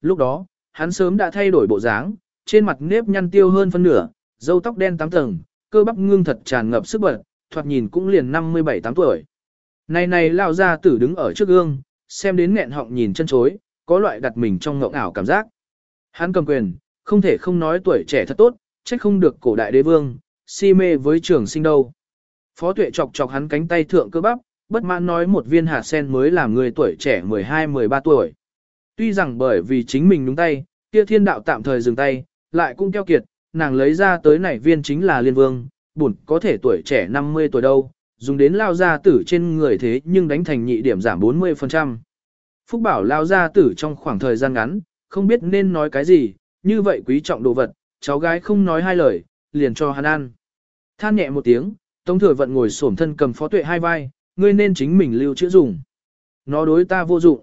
lúc đó, hắn sớm đã thay đổi bộ dáng, trên mặt nếp nhăn tiêu hơn phân nửa, râu tóc đen tám tầng, cơ bắp ngưng thật tràn ngập sức bật, thoạt nhìn cũng liền 57-8 tuổi. Này này lao ra tử đứng ở trước gương, xem đến nghẹn họng nhìn chân chối, có loại đặt mình trong ngộng ảo cảm giác. Hắn cầm quyền, không thể không nói tuổi trẻ thật tốt, trách không được cổ đại đế vương, si mê với trường sinh đâu. Phó tuệ chọc chọc hắn cánh tay thượng cơ bắp, bất mãn nói một viên hạt sen mới làm người tuổi trẻ 12-13 tuổi. Tuy rằng bởi vì chính mình đúng tay, kia thiên đạo tạm thời dừng tay, lại cũng keo kiệt, nàng lấy ra tới nảy viên chính là liên vương, buồn có thể tuổi trẻ 50 tuổi đâu, dùng đến lao ra tử trên người thế nhưng đánh thành nhị điểm giảm 40%. Phúc bảo lao ra tử trong khoảng thời gian ngắn, không biết nên nói cái gì, như vậy quý trọng đồ vật, cháu gái không nói hai lời, liền cho hắn ăn. Than nhẹ một tiếng, Tống thừa vận ngồi xổm thân cầm phó tuệ hai vai, ngươi nên chính mình lưu chữa dùng. Nó đối ta vô dụng.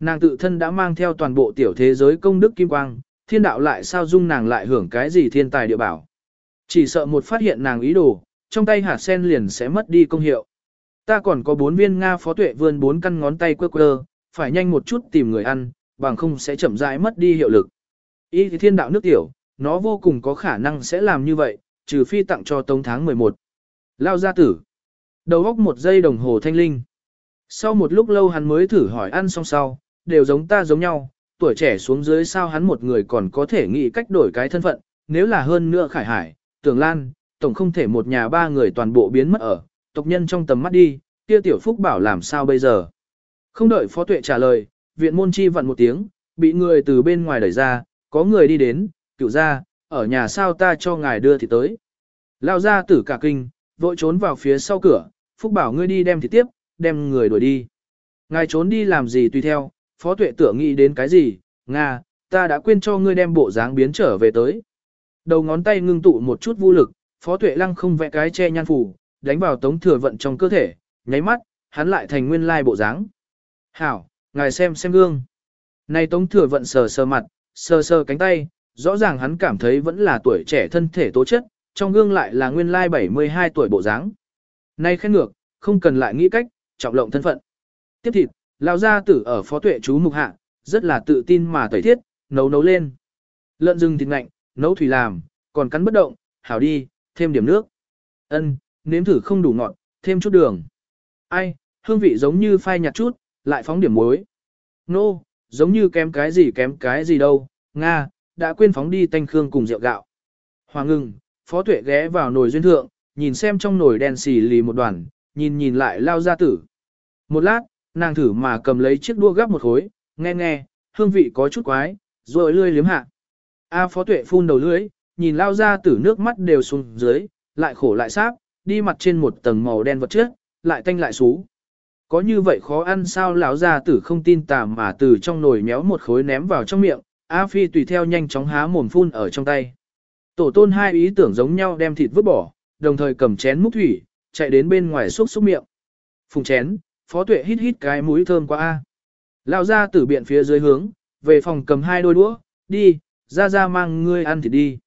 Nàng tự thân đã mang theo toàn bộ tiểu thế giới công đức kim quang, thiên đạo lại sao dung nàng lại hưởng cái gì thiên tài địa bảo. Chỉ sợ một phát hiện nàng ý đồ, trong tay hạt sen liền sẽ mất đi công hiệu. Ta còn có bốn viên Nga phó tuệ vươn bốn căn ngón tay quơ quơ, phải nhanh một chút tìm người ăn, bằng không sẽ chậm rãi mất đi hiệu lực. Ý thì thiên đạo nước tiểu, nó vô cùng có khả năng sẽ làm như vậy, trừ phi tặng cho tống tháng 11. Lao gia tử. Đầu góc một giây đồng hồ thanh linh. Sau một lúc lâu hắn mới thử hỏi ăn xong sau, đều giống ta giống nhau, tuổi trẻ xuống dưới sao hắn một người còn có thể nghĩ cách đổi cái thân phận, nếu là hơn nữa khải hải, tưởng lan, tổng không thể một nhà ba người toàn bộ biến mất ở, tộc nhân trong tầm mắt đi, kia tiểu phúc bảo làm sao bây giờ. Không đợi phó tuệ trả lời, viện môn chi vặn một tiếng, bị người từ bên ngoài đẩy ra, có người đi đến, cựu ra, ở nhà sao ta cho ngài đưa thì tới. Lao ra tử cả kinh, vội trốn vào phía sau cửa, phúc bảo ngươi đi đem thì tiếp, đem người đuổi đi. Ngài trốn đi làm gì tùy theo, phó tuệ tưởng nghĩ đến cái gì, Nga, ta đã quên cho ngươi đem bộ dáng biến trở về tới. Đầu ngón tay ngưng tụ một chút vô lực, phó tuệ lăng không vẽ cái che nhan phủ, đánh vào tống thừa vận trong cơ thể, nháy mắt, hắn lại thành nguyên lai bộ dáng. Hảo, ngài xem xem gương. Này tống thừa vận sờ sờ mặt, sờ sờ cánh tay, rõ ràng hắn cảm thấy vẫn là tuổi trẻ thân thể tố chất, trong gương lại là nguyên lai 72 tuổi bộ dáng. Nay khen ngược, không cần lại nghĩ cách, trọng lộng thân phận. Tiếp thịt, lão gia tử ở phó tuệ chú mục hạ, rất là tự tin mà tẩy thiết, nấu nấu lên. Lợn rừng thịt ngạnh, nấu thủy làm, còn cắn bất động, hảo đi, thêm điểm nước. Ân, nếm thử không đủ ngọt, thêm chút đường. Ai, hương vị giống như phai nhạt chút, lại phóng điểm muối. Nô, no, giống như kém cái gì kém cái gì đâu, Nga, đã quên phóng đi tanh khương cùng rượu gạo. Hoàng ngừng, phó tuệ ghé vào nồi duyên thượng, nhìn xem trong nồi đen xì lì một đoàn, nhìn nhìn lại lao gia tử. Một lát, nàng thử mà cầm lấy chiếc đua gắp một khối, nghe nghe, hương vị có chút quái, rồi lươi liếm hạ. A phó tuệ phun đầu lưỡi, nhìn lao ra tử nước mắt đều xuống dưới, lại khổ lại sáp, đi mặt trên một tầng màu đen vật chất, lại tanh lại xú. Có như vậy khó ăn sao lão gia tử không tin tà mà từ trong nồi méo một khối ném vào trong miệng, A Phi tùy theo nhanh chóng há mồm phun ở trong tay. Tổ tôn hai ý tưởng giống nhau đem thịt vứt bỏ, đồng thời cầm chén múc thủy, chạy đến bên ngoài xúc xúc miệng. Phùng chén, phó tuệ hít hít cái mũi thơm quá A. lao ra từ biện phía dưới hướng, về phòng cầm hai đôi đũa, đi, ra ra mang ngươi ăn thịt đi.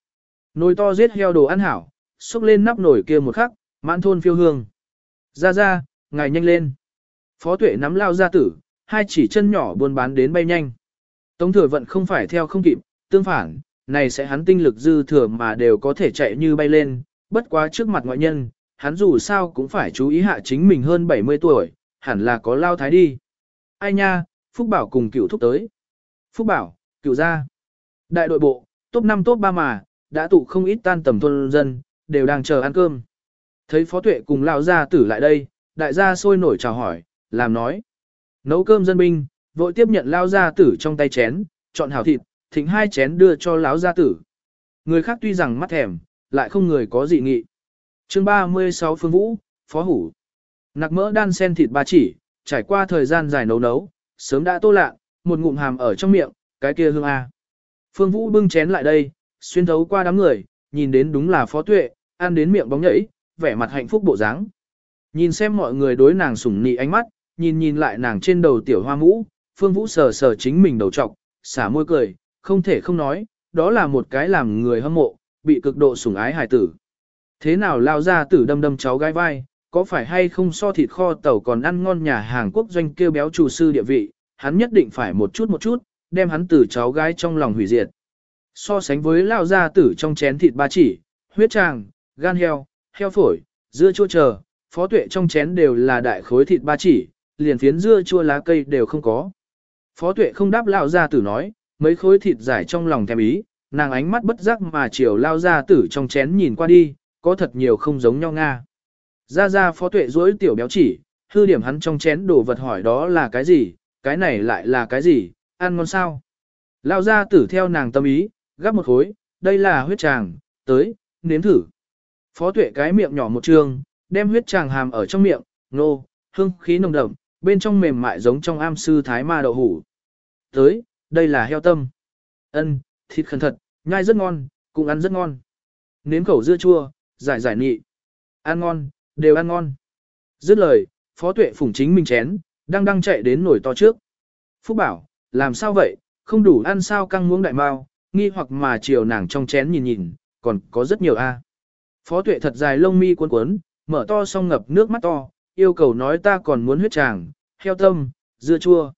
Nồi to giết heo đồ ăn hảo, xúc lên nắp nồi kia một khắc, mãn thôn phiêu hương. Ra ra, ngài nhanh lên. Phó tuệ nắm lao gia tử, hai chỉ chân nhỏ buôn bán đến bay nhanh. Tống thừa vận không phải theo không kịp, tương phản, này sẽ hắn tinh lực dư thừa mà đều có thể chạy như bay lên, bất quá trước mặt ngoại nhân, hắn dù sao cũng phải chú ý hạ chính mình hơn 70 tuổi, hẳn là có lao thái đi. Ai nha, Phúc Bảo cùng cựu thúc tới. Phúc Bảo, cựu gia. Đại đội bộ, top 5 top 3 mà, đã tụ không ít tan tầm thôn dân, đều đang chờ ăn cơm. Thấy Phó Tuệ cùng lao gia tử lại đây, đại gia sôi nổi chào hỏi, làm nói. Nấu cơm dân binh, vội tiếp nhận lao gia tử trong tay chén, chọn hảo thịt, thỉnh hai chén đưa cho lão gia tử. Người khác tuy rằng mắt thèm, lại không người có dị nghị. chương 36 Phương Vũ, Phó Hủ. Nạc mỡ đan sen thịt ba chỉ, trải qua thời gian dài nấu nấu, sớm đã tô lạ, một ngụm hàm ở trong miệng, cái kia hương A. Phương Vũ bưng chén lại đây, xuyên thấu qua đám người, nhìn đến đúng là Phó Tuệ, ăn đến miệng bóng nhảy, vẻ mặt hạnh phúc bộ dáng. Nhìn xem mọi người đối nàng sủng nị ánh mắt, nhìn nhìn lại nàng trên đầu tiểu hoa mũ, Phương Vũ sờ sờ chính mình đầu trọc, xả môi cười, không thể không nói, đó là một cái làm người hâm mộ, bị cực độ sủng ái hài tử. Thế nào lao ra tử đâm đâm cháu gái vai, có phải hay không so thịt kho tàu còn ăn ngon nhà hàng quốc doanh kêu béo chủ sư địa vị, hắn nhất định phải một chút một chút, đem hắn từ cháu gái trong lòng hủy diệt. So sánh với lao gia tử trong chén thịt ba chỉ, huyết tràng, gan heo, heo phổi, dưa chua chờ, phó tuệ trong chén đều là đại khối thịt ba chỉ, liền phiến dưa chua lá cây đều không có. Phó tuệ không đáp lao gia tử nói, mấy khối thịt giải trong lòng thèm ý, nàng ánh mắt bất giác mà chiều lao gia tử trong chén nhìn qua đi, có thật nhiều không giống nhau nga. Ra ra phó tuệ dối tiểu béo chỉ, hư điểm hắn trong chén đồ vật hỏi đó là cái gì, cái này lại là cái gì, ăn ngon sao. Lao ra tử theo nàng tâm ý, gắp một khối, đây là huyết tràng, tới, nếm thử. Phó tuệ cái miệng nhỏ một trường, đem huyết tràng hàm ở trong miệng, nô, hương khí nồng đậm, bên trong mềm mại giống trong am sư thái ma đậu hủ. Tới, đây là heo tâm. Ân, thịt khẩn thật, nhai rất ngon, cũng ăn rất ngon. Nếm khẩu dưa chua, giải giải nị. Ăn ngon, đều ăn ngon. Dứt lời, phó tuệ phủng chính mình chén, đang đang chạy đến nổi to trước. Phúc bảo, làm sao vậy, không đủ ăn sao căng muống đại mao, nghi hoặc mà chiều nàng trong chén nhìn nhìn, còn có rất nhiều a. À. Phó tuệ thật dài lông mi cuốn cuốn, mở to song ngập nước mắt to, yêu cầu nói ta còn muốn huyết tràng, heo tâm, dưa chua.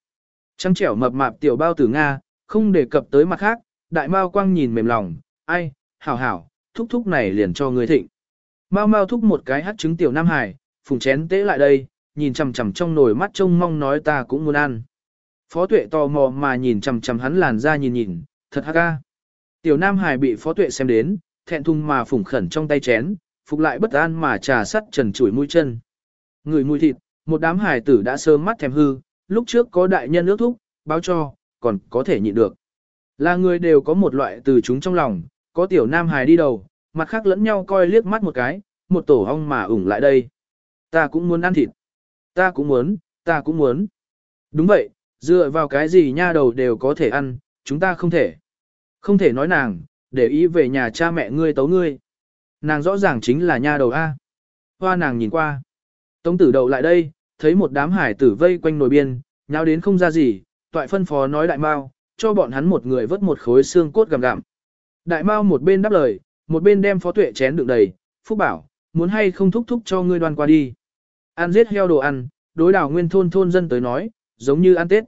Trăng trẻo mập mạp tiểu bao tử Nga, không đề cập tới mặt khác, đại mao quang nhìn mềm lòng, ai, hảo hảo, thúc thúc này liền cho người thịnh. Mao Mao thúc một cái hát trứng tiểu Nam Hải, phùng chén tế lại đây, nhìn chằm chằm trong nồi mắt trông mong nói ta cũng muốn ăn. Phó tuệ tò mò mà nhìn chằm chằm hắn làn ra nhìn nhìn, thật ha ca. Tiểu Nam Hải bị phó tuệ xem đến, thẹn thùng mà phủng khẩn trong tay chén, phục lại bất an mà trà sắt trần chuỗi mũi chân. Người mùi thịt, một đám hải tử đã sớm mắt thèm hư, lúc trước có đại nhân ước thúc, báo cho, còn có thể nhịn được. Là người đều có một loại từ chúng trong lòng, có tiểu Nam Hải đi đầu, mặt khác lẫn nhau coi liếc mắt một cái, một tổ hong mà ủng lại đây. Ta cũng muốn ăn thịt. Ta cũng muốn, ta cũng muốn. Đúng vậy, dựa vào cái gì nha đầu đều có thể ăn, chúng ta không thể. Không thể nói nàng, để ý về nhà cha mẹ ngươi tấu ngươi. Nàng rõ ràng chính là nha đầu A. Hoa nàng nhìn qua. Tống tử đậu lại đây, thấy một đám hải tử vây quanh nồi biên, nhau đến không ra gì, toại phân phó nói đại mao, cho bọn hắn một người vớt một khối xương cốt gặm gặm. Đại mao một bên đáp lời, một bên đem phó tuệ chén đựng đầy, phúc bảo, muốn hay không thúc thúc cho ngươi đoan qua đi. Ăn giết heo đồ ăn, đối đảo nguyên thôn thôn dân tới nói, giống như ăn tết.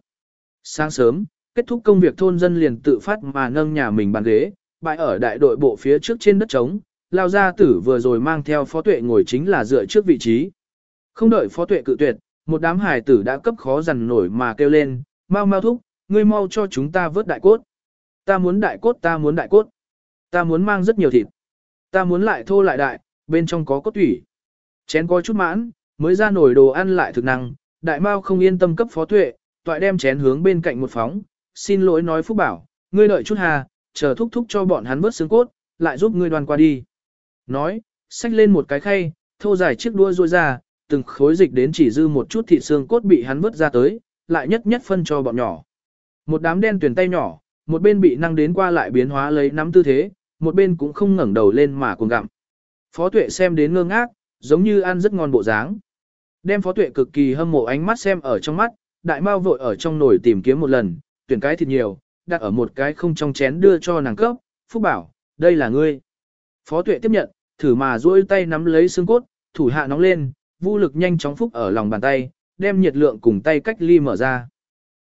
Sáng sớm, kết thúc công việc thôn dân liền tự phát mà nâng nhà mình bàn ghế, bãi ở đại đội bộ phía trước trên đất trống, lao gia tử vừa rồi mang theo phó tuệ ngồi chính là dựa trước vị trí. Không đợi phó tuệ cự tuyệt, một đám hài tử đã cấp khó dằn nổi mà kêu lên, mau mau thúc, ngươi mau cho chúng ta vớt đại cốt. Ta muốn đại cốt ta muốn đại cốt. Ta muốn mang rất nhiều thịt. Ta muốn lại thô lại đại, bên trong có cốt thủy. Chén có chút mãn, mới ra nổi đồ ăn lại thực năng, đại mao không yên tâm cấp phó tuệ, toại đem chén hướng bên cạnh một phóng, xin lỗi nói phúc bảo, ngươi đợi chút hà, chờ thúc thúc cho bọn hắn vớt xương cốt, lại giúp ngươi đoàn qua đi. Nói, xách lên một cái khay, thô dài chiếc đua ruôi ra, từng khối dịch đến chỉ dư một chút thịt xương cốt bị hắn vớt ra tới, lại nhất nhất phân cho bọn nhỏ. Một đám đen tuyển tay nhỏ, một bên bị năng đến qua lại biến hóa lấy nắm tư thế, một bên cũng không ngẩng đầu lên mà cuồng gặm. Phó tuệ xem đến ngơ ngác, giống như ăn rất ngon bộ dáng. Đem phó tuệ cực kỳ hâm mộ ánh mắt xem ở trong mắt, đại mao vội ở trong nồi tìm kiếm một lần, tuyển cái thịt nhiều, đặt ở một cái không trong chén đưa cho nàng cấp, phúc bảo, đây là ngươi. Phó tuệ tiếp nhận, thử mà duỗi tay nắm lấy xương cốt, thủ hạ nóng lên, vô lực nhanh chóng phúc ở lòng bàn tay, đem nhiệt lượng cùng tay cách ly mở ra.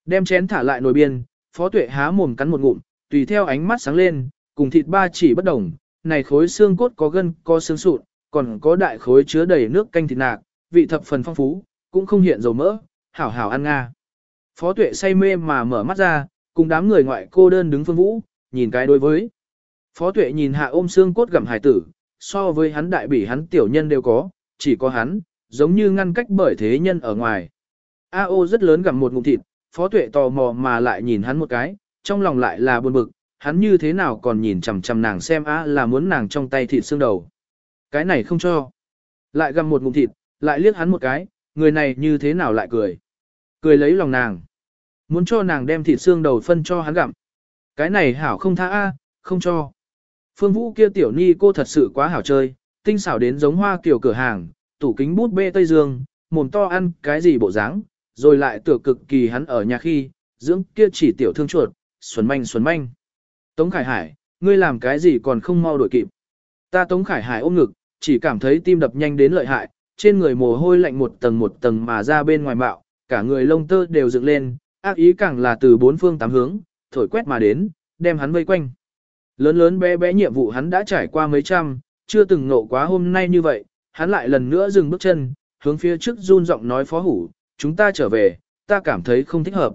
Đem chén thả lại nồi biên, phó tuệ há mồm cắn một ngụm, tùy theo ánh mắt sáng lên, cùng thịt ba chỉ bất đồng, này khối xương cốt có gân, có xương sụn, còn có đại khối chứa đầy nước canh thịt nạc, vị thập phần phong phú, cũng không hiện dầu mỡ, hảo hảo ăn nga. Phó tuệ say mê mà mở mắt ra, cùng đám người ngoại cô đơn đứng phương vũ, nhìn cái đối với. Phó tuệ nhìn hạ ôm xương cốt gặm hải tử, so với hắn đại bỉ hắn tiểu nhân đều có, chỉ có hắn, giống như ngăn cách bởi thế nhân ở ngoài. A ô rất lớn gặm một ngụm thịt, phó tuệ tò mò mà lại nhìn hắn một cái, trong lòng lại là buồn bực, hắn như thế nào còn nhìn chằm chằm nàng xem á là muốn nàng trong tay thịt xương đầu. Cái này không cho. Lại gặm một ngụm thịt, lại liếc hắn một cái, người này như thế nào lại cười. Cười lấy lòng nàng. Muốn cho nàng đem thịt xương đầu phân cho hắn gặm. Cái này hảo không tha a, không cho. Phương Vũ kia tiểu ni cô thật sự quá hảo chơi, tinh xảo đến giống hoa kiểu cửa hàng, tủ kính bút bê Tây Dương, mồm to ăn cái gì bộ dáng, rồi lại tưởng cực kỳ hắn ở nhà khi, dưỡng kia chỉ tiểu thương chuột, xuân manh xuân manh. Tống Khải Hải, ngươi làm cái gì còn không mau đuổi kịp. Ta Tống Khải Hải ôm ngực, chỉ cảm thấy tim đập nhanh đến lợi hại, trên người mồ hôi lạnh một tầng một tầng mà ra bên ngoài bạo, cả người lông tơ đều dựng lên, ác ý càng là từ bốn phương tám hướng, thổi quét mà đến, đem hắn vây quanh. Lớn lớn bé bé nhiệm vụ hắn đã trải qua mấy trăm, chưa từng nộ quá hôm nay như vậy, hắn lại lần nữa dừng bước chân, hướng phía trước run giọng nói phó hủ, chúng ta trở về, ta cảm thấy không thích hợp.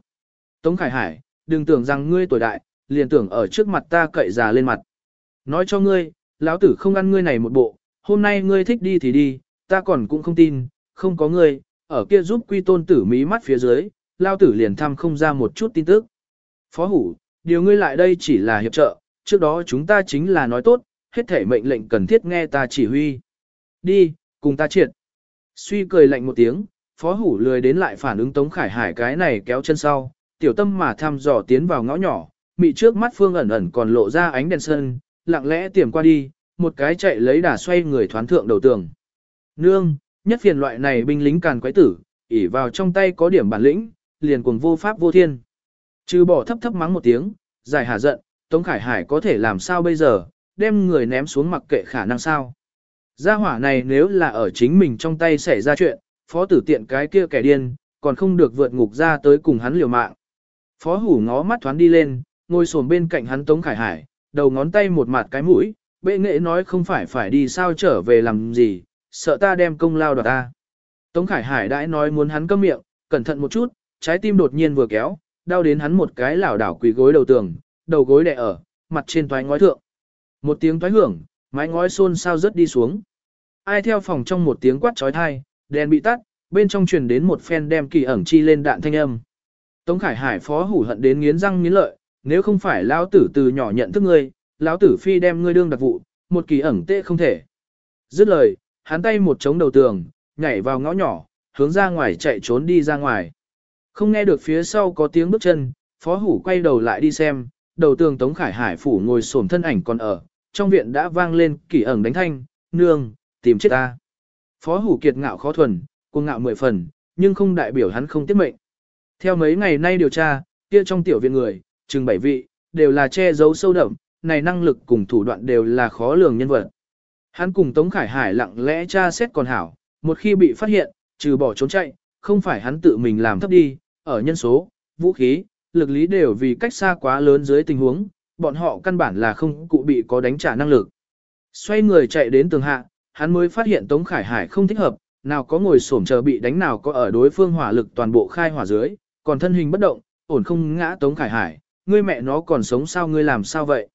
Tống Khải Hải, đừng tưởng rằng ngươi tuổi đại, liền tưởng ở trước mặt ta cậy già lên mặt. Nói cho ngươi, lão tử không ăn ngươi này một bộ, hôm nay ngươi thích đi thì đi, ta còn cũng không tin, không có ngươi, ở kia giúp quy tôn tử mí mắt phía dưới, lão tử liền thăm không ra một chút tin tức. Phó hủ, điều ngươi lại đây chỉ là hiệp trợ, trước đó chúng ta chính là nói tốt, hết thể mệnh lệnh cần thiết nghe ta chỉ huy. Đi, cùng ta triệt. Suy cười lạnh một tiếng, phó hủ lười đến lại phản ứng Tống Khải Hải cái này kéo chân sau, tiểu tâm mà thăm dò tiến vào ngõ nhỏ, mị trước mắt phương ẩn ẩn còn lộ ra ánh đèn sân, lặng lẽ tiềm qua đi, một cái chạy lấy đà xoay người thoán thượng đầu tường. Nương, nhất phiền loại này binh lính càn quái tử, ỉ vào trong tay có điểm bản lĩnh, liền cuồng vô pháp vô thiên. Trừ bỏ thấp thấp mắng một tiếng, giải hà giận, Tống Khải Hải có thể làm sao bây giờ, đem người ném xuống mặc kệ khả năng sao. Gia hỏa này nếu là ở chính mình trong tay xảy ra chuyện, phó tử tiện cái kia kẻ điên, còn không được vượt ngục ra tới cùng hắn liều mạng. Phó hủ ngó mắt thoáng đi lên, ngồi xổm bên cạnh hắn Tống Khải Hải, đầu ngón tay một mặt cái mũi, bệ nghệ nói không phải phải đi sao trở về làm gì, sợ ta đem công lao đoạt ta. Tống Khải Hải đã nói muốn hắn câm miệng, cẩn thận một chút, trái tim đột nhiên vừa kéo, đau đến hắn một cái lảo đảo quỳ gối đầu tường, đầu gối đè ở, mặt trên toái ngói thượng. Một tiếng toái hưởng, mái ngói xôn sao rớt đi xuống. Ai theo phòng trong một tiếng quát trói thai, đèn bị tắt, bên trong truyền đến một phen đem kỳ ẩn chi lên đạn thanh âm. Tống Khải Hải phó hủ hận đến nghiến răng nghiến lợi, nếu không phải lão tử từ nhỏ nhận thức ngươi, lão tử phi đem ngươi đương đặc vụ, một kỳ ẩn tệ không thể. Dứt lời, hắn tay một chống đầu tường, nhảy vào ngõ nhỏ, hướng ra ngoài chạy trốn đi ra ngoài. Không nghe được phía sau có tiếng bước chân, phó hủ quay đầu lại đi xem, đầu tường Tống Khải Hải phủ ngồi xổm thân ảnh còn ở, trong viện đã vang lên kỳ ẩn đánh thanh, nương, tìm chết ta. Phó hủ kiệt ngạo khó thuần, cuồng ngạo mười phần, nhưng không đại biểu hắn không tiết mệnh. Theo mấy ngày nay điều tra, kia trong tiểu viện người, chừng bảy vị, đều là che giấu sâu đậm, này năng lực cùng thủ đoạn đều là khó lường nhân vật. Hắn cùng Tống Khải Hải lặng lẽ tra xét còn hảo, một khi bị phát hiện, trừ bỏ trốn chạy, không phải hắn tự mình làm thấp đi, ở nhân số, vũ khí, lực lý đều vì cách xa quá lớn dưới tình huống, bọn họ căn bản là không cụ bị có đánh trả năng lực. Xoay người chạy đến tường hạ, hắn mới phát hiện Tống Khải Hải không thích hợp, nào có ngồi xổm chờ bị đánh nào có ở đối phương hỏa lực toàn bộ khai hỏa dưới, còn thân hình bất động, ổn không ngã Tống Khải Hải, ngươi mẹ nó còn sống sao ngươi làm sao vậy?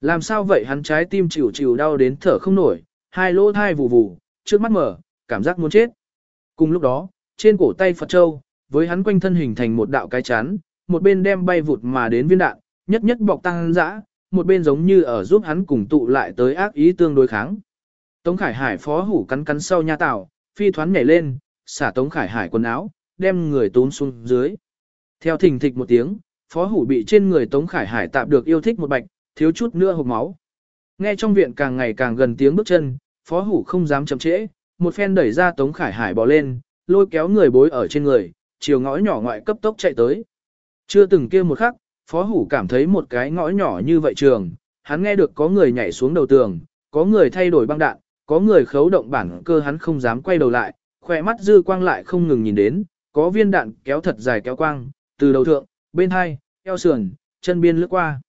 Làm sao vậy hắn trái tim chịu chịu đau đến thở không nổi, hai lỗ thai vù vù, trước mắt mở, cảm giác muốn chết. Cùng lúc đó, trên cổ tay Phật Châu, với hắn quanh thân hình thành một đạo cái chán, một bên đem bay vụt mà đến viên đạn, nhất nhất bọc tăng dã, một bên giống như ở giúp hắn cùng tụ lại tới ác ý tương đối kháng. Tống Khải Hải phó hủ cắn cắn sau nha tạo, phi thoán nhảy lên, xả Tống Khải Hải quần áo, đem người tốn xuống dưới. Theo thình thịch một tiếng, phó hủ bị trên người Tống Khải Hải tạm được yêu thích một bạch, thiếu chút nữa hộp máu. Nghe trong viện càng ngày càng gần tiếng bước chân, phó hủ không dám chậm trễ, một phen đẩy ra Tống Khải Hải bỏ lên, lôi kéo người bối ở trên người, chiều ngõ nhỏ ngoại cấp tốc chạy tới. Chưa từng kia một khắc, phó hủ cảm thấy một cái ngõ nhỏ như vậy trường, hắn nghe được có người nhảy xuống đầu tường, có người thay đổi băng đạn, có người khấu động bản cơ hắn không dám quay đầu lại, khỏe mắt dư quang lại không ngừng nhìn đến, có viên đạn kéo thật dài kéo quang, từ đầu thượng, bên hai, eo sườn, chân biên lướt qua.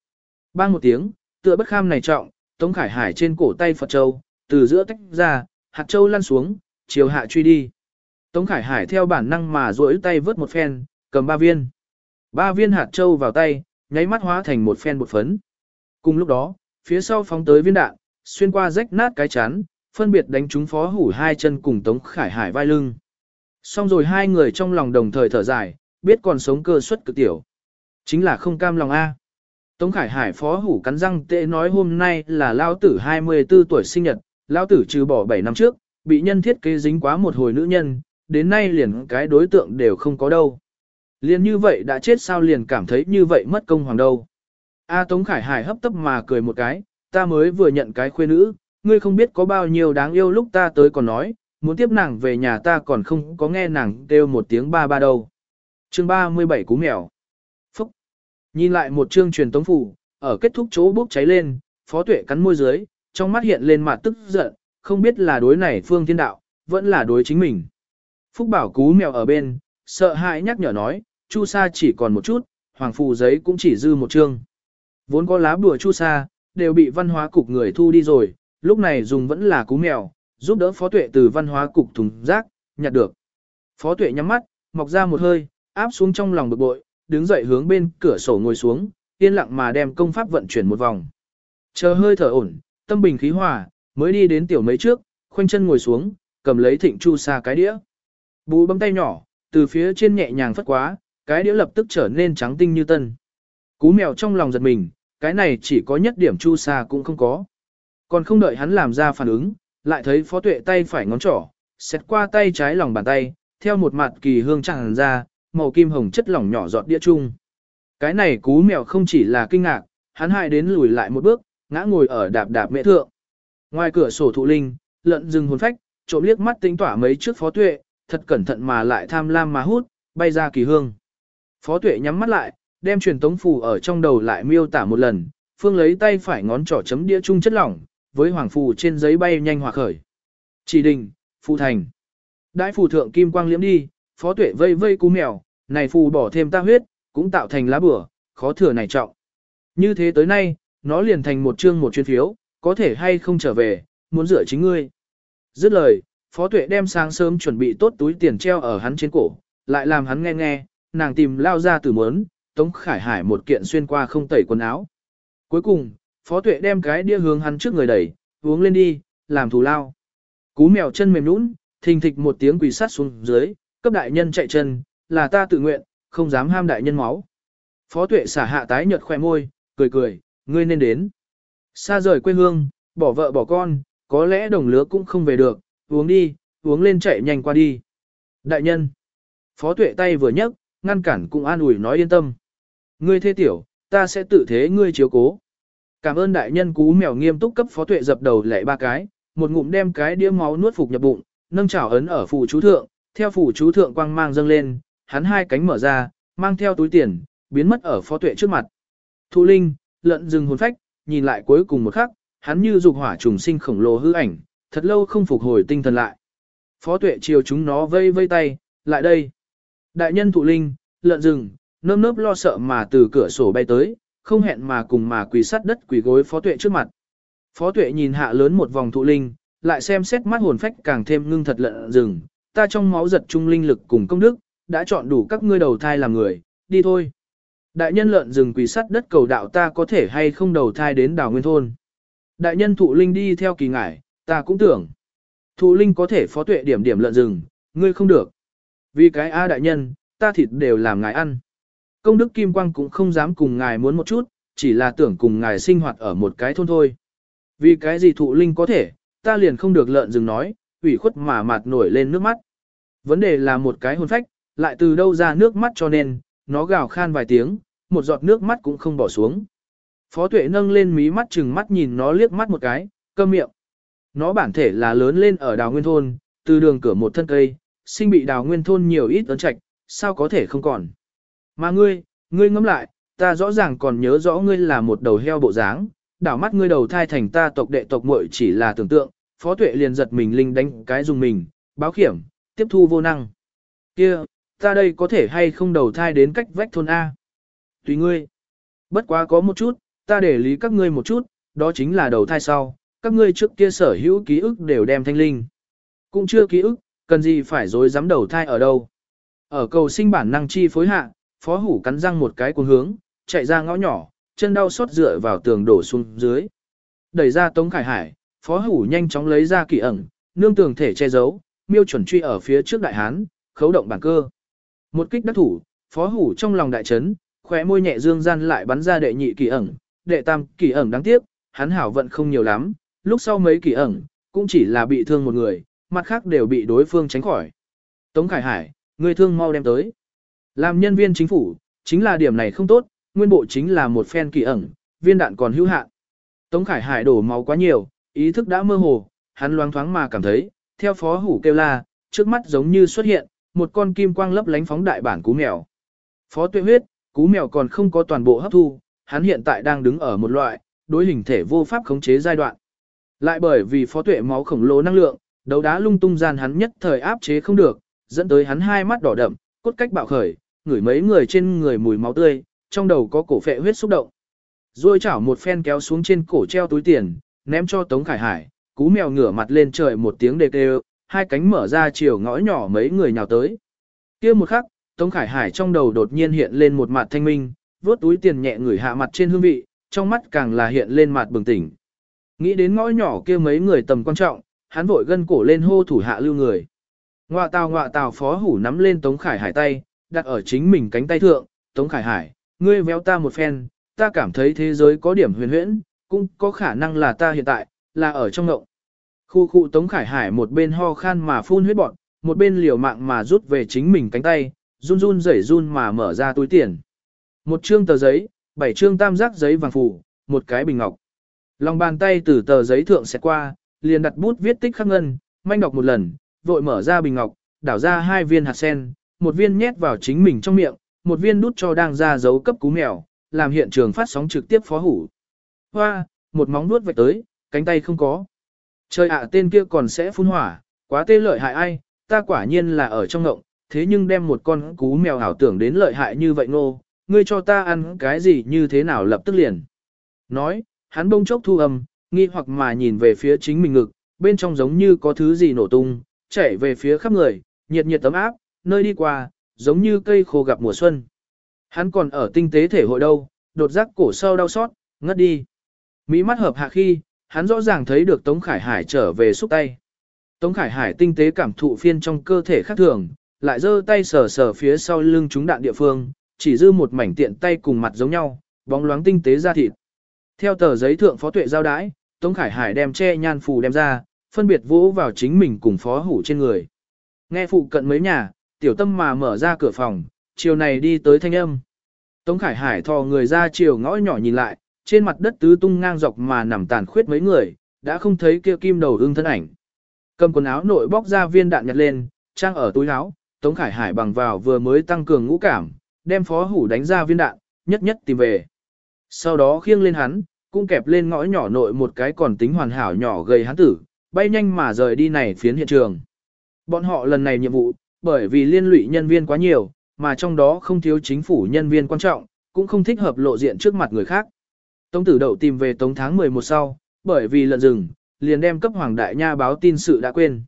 Bang một tiếng, tựa bất kham này trọng, Tống Khải Hải trên cổ tay Phật Châu, từ giữa tách ra, hạt châu lăn xuống, chiều hạ truy đi. Tống Khải Hải theo bản năng mà duỗi tay vớt một phen, cầm ba viên. Ba viên hạt châu vào tay, nháy mắt hóa thành một phen bột phấn. Cùng lúc đó, phía sau phóng tới viên đạn, xuyên qua rách nát cái chán, phân biệt đánh trúng phó hủ hai chân cùng Tống Khải Hải vai lưng. Xong rồi hai người trong lòng đồng thời thở dài, biết còn sống cơ suất cực tiểu. Chính là không cam lòng A. Tống Khải Hải phó hủ cắn răng tệ nói hôm nay là lao tử 24 tuổi sinh nhật, lao tử trừ bỏ 7 năm trước, bị nhân thiết kế dính quá một hồi nữ nhân, đến nay liền cái đối tượng đều không có đâu. Liền như vậy đã chết sao liền cảm thấy như vậy mất công hoàng đâu. A Tống Khải Hải hấp tấp mà cười một cái, ta mới vừa nhận cái khuê nữ, ngươi không biết có bao nhiêu đáng yêu lúc ta tới còn nói, muốn tiếp nàng về nhà ta còn không có nghe nàng kêu một tiếng ba ba đâu. Chương 37 Cú Mèo Nhìn lại một chương truyền tống phủ, ở kết thúc chỗ bốc cháy lên, phó tuệ cắn môi dưới, trong mắt hiện lên mặt tức giận, không biết là đối này phương thiên đạo, vẫn là đối chính mình. Phúc bảo cú mèo ở bên, sợ hãi nhắc nhở nói, chu sa chỉ còn một chút, hoàng phù giấy cũng chỉ dư một chương. Vốn có lá bùa chu sa, đều bị văn hóa cục người thu đi rồi, lúc này dùng vẫn là cú mèo, giúp đỡ phó tuệ từ văn hóa cục thùng rác, nhặt được. Phó tuệ nhắm mắt, mọc ra một hơi, áp xuống trong lòng bực bội, đứng dậy hướng bên cửa sổ ngồi xuống, yên lặng mà đem công pháp vận chuyển một vòng. Chờ hơi thở ổn, tâm bình khí hòa, mới đi đến tiểu mấy trước, khoanh chân ngồi xuống, cầm lấy thịnh chu sa cái đĩa. Bú bấm tay nhỏ, từ phía trên nhẹ nhàng phất quá, cái đĩa lập tức trở nên trắng tinh như tân. Cú mèo trong lòng giật mình, cái này chỉ có nhất điểm chu sa cũng không có. Còn không đợi hắn làm ra phản ứng, lại thấy phó tuệ tay phải ngón trỏ, xét qua tay trái lòng bàn tay, theo một mặt kỳ hương tràn ra, màu kim hồng chất lỏng nhỏ giọt đĩa chung. Cái này cú mèo không chỉ là kinh ngạc, hắn hại đến lùi lại một bước, ngã ngồi ở đạp đạp mẹ thượng. Ngoài cửa sổ thụ linh, lợn rừng hồn phách, trộm liếc mắt tính tỏa mấy trước phó tuệ, thật cẩn thận mà lại tham lam mà hút, bay ra kỳ hương. Phó tuệ nhắm mắt lại, đem truyền tống phù ở trong đầu lại miêu tả một lần, phương lấy tay phải ngón trỏ chấm đĩa chung chất lỏng, với hoàng phù trên giấy bay nhanh hòa khởi. Chỉ đình, phù thành. Đại phù thượng kim quang liễm đi, phó tuệ vây vây cú mèo, này phù bỏ thêm ta huyết, cũng tạo thành lá bửa, khó thừa này trọng. Như thế tới nay, nó liền thành một chương một chuyên phiếu, có thể hay không trở về, muốn rửa chính ngươi. Dứt lời, phó tuệ đem sáng sớm chuẩn bị tốt túi tiền treo ở hắn trên cổ, lại làm hắn nghe nghe, nàng tìm lao ra từ mớn, tống khải hải một kiện xuyên qua không tẩy quần áo. Cuối cùng, phó tuệ đem cái đĩa hướng hắn trước người đẩy, uống lên đi, làm thù lao. Cú mèo chân mềm nũng, thình thịch một tiếng quỳ sát xuống dưới, cấp đại nhân chạy chân, là ta tự nguyện, không dám ham đại nhân máu. Phó tuệ xả hạ tái nhợt khoe môi, cười cười, ngươi nên đến. Xa rời quê hương, bỏ vợ bỏ con, có lẽ đồng lứa cũng không về được, uống đi, uống lên chạy nhanh qua đi. Đại nhân. Phó tuệ tay vừa nhấc, ngăn cản cũng an ủi nói yên tâm. Ngươi thế tiểu, ta sẽ tự thế ngươi chiếu cố. Cảm ơn đại nhân cú mèo nghiêm túc cấp phó tuệ dập đầu lệ ba cái, một ngụm đem cái đĩa máu nuốt phục nhập bụng, nâng chảo ấn ở phù chú thượng, theo phủ chú thượng quang mang dâng lên, hắn hai cánh mở ra, mang theo túi tiền, biến mất ở phó tuệ trước mặt. Thu linh, lợn rừng hồn phách, nhìn lại cuối cùng một khắc, hắn như dục hỏa trùng sinh khổng lồ hư ảnh, thật lâu không phục hồi tinh thần lại. Phó tuệ chiều chúng nó vây vây tay, lại đây. Đại nhân thụ linh, lợn rừng, nơm nớp lo sợ mà từ cửa sổ bay tới, không hẹn mà cùng mà quỳ sát đất quỳ gối phó tuệ trước mặt. Phó tuệ nhìn hạ lớn một vòng thụ linh, lại xem xét mắt hồn phách càng thêm ngưng thật lợn rừng, ta trong máu giật trung linh lực cùng công đức, đã chọn đủ các ngươi đầu thai làm người, đi thôi. Đại nhân lợn rừng quỳ sắt đất cầu đạo ta có thể hay không đầu thai đến đảo nguyên thôn. Đại nhân thụ linh đi theo kỳ ngải, ta cũng tưởng. Thụ linh có thể phó tuệ điểm điểm lợn rừng, ngươi không được. Vì cái A đại nhân, ta thịt đều làm ngài ăn. Công đức Kim Quang cũng không dám cùng ngài muốn một chút, chỉ là tưởng cùng ngài sinh hoạt ở một cái thôn thôi. Vì cái gì thụ linh có thể, ta liền không được lợn rừng nói, ủy khuất mà mạt nổi lên nước mắt. Vấn đề là một cái hồn phách, lại từ đâu ra nước mắt cho nên, nó gào khan vài tiếng, một giọt nước mắt cũng không bỏ xuống. Phó tuệ nâng lên mí mắt chừng mắt nhìn nó liếc mắt một cái, câm miệng. Nó bản thể là lớn lên ở đào nguyên thôn, từ đường cửa một thân cây, sinh bị đào nguyên thôn nhiều ít ấn trạch, sao có thể không còn. Mà ngươi, ngươi ngẫm lại, ta rõ ràng còn nhớ rõ ngươi là một đầu heo bộ dáng, đảo mắt ngươi đầu thai thành ta tộc đệ tộc muội chỉ là tưởng tượng, phó tuệ liền giật mình linh đánh cái dùng mình, báo khiểm, tiếp thu vô năng. kia ta đây có thể hay không đầu thai đến cách vách thôn A. Tùy ngươi. Bất quá có một chút, ta để lý các ngươi một chút, đó chính là đầu thai sau, các ngươi trước kia sở hữu ký ức đều đem thanh linh. Cũng chưa ký ức, cần gì phải dối dám đầu thai ở đâu. Ở cầu sinh bản năng chi phối hạ, phó hủ cắn răng một cái cuồng hướng, chạy ra ngõ nhỏ, chân đau xót dựa vào tường đổ xuống dưới. Đẩy ra Tống Khải Hải, phó hủ nhanh chóng lấy ra kỳ ẩn, nương tường thể che giấu, miêu chuẩn truy ở phía trước đại hán, khấu động bản cơ. Một kích đắc thủ, phó hủ trong lòng đại chấn, khóe môi nhẹ dương gian lại bắn ra đệ nhị kỳ ẩn, đệ tam kỳ ẩn đáng tiếc, hắn hảo vận không nhiều lắm, lúc sau mấy kỳ ẩn, cũng chỉ là bị thương một người, mặt khác đều bị đối phương tránh khỏi. Tống Khải Hải, người thương mau đem tới. Làm nhân viên chính phủ, chính là điểm này không tốt, nguyên bộ chính là một phen kỳ ẩn, viên đạn còn hữu hạn. Tống Khải Hải đổ máu quá nhiều, ý thức đã mơ hồ, hắn loáng thoáng mà cảm thấy, theo phó hủ kêu la, trước mắt giống như xuất hiện, một con kim quang lấp lánh phóng đại bản cú mèo. Phó tuệ huyết, cú mèo còn không có toàn bộ hấp thu, hắn hiện tại đang đứng ở một loại, đối hình thể vô pháp khống chế giai đoạn. Lại bởi vì phó tuệ máu khổng lồ năng lượng, đấu đá lung tung gian hắn nhất thời áp chế không được, dẫn tới hắn hai mắt đỏ đậm, cốt cách bạo khởi, ngửi mấy người trên người mùi máu tươi, trong đầu có cổ phệ huyết xúc động. Rồi chảo một phen kéo xuống trên cổ treo túi tiền, ném cho Tống Khải Hải, cú mèo ngửa mặt lên trời một tiếng đề kêu, hai cánh mở ra chiều ngõ nhỏ mấy người nhào tới. kia một khắc, Tống Khải Hải trong đầu đột nhiên hiện lên một mặt thanh minh, vốt túi tiền nhẹ người hạ mặt trên hương vị, trong mắt càng là hiện lên mặt bừng tỉnh. Nghĩ đến ngõ nhỏ kia mấy người tầm quan trọng, hắn vội gân cổ lên hô thủ hạ lưu người. Ngoạ tào ngoạ tào phó hủ nắm lên Tống Khải Hải tay, đặt ở chính mình cánh tay thượng, Tống Khải Hải, ngươi véo ta một phen, ta cảm thấy thế giới có điểm huyền huyễn, cũng có khả năng là ta hiện tại, là ở trong ngộng. Khu khu Tống Khải Hải một bên ho khan mà phun huyết bọn, một bên liều mạng mà rút về chính mình cánh tay, run run rẩy run mà mở ra túi tiền. Một trương tờ giấy, bảy trương tam giác giấy vàng phủ, một cái bình ngọc. Lòng bàn tay từ tờ giấy thượng sẽ qua, liền đặt bút viết tích khắc ngân, manh đọc một lần, vội mở ra bình ngọc, đảo ra hai viên hạt sen, một viên nhét vào chính mình trong miệng, một viên đút cho đang ra dấu cấp cú mèo, làm hiện trường phát sóng trực tiếp phó hủ. Hoa, một móng nuốt vạch tới, cánh tay không có. Trời ạ tên kia còn sẽ phun hỏa, quá tê lợi hại ai, ta quả nhiên là ở trong ngộng, thế nhưng đem một con cú mèo ảo tưởng đến lợi hại như vậy ngô, ngươi cho ta ăn cái gì như thế nào lập tức liền. Nói, hắn bông chốc thu âm, nghi hoặc mà nhìn về phía chính mình ngực, bên trong giống như có thứ gì nổ tung, chảy về phía khắp người, nhiệt nhiệt tấm áp, nơi đi qua, giống như cây khô gặp mùa xuân. Hắn còn ở tinh tế thể hội đâu, đột giác cổ sâu đau xót, ngất đi. Mỹ mắt hợp hạ khi, hắn rõ ràng thấy được Tống Khải Hải trở về xúc tay. Tống Khải Hải tinh tế cảm thụ phiên trong cơ thể khác thường, lại giơ tay sờ sờ phía sau lưng chúng đạn địa phương, chỉ dư một mảnh tiện tay cùng mặt giống nhau, bóng loáng tinh tế ra thịt. Theo tờ giấy thượng phó tuệ giao đãi, Tống Khải Hải đem che nhan phù đem ra, phân biệt vỗ vào chính mình cùng phó hủ trên người. Nghe phụ cận mấy nhà, tiểu tâm mà mở ra cửa phòng, chiều này đi tới thanh âm. Tống Khải Hải thò người ra chiều ngõ nhỏ nhìn lại, trên mặt đất tứ tung ngang dọc mà nằm tàn khuyết mấy người, đã không thấy kia kim đầu ưng thân ảnh. Cầm quần áo nội bóc ra viên đạn nhặt lên, trang ở túi áo, Tống Khải Hải bằng vào vừa mới tăng cường ngũ cảm, đem phó hủ đánh ra viên đạn, nhất nhất tìm về. Sau đó khiêng lên hắn, cũng kẹp lên ngõ nhỏ nội một cái còn tính hoàn hảo nhỏ gầy hắn tử, bay nhanh mà rời đi này phiến hiện trường. Bọn họ lần này nhiệm vụ, bởi vì liên lụy nhân viên quá nhiều, mà trong đó không thiếu chính phủ nhân viên quan trọng, cũng không thích hợp lộ diện trước mặt người khác. Tống tử đậu tìm về tống tháng 11 sau, bởi vì lợn rừng, liền đem cấp Hoàng Đại Nha báo tin sự đã quên.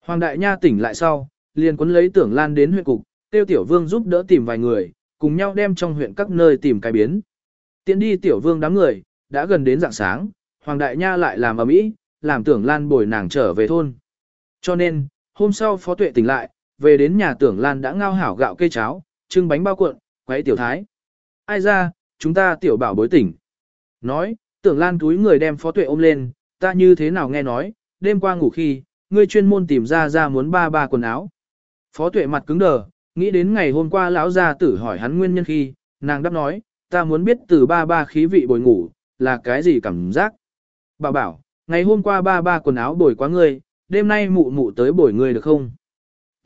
Hoàng Đại Nha tỉnh lại sau, liền quấn lấy tưởng lan đến huyện cục, tiêu tiểu vương giúp đỡ tìm vài người, cùng nhau đem trong huyện các nơi tìm cái biến. Tiến đi tiểu vương đám người, đã gần đến dạng sáng, Hoàng Đại Nha lại làm ở mỹ, làm tưởng lan bồi nàng trở về thôn. Cho nên, hôm sau phó tuệ tỉnh lại, về đến nhà tưởng lan đã ngao hảo gạo cây cháo, trưng bánh bao cuộn, quấy tiểu thái. Ai ra, chúng ta tiểu bảo bối tỉnh. Nói, tưởng lan túi người đem phó tuệ ôm lên, ta như thế nào nghe nói, đêm qua ngủ khi, ngươi chuyên môn tìm ra ra muốn ba ba quần áo. Phó tuệ mặt cứng đờ, nghĩ đến ngày hôm qua lão gia tử hỏi hắn nguyên nhân khi, nàng đáp nói, ta muốn biết từ ba ba khí vị bồi ngủ, là cái gì cảm giác. Bà bảo, ngày hôm qua ba ba quần áo bồi quá ngươi, đêm nay mụ mụ tới bồi ngươi được không?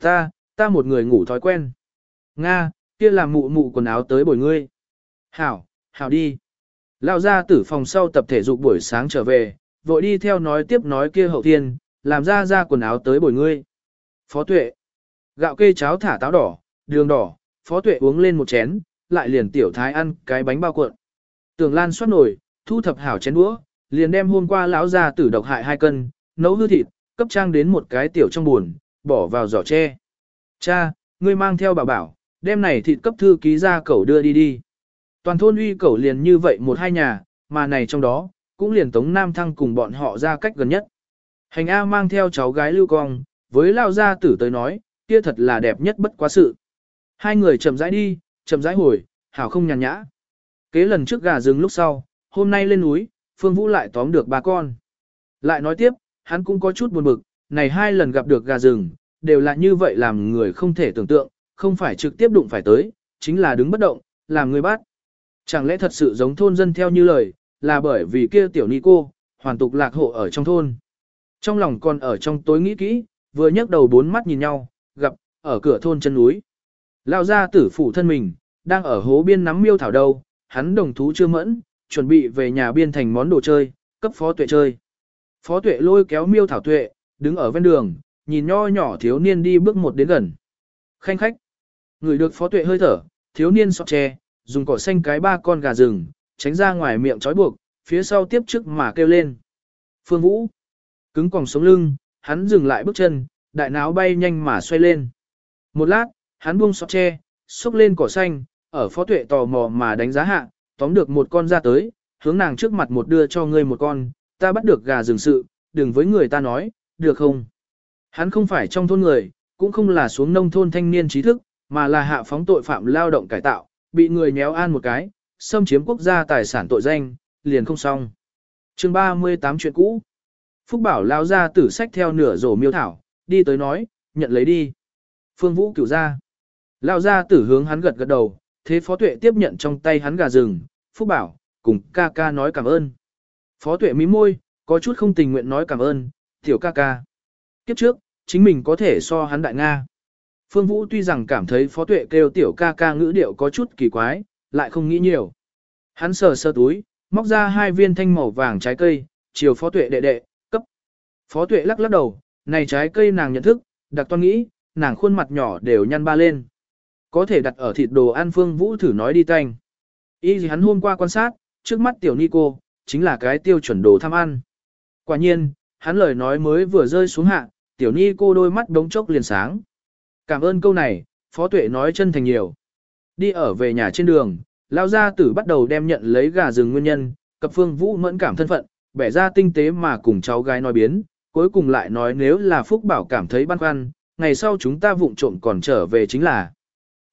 Ta, ta một người ngủ thói quen. Nga, kia là mụ mụ quần áo tới bồi ngươi. Hảo, hảo đi. Lao ra tử phòng sau tập thể dục buổi sáng trở về, vội đi theo nói tiếp nói kia hậu thiên, làm ra ra quần áo tới bồi ngươi. Phó tuệ. Gạo kê cháo thả táo đỏ, đường đỏ, phó tuệ uống lên một chén, lại liền tiểu thái ăn cái bánh bao cuộn. Tường lan xoát nổi, thu thập hảo chén đũa, liền đem hôm qua lão ra tử độc hại hai cân, nấu hư thịt, cấp trang đến một cái tiểu trong buồn, bỏ vào giỏ tre. Cha, ngươi mang theo bảo bảo, đem này thịt cấp thư ký ra cẩu đưa đi đi. Toàn thôn uy cẩu liền như vậy một hai nhà, mà này trong đó, cũng liền Tống Nam Thăng cùng bọn họ ra cách gần nhất. Hành A mang theo cháu gái lưu cong, với lao gia tử tới nói, kia thật là đẹp nhất bất quá sự. Hai người chậm rãi đi, chậm rãi hồi, hảo không nhàn nhã. Kế lần trước gà rừng lúc sau, hôm nay lên núi, Phương Vũ lại tóm được ba con. Lại nói tiếp, hắn cũng có chút buồn bực, này hai lần gặp được gà rừng, đều là như vậy làm người không thể tưởng tượng, không phải trực tiếp đụng phải tới, chính là đứng bất động, làm người bắt. Chẳng lẽ thật sự giống thôn dân theo như lời, là bởi vì kia tiểu ni cô, hoàn tục lạc hộ ở trong thôn. Trong lòng còn ở trong tối nghĩ kỹ, vừa nhấc đầu bốn mắt nhìn nhau, gặp, ở cửa thôn chân núi. Lao ra tử phủ thân mình, đang ở hố biên nắm miêu thảo đâu, hắn đồng thú chưa mẫn, chuẩn bị về nhà biên thành món đồ chơi, cấp phó tuệ chơi. Phó tuệ lôi kéo miêu thảo tuệ, đứng ở ven đường, nhìn nho nhỏ thiếu niên đi bước một đến gần. Khanh khách. Người được phó tuệ hơi thở, thiếu niên sọt tre, dùng cỏ xanh cái ba con gà rừng, tránh ra ngoài miệng trói buộc, phía sau tiếp trước mà kêu lên. Phương Vũ, cứng còng sống lưng, hắn dừng lại bước chân, đại náo bay nhanh mà xoay lên. Một lát, hắn buông sọt tre, xúc lên cỏ xanh, ở phó tuệ tò mò mà đánh giá hạ, tóm được một con ra tới, hướng nàng trước mặt một đưa cho ngươi một con, ta bắt được gà rừng sự, đừng với người ta nói, được không? Hắn không phải trong thôn người, cũng không là xuống nông thôn thanh niên trí thức, mà là hạ phóng tội phạm lao động cải tạo, bị người nhéo an một cái, xâm chiếm quốc gia tài sản tội danh, liền không xong. chương 38 chuyện cũ. Phúc Bảo lao ra tử sách theo nửa rổ miêu thảo, đi tới nói, nhận lấy đi. Phương Vũ cửu ra. Lao ra tử hướng hắn gật gật đầu, thế Phó Tuệ tiếp nhận trong tay hắn gà rừng, Phúc Bảo, cùng ca ca nói cảm ơn. Phó Tuệ mím môi, có chút không tình nguyện nói cảm ơn, tiểu ca ca. Kiếp trước, chính mình có thể so hắn đại Nga. Phương Vũ tuy rằng cảm thấy Phó Tuệ kêu tiểu ca ca ngữ điệu có chút kỳ quái, lại không nghĩ nhiều. Hắn sờ sơ túi, móc ra hai viên thanh màu vàng trái cây, chiều Phó Tuệ đệ đệ, cấp. Phó Tuệ lắc lắc đầu, này trái cây nàng nhận thức, đặc toan nghĩ, nàng khuôn mặt nhỏ đều nhăn ba lên. Có thể đặt ở thịt đồ ăn Phương Vũ thử nói đi tanh. Ý gì hắn hôm qua quan sát, trước mắt tiểu Nico, chính là cái tiêu chuẩn đồ tham ăn. Quả nhiên, hắn lời nói mới vừa rơi xuống hạ, tiểu Nico đôi mắt đống chốc liền sáng. Cảm ơn câu này, Phó Tuệ nói chân thành nhiều. Đi ở về nhà trên đường, lao gia tử bắt đầu đem nhận lấy gà rừng nguyên nhân, cập phương vũ mẫn cảm thân phận, bẻ ra tinh tế mà cùng cháu gái nói biến, cuối cùng lại nói nếu là Phúc Bảo cảm thấy băn khoăn, ngày sau chúng ta vụng trộm còn trở về chính là.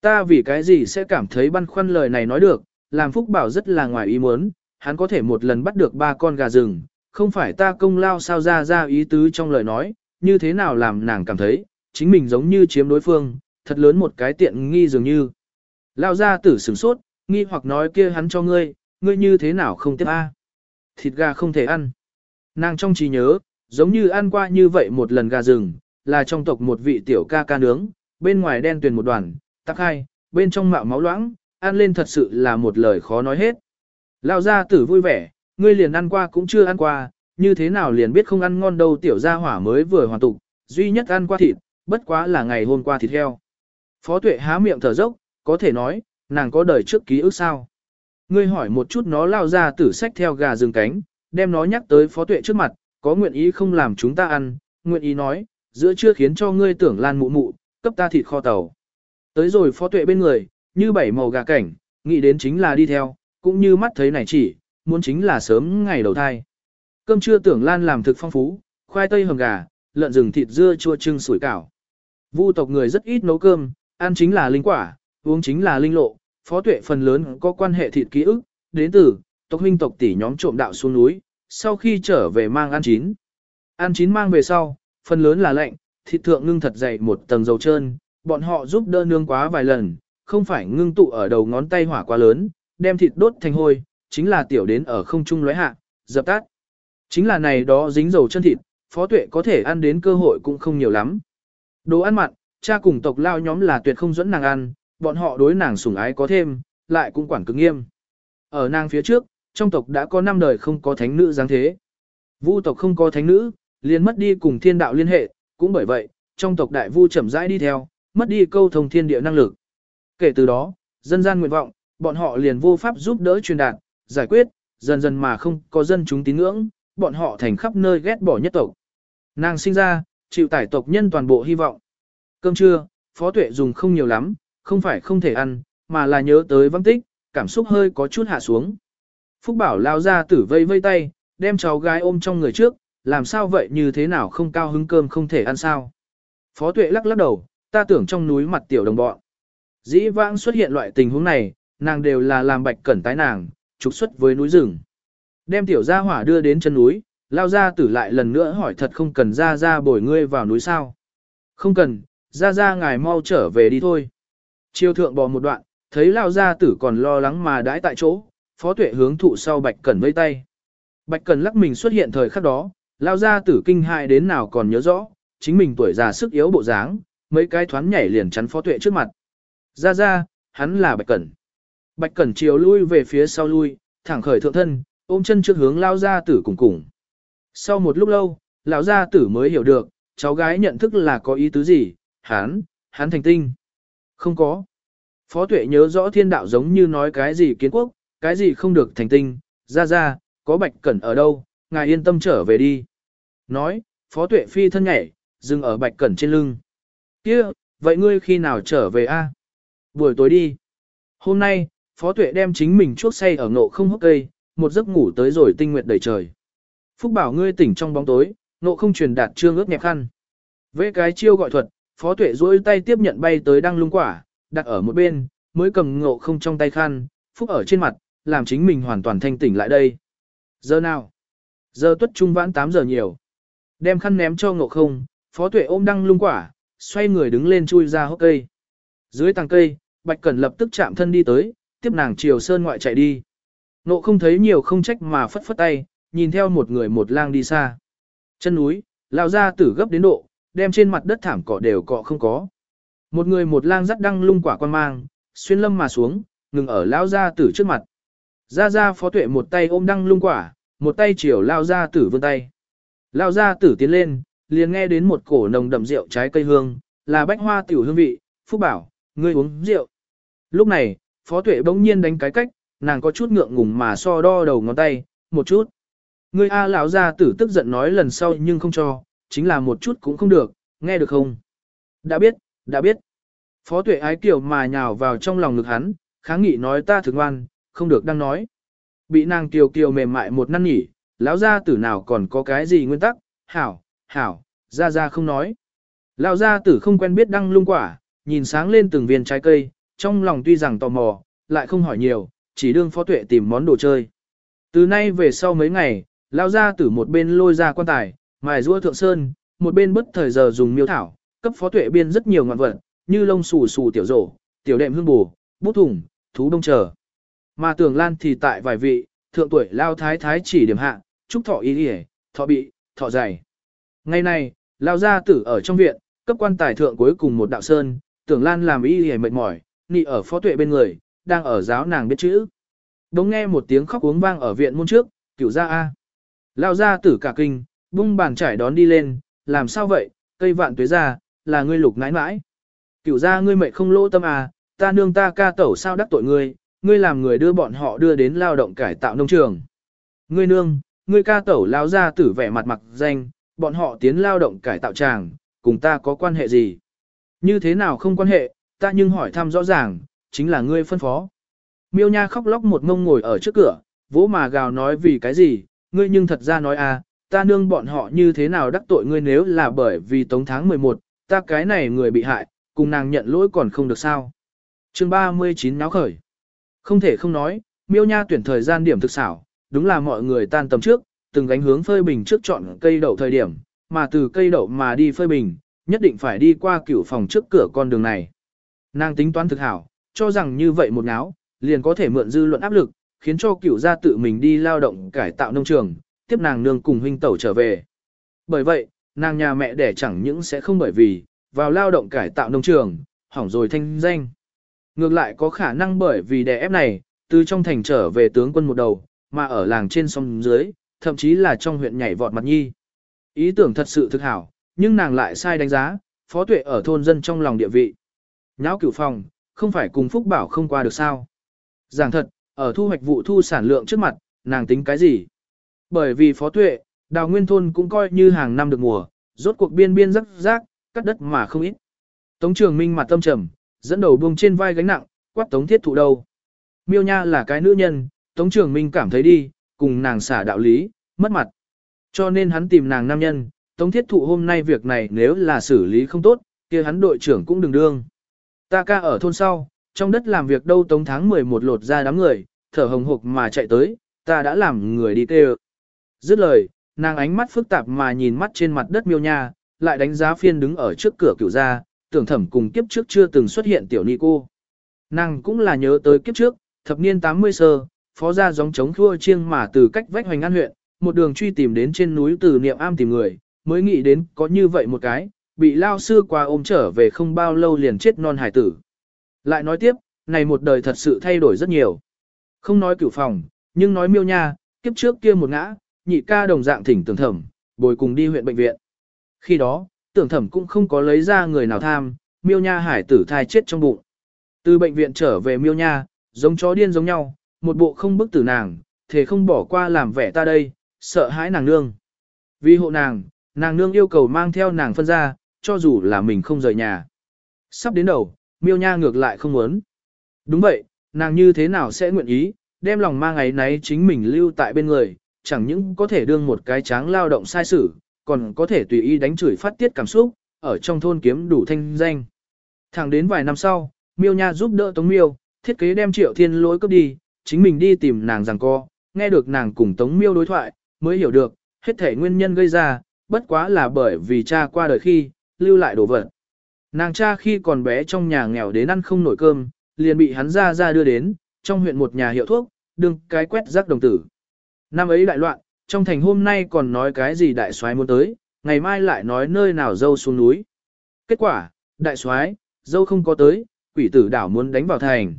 Ta vì cái gì sẽ cảm thấy băn khoăn lời này nói được, làm Phúc Bảo rất là ngoài ý muốn, hắn có thể một lần bắt được ba con gà rừng, không phải ta công lao sao ra ra ý tứ trong lời nói, như thế nào làm nàng cảm thấy, chính mình giống như chiếm đối phương, thật lớn một cái tiện nghi dường như. Lao ra tử sửng sốt, nghi hoặc nói kia hắn cho ngươi, ngươi như thế nào không tiếp a? Thịt gà không thể ăn. Nàng trong trí nhớ, giống như ăn qua như vậy một lần gà rừng, là trong tộc một vị tiểu ca ca nướng, bên ngoài đen tuyền một đoàn, tắc hai, bên trong mạo máu loãng, ăn lên thật sự là một lời khó nói hết. Lao gia tử vui vẻ, ngươi liền ăn qua cũng chưa ăn qua, như thế nào liền biết không ăn ngon đâu tiểu gia hỏa mới vừa hoàn tục, duy nhất ăn qua thịt, bất quá là ngày hôm qua thịt heo. Phó tuệ há miệng thở dốc, có thể nói, nàng có đời trước ký ức sao. Ngươi hỏi một chút nó lao ra tử sách theo gà rừng cánh, đem nó nhắc tới phó tuệ trước mặt, có nguyện ý không làm chúng ta ăn, nguyện ý nói, giữa chưa khiến cho ngươi tưởng lan mụ mụ, cấp ta thịt kho tàu. Tới rồi phó tuệ bên người, như bảy màu gà cảnh, nghĩ đến chính là đi theo, cũng như mắt thấy này chỉ, muốn chính là sớm ngày đầu thai. Cơm trưa tưởng lan làm thực phong phú, khoai tây hầm gà, lợn rừng thịt dưa chua trưng sủi cảo. Vu tộc người rất ít nấu cơm, ăn chính là linh quả, uống chính là linh lộ, phó tuệ phần lớn có quan hệ thịt ký ức, đến từ tộc huynh tộc tỷ nhóm trộm đạo xuống núi, sau khi trở về mang ăn chín. Ăn chín mang về sau, phần lớn là lạnh, thịt thượng ngưng thật dày một tầng dầu trơn, bọn họ giúp đỡ nương quá vài lần, không phải ngưng tụ ở đầu ngón tay hỏa quá lớn, đem thịt đốt thành hôi, chính là tiểu đến ở không trung lóe hạ, dập tắt. Chính là này đó dính dầu chân thịt, phó tuệ có thể ăn đến cơ hội cũng không nhiều lắm. Đồ ăn mặn, cha cùng tộc lao nhóm là tuyệt không dẫn nàng ăn, bọn họ đối nàng sủng ái có thêm, lại cũng quản cực nghiêm. Ở nàng phía trước, trong tộc đã có 5 đời không có thánh nữ dáng thế. Vu tộc không có thánh nữ, liền mất đi cùng thiên đạo liên hệ, cũng bởi vậy, trong tộc đại vu chậm rãi đi theo, mất đi câu thông thiên địa năng lực. Kể từ đó, dân gian nguyện vọng, bọn họ liền vô pháp giúp đỡ truyền đạt, giải quyết, dần dần mà không có dân chúng tín ngưỡng, bọn họ thành khắp nơi ghét bỏ nhất tộc. Nàng sinh ra, chịu tải tộc nhân toàn bộ hy vọng. Cơm trưa, Phó Tuệ dùng không nhiều lắm, không phải không thể ăn, mà là nhớ tới văng tích, cảm xúc hơi có chút hạ xuống. Phúc Bảo lao ra tử vây vây tay, đem cháu gái ôm trong người trước, làm sao vậy như thế nào không cao hứng cơm không thể ăn sao. Phó Tuệ lắc lắc đầu, ta tưởng trong núi mặt tiểu đồng bọn. Dĩ vãng xuất hiện loại tình huống này, nàng đều là làm bạch cẩn tái nàng, trục xuất với núi rừng. Đem tiểu gia hỏa đưa đến chân núi, lao ra tử lại lần nữa hỏi thật không cần ra ra bồi ngươi vào núi sao. Không cần, ra ra ngài mau trở về đi thôi. Chiêu thượng bò một đoạn, thấy lao gia tử còn lo lắng mà đãi tại chỗ, phó tuệ hướng thụ sau bạch cẩn vây tay. Bạch cẩn lắc mình xuất hiện thời khắc đó, lao gia tử kinh hại đến nào còn nhớ rõ, chính mình tuổi già sức yếu bộ dáng, mấy cái thoáng nhảy liền chắn phó tuệ trước mặt. Ra ra, hắn là bạch cẩn. Bạch cẩn chiều lui về phía sau lui, thẳng khởi thượng thân, ôm chân trước hướng lao gia tử cùng cùng. Sau một lúc lâu, lão gia tử mới hiểu được, cháu gái nhận thức là có ý tứ gì, hắn, hắn thành tinh. Không có. Phó tuệ nhớ rõ thiên đạo giống như nói cái gì kiến quốc, cái gì không được thành tinh, ra ra, có bạch cẩn ở đâu, ngài yên tâm trở về đi. Nói, phó tuệ phi thân nhảy, dừng ở bạch cẩn trên lưng. kia vậy ngươi khi nào trở về a? Buổi tối đi. Hôm nay, phó tuệ đem chính mình chuốc say ở ngộ không hốc cây, một giấc ngủ tới rồi tinh nguyệt đầy trời. Phúc bảo ngươi tỉnh trong bóng tối, nộ không truyền đạt trương ướt nhẹp khăn. Vẽ cái chiêu gọi thuật, phó tuệ duỗi tay tiếp nhận bay tới đăng lung quả, đặt ở một bên, mới cầm ngộ không trong tay khăn, phúc ở trên mặt, làm chính mình hoàn toàn thanh tỉnh lại đây. Giờ nào? Giờ tuất trung vãn 8 giờ nhiều. Đem khăn ném cho ngộ không, phó tuệ ôm đăng lung quả, xoay người đứng lên chui ra hốc cây. Dưới tàng cây, Bạch Cẩn lập tức chạm thân đi tới, tiếp nàng chiều sơn ngoại chạy đi. Ngộ không thấy nhiều không trách mà phất phất tay, nhìn theo một người một lang đi xa. Chân núi, lao ra tử gấp đến độ, đem trên mặt đất thảm cỏ đều cọ không có. Một người một lang dắt đăng lung quả quan mang, xuyên lâm mà xuống, ngừng ở lao ra tử trước mặt. Ra ra phó tuệ một tay ôm đăng lung quả, một tay chiều lao ra tử vươn tay. Lao ra tử tiến lên, liền nghe đến một cổ nồng đậm rượu trái cây hương, là bách hoa tiểu hương vị, phúc bảo, ngươi uống rượu. Lúc này, phó tuệ bỗng nhiên đánh cái cách, nàng có chút ngượng ngùng mà so đo đầu ngón tay, một chút. Ngươi A lão gia tử tức giận nói lần sau nhưng không cho, chính là một chút cũng không được, nghe được không? Đã biết, đã biết. Phó tuệ ái kiểu mà nhào vào trong lòng ngực hắn, kháng nghị nói ta thường ngoan, không được đang nói. Bị nàng kiều kiều mềm mại một năn nhỉ, lão gia tử nào còn có cái gì nguyên tắc, hảo, hảo, ra ra không nói. Lão gia tử không quen biết đăng lung quả, nhìn sáng lên từng viên trái cây, trong lòng tuy rằng tò mò, lại không hỏi nhiều, chỉ đương phó tuệ tìm món đồ chơi. Từ nay về sau mấy ngày, lão gia tử một bên lôi ra quan tài, mài rua thượng sơn, một bên bất thời giờ dùng miêu thảo, cấp phó tuệ biên rất nhiều ngọn vật, như lông xù xù tiểu rổ, tiểu đệm hương bù, bút thùng, thú đông chờ. Mà tưởng lan thì tại vài vị, thượng tuổi lao thái thái chỉ điểm hạ, chúc thọ ý đi thọ bị, thọ dày. Ngày nay, lao gia tử ở trong viện, cấp quan tài thượng cuối cùng một đạo sơn, tưởng lan làm ý hề mệt mỏi, nị ở phó tuệ bên người, đang ở giáo nàng biết chữ. Đống nghe một tiếng khóc uống vang ở viện môn trước, cửu ra A. Lao gia tử cả kinh, bung bàn trải đón đi lên, làm sao vậy, cây vạn tuế ra, là ngươi lục nãi nãi. Cửu ra ngươi mệt không lỗ tâm à, ta nương ta ca tẩu sao đắc tội ngươi, ngươi làm người đưa bọn họ đưa đến lao động cải tạo nông trường. Ngươi nương, ngươi ca tẩu lao ra tử vẻ mặt mặc danh, bọn họ tiến lao động cải tạo tràng, cùng ta có quan hệ gì? Như thế nào không quan hệ, ta nhưng hỏi thăm rõ ràng, chính là ngươi phân phó. Miêu Nha khóc lóc một ngông ngồi ở trước cửa, vỗ mà gào nói vì cái gì, ngươi nhưng thật ra nói à, ta nương bọn họ như thế nào đắc tội ngươi nếu là bởi vì tống tháng 11, ta cái này người bị hại, cùng nàng nhận lỗi còn không được sao. chương 39 náo khởi. Không thể không nói, miêu nha tuyển thời gian điểm thực xảo, đúng là mọi người tan tầm trước, từng gánh hướng phơi bình trước chọn cây đậu thời điểm, mà từ cây đậu mà đi phơi bình, nhất định phải đi qua cửu phòng trước cửa con đường này. Nàng tính toán thực hảo, cho rằng như vậy một náo, liền có thể mượn dư luận áp lực, khiến cho cửu gia tự mình đi lao động cải tạo nông trường, tiếp nàng nương cùng huynh tẩu trở về. Bởi vậy, nàng nhà mẹ đẻ chẳng những sẽ không bởi vì, vào lao động cải tạo nông trường, hỏng rồi thanh danh. Ngược lại có khả năng bởi vì đè ép này, từ trong thành trở về tướng quân một đầu, mà ở làng trên sông dưới, thậm chí là trong huyện nhảy vọt mặt nhi. Ý tưởng thật sự thực hảo, nhưng nàng lại sai đánh giá, phó tuệ ở thôn dân trong lòng địa vị. Nháo cửu phòng, không phải cùng Phúc Bảo không qua được sao. Giảng thật, ở thu hoạch vụ thu sản lượng trước mặt, nàng tính cái gì? Bởi vì phó tuệ, đào nguyên thôn cũng coi như hàng năm được mùa, rốt cuộc biên biên rắc rác, cắt đất mà không ít. Tống trường minh mặt tâm trầm, dẫn đầu buông trên vai gánh nặng, quát tống thiết thụ đâu. Miêu nha là cái nữ nhân, tống trường minh cảm thấy đi, cùng nàng xả đạo lý, mất mặt. Cho nên hắn tìm nàng nam nhân, tống thiết thụ hôm nay việc này nếu là xử lý không tốt, kia hắn đội trưởng cũng đừng đương. Ta ca ở thôn sau, trong đất làm việc đâu tống tháng 11 lột ra đám người, thở hồng hộc mà chạy tới, ta đã làm người đi tê Dứt lời, nàng ánh mắt phức tạp mà nhìn mắt trên mặt đất miêu nha, lại đánh giá phiên đứng ở trước cửa cửu gia, tưởng thẩm cùng kiếp trước chưa từng xuất hiện tiểu ni cô. Nàng cũng là nhớ tới kiếp trước, thập niên 80 sơ, phó gia gióng chống thua chiêng mà từ cách vách hoành an huyện, một đường truy tìm đến trên núi từ niệm am tìm người, mới nghĩ đến có như vậy một cái, bị lao sư qua ôm trở về không bao lâu liền chết non hải tử. Lại nói tiếp, này một đời thật sự thay đổi rất nhiều. Không nói cửu phòng, nhưng nói miêu nha, kiếp trước kia một ngã, nhị ca đồng dạng thỉnh tưởng thẩm, bồi cùng đi huyện bệnh viện. Khi đó, tưởng thẩm cũng không có lấy ra người nào tham, miêu nha hải tử thai chết trong bụng. Từ bệnh viện trở về miêu nha, giống chó điên giống nhau, một bộ không bức tử nàng, thể không bỏ qua làm vẻ ta đây, sợ hãi nàng nương. Vì hộ nàng, nàng nương yêu cầu mang theo nàng phân ra, cho dù là mình không rời nhà. Sắp đến đầu, miêu nha ngược lại không muốn. Đúng vậy, nàng như thế nào sẽ nguyện ý, đem lòng mang ấy nấy chính mình lưu tại bên người, chẳng những có thể đương một cái tráng lao động sai sử, còn có thể tùy ý đánh chửi phát tiết cảm xúc, ở trong thôn kiếm đủ thanh danh. Thẳng đến vài năm sau, miêu nha giúp đỡ Tống Miêu, thiết kế đem triệu thiên lỗi cấp đi, chính mình đi tìm nàng rằng co, nghe được nàng cùng Tống Miêu đối thoại, mới hiểu được, hết thể nguyên nhân gây ra, bất quá là bởi vì cha qua đời khi, lưu lại đồ vật. Nàng cha khi còn bé trong nhà nghèo đến ăn không nổi cơm, liền bị hắn ra ra đưa đến, trong huyện một nhà hiệu thuốc, đừng cái quét rác đồng tử. Năm ấy đại loạn, trong thành hôm nay còn nói cái gì đại soái muốn tới, ngày mai lại nói nơi nào dâu xuống núi. Kết quả, đại soái, dâu không có tới, quỷ tử đảo muốn đánh vào thành.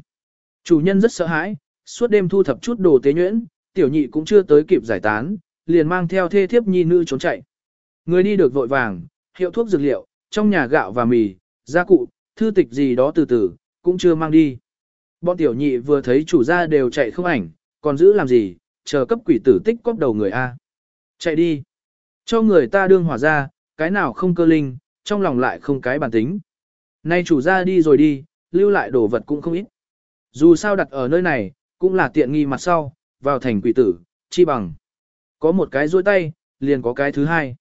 Chủ nhân rất sợ hãi, suốt đêm thu thập chút đồ tế nhuyễn, tiểu nhị cũng chưa tới kịp giải tán, liền mang theo thê thiếp nhi nữ trốn chạy. Người đi được vội vàng, hiệu thuốc dược liệu, trong nhà gạo và mì, gia cụ, thư tịch gì đó từ từ, cũng chưa mang đi. Bọn tiểu nhị vừa thấy chủ gia đều chạy không ảnh, còn giữ làm gì, chờ cấp quỷ tử tích cóp đầu người A. Chạy đi. Cho người ta đương hỏa ra, cái nào không cơ linh, trong lòng lại không cái bản tính. Nay chủ gia đi rồi đi, lưu lại đồ vật cũng không ít. Dù sao đặt ở nơi này, cũng là tiện nghi mặt sau, vào thành quỷ tử, chi bằng. Có một cái dôi tay, liền có cái thứ hai.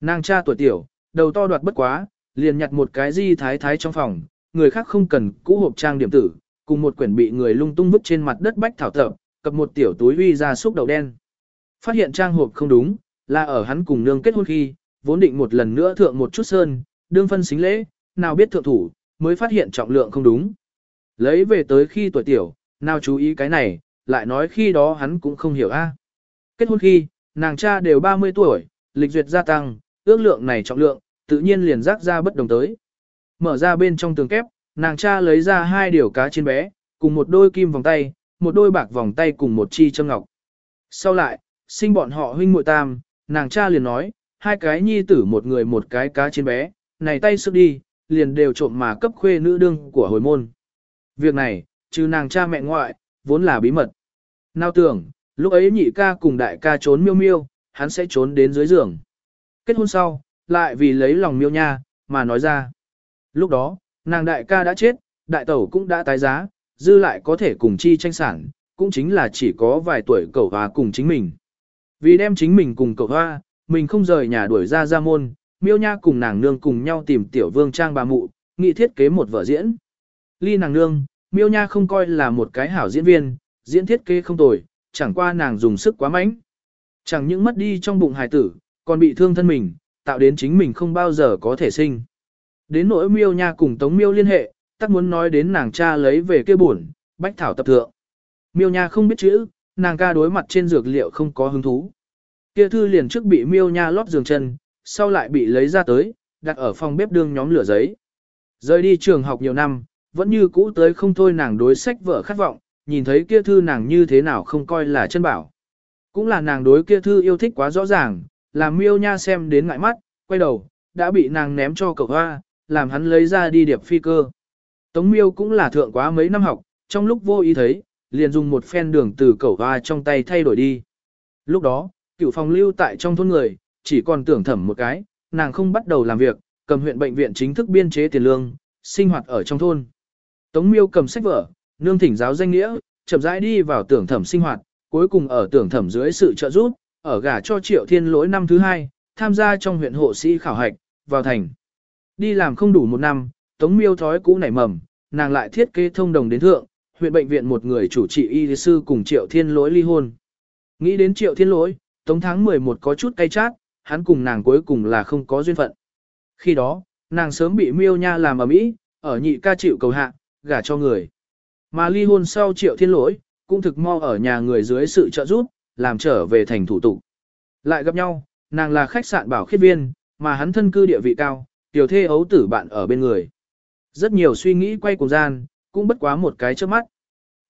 Nàng cha tuổi tiểu, đầu to đoạt bất quá, liền nhặt một cái di thái thái trong phòng, người khác không cần cũ hộp trang điểm tử, cùng một quyển bị người lung tung vứt trên mặt đất bách thảo tập, cập một tiểu túi uy ra xúc đầu đen. Phát hiện trang hộp không đúng, là ở hắn cùng nương kết hôn khi, vốn định một lần nữa thượng một chút sơn, đương phân xính lễ, nào biết thượng thủ, mới phát hiện trọng lượng không đúng. Lấy về tới khi tuổi tiểu, nào chú ý cái này, lại nói khi đó hắn cũng không hiểu a. À. Kết hôn khi, nàng cha đều 30 tuổi, lịch duyệt gia tăng, ước lượng này trọng lượng, tự nhiên liền rác ra bất đồng tới. Mở ra bên trong tường kép, nàng cha lấy ra hai điều cá trên bé, cùng một đôi kim vòng tay, một đôi bạc vòng tay cùng một chi châm ngọc. Sau lại, sinh bọn họ huynh muội tam, nàng cha liền nói, hai cái nhi tử một người một cái cá trên bé, này tay sức đi, liền đều trộm mà cấp khuê nữ đương của hồi môn. Việc này, trừ nàng cha mẹ ngoại, vốn là bí mật. Nào tưởng, lúc ấy nhị ca cùng đại ca trốn miêu miêu, hắn sẽ trốn đến dưới giường. Kết hôn sau, lại vì lấy lòng miêu nha, mà nói ra. Lúc đó, nàng đại ca đã chết, đại tẩu cũng đã tái giá, dư lại có thể cùng chi tranh sản, cũng chính là chỉ có vài tuổi cậu hoa cùng chính mình. Vì đem chính mình cùng cậu hoa, mình không rời nhà đuổi ra ra môn, miêu nha cùng nàng nương cùng nhau tìm tiểu vương trang bà mụ, nghị thiết kế một vở diễn. Ly nàng nương, miêu nha không coi là một cái hảo diễn viên, diễn thiết kế không tồi, chẳng qua nàng dùng sức quá mạnh. Chẳng những mất đi trong bụng hài tử, còn bị thương thân mình, tạo đến chính mình không bao giờ có thể sinh. Đến nỗi miêu nha cùng tống miêu liên hệ, tắc muốn nói đến nàng cha lấy về kia buồn, bách thảo tập thượng. Miêu nha không biết chữ, nàng ca đối mặt trên dược liệu không có hứng thú. Kia thư liền trước bị miêu nha lót giường chân, sau lại bị lấy ra tới, đặt ở phòng bếp đương nhóm lửa giấy. Rời đi trường học nhiều năm, vẫn như cũ tới không thôi nàng đối sách vợ khát vọng, nhìn thấy kia thư nàng như thế nào không coi là chân bảo. Cũng là nàng đối kia thư yêu thích quá rõ ràng, làm miêu nha xem đến ngại mắt, quay đầu, đã bị nàng ném cho cậu hoa, làm hắn lấy ra đi điệp phi cơ. Tống miêu cũng là thượng quá mấy năm học, trong lúc vô ý thấy, liền dùng một phen đường từ cậu hoa trong tay thay đổi đi. Lúc đó, cựu phòng lưu tại trong thôn người, chỉ còn tưởng thẩm một cái, nàng không bắt đầu làm việc, cầm huyện bệnh viện chính thức biên chế tiền lương, sinh hoạt ở trong thôn. Tống miêu cầm sách vở, nương thỉnh giáo danh nghĩa, chậm rãi đi vào tưởng thẩm sinh hoạt, cuối cùng ở tưởng thẩm dưới sự trợ giúp, ở gả cho triệu thiên lỗi năm thứ hai, tham gia trong huyện hộ sĩ khảo hạch, vào thành. Đi làm không đủ một năm, tống miêu thói cũ nảy mầm, nàng lại thiết kế thông đồng đến thượng, huyện bệnh viện một người chủ trị y sư cùng triệu thiên lỗi ly hôn. Nghĩ đến triệu thiên lỗi, tống tháng 11 có chút cay chát, hắn cùng nàng cuối cùng là không có duyên phận. Khi đó, nàng sớm bị miêu nha làm ở mỹ, ở nhị ca chịu cầu hạ, gả cho người. Mà ly hôn sau triệu thiên lỗi, cũng thực mo ở nhà người dưới sự trợ giúp, làm trở về thành thủ tục. Lại gặp nhau, nàng là khách sạn bảo khiết viên, mà hắn thân cư địa vị cao, tiểu thê ấu tử bạn ở bên người. Rất nhiều suy nghĩ quay cùng gian, cũng bất quá một cái trước mắt.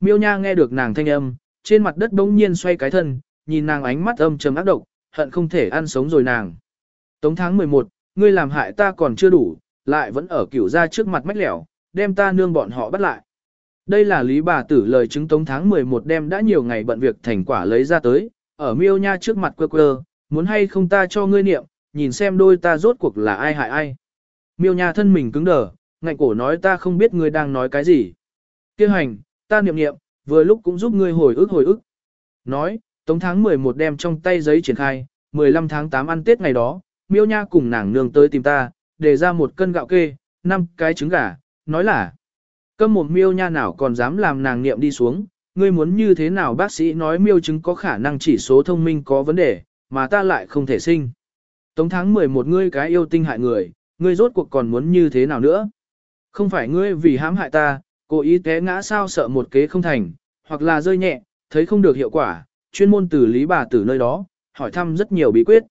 Miêu nha nghe được nàng thanh âm, trên mặt đất bỗng nhiên xoay cái thân, nhìn nàng ánh mắt âm trầm ác độc, hận không thể ăn sống rồi nàng. Tống tháng 11, ngươi làm hại ta còn chưa đủ, lại vẫn ở cửu ra trước mặt mách lẻo, đem ta nương bọn họ bắt lại. Đây là lý bà tử lời chứng tống tháng 11 đêm đã nhiều ngày bận việc thành quả lấy ra tới, ở miêu nha trước mặt quơ quơ, muốn hay không ta cho ngươi niệm, nhìn xem đôi ta rốt cuộc là ai hại ai. Miêu nha thân mình cứng đờ, ngạnh cổ nói ta không biết ngươi đang nói cái gì. Kêu hành, ta niệm niệm, vừa lúc cũng giúp ngươi hồi ức hồi ức. Nói, tống tháng 11 đem trong tay giấy triển khai, 15 tháng 8 ăn Tết ngày đó, miêu nha cùng nàng nương tới tìm ta, để ra một cân gạo kê, năm cái trứng gà, nói là. Câm một miêu nha nào còn dám làm nàng niệm đi xuống, ngươi muốn như thế nào bác sĩ nói miêu chứng có khả năng chỉ số thông minh có vấn đề, mà ta lại không thể sinh. Tống tháng 11 ngươi cái yêu tinh hại người, ngươi rốt cuộc còn muốn như thế nào nữa? Không phải ngươi vì hãm hại ta, cố ý té ngã sao sợ một kế không thành, hoặc là rơi nhẹ, thấy không được hiệu quả, chuyên môn từ lý bà tử nơi đó, hỏi thăm rất nhiều bí quyết.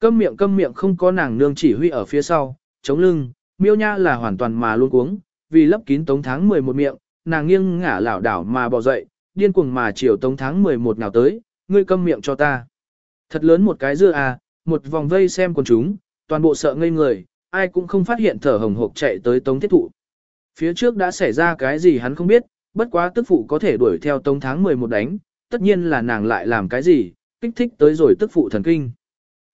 Câm miệng câm miệng không có nàng nương chỉ huy ở phía sau, chống lưng, miêu nha là hoàn toàn mà luôn cuống, vì lấp kín tống tháng 11 miệng, nàng nghiêng ngả lảo đảo mà bò dậy, điên cuồng mà chiều tống tháng 11 nào tới, ngươi câm miệng cho ta. Thật lớn một cái dưa à, một vòng vây xem con chúng, toàn bộ sợ ngây người, ai cũng không phát hiện thở hồng hộc chạy tới tống thiết thụ. Phía trước đã xảy ra cái gì hắn không biết, bất quá tức phụ có thể đuổi theo tống tháng 11 đánh, tất nhiên là nàng lại làm cái gì, kích thích tới rồi tức phụ thần kinh.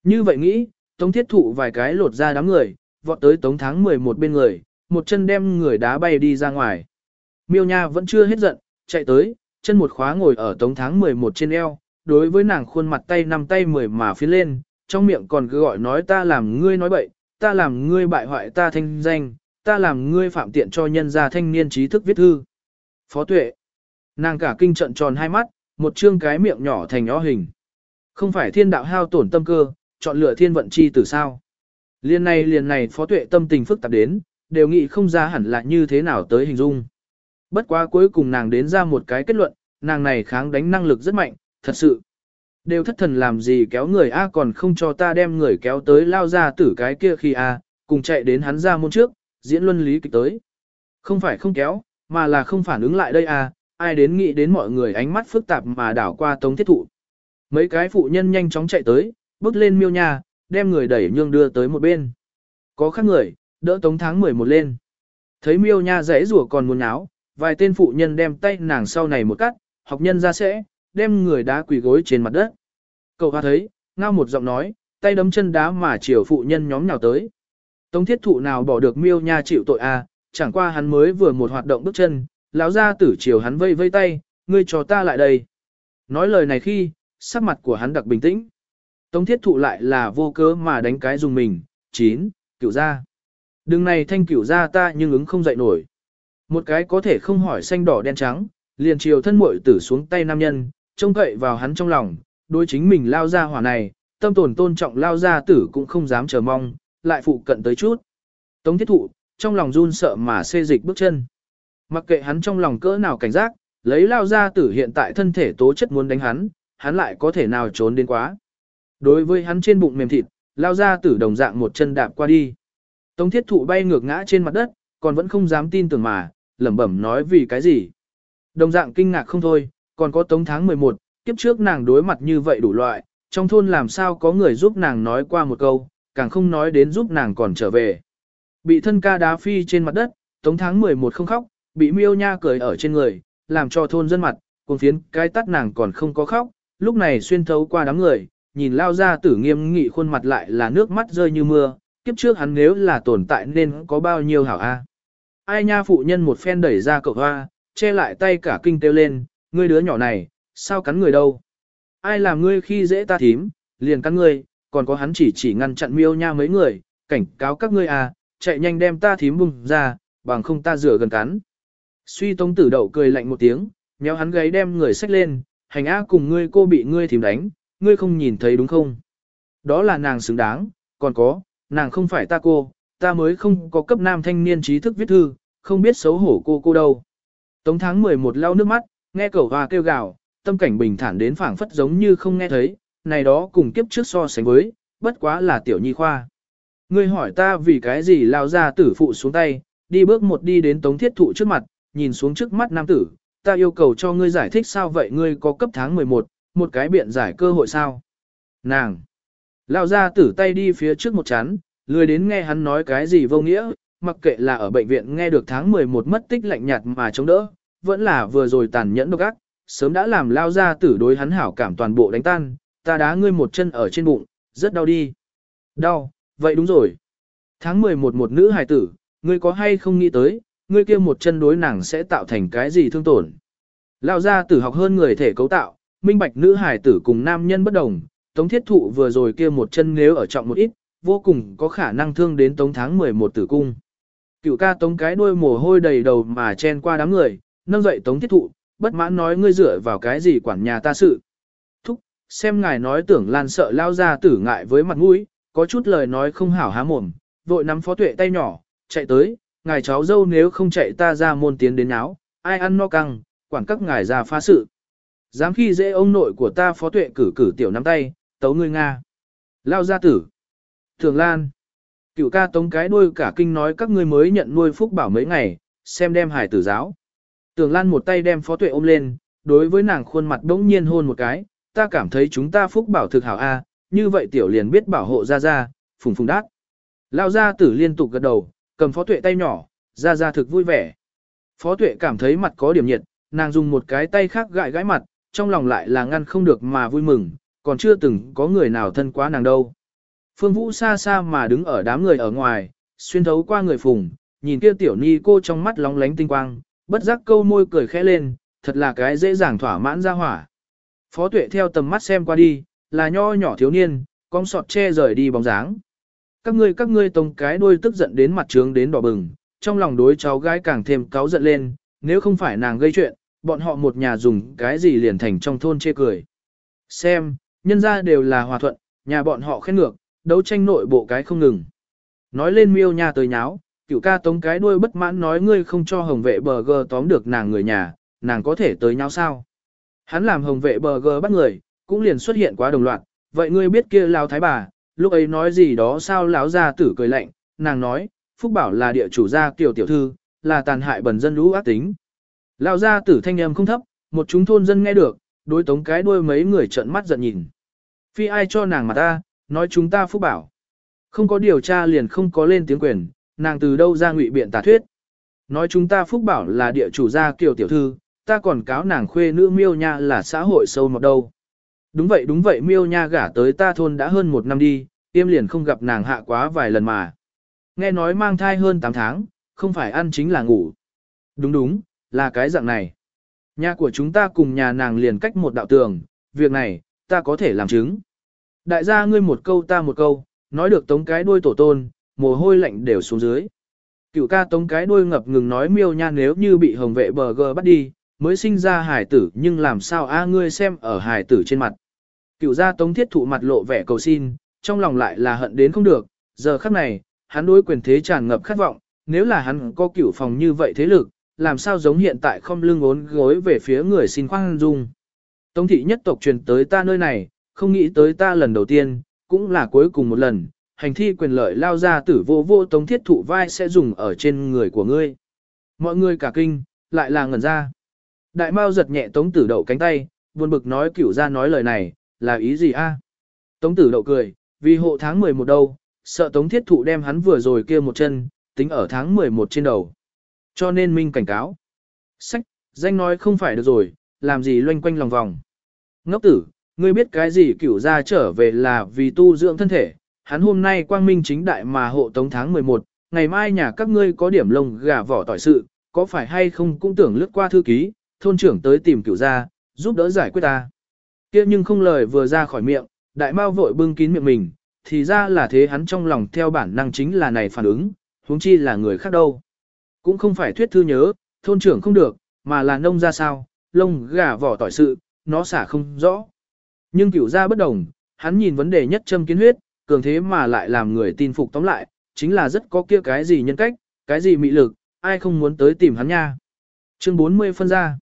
Như vậy nghĩ, tống thiết thụ vài cái lột ra đám người, vọt tới tống tháng 11 bên người, một chân đem người đá bay đi ra ngoài. Miêu Nha vẫn chưa hết giận, chạy tới, chân một khóa ngồi ở tống tháng 11 trên eo, đối với nàng khuôn mặt tay nằm tay mười mà phía lên, trong miệng còn cứ gọi nói ta làm ngươi nói bậy, ta làm ngươi bại hoại ta thanh danh, ta làm ngươi phạm tiện cho nhân gia thanh niên trí thức viết thư. Phó tuệ, nàng cả kinh trận tròn hai mắt, một trương cái miệng nhỏ thành nhỏ hình. Không phải thiên đạo hao tổn tâm cơ, chọn lựa thiên vận chi từ sao. Liên này liền này phó tuệ tâm tình phức tạp đến, đều nghĩ không ra hẳn là như thế nào tới hình dung. Bất quá cuối cùng nàng đến ra một cái kết luận, nàng này kháng đánh năng lực rất mạnh, thật sự. Đều thất thần làm gì kéo người A còn không cho ta đem người kéo tới lao ra tử cái kia khi A, cùng chạy đến hắn ra môn trước, diễn luân lý kịch tới. Không phải không kéo, mà là không phản ứng lại đây A, ai đến nghĩ đến mọi người ánh mắt phức tạp mà đảo qua tống thiết thụ. Mấy cái phụ nhân nhanh chóng chạy tới, bước lên miêu nhà, đem người đẩy nhương đưa tới một bên. Có khác người, đỡ tống tháng 11 lên. Thấy miêu nha rẽ rủa còn muốn áo, vài tên phụ nhân đem tay nàng sau này một cắt, học nhân ra sẽ, đem người đá quỳ gối trên mặt đất. Cậu hoa thấy, ngao một giọng nói, tay đấm chân đá mà chiều phụ nhân nhóm nhào tới. Tống thiết thụ nào bỏ được miêu nha chịu tội à, chẳng qua hắn mới vừa một hoạt động bước chân, lão ra tử chiều hắn vây vây tay, ngươi cho ta lại đây. Nói lời này khi, sắc mặt của hắn đặc bình tĩnh. Tống thiết thụ lại là vô cớ mà đánh cái dùng mình, chín, cửu ra. Đừng này thanh cửu ra ta nhưng ứng không dậy nổi. Một cái có thể không hỏi xanh đỏ đen trắng, liền chiều thân muội tử xuống tay nam nhân, trông cậy vào hắn trong lòng, đối chính mình lao ra hỏa này, tâm tồn tôn trọng lao ra tử cũng không dám chờ mong, lại phụ cận tới chút. Tống thiết thụ, trong lòng run sợ mà xê dịch bước chân. Mặc kệ hắn trong lòng cỡ nào cảnh giác, lấy lao ra tử hiện tại thân thể tố chất muốn đánh hắn, hắn lại có thể nào trốn đến quá. Đối với hắn trên bụng mềm thịt, lao ra tử đồng dạng một chân đạp qua đi. Tống thiết thụ bay ngược ngã trên mặt đất, còn vẫn không dám tin tưởng mà, lẩm bẩm nói vì cái gì. Đồng dạng kinh ngạc không thôi, còn có tống tháng 11, kiếp trước nàng đối mặt như vậy đủ loại, trong thôn làm sao có người giúp nàng nói qua một câu, càng không nói đến giúp nàng còn trở về. Bị thân ca đá phi trên mặt đất, tống tháng 11 không khóc, bị miêu nha cười ở trên người, làm cho thôn dân mặt, cùng phiến cái tắt nàng còn không có khóc, lúc này xuyên thấu qua đám người, nhìn lao ra tử nghiêm nghị khuôn mặt lại là nước mắt rơi như mưa, kiếp trước hắn nếu là tồn tại nên có bao nhiêu hảo a. Ai nha phụ nhân một phen đẩy ra cậu hoa, che lại tay cả kinh tiêu lên, ngươi đứa nhỏ này, sao cắn người đâu? Ai làm ngươi khi dễ ta thím, liền cắn ngươi, còn có hắn chỉ chỉ ngăn chặn miêu nha mấy người, cảnh cáo các ngươi à, chạy nhanh đem ta thím bùng ra, bằng không ta rửa gần cắn. Suy tống tử đậu cười lạnh một tiếng, nhéo hắn gáy đem người xách lên, hành á cùng ngươi cô bị ngươi thím đánh, ngươi không nhìn thấy đúng không? Đó là nàng xứng đáng, còn có, nàng không phải ta cô, ta mới không có cấp nam thanh niên trí thức viết thư, không biết xấu hổ cô cô đâu. Tống tháng 11 lau nước mắt, nghe cẩu hoa kêu gào, tâm cảnh bình thản đến phảng phất giống như không nghe thấy, này đó cùng kiếp trước so sánh với, bất quá là tiểu nhi khoa. Ngươi hỏi ta vì cái gì lao ra tử phụ xuống tay, đi bước một đi đến tống thiết thụ trước mặt, nhìn xuống trước mắt nam tử, ta yêu cầu cho ngươi giải thích sao vậy ngươi có cấp tháng 11, một cái biện giải cơ hội sao. Nàng! Lao ra tử tay đi phía trước một chán, lười đến nghe hắn nói cái gì vô nghĩa, mặc kệ là ở bệnh viện nghe được tháng 11 mất tích lạnh nhạt mà chống đỡ, vẫn là vừa rồi tàn nhẫn độc ác, sớm đã làm lao ra tử đối hắn hảo cảm toàn bộ đánh tan, ta đá ngươi một chân ở trên bụng, rất đau đi. Đau, vậy đúng rồi. Tháng 11 một nữ hài tử, ngươi có hay không nghĩ tới, ngươi kia một chân đối nàng sẽ tạo thành cái gì thương tổn. Lao ra tử học hơn người thể cấu tạo, minh bạch nữ hài tử cùng nam nhân bất đồng, tống thiết thụ vừa rồi kia một chân nếu ở trọng một ít, vô cùng có khả năng thương đến tống tháng 11 tử cung. Cựu ca tống cái đuôi mồ hôi đầy đầu mà chen qua đám người, nâng dậy tống thiết thụ, bất mãn nói ngươi dựa vào cái gì quản nhà ta sự. Thúc, xem ngài nói tưởng lan sợ lao ra tử ngại với mặt mũi, có chút lời nói không hảo há mồm, vội nắm phó tuệ tay nhỏ, chạy tới, ngài cháu dâu nếu không chạy ta ra môn tiến đến áo, ai ăn no căng, quản các ngài ra phá sự. Dám khi dễ ông nội của ta phó tuệ cử cử tiểu nắm tay, tấu ngươi Nga. Lao gia tử. Thường Lan. Cựu ca tống cái đuôi cả kinh nói các ngươi mới nhận nuôi phúc bảo mấy ngày, xem đem hải tử giáo. Tường Lan một tay đem phó tuệ ôm lên, đối với nàng khuôn mặt đống nhiên hôn một cái, ta cảm thấy chúng ta phúc bảo thực hảo a, như vậy tiểu liền biết bảo hộ ra ra, phùng phùng đát. Lao gia tử liên tục gật đầu, cầm phó tuệ tay nhỏ, ra ra thực vui vẻ. Phó tuệ cảm thấy mặt có điểm nhiệt, nàng dùng một cái tay khác gãi gãi mặt, trong lòng lại là ngăn không được mà vui mừng, còn chưa từng có người nào thân quá nàng đâu. Phương Vũ xa xa mà đứng ở đám người ở ngoài, xuyên thấu qua người phùng, nhìn kia tiểu ni cô trong mắt lóng lánh tinh quang, bất giác câu môi cười khẽ lên, thật là cái dễ dàng thỏa mãn ra hỏa. Phó tuệ theo tầm mắt xem qua đi, là nho nhỏ thiếu niên, con sọt che rời đi bóng dáng. Các ngươi các ngươi tông cái đuôi tức giận đến mặt trướng đến đỏ bừng, trong lòng đối cháu gái càng thêm cáu giận lên, nếu không phải nàng gây chuyện, bọn họ một nhà dùng cái gì liền thành trong thôn chê cười. Xem, nhân ra đều là hòa thuận, nhà bọn họ khen ngược, đấu tranh nội bộ cái không ngừng. Nói lên miêu nha tới nháo, cựu ca tống cái đuôi bất mãn nói ngươi không cho hồng vệ bờ gờ tóm được nàng người nhà, nàng có thể tới nháo sao. Hắn làm hồng vệ bờ gờ bắt người, cũng liền xuất hiện quá đồng loạt, vậy ngươi biết kia lao thái bà, lúc ấy nói gì đó sao lão gia tử cười lạnh, nàng nói, Phúc Bảo là địa chủ gia tiểu tiểu thư, là tàn hại bẩn dân lũ ác tính. Lão gia tử thanh âm không thấp, một chúng thôn dân nghe được, đối tống cái đuôi mấy người trợn mắt giận nhìn. Phi ai cho nàng mà ta, nói chúng ta Phúc Bảo. Không có điều tra liền không có lên tiếng quyền, nàng từ đâu ra ngụy biện tà thuyết. Nói chúng ta Phúc Bảo là địa chủ gia kiều tiểu thư, ta còn cáo nàng khuê nữ miêu nha là xã hội sâu một đâu. Đúng vậy đúng vậy miêu nha gả tới ta thôn đã hơn một năm đi, tiêm liền không gặp nàng hạ quá vài lần mà. Nghe nói mang thai hơn 8 tháng, không phải ăn chính là ngủ. Đúng đúng, là cái dạng này. Nhà của chúng ta cùng nhà nàng liền cách một đạo tường, việc này, ta có thể làm chứng. Đại gia ngươi một câu ta một câu, nói được tống cái đuôi tổ tôn, mồ hôi lạnh đều xuống dưới. Cựu ca tống cái đuôi ngập ngừng nói miêu nha nếu như bị hồng vệ bờ gờ bắt đi, mới sinh ra hải tử nhưng làm sao a ngươi xem ở hải tử trên mặt. Cựu gia tống thiết thụ mặt lộ vẻ cầu xin, trong lòng lại là hận đến không được, giờ khắc này, hắn đối quyền thế tràn ngập khát vọng, nếu là hắn có cựu phòng như vậy thế lực, làm sao giống hiện tại không lưng ốn gối về phía người xin khoan dung. Tống thị nhất tộc truyền tới ta nơi này, không nghĩ tới ta lần đầu tiên, cũng là cuối cùng một lần, hành thi quyền lợi lao ra tử vô vô tống thiết thụ vai sẽ dùng ở trên người của ngươi. Mọi người cả kinh, lại là ngẩn ra. Đại Mao giật nhẹ tống tử đậu cánh tay, buồn bực nói cửu ra nói lời này, là ý gì a? Tống tử đậu cười, vì hộ tháng 11 đâu, sợ tống thiết thụ đem hắn vừa rồi kia một chân, tính ở tháng 11 trên đầu. Cho nên Minh cảnh cáo. Sách, danh nói không phải được rồi, làm gì loanh quanh lòng vòng. Ngốc tử, ngươi biết cái gì cửu ra trở về là vì tu dưỡng thân thể, hắn hôm nay quang minh chính đại mà hộ tống tháng 11, ngày mai nhà các ngươi có điểm lông gà vỏ tỏi sự, có phải hay không cũng tưởng lướt qua thư ký, thôn trưởng tới tìm cửu ra, giúp đỡ giải quyết ta. kia nhưng không lời vừa ra khỏi miệng, đại mao vội bưng kín miệng mình, thì ra là thế hắn trong lòng theo bản năng chính là này phản ứng, huống chi là người khác đâu. Cũng không phải thuyết thư nhớ, thôn trưởng không được, mà là nông ra sao, lông gà vỏ tỏi sự, nó xả không rõ. Nhưng cửu gia bất đồng, hắn nhìn vấn đề nhất châm kiến huyết, cường thế mà lại làm người tin phục tóm lại, chính là rất có kia cái gì nhân cách, cái gì mị lực, ai không muốn tới tìm hắn nha. Chương 40 phân ra.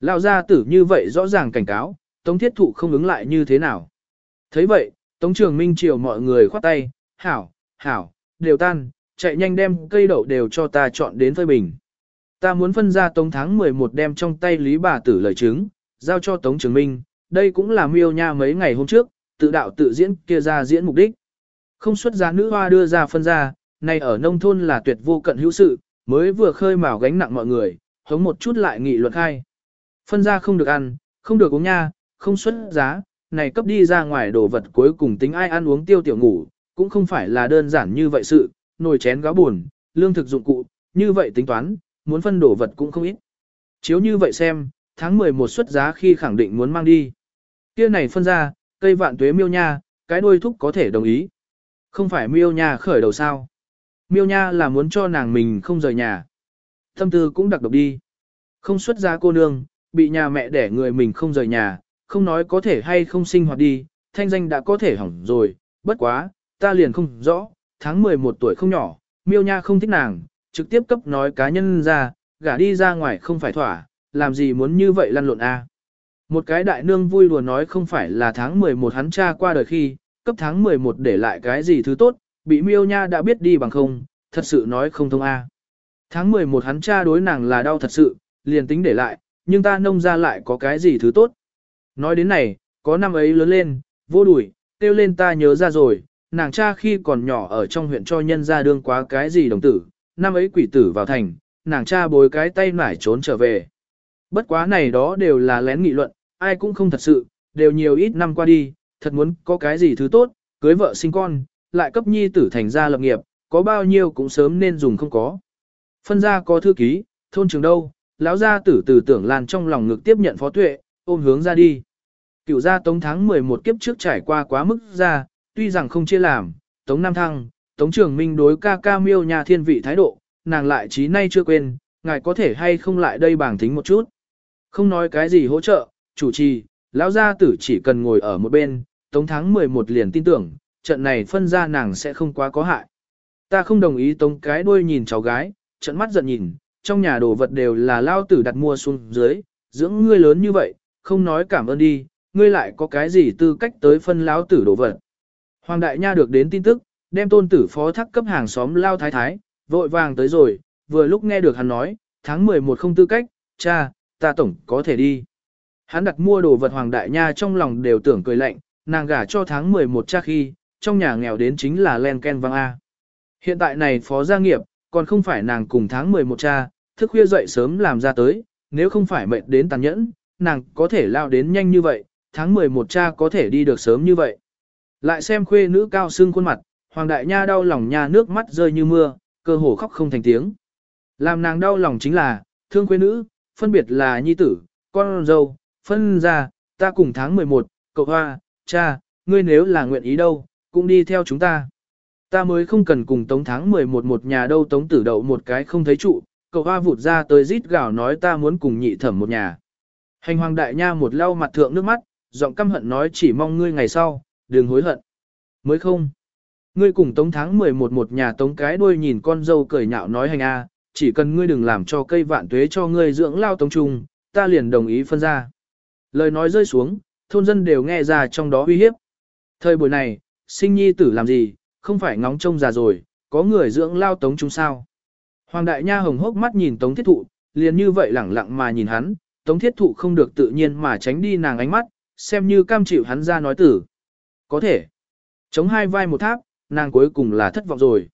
Lão gia tử như vậy rõ ràng cảnh cáo, Tống Thiết Thụ không ứng lại như thế nào. thấy vậy, Tống Trường Minh chiều mọi người khoát tay, hảo, hảo, đều tan, chạy nhanh đem cây đậu đều cho ta chọn đến phơi bình. Ta muốn phân ra Tống tháng 11 đem trong tay Lý bà tử lời chứng, giao cho Tống Trường Minh, đây cũng là miêu nha mấy ngày hôm trước, tự đạo tự diễn kia ra diễn mục đích. Không xuất giá nữ hoa đưa ra phân ra, này ở nông thôn là tuyệt vô cận hữu sự, mới vừa khơi mào gánh nặng mọi người, hống một chút lại nghị luận khai. Phân ra không được ăn, không được uống nha, không xuất giá, này cấp đi ra ngoài đồ vật cuối cùng tính ai ăn uống tiêu tiểu ngủ, cũng không phải là đơn giản như vậy sự, nồi chén gáo buồn, lương thực dụng cụ, như vậy tính toán, muốn phân đồ vật cũng không ít. Chiếu như vậy xem, tháng 11 xuất giá khi khẳng định muốn mang đi. Kia này phân ra, cây vạn tuế miêu nha, cái đuôi thúc có thể đồng ý. Không phải miêu nha khởi đầu sao. Miêu nha là muốn cho nàng mình không rời nhà. Thâm tư cũng đặc độc đi. Không xuất giá cô nương, bị nhà mẹ đẻ người mình không rời nhà, không nói có thể hay không sinh hoạt đi, thanh danh đã có thể hỏng rồi, bất quá, ta liền không rõ, tháng 11 tuổi không nhỏ, miêu nha không thích nàng, trực tiếp cấp nói cá nhân ra, gả đi ra ngoài không phải thỏa, làm gì muốn như vậy lăn lộn a Một cái đại nương vui đùa nói không phải là tháng 11 hắn cha qua đời khi, cấp tháng 11 để lại cái gì thứ tốt, bị miêu nha đã biết đi bằng không, thật sự nói không thông a Tháng 11 hắn cha đối nàng là đau thật sự, liền tính để lại, nhưng ta nông ra lại có cái gì thứ tốt. Nói đến này, có năm ấy lớn lên, vô đuổi, tiêu lên ta nhớ ra rồi, nàng cha khi còn nhỏ ở trong huyện cho nhân ra đương quá cái gì đồng tử, năm ấy quỷ tử vào thành, nàng cha bối cái tay nải trốn trở về. Bất quá này đó đều là lén nghị luận, ai cũng không thật sự, đều nhiều ít năm qua đi, thật muốn có cái gì thứ tốt, cưới vợ sinh con, lại cấp nhi tử thành ra lập nghiệp, có bao nhiêu cũng sớm nên dùng không có. Phân ra có thư ký, thôn trường đâu, lão gia tử tử tưởng lan trong lòng ngực tiếp nhận phó tuệ, ôm hướng ra đi. Cựu gia tống tháng 11 kiếp trước trải qua quá mức ra, tuy rằng không chia làm, tống nam thăng, tống trường minh đối ca ca miêu nhà thiên vị thái độ, nàng lại trí nay chưa quên, ngài có thể hay không lại đây bảng thính một chút. Không nói cái gì hỗ trợ, chủ trì, lão gia tử chỉ cần ngồi ở một bên, tống tháng 11 liền tin tưởng, trận này phân ra nàng sẽ không quá có hại. Ta không đồng ý tống cái đuôi nhìn cháu gái, trận mắt giận nhìn, trong nhà đồ vật đều là lao tử đặt mua xuống dưới, dưỡng ngươi lớn như vậy, không nói cảm ơn đi, ngươi lại có cái gì tư cách tới phân lão tử đồ vật. Hoàng đại nha được đến tin tức, đem tôn tử phó thác cấp hàng xóm lao thái thái, vội vàng tới rồi, vừa lúc nghe được hắn nói, tháng 11 không tư cách, cha, ta tổng có thể đi. Hắn đặt mua đồ vật hoàng đại nha trong lòng đều tưởng cười lạnh, nàng gả cho tháng 11 cha khi, trong nhà nghèo đến chính là len ken vang A. Hiện tại này phó gia nghiệp, còn không phải nàng cùng tháng 11 cha, thức khuya dậy sớm làm ra tới, nếu không phải mệt đến tàn nhẫn, nàng có thể lao đến nhanh như vậy, tháng 11 cha có thể đi được sớm như vậy. Lại xem khuê nữ cao xương khuôn mặt, hoàng đại nha đau lòng nha nước mắt rơi như mưa, cơ hồ khóc không thành tiếng. Làm nàng đau lòng chính là, thương khuê nữ, phân biệt là nhi tử, con dâu, phân ra, ta cùng tháng 11, cậu hoa, cha, ngươi nếu là nguyện ý đâu, cũng đi theo chúng ta. Ta mới không cần cùng tống tháng 11 một nhà đâu tống tử đậu một cái không thấy trụ, cậu hoa vụt ra tới rít gào nói ta muốn cùng nhị thẩm một nhà. Hành hoàng đại nha một lau mặt thượng nước mắt, giọng căm hận nói chỉ mong ngươi ngày sau, đừng hối hận. Mới không. Ngươi cùng tống tháng 11 một nhà tống cái đuôi nhìn con dâu cười nhạo nói hành a, chỉ cần ngươi đừng làm cho cây vạn tuế cho ngươi dưỡng lao tống trung, ta liền đồng ý phân ra. Lời nói rơi xuống, thôn dân đều nghe ra trong đó uy hiếp. Thời buổi này, sinh nhi tử làm gì, không phải ngóng trông già rồi, có người dưỡng lao tống trung sao. Hoàng đại nha hồng hốc mắt nhìn tống thiết thụ, liền như vậy lẳng lặng mà nhìn hắn, tống thiết thụ không được tự nhiên mà tránh đi nàng ánh mắt, xem như cam chịu hắn ra nói tử. Có thể. Chống hai vai một tháp, nàng cuối cùng là thất vọng rồi.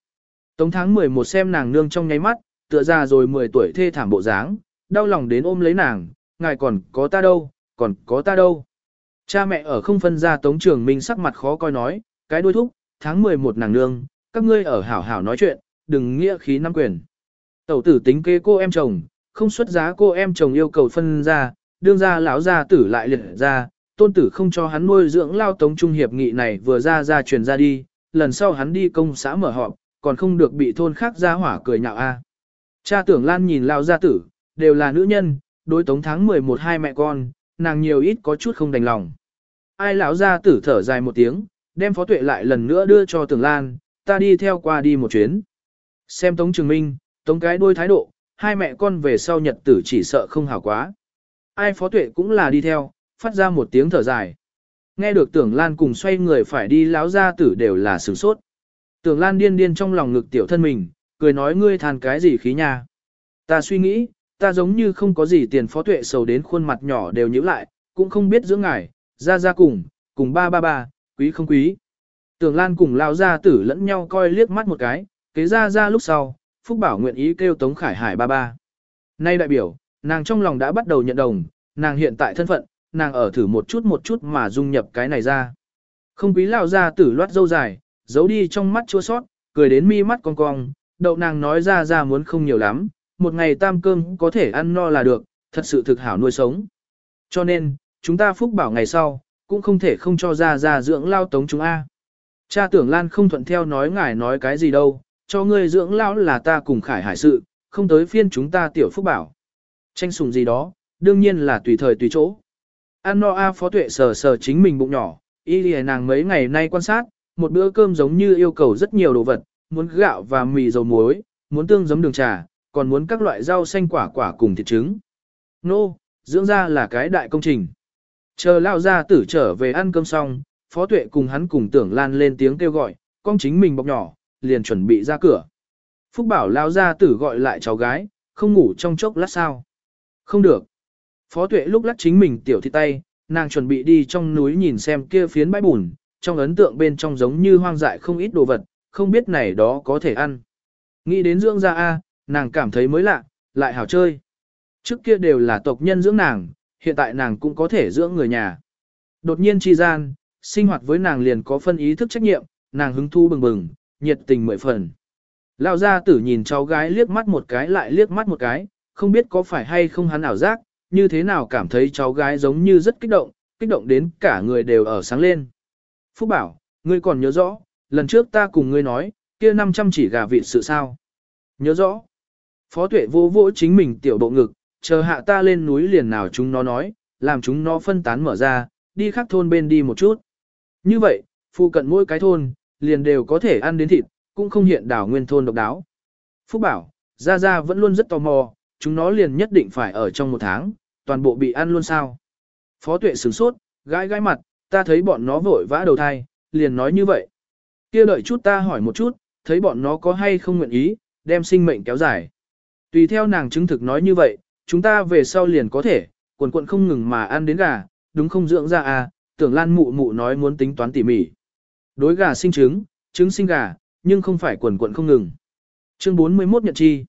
Tống tháng 11 xem nàng nương trong nháy mắt, tựa ra rồi 10 tuổi thê thảm bộ dáng, đau lòng đến ôm lấy nàng, ngài còn có ta đâu, còn có ta đâu. Cha mẹ ở không phân ra tống trường minh sắc mặt khó coi nói, cái đuôi thúc, tháng 11 nàng nương, các ngươi ở hảo hảo nói chuyện, đừng nghĩa khí năm quyền. Tẩu tử tính kế cô em chồng, không xuất giá cô em chồng yêu cầu phân ra, đương ra lão gia tử lại liệt ra, tôn tử không cho hắn nuôi dưỡng lao tống trung hiệp nghị này vừa ra ra truyền ra đi, lần sau hắn đi công xã mở họp, còn không được bị thôn khác ra hỏa cười nhạo a. Cha tưởng lan nhìn lao gia tử, đều là nữ nhân, đối tống tháng 11 hai mẹ con, nàng nhiều ít có chút không đành lòng. Ai lão gia tử thở dài một tiếng, đem phó tuệ lại lần nữa đưa cho tưởng lan, ta đi theo qua đi một chuyến. Xem tống trường minh, tống cái đôi thái độ, hai mẹ con về sau nhật tử chỉ sợ không hảo quá. Ai phó tuệ cũng là đi theo, phát ra một tiếng thở dài. Nghe được tưởng lan cùng xoay người phải đi Lão Gia tử đều là sửng sốt. Tưởng lan điên điên trong lòng ngực tiểu thân mình, cười nói ngươi than cái gì khí nha. Ta suy nghĩ, ta giống như không có gì tiền phó tuệ sầu đến khuôn mặt nhỏ đều nhíu lại, cũng không biết dưỡng ngài, ra ra cùng, cùng ba ba ba, quý không quý. Tưởng lan cùng lao ra tử lẫn nhau coi liếc mắt một cái, kế ra ra lúc sau, Phúc Bảo nguyện ý kêu Tống Khải Hải ba ba. Nay đại biểu, Nàng trong lòng đã bắt đầu nhận đồng, nàng hiện tại thân phận, nàng ở thử một chút một chút mà dung nhập cái này ra. Không quý lao ra tử loát dâu dài, giấu đi trong mắt chua sót, cười đến mi mắt cong cong, đậu nàng nói ra ra muốn không nhiều lắm, một ngày tam cơm có thể ăn no là được, thật sự thực hảo nuôi sống. Cho nên, chúng ta phúc bảo ngày sau, cũng không thể không cho ra ra dưỡng lao tống chúng A. Cha tưởng Lan không thuận theo nói ngài nói cái gì đâu, cho ngươi dưỡng lao là ta cùng khải hải sự, không tới phiên chúng ta tiểu phúc bảo. Tranh sùng gì đó, đương nhiên là tùy thời tùy chỗ. An no A phó tuệ sờ sờ chính mình bụng nhỏ, y lìa nàng mấy ngày nay quan sát, một bữa cơm giống như yêu cầu rất nhiều đồ vật, muốn gạo và mì dầu muối, muốn tương giấm đường trà, còn muốn các loại rau xanh quả quả cùng thịt trứng. Nô, no, dưỡng ra là cái đại công trình. Chờ lao ra tử trở về ăn cơm xong, phó tuệ cùng hắn cùng tưởng lan lên tiếng kêu gọi, con chính mình bọc nhỏ, liền chuẩn bị ra cửa. Phúc bảo lao ra tử gọi lại cháu gái, không ngủ trong chốc lát sao. Không được. Phó tuệ lúc lắc chính mình tiểu thị tay, nàng chuẩn bị đi trong núi nhìn xem kia phiến bãi bùn, trong ấn tượng bên trong giống như hoang dại không ít đồ vật, không biết này đó có thể ăn. Nghĩ đến dưỡng ra A, nàng cảm thấy mới lạ, lại hảo chơi. Trước kia đều là tộc nhân dưỡng nàng, hiện tại nàng cũng có thể dưỡng người nhà. Đột nhiên chi gian, sinh hoạt với nàng liền có phân ý thức trách nhiệm, nàng hứng thu bừng bừng, nhiệt tình mười phần. Lão gia tử nhìn cháu gái liếc mắt một cái lại liếc mắt một cái, không biết có phải hay không hắn ảo giác, như thế nào cảm thấy cháu gái giống như rất kích động, kích động đến cả người đều ở sáng lên. Phúc bảo, ngươi còn nhớ rõ, lần trước ta cùng ngươi nói, kia 500 chỉ gà vịt sự sao. Nhớ rõ. Phó tuệ vô vỗ chính mình tiểu bộ ngực, chờ hạ ta lên núi liền nào chúng nó nói, làm chúng nó phân tán mở ra, đi khắc thôn bên đi một chút. Như vậy, phụ cận mỗi cái thôn, liền đều có thể ăn đến thịt, cũng không hiện đảo nguyên thôn độc đáo. Phúc bảo, Gia Gia vẫn luôn rất tò mò, chúng nó liền nhất định phải ở trong một tháng, toàn bộ bị ăn luôn sao. Phó tuệ sửng sốt, gãi gãi mặt, ta thấy bọn nó vội vã đầu thai, liền nói như vậy kia đợi chút ta hỏi một chút, thấy bọn nó có hay không nguyện ý, đem sinh mệnh kéo dài. Tùy theo nàng chứng thực nói như vậy, chúng ta về sau liền có thể, quần quận không ngừng mà ăn đến gà, đúng không dưỡng ra à, tưởng lan mụ mụ nói muốn tính toán tỉ mỉ. Đối gà sinh trứng, trứng sinh gà, nhưng không phải quần quận không ngừng. Chương 41 nhận chi.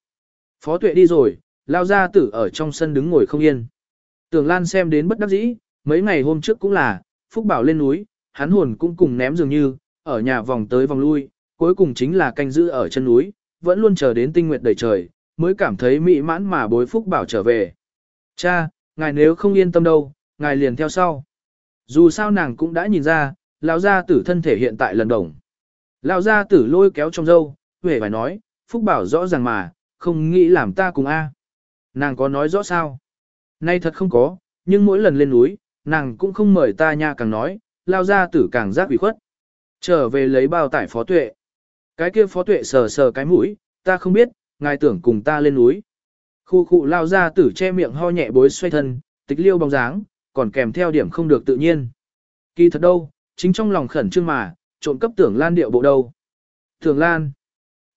Phó tuệ đi rồi, lao ra tử ở trong sân đứng ngồi không yên. Tưởng lan xem đến bất đắc dĩ, mấy ngày hôm trước cũng là, Phúc Bảo lên núi, hắn hồn cũng cùng ném dường như, ở nhà vòng tới vòng lui, cuối cùng chính là canh giữ ở chân núi, vẫn luôn chờ đến tinh nguyệt đầy trời, mới cảm thấy mỹ mãn mà bối Phúc Bảo trở về. Cha, ngài nếu không yên tâm đâu, ngài liền theo sau. Dù sao nàng cũng đã nhìn ra, lão gia tử thân thể hiện tại lần đồng. Lão gia tử lôi kéo trong dâu, huệ phải nói, Phúc Bảo rõ ràng mà, không nghĩ làm ta cùng A. Nàng có nói rõ sao? Nay thật không có, nhưng mỗi lần lên núi, nàng cũng không mời ta nha càng nói, lao gia tử càng giác ủy khuất. Trở về lấy bao tải phó tuệ. Cái kia phó tuệ sờ sờ cái mũi, ta không biết, ngài tưởng cùng ta lên núi. Khu khu lao ra tử che miệng ho nhẹ bối xoay thân, tịch liêu bóng dáng, còn kèm theo điểm không được tự nhiên. Kỳ thật đâu, chính trong lòng khẩn trương mà, trộn cấp tưởng lan điệu bộ đâu. Tưởng lan,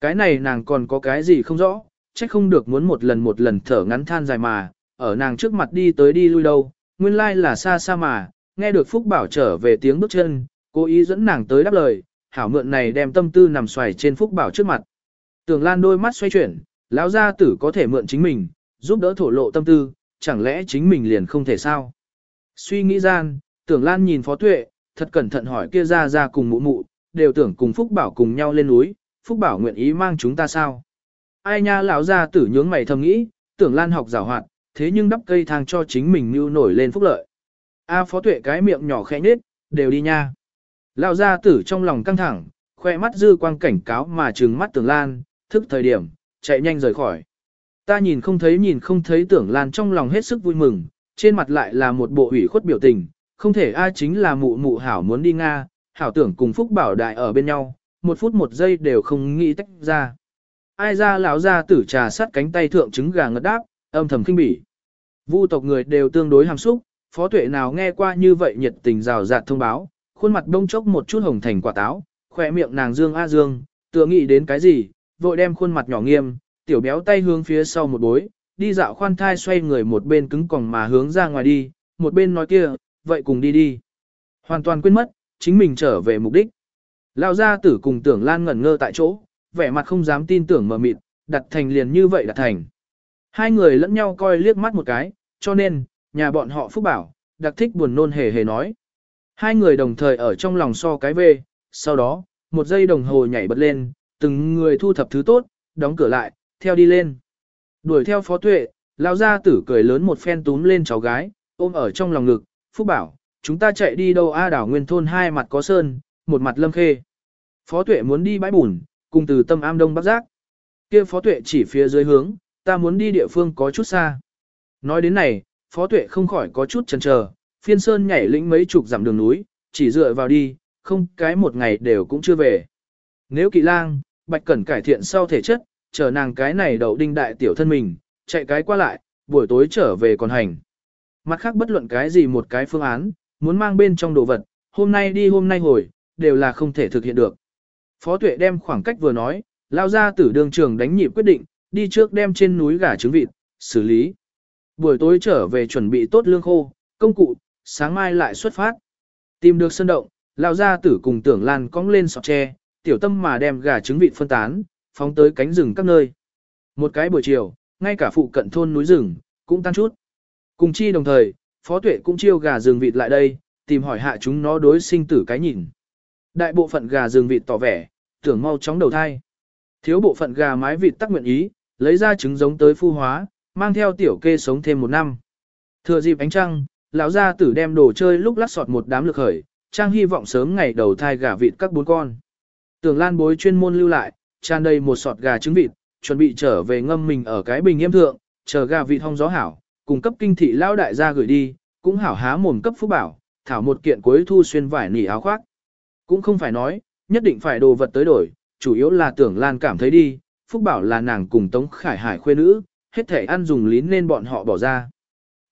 cái này nàng còn có cái gì không rõ, trách không được muốn một lần một lần thở ngắn than dài mà, ở nàng trước mặt đi tới đi lui đâu, nguyên lai là xa xa mà, nghe được Phúc Bảo trở về tiếng bước chân, cố ý dẫn nàng tới đáp lời, hảo mượn này đem tâm tư nằm xoài trên Phúc Bảo trước mặt. Tưởng Lan đôi mắt xoay chuyển, lão gia tử có thể mượn chính mình, giúp đỡ thổ lộ tâm tư, chẳng lẽ chính mình liền không thể sao? Suy nghĩ gian, Tưởng Lan nhìn Phó Tuệ, thật cẩn thận hỏi kia ra ra cùng mụ mụ, đều tưởng cùng Phúc Bảo cùng nhau lên núi, Phúc Bảo nguyện ý mang chúng ta sao? Ai nha lão gia tử nhướng mày thầm nghĩ, Tưởng Lan học giảo hoạt, thế nhưng đắp cây thang cho chính mình nưu nổi lên phúc lợi. A phó tuệ cái miệng nhỏ khẽ nhếch, đều đi nha. Lão gia tử trong lòng căng thẳng, khoe mắt dư quang cảnh cáo mà trừng mắt tưởng lan, thức thời điểm, chạy nhanh rời khỏi. Ta nhìn không thấy nhìn không thấy tưởng lan trong lòng hết sức vui mừng, trên mặt lại là một bộ ủy khuất biểu tình, không thể ai chính là mụ mụ hảo muốn đi Nga, hảo tưởng cùng phúc bảo đại ở bên nhau, một phút một giây đều không nghĩ tách ra. Ai ra lão gia tử trà sắt cánh tay thượng trứng gà ngất đáp, âm thầm kinh bỉ. Vu tộc người đều tương đối hàm xúc, phó tuệ nào nghe qua như vậy nhiệt tình rào rạt thông báo, khuôn mặt đông chốc một chút hồng thành quả táo, khỏe miệng nàng dương a dương, tựa nghĩ đến cái gì, vội đem khuôn mặt nhỏ nghiêm, tiểu béo tay hướng phía sau một bối, đi dạo khoan thai xoay người một bên cứng còng mà hướng ra ngoài đi, một bên nói kia, vậy cùng đi đi. Hoàn toàn quên mất, chính mình trở về mục đích. Lão gia tử cùng tưởng lan ngẩn ngơ tại chỗ, vẻ mặt không dám tin tưởng mờ mịt, đặt thành liền như vậy đặt thành. Hai người lẫn nhau coi liếc mắt một cái, cho nên, nhà bọn họ phúc bảo, đặc thích buồn nôn hề hề nói. Hai người đồng thời ở trong lòng so cái về, sau đó, một giây đồng hồ nhảy bật lên, từng người thu thập thứ tốt, đóng cửa lại, theo đi lên. Đuổi theo phó tuệ, lao ra tử cười lớn một phen túm lên cháu gái, ôm ở trong lòng ngực, phúc bảo, chúng ta chạy đi đâu a đảo nguyên thôn hai mặt có sơn, một mặt lâm khê. Phó tuệ muốn đi bãi bùn, cùng từ tâm am đông bắc giác. kia phó tuệ chỉ phía dưới hướng, ta muốn đi địa phương có chút xa. Nói đến này, phó tuệ không khỏi có chút chần chờ, phiên sơn nhảy lĩnh mấy chục dặm đường núi, chỉ dựa vào đi, không cái một ngày đều cũng chưa về. Nếu kỵ lang, bạch cẩn cải thiện sau thể chất, chờ nàng cái này đậu đinh đại tiểu thân mình, chạy cái qua lại, buổi tối trở về còn hành. Mặt khác bất luận cái gì một cái phương án, muốn mang bên trong đồ vật, hôm nay đi hôm nay hồi, đều là không thể thực hiện được. Phó tuệ đem khoảng cách vừa nói, lao ra tử đường trường đánh nhịp quyết định, đi trước đem trên núi gà trứng vịt, xử lý. Buổi tối trở về chuẩn bị tốt lương khô, công cụ, sáng mai lại xuất phát. Tìm được sơn động, lão gia tử cùng tưởng lan cong lên sọt tre, tiểu tâm mà đem gà trứng vịt phân tán, phóng tới cánh rừng các nơi. Một cái buổi chiều, ngay cả phụ cận thôn núi rừng, cũng tan chút. Cùng chi đồng thời, phó tuệ cũng chiêu gà rừng vịt lại đây, tìm hỏi hạ chúng nó đối sinh tử cái nhìn. Đại bộ phận gà rừng vịt tỏ vẻ, tưởng mau chóng đầu thai. Thiếu bộ phận gà mái vịt tắc nguyện ý, lấy ra trứng giống tới phu hóa, mang theo tiểu kê sống thêm một năm. Thừa dịp ánh trăng, lão gia tử đem đồ chơi lúc lắc sọt một đám lực khởi, trang hy vọng sớm ngày đầu thai gà vịt các bốn con. Tưởng lan bối chuyên môn lưu lại, tràn đầy một sọt gà trứng vịt, chuẩn bị trở về ngâm mình ở cái bình yêm thượng, chờ gà vịt hong gió hảo, cùng cấp kinh thị lão đại gia gửi đi, cũng hảo há mồm cấp phúc bảo, thảo một kiện cuối thu xuyên vải nỉ áo khoác. Cũng không phải nói, nhất định phải đồ vật tới đổi, chủ yếu là tưởng Lan cảm thấy đi, Phúc Bảo là nàng cùng Tống Khải Hải khuê nữ, hết thể ăn dùng lín nên bọn họ bỏ ra.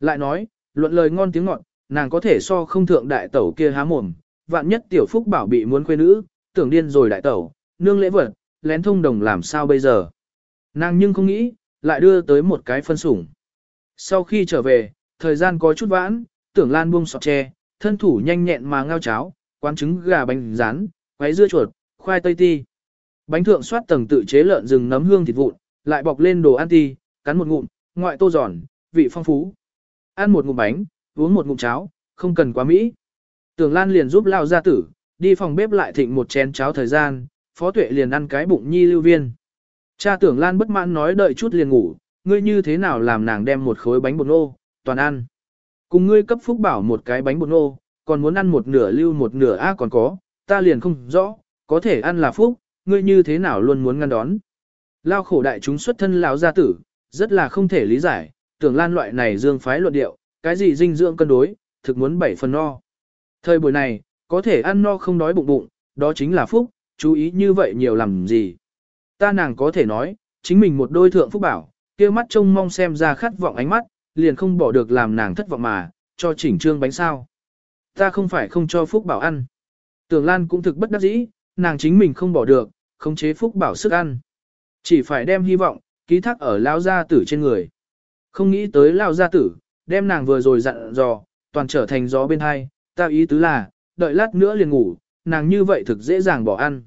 Lại nói, luận lời ngon tiếng ngọt, nàng có thể so không thượng đại tẩu kia há mồm, vạn nhất tiểu Phúc Bảo bị muốn khuê nữ, tưởng điên rồi đại tẩu, nương lễ vật, lén thông đồng làm sao bây giờ. Nàng nhưng không nghĩ, lại đưa tới một cái phân sủng. Sau khi trở về, thời gian có chút vãn, tưởng Lan buông sọt tre, thân thủ nhanh nhẹn mà ngao cháo, quán trứng gà bánh rán, quấy dưa chuột, khoai tây ti. Bánh thượng soát tầng tự chế lợn rừng nấm hương thịt vụn, lại bọc lên đồ ăn ti, cắn một ngụm, ngoại tô giòn, vị phong phú. Ăn một ngụm bánh, uống một ngụm cháo, không cần quá mỹ. Tưởng Lan liền giúp lao gia tử, đi phòng bếp lại thịnh một chén cháo thời gian, Phó Tuệ liền ăn cái bụng nhi lưu viên. Cha Tưởng Lan bất mãn nói đợi chút liền ngủ, ngươi như thế nào làm nàng đem một khối bánh bột nô, toàn ăn. Cùng ngươi cấp phúc bảo một cái bánh bột nô, còn muốn ăn một nửa lưu một nửa a còn có, ta liền không rõ, có thể ăn là phúc, ngươi như thế nào luôn muốn ngăn đón. Lao khổ đại chúng xuất thân lão gia tử, rất là không thể lý giải, tưởng lan loại này dương phái luận điệu, cái gì dinh dưỡng cân đối, thực muốn bảy phần no. Thời buổi này, có thể ăn no không đói bụng bụng, đó chính là phúc, chú ý như vậy nhiều làm gì. Ta nàng có thể nói, chính mình một đôi thượng phúc bảo, kia mắt trông mong xem ra khát vọng ánh mắt, liền không bỏ được làm nàng thất vọng mà, cho chỉnh trương bánh sao. Ta không phải không cho phúc bảo ăn. Tưởng Lan cũng thực bất đắc dĩ, nàng chính mình không bỏ được, không chế phúc bảo sức ăn. Chỉ phải đem hy vọng, ký thác ở lao gia tử trên người. Không nghĩ tới lao gia tử, đem nàng vừa rồi dặn dò, toàn trở thành gió bên hai, ta ý tứ là, đợi lát nữa liền ngủ, nàng như vậy thực dễ dàng bỏ ăn.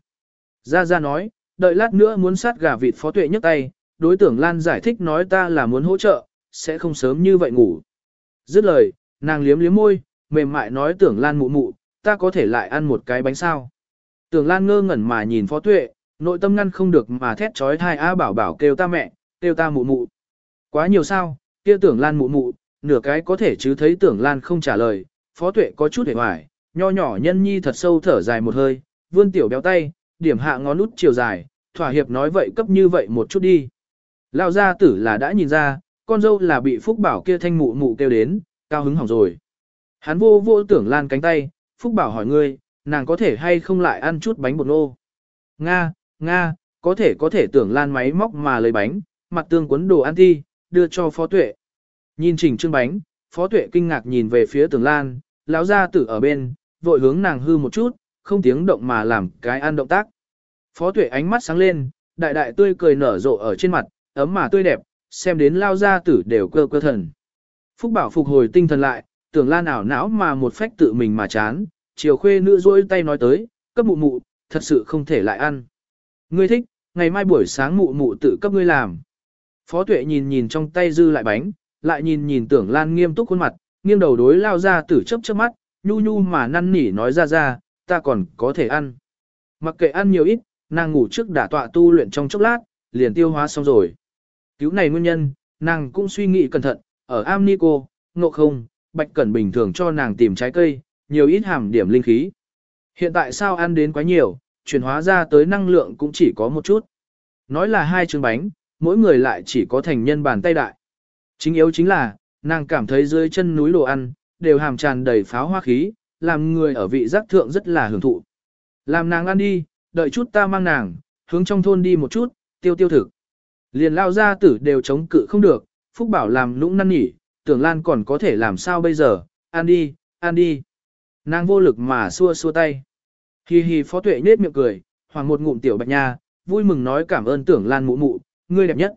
Gia Gia nói, đợi lát nữa muốn sát gà vịt phó tuệ nhấc tay, đối tưởng Lan giải thích nói ta là muốn hỗ trợ, sẽ không sớm như vậy ngủ. Dứt lời, nàng liếm liếm môi, mềm mại nói tưởng Lan mụ mụ, ta có thể lại ăn một cái bánh sao. Tưởng Lan ngơ ngẩn mà nhìn phó tuệ, nội tâm ngăn không được mà thét trói thai A bảo bảo kêu ta mẹ, kêu ta mụ mụ. Quá nhiều sao, kia tưởng Lan mụ mụ, nửa cái có thể chứ thấy tưởng Lan không trả lời, phó tuệ có chút hề hoài, nho nhỏ nhân nhi thật sâu thở dài một hơi, vươn tiểu béo tay, điểm hạ ngón út chiều dài, thỏa hiệp nói vậy cấp như vậy một chút đi. Lao gia tử là đã nhìn ra, con dâu là bị Phúc Bảo kia thanh mụ mụ kêu đến, cao hứng hỏng rồi. Hắn vô vô tưởng Lan cánh tay, Phúc Bảo hỏi ngươi, nàng có thể hay không lại ăn chút bánh bột nô. Nga, Nga, có thể có thể tưởng Lan máy móc mà lấy bánh, mặt tương cuốn đồ ăn thi, đưa cho Phó Tuệ. Nhìn chỉnh trương bánh, Phó Tuệ kinh ngạc nhìn về phía tường Lan, lão gia tử ở bên, vội hướng nàng hư một chút, không tiếng động mà làm cái ăn động tác. Phó Tuệ ánh mắt sáng lên, đại đại tươi cười nở rộ ở trên mặt, ấm mà tươi đẹp, xem đến lao gia tử đều cơ cơ thần. Phúc Bảo phục hồi tinh thần lại, tưởng Lan ảo não mà một phách tự mình mà chán, chiều khuê nữ rôi tay nói tới, cấp mụ mụ, thật sự không thể lại ăn. Ngươi thích, ngày mai buổi sáng mụ mụ tự cấp ngươi làm. Phó tuệ nhìn nhìn trong tay dư lại bánh, lại nhìn nhìn tưởng lan nghiêm túc khuôn mặt, nghiêng đầu đối lao ra tử chấp chớp mắt, nhu nhu mà năn nỉ nói ra ra, ta còn có thể ăn. Mặc kệ ăn nhiều ít, nàng ngủ trước đã tọa tu luyện trong chốc lát, liền tiêu hóa xong rồi. Cứu này nguyên nhân, nàng cũng suy nghĩ cẩn thận, ở Amnico, ngộ không, bạch cẩn bình thường cho nàng tìm trái cây, nhiều ít hàm điểm linh khí. Hiện tại sao ăn đến quá nhiều, chuyển hóa ra tới năng lượng cũng chỉ có một chút. Nói là hai trứng bánh, mỗi người lại chỉ có thành nhân bàn tay đại. Chính yếu chính là, nàng cảm thấy dưới chân núi đồ ăn, đều hàm tràn đầy pháo hoa khí, làm người ở vị giác thượng rất là hưởng thụ. Làm nàng ăn đi, đợi chút ta mang nàng, hướng trong thôn đi một chút, tiêu tiêu thực. Liền lao ra tử đều chống cự không được, Phúc Bảo làm lũng năn nỉ tưởng Lan còn có thể làm sao bây giờ, ăn đi, ăn đi. Nàng vô lực mà xua xua tay. Hi hi phó tuệ nết miệng cười, hoàng một ngụm tiểu bạch nha, vui mừng nói cảm ơn tưởng Lan mụ mụ, ngươi đẹp nhất.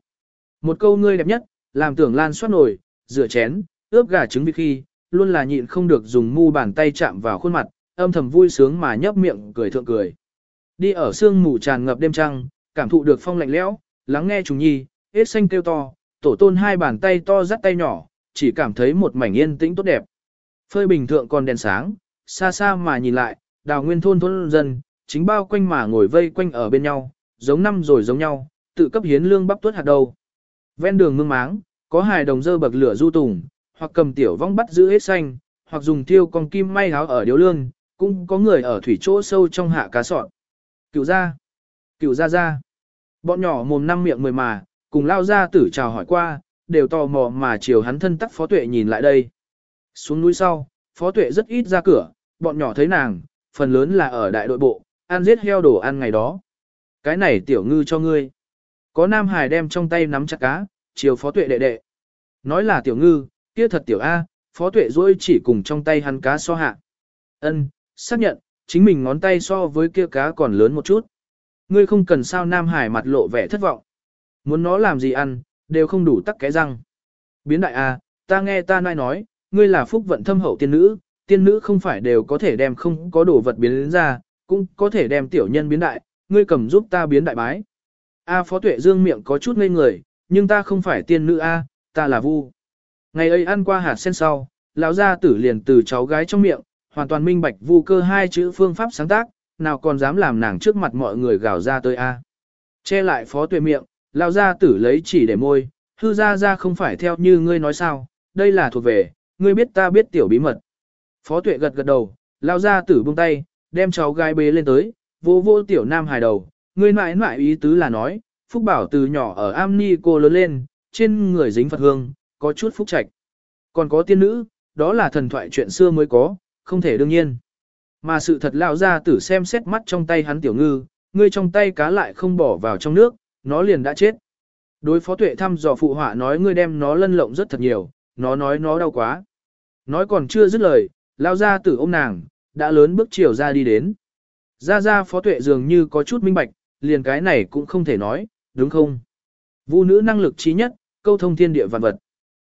Một câu ngươi đẹp nhất, làm tưởng Lan xoát nổi, rửa chén, ướp gà trứng vịt khi, luôn là nhịn không được dùng mu bàn tay chạm vào khuôn mặt, âm thầm vui sướng mà nhấp miệng cười thượng cười. Đi ở sương mù tràn ngập đêm trăng, cảm thụ được phong lạnh lẽo, lắng nghe trùng nhi, hết xanh kêu to, tổ tôn hai bàn tay to dắt tay nhỏ, chỉ cảm thấy một mảnh yên tĩnh tốt đẹp. Phơi bình thượng còn đèn sáng, xa xa mà nhìn lại, đào nguyên thôn thôn dân, chính bao quanh mà ngồi vây quanh ở bên nhau, giống năm rồi giống nhau, tự cấp hiến lương bắp tuất hạt đầu. Ven đường mương máng, có hài đồng dơ bậc lửa du tùng, hoặc cầm tiểu vong bắt giữ hết xanh, hoặc dùng tiêu con kim may háo ở điếu lương, cũng có người ở thủy chỗ sâu trong hạ cá sọn. Cựu ra, cựu ra ra. Bọn nhỏ mồm năm miệng mười mà, cùng lao ra tử chào hỏi qua, đều tò mò mà chiều hắn thân tắc phó tuệ nhìn lại đây. Xuống núi sau, phó tuệ rất ít ra cửa, bọn nhỏ thấy nàng, phần lớn là ở đại đội bộ, ăn giết heo đồ ăn ngày đó. Cái này tiểu ngư cho ngươi. Có nam hải đem trong tay nắm chặt cá, chiều phó tuệ đệ đệ. Nói là tiểu ngư, kia thật tiểu A, phó tuệ dối chỉ cùng trong tay hắn cá so hạ. ân xác nhận, chính mình ngón tay so với kia cá còn lớn một chút. Ngươi không cần sao nam hải mặt lộ vẻ thất vọng. Muốn nó làm gì ăn, đều không đủ tắc cái răng. Biến đại A, ta nghe ta nai nói, ngươi là phúc vận thâm hậu tiên nữ, tiên nữ không phải đều có thể đem không có đồ vật biến đến ra, cũng có thể đem tiểu nhân biến đại, ngươi cầm giúp ta biến đại bái. A Phó Tuệ Dương miệng có chút ngây người, nhưng ta không phải tiên nữ A, ta là vu. Ngày ấy ăn qua hạt sen sau, lão gia tử liền từ cháu gái trong miệng, hoàn toàn minh bạch vu cơ hai chữ phương pháp sáng tác, nào còn dám làm nàng trước mặt mọi người gào ra tới A. Che lại Phó Tuệ miệng, lão gia tử lấy chỉ để môi, hư ra ra không phải theo như ngươi nói sao, đây là thuộc về, ngươi biết ta biết tiểu bí mật. Phó Tuệ gật gật đầu, lão gia tử buông tay, đem cháu gái bế lên tới, vô vô tiểu nam hài đầu, Ngươi mãi mãi ý tứ là nói, Phúc Bảo từ nhỏ ở am ni cô lớn lên, trên người dính Phật hương, có chút phúc trạch. Còn có tiên nữ, đó là thần thoại chuyện xưa mới có, không thể đương nhiên. Mà sự thật lão ra tử xem xét mắt trong tay hắn tiểu ngư, ngươi trong tay cá lại không bỏ vào trong nước, nó liền đã chết. Đối phó tuệ thăm dò phụ họa nói ngươi đem nó lân lộng rất thật nhiều, nó nói nó đau quá. Nói còn chưa dứt lời, lao ra tử ôm nàng, đã lớn bước chiều ra đi đến. Ra ra phó tuệ dường như có chút minh bạch, liền cái này cũng không thể nói, đúng không? Vu nữ năng lực trí nhất, câu thông thiên địa vạn vật.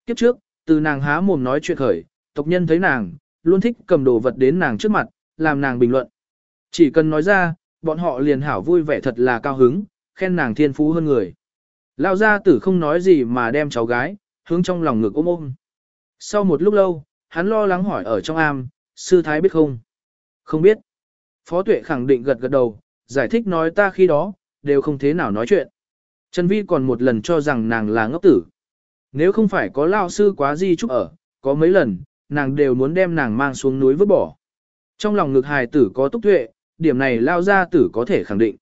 Kiếp trước, từ nàng há mồm nói chuyện khởi, tộc nhân thấy nàng, luôn thích cầm đồ vật đến nàng trước mặt, làm nàng bình luận. Chỉ cần nói ra, bọn họ liền hảo vui vẻ thật là cao hứng, khen nàng thiên phú hơn người. Lao gia tử không nói gì mà đem cháu gái, hướng trong lòng ngực ôm ôm. Sau một lúc lâu, hắn lo lắng hỏi ở trong am, sư thái biết không? Không biết. Phó tuệ khẳng định gật gật đầu, giải thích nói ta khi đó, đều không thế nào nói chuyện. Trần Vi còn một lần cho rằng nàng là ngốc tử. Nếu không phải có lao sư quá di trúc ở, có mấy lần, nàng đều muốn đem nàng mang xuống núi vứt bỏ. Trong lòng ngực hài tử có túc tuệ, điểm này lao gia tử có thể khẳng định.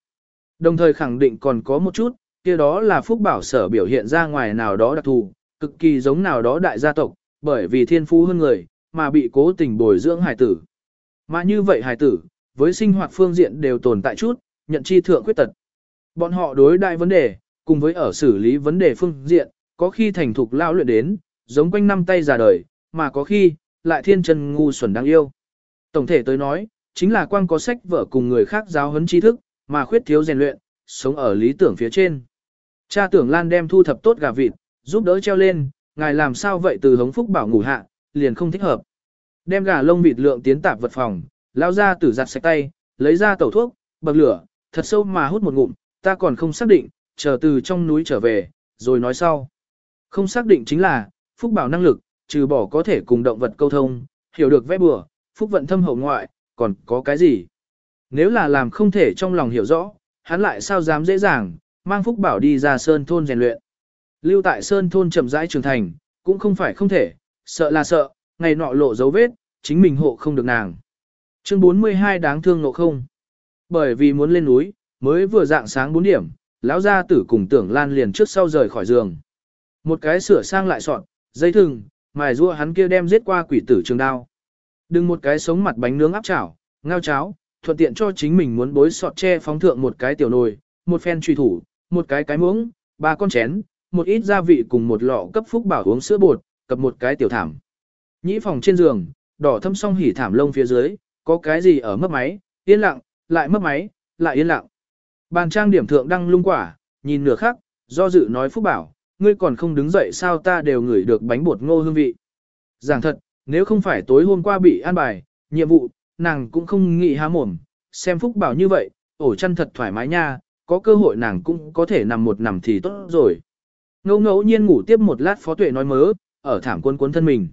Đồng thời khẳng định còn có một chút, kia đó là phúc bảo sở biểu hiện ra ngoài nào đó đặc thù, cực kỳ giống nào đó đại gia tộc, bởi vì thiên phú hơn người, mà bị cố tình bồi dưỡng hài tử. Mà như vậy hài tử, với sinh hoạt phương diện đều tồn tại chút, nhận chi thượng khuyết tật. Bọn họ đối đại vấn đề, cùng với ở xử lý vấn đề phương diện, có khi thành thục lao luyện đến, giống quanh năm tay già đời, mà có khi, lại thiên chân ngu xuẩn đáng yêu. Tổng thể tới nói, chính là quang có sách vở cùng người khác giáo huấn tri thức, mà khuyết thiếu rèn luyện, sống ở lý tưởng phía trên. Cha tưởng Lan đem thu thập tốt gà vịt, giúp đỡ treo lên, ngài làm sao vậy từ hống phúc bảo ngủ hạ, liền không thích hợp. Đem gà lông vịt lượng tiến tạp vật phòng, lao ra tử giặt sạch tay, lấy ra tẩu thuốc, bậc lửa, thật sâu mà hút một ngụm, ta còn không xác định, chờ từ trong núi trở về, rồi nói sau. Không xác định chính là, Phúc Bảo năng lực, trừ bỏ có thể cùng động vật câu thông, hiểu được vẽ bừa, Phúc vận thâm hậu ngoại, còn có cái gì? Nếu là làm không thể trong lòng hiểu rõ, hắn lại sao dám dễ dàng, mang Phúc Bảo đi ra Sơn Thôn rèn luyện. Lưu tại Sơn Thôn chậm rãi trưởng thành, cũng không phải không thể, sợ là sợ, ngày nọ lộ dấu vết, chính mình hộ không được nàng. Chương 42 đáng thương nộ không. Bởi vì muốn lên núi, mới vừa dạng sáng 4 điểm, lão gia tử cùng tưởng lan liền trước sau rời khỏi giường. Một cái sửa sang lại soạn, dây thừng, mài rua hắn kia đem giết qua quỷ tử trường đao. Đừng một cái sống mặt bánh nướng áp chảo, ngao cháo, thuận tiện cho chính mình muốn bối sọt che phóng thượng một cái tiểu nồi, một phen truy thủ, một cái cái muỗng, ba con chén, một ít gia vị cùng một lọ cấp phúc bảo uống sữa bột, cập một cái tiểu thảm. Nhĩ phòng trên giường, đỏ thâm song hỉ thảm lông phía dưới, có cái gì ở mất máy, yên lặng, lại mất máy, lại yên lặng. Bàn trang điểm thượng đăng lung quả, nhìn nửa khắc, do dự nói phúc bảo, ngươi còn không đứng dậy sao ta đều ngửi được bánh bột ngô hương vị. Giảng thật, nếu không phải tối hôm qua bị an bài, nhiệm vụ, nàng cũng không nghĩ há mồm, xem phúc bảo như vậy, ổ chăn thật thoải mái nha, có cơ hội nàng cũng có thể nằm một nằm thì tốt rồi. Ngẫu ngẫu nhiên ngủ tiếp một lát phó tuệ nói mớ, ở thảm quân cuốn thân mình.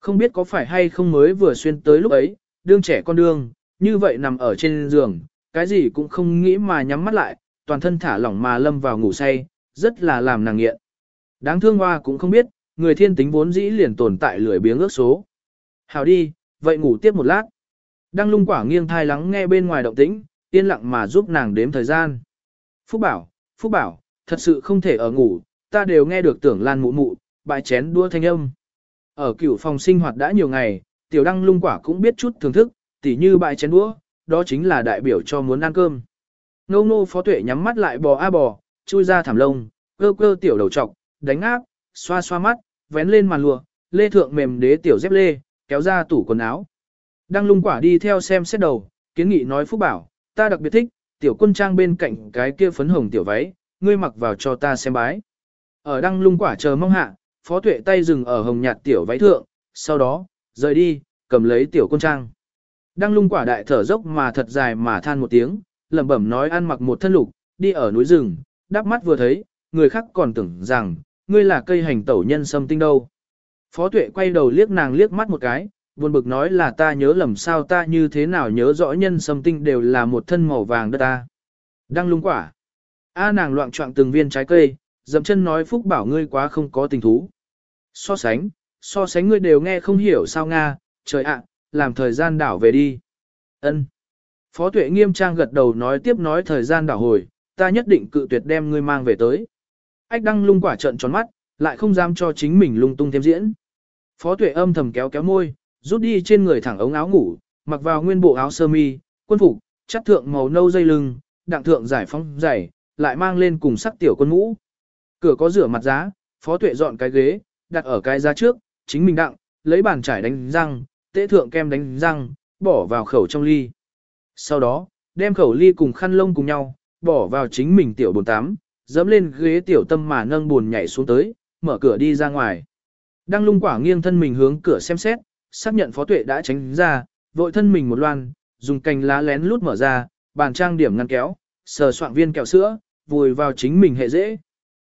Không biết có phải hay không mới vừa xuyên tới lúc ấy, đương trẻ con đương, như vậy nằm ở trên giường, cái gì cũng không nghĩ mà nhắm mắt lại, toàn thân thả lỏng mà lâm vào ngủ say, rất là làm nàng nghiện. Đáng thương hoa cũng không biết, người thiên tính vốn dĩ liền tồn tại lười biếng ước số. Hào đi, vậy ngủ tiếp một lát. Đang lung quả nghiêng thai lắng nghe bên ngoài động tĩnh, yên lặng mà giúp nàng đếm thời gian. Phúc bảo, Phúc bảo, thật sự không thể ở ngủ, ta đều nghe được tưởng lan mụ mụ, bãi chén đua thanh âm. Ở cửu phòng sinh hoạt đã nhiều ngày, tiểu đăng lung quả cũng biết chút thưởng thức, tỉ như bại chén đũa, đó chính là đại biểu cho muốn ăn cơm. Ngô nô phó tuệ nhắm mắt lại bò a bò, chui ra thảm lông, cơ cơ tiểu đầu trọc, đánh áp, xoa xoa mắt, vén lên màn lụa, lê thượng mềm đế tiểu dép lê, kéo ra tủ quần áo. Đăng lung quả đi theo xem xét đầu, kiến nghị nói phúc bảo, ta đặc biệt thích, tiểu quân trang bên cạnh cái kia phấn hồng tiểu váy, ngươi mặc vào cho ta xem bái. Ở đăng lung quả chờ mong hạ, phó tuệ tay dừng ở hồng nhạt tiểu váy thượng, sau đó, rời đi, cầm lấy tiểu quân trang. Đăng lung quả đại thở dốc mà thật dài mà than một tiếng, lẩm bẩm nói ăn mặc một thân lục, đi ở núi rừng, đắp mắt vừa thấy, người khác còn tưởng rằng, ngươi là cây hành tẩu nhân sâm tinh đâu. Phó tuệ quay đầu liếc nàng liếc mắt một cái, buồn bực nói là ta nhớ lầm sao ta như thế nào nhớ rõ nhân sâm tinh đều là một thân màu vàng đất ta. Đăng lung quả. A nàng loạn trọng từng viên trái cây, dậm chân nói phúc bảo ngươi quá không có tình thú. So sánh, so sánh ngươi đều nghe không hiểu sao Nga, trời ạ, làm thời gian đảo về đi. ân Phó tuệ nghiêm trang gật đầu nói tiếp nói thời gian đảo hồi, ta nhất định cự tuyệt đem ngươi mang về tới. Ách đăng lung quả trận tròn mắt, lại không dám cho chính mình lung tung thêm diễn. Phó tuệ âm thầm kéo kéo môi, rút đi trên người thẳng ống áo ngủ, mặc vào nguyên bộ áo sơ mi, quân phục, chắt thượng màu nâu dây lưng, đặng thượng giải phóng giải lại mang lên cùng sắc tiểu quân mũ. Cửa có rửa mặt giá, phó tuệ dọn cái ghế, đặt ở cái giá trước, chính mình đặng, lấy bàn chải đánh răng, tế thượng kem đánh răng, bỏ vào khẩu trong ly. Sau đó, đem khẩu ly cùng khăn lông cùng nhau, bỏ vào chính mình tiểu bồn tắm, dẫm lên ghế tiểu tâm mà nâng buồn nhảy xuống tới, mở cửa đi ra ngoài. Đang lung quả nghiêng thân mình hướng cửa xem xét, xác nhận phó tuệ đã tránh ra, vội thân mình một loan, dùng cành lá lén lút mở ra, bàn trang điểm ngăn kéo, sờ soạn viên kẹo sữa, vùi vào chính mình hệ dễ.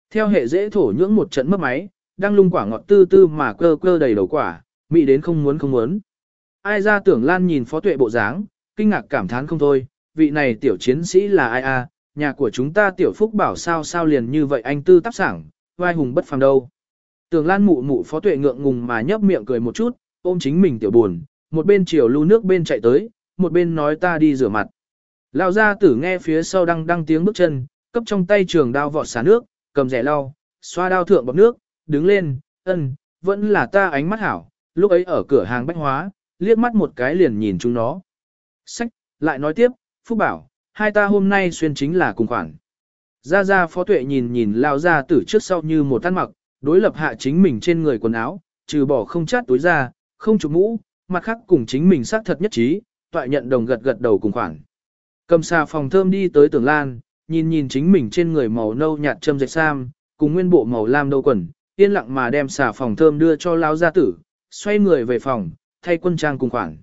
Theo hệ dễ thổ nhưỡng một trận mất máy, đang lung quả ngọt tư tư mà cơ cơ đầy đầu quả, mị đến không muốn không muốn. Ai ra tưởng lan nhìn phó tuệ bộ dáng, kinh ngạc cảm thán không thôi, vị này tiểu chiến sĩ là ai a? nhà của chúng ta tiểu phúc bảo sao sao liền như vậy anh tư tác sảng, vai hùng bất phàm đâu. Tưởng lan mụ mụ phó tuệ ngượng ngùng mà nhấp miệng cười một chút, ôm chính mình tiểu buồn, một bên chiều lưu nước bên chạy tới, một bên nói ta đi rửa mặt. Lão gia tử nghe phía sau đăng đăng tiếng bước chân, cấp trong tay trường đao vọt xả nước, cầm rẻ lau, xoa đao thượng bọc nước, đứng lên, ân, vẫn là ta ánh mắt hảo, lúc ấy ở cửa hàng bách hóa, liếc mắt một cái liền nhìn chúng nó. Sách, lại nói tiếp, Phúc bảo, hai ta hôm nay xuyên chính là cùng khoản. Gia Gia Phó Tuệ nhìn nhìn lao ra từ trước sau như một tan mặc, đối lập hạ chính mình trên người quần áo, trừ bỏ không chát túi ra, không chụp mũ, mặt khác cùng chính mình xác thật nhất trí, tọa nhận đồng gật gật đầu cùng khoản. Cầm xà phòng thơm đi tới tường lan, nhìn nhìn chính mình trên người màu nâu nhạt châm dệt sam, cùng nguyên bộ màu lam đâu quần, yên lặng mà đem xà phòng thơm đưa cho lao gia tử, xoay người về phòng, thay quân trang cùng khoản.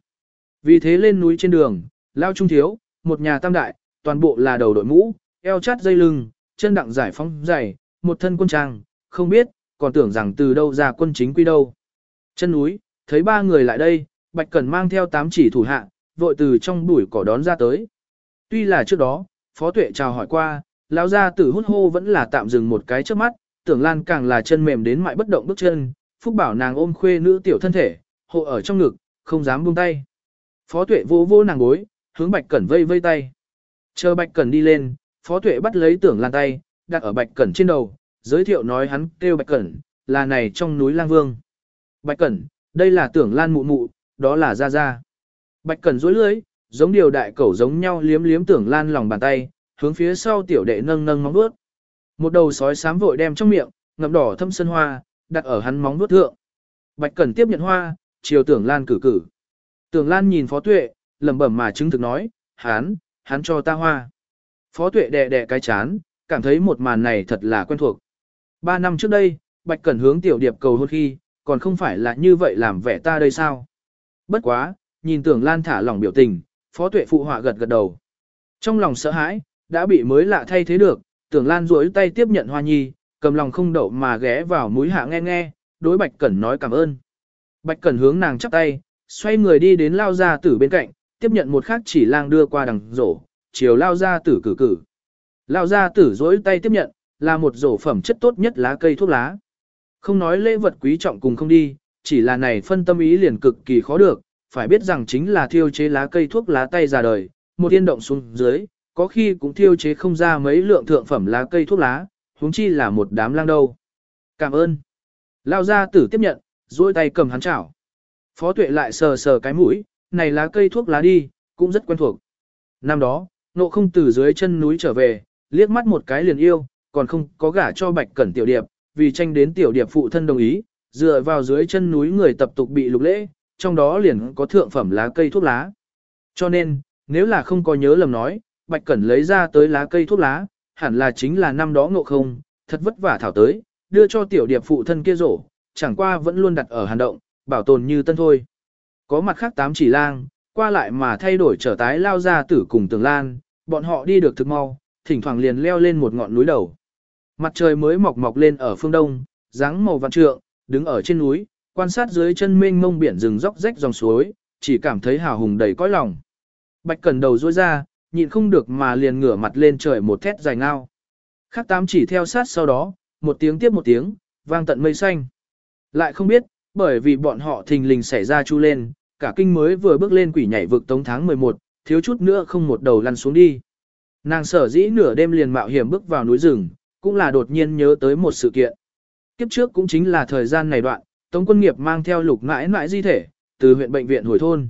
Vì thế lên núi trên đường, lao trung thiếu, một nhà tam đại, toàn bộ là đầu đội mũ, eo chát dây lưng, chân đặng giải phóng dày, một thân quân trang, không biết, còn tưởng rằng từ đâu ra quân chính quy đâu. Chân núi, thấy ba người lại đây, Bạch Cẩn mang theo tám chỉ thủ hạ, vội từ trong bụi cỏ đón ra tới. Tuy là trước đó, Phó Tuệ chào hỏi qua, lão gia tử hút hô vẫn là tạm dừng một cái trước mắt, tưởng Lan càng là chân mềm đến mại bất động bước chân, Phúc bảo nàng ôm khuê nữ tiểu thân thể, hộ ở trong ngực, không dám buông tay. Phó Tuệ vô vô nàng gối, hướng Bạch Cẩn vây vây tay. Chờ Bạch Cẩn đi lên, Phó Tuệ bắt lấy tưởng Lan tay, đặt ở Bạch Cẩn trên đầu, giới thiệu nói hắn kêu Bạch Cẩn, là này trong núi Lang Vương. Bạch Cẩn, đây là tưởng Lan mụ mụ, đó là Ra Ra. Bạch Cẩn dối lưới, giống điều đại cẩu giống nhau liếm liếm tưởng Lan lòng bàn tay, hướng phía sau tiểu đệ nâng nâng móng bước. Một đầu sói sám vội đem trong miệng, ngậm đỏ thâm sân hoa, đặt ở hắn móng vuốt thượng. Bạch Cẩn tiếp nhận hoa, chiều tưởng Lan cử cử. Tưởng Lan nhìn Phó Tuệ, lẩm bẩm mà chứng thực nói, hắn, hắn cho ta hoa. Phó Tuệ đè đè cái chán, cảm thấy một màn này thật là quen thuộc. Ba năm trước đây, Bạch Cẩn hướng tiểu điệp cầu hôn khi, còn không phải là như vậy làm vẻ ta đây sao? Bất quá, nhìn tưởng Lan thả lỏng biểu tình, Phó Tuệ phụ họa gật gật đầu. Trong lòng sợ hãi, đã bị mới lạ thay thế được, tưởng Lan duỗi tay tiếp nhận hoa nhi, cầm lòng không đậu mà ghé vào mũi hạ nghe nghe, đối Bạch Cẩn nói cảm ơn. Bạch Cẩn hướng nàng chắp tay, xoay người đi đến lao gia tử bên cạnh, tiếp nhận một khắc chỉ lang đưa qua đằng rổ, chiều lao gia tử cử cử. Lao gia tử duỗi tay tiếp nhận, là một rổ phẩm chất tốt nhất lá cây thuốc lá. Không nói lễ vật quý trọng cùng không đi, chỉ là này phân tâm ý liền cực kỳ khó được, phải biết rằng chính là thiêu chế lá cây thuốc lá tay ra đời, một tiên động xuống dưới, có khi cũng thiêu chế không ra mấy lượng thượng phẩm lá cây thuốc lá, huống chi là một đám lang đâu. Cảm ơn. Lao gia tử tiếp nhận, duỗi tay cầm hắn chảo. Phó tuệ lại sờ sờ cái mũi, này lá cây thuốc lá đi, cũng rất quen thuộc. Năm đó, nộ không từ dưới chân núi trở về, liếc mắt một cái liền yêu, còn không có gả cho bạch cẩn tiểu điệp, vì tranh đến tiểu điệp phụ thân đồng ý, dựa vào dưới chân núi người tập tục bị lục lễ, trong đó liền có thượng phẩm lá cây thuốc lá. Cho nên, nếu là không có nhớ lầm nói, bạch cẩn lấy ra tới lá cây thuốc lá, hẳn là chính là năm đó ngộ không, thật vất vả thảo tới, đưa cho tiểu điệp phụ thân kia rổ, chẳng qua vẫn luôn đặt ở hàn động, bảo tồn như tân thôi. Có mặt khác tám chỉ lang, qua lại mà thay đổi trở tái lao ra tử cùng tường lan, bọn họ đi được thực mau, thỉnh thoảng liền leo lên một ngọn núi đầu. Mặt trời mới mọc mọc lên ở phương đông, dáng màu vạn trượng, đứng ở trên núi, quan sát dưới chân mênh mông biển rừng róc rách dòng suối, chỉ cảm thấy hào hùng đầy cõi lòng. Bạch Cẩn đầu rối ra, nhịn không được mà liền ngửa mặt lên trời một thét dài ngao. Khác tám chỉ theo sát sau đó, một tiếng tiếp một tiếng, vang tận mây xanh. Lại không biết, bởi vì bọn họ thình lình xảy ra chu lên, cả kinh mới vừa bước lên quỷ nhảy vực tống tháng 11, thiếu chút nữa không một đầu lăn xuống đi. Nàng sở dĩ nửa đêm liền mạo hiểm bước vào núi rừng, cũng là đột nhiên nhớ tới một sự kiện. Kiếp trước cũng chính là thời gian này đoạn, Tống quân nghiệp mang theo lục mãi mãi di thể, từ huyện bệnh viện hồi thôn.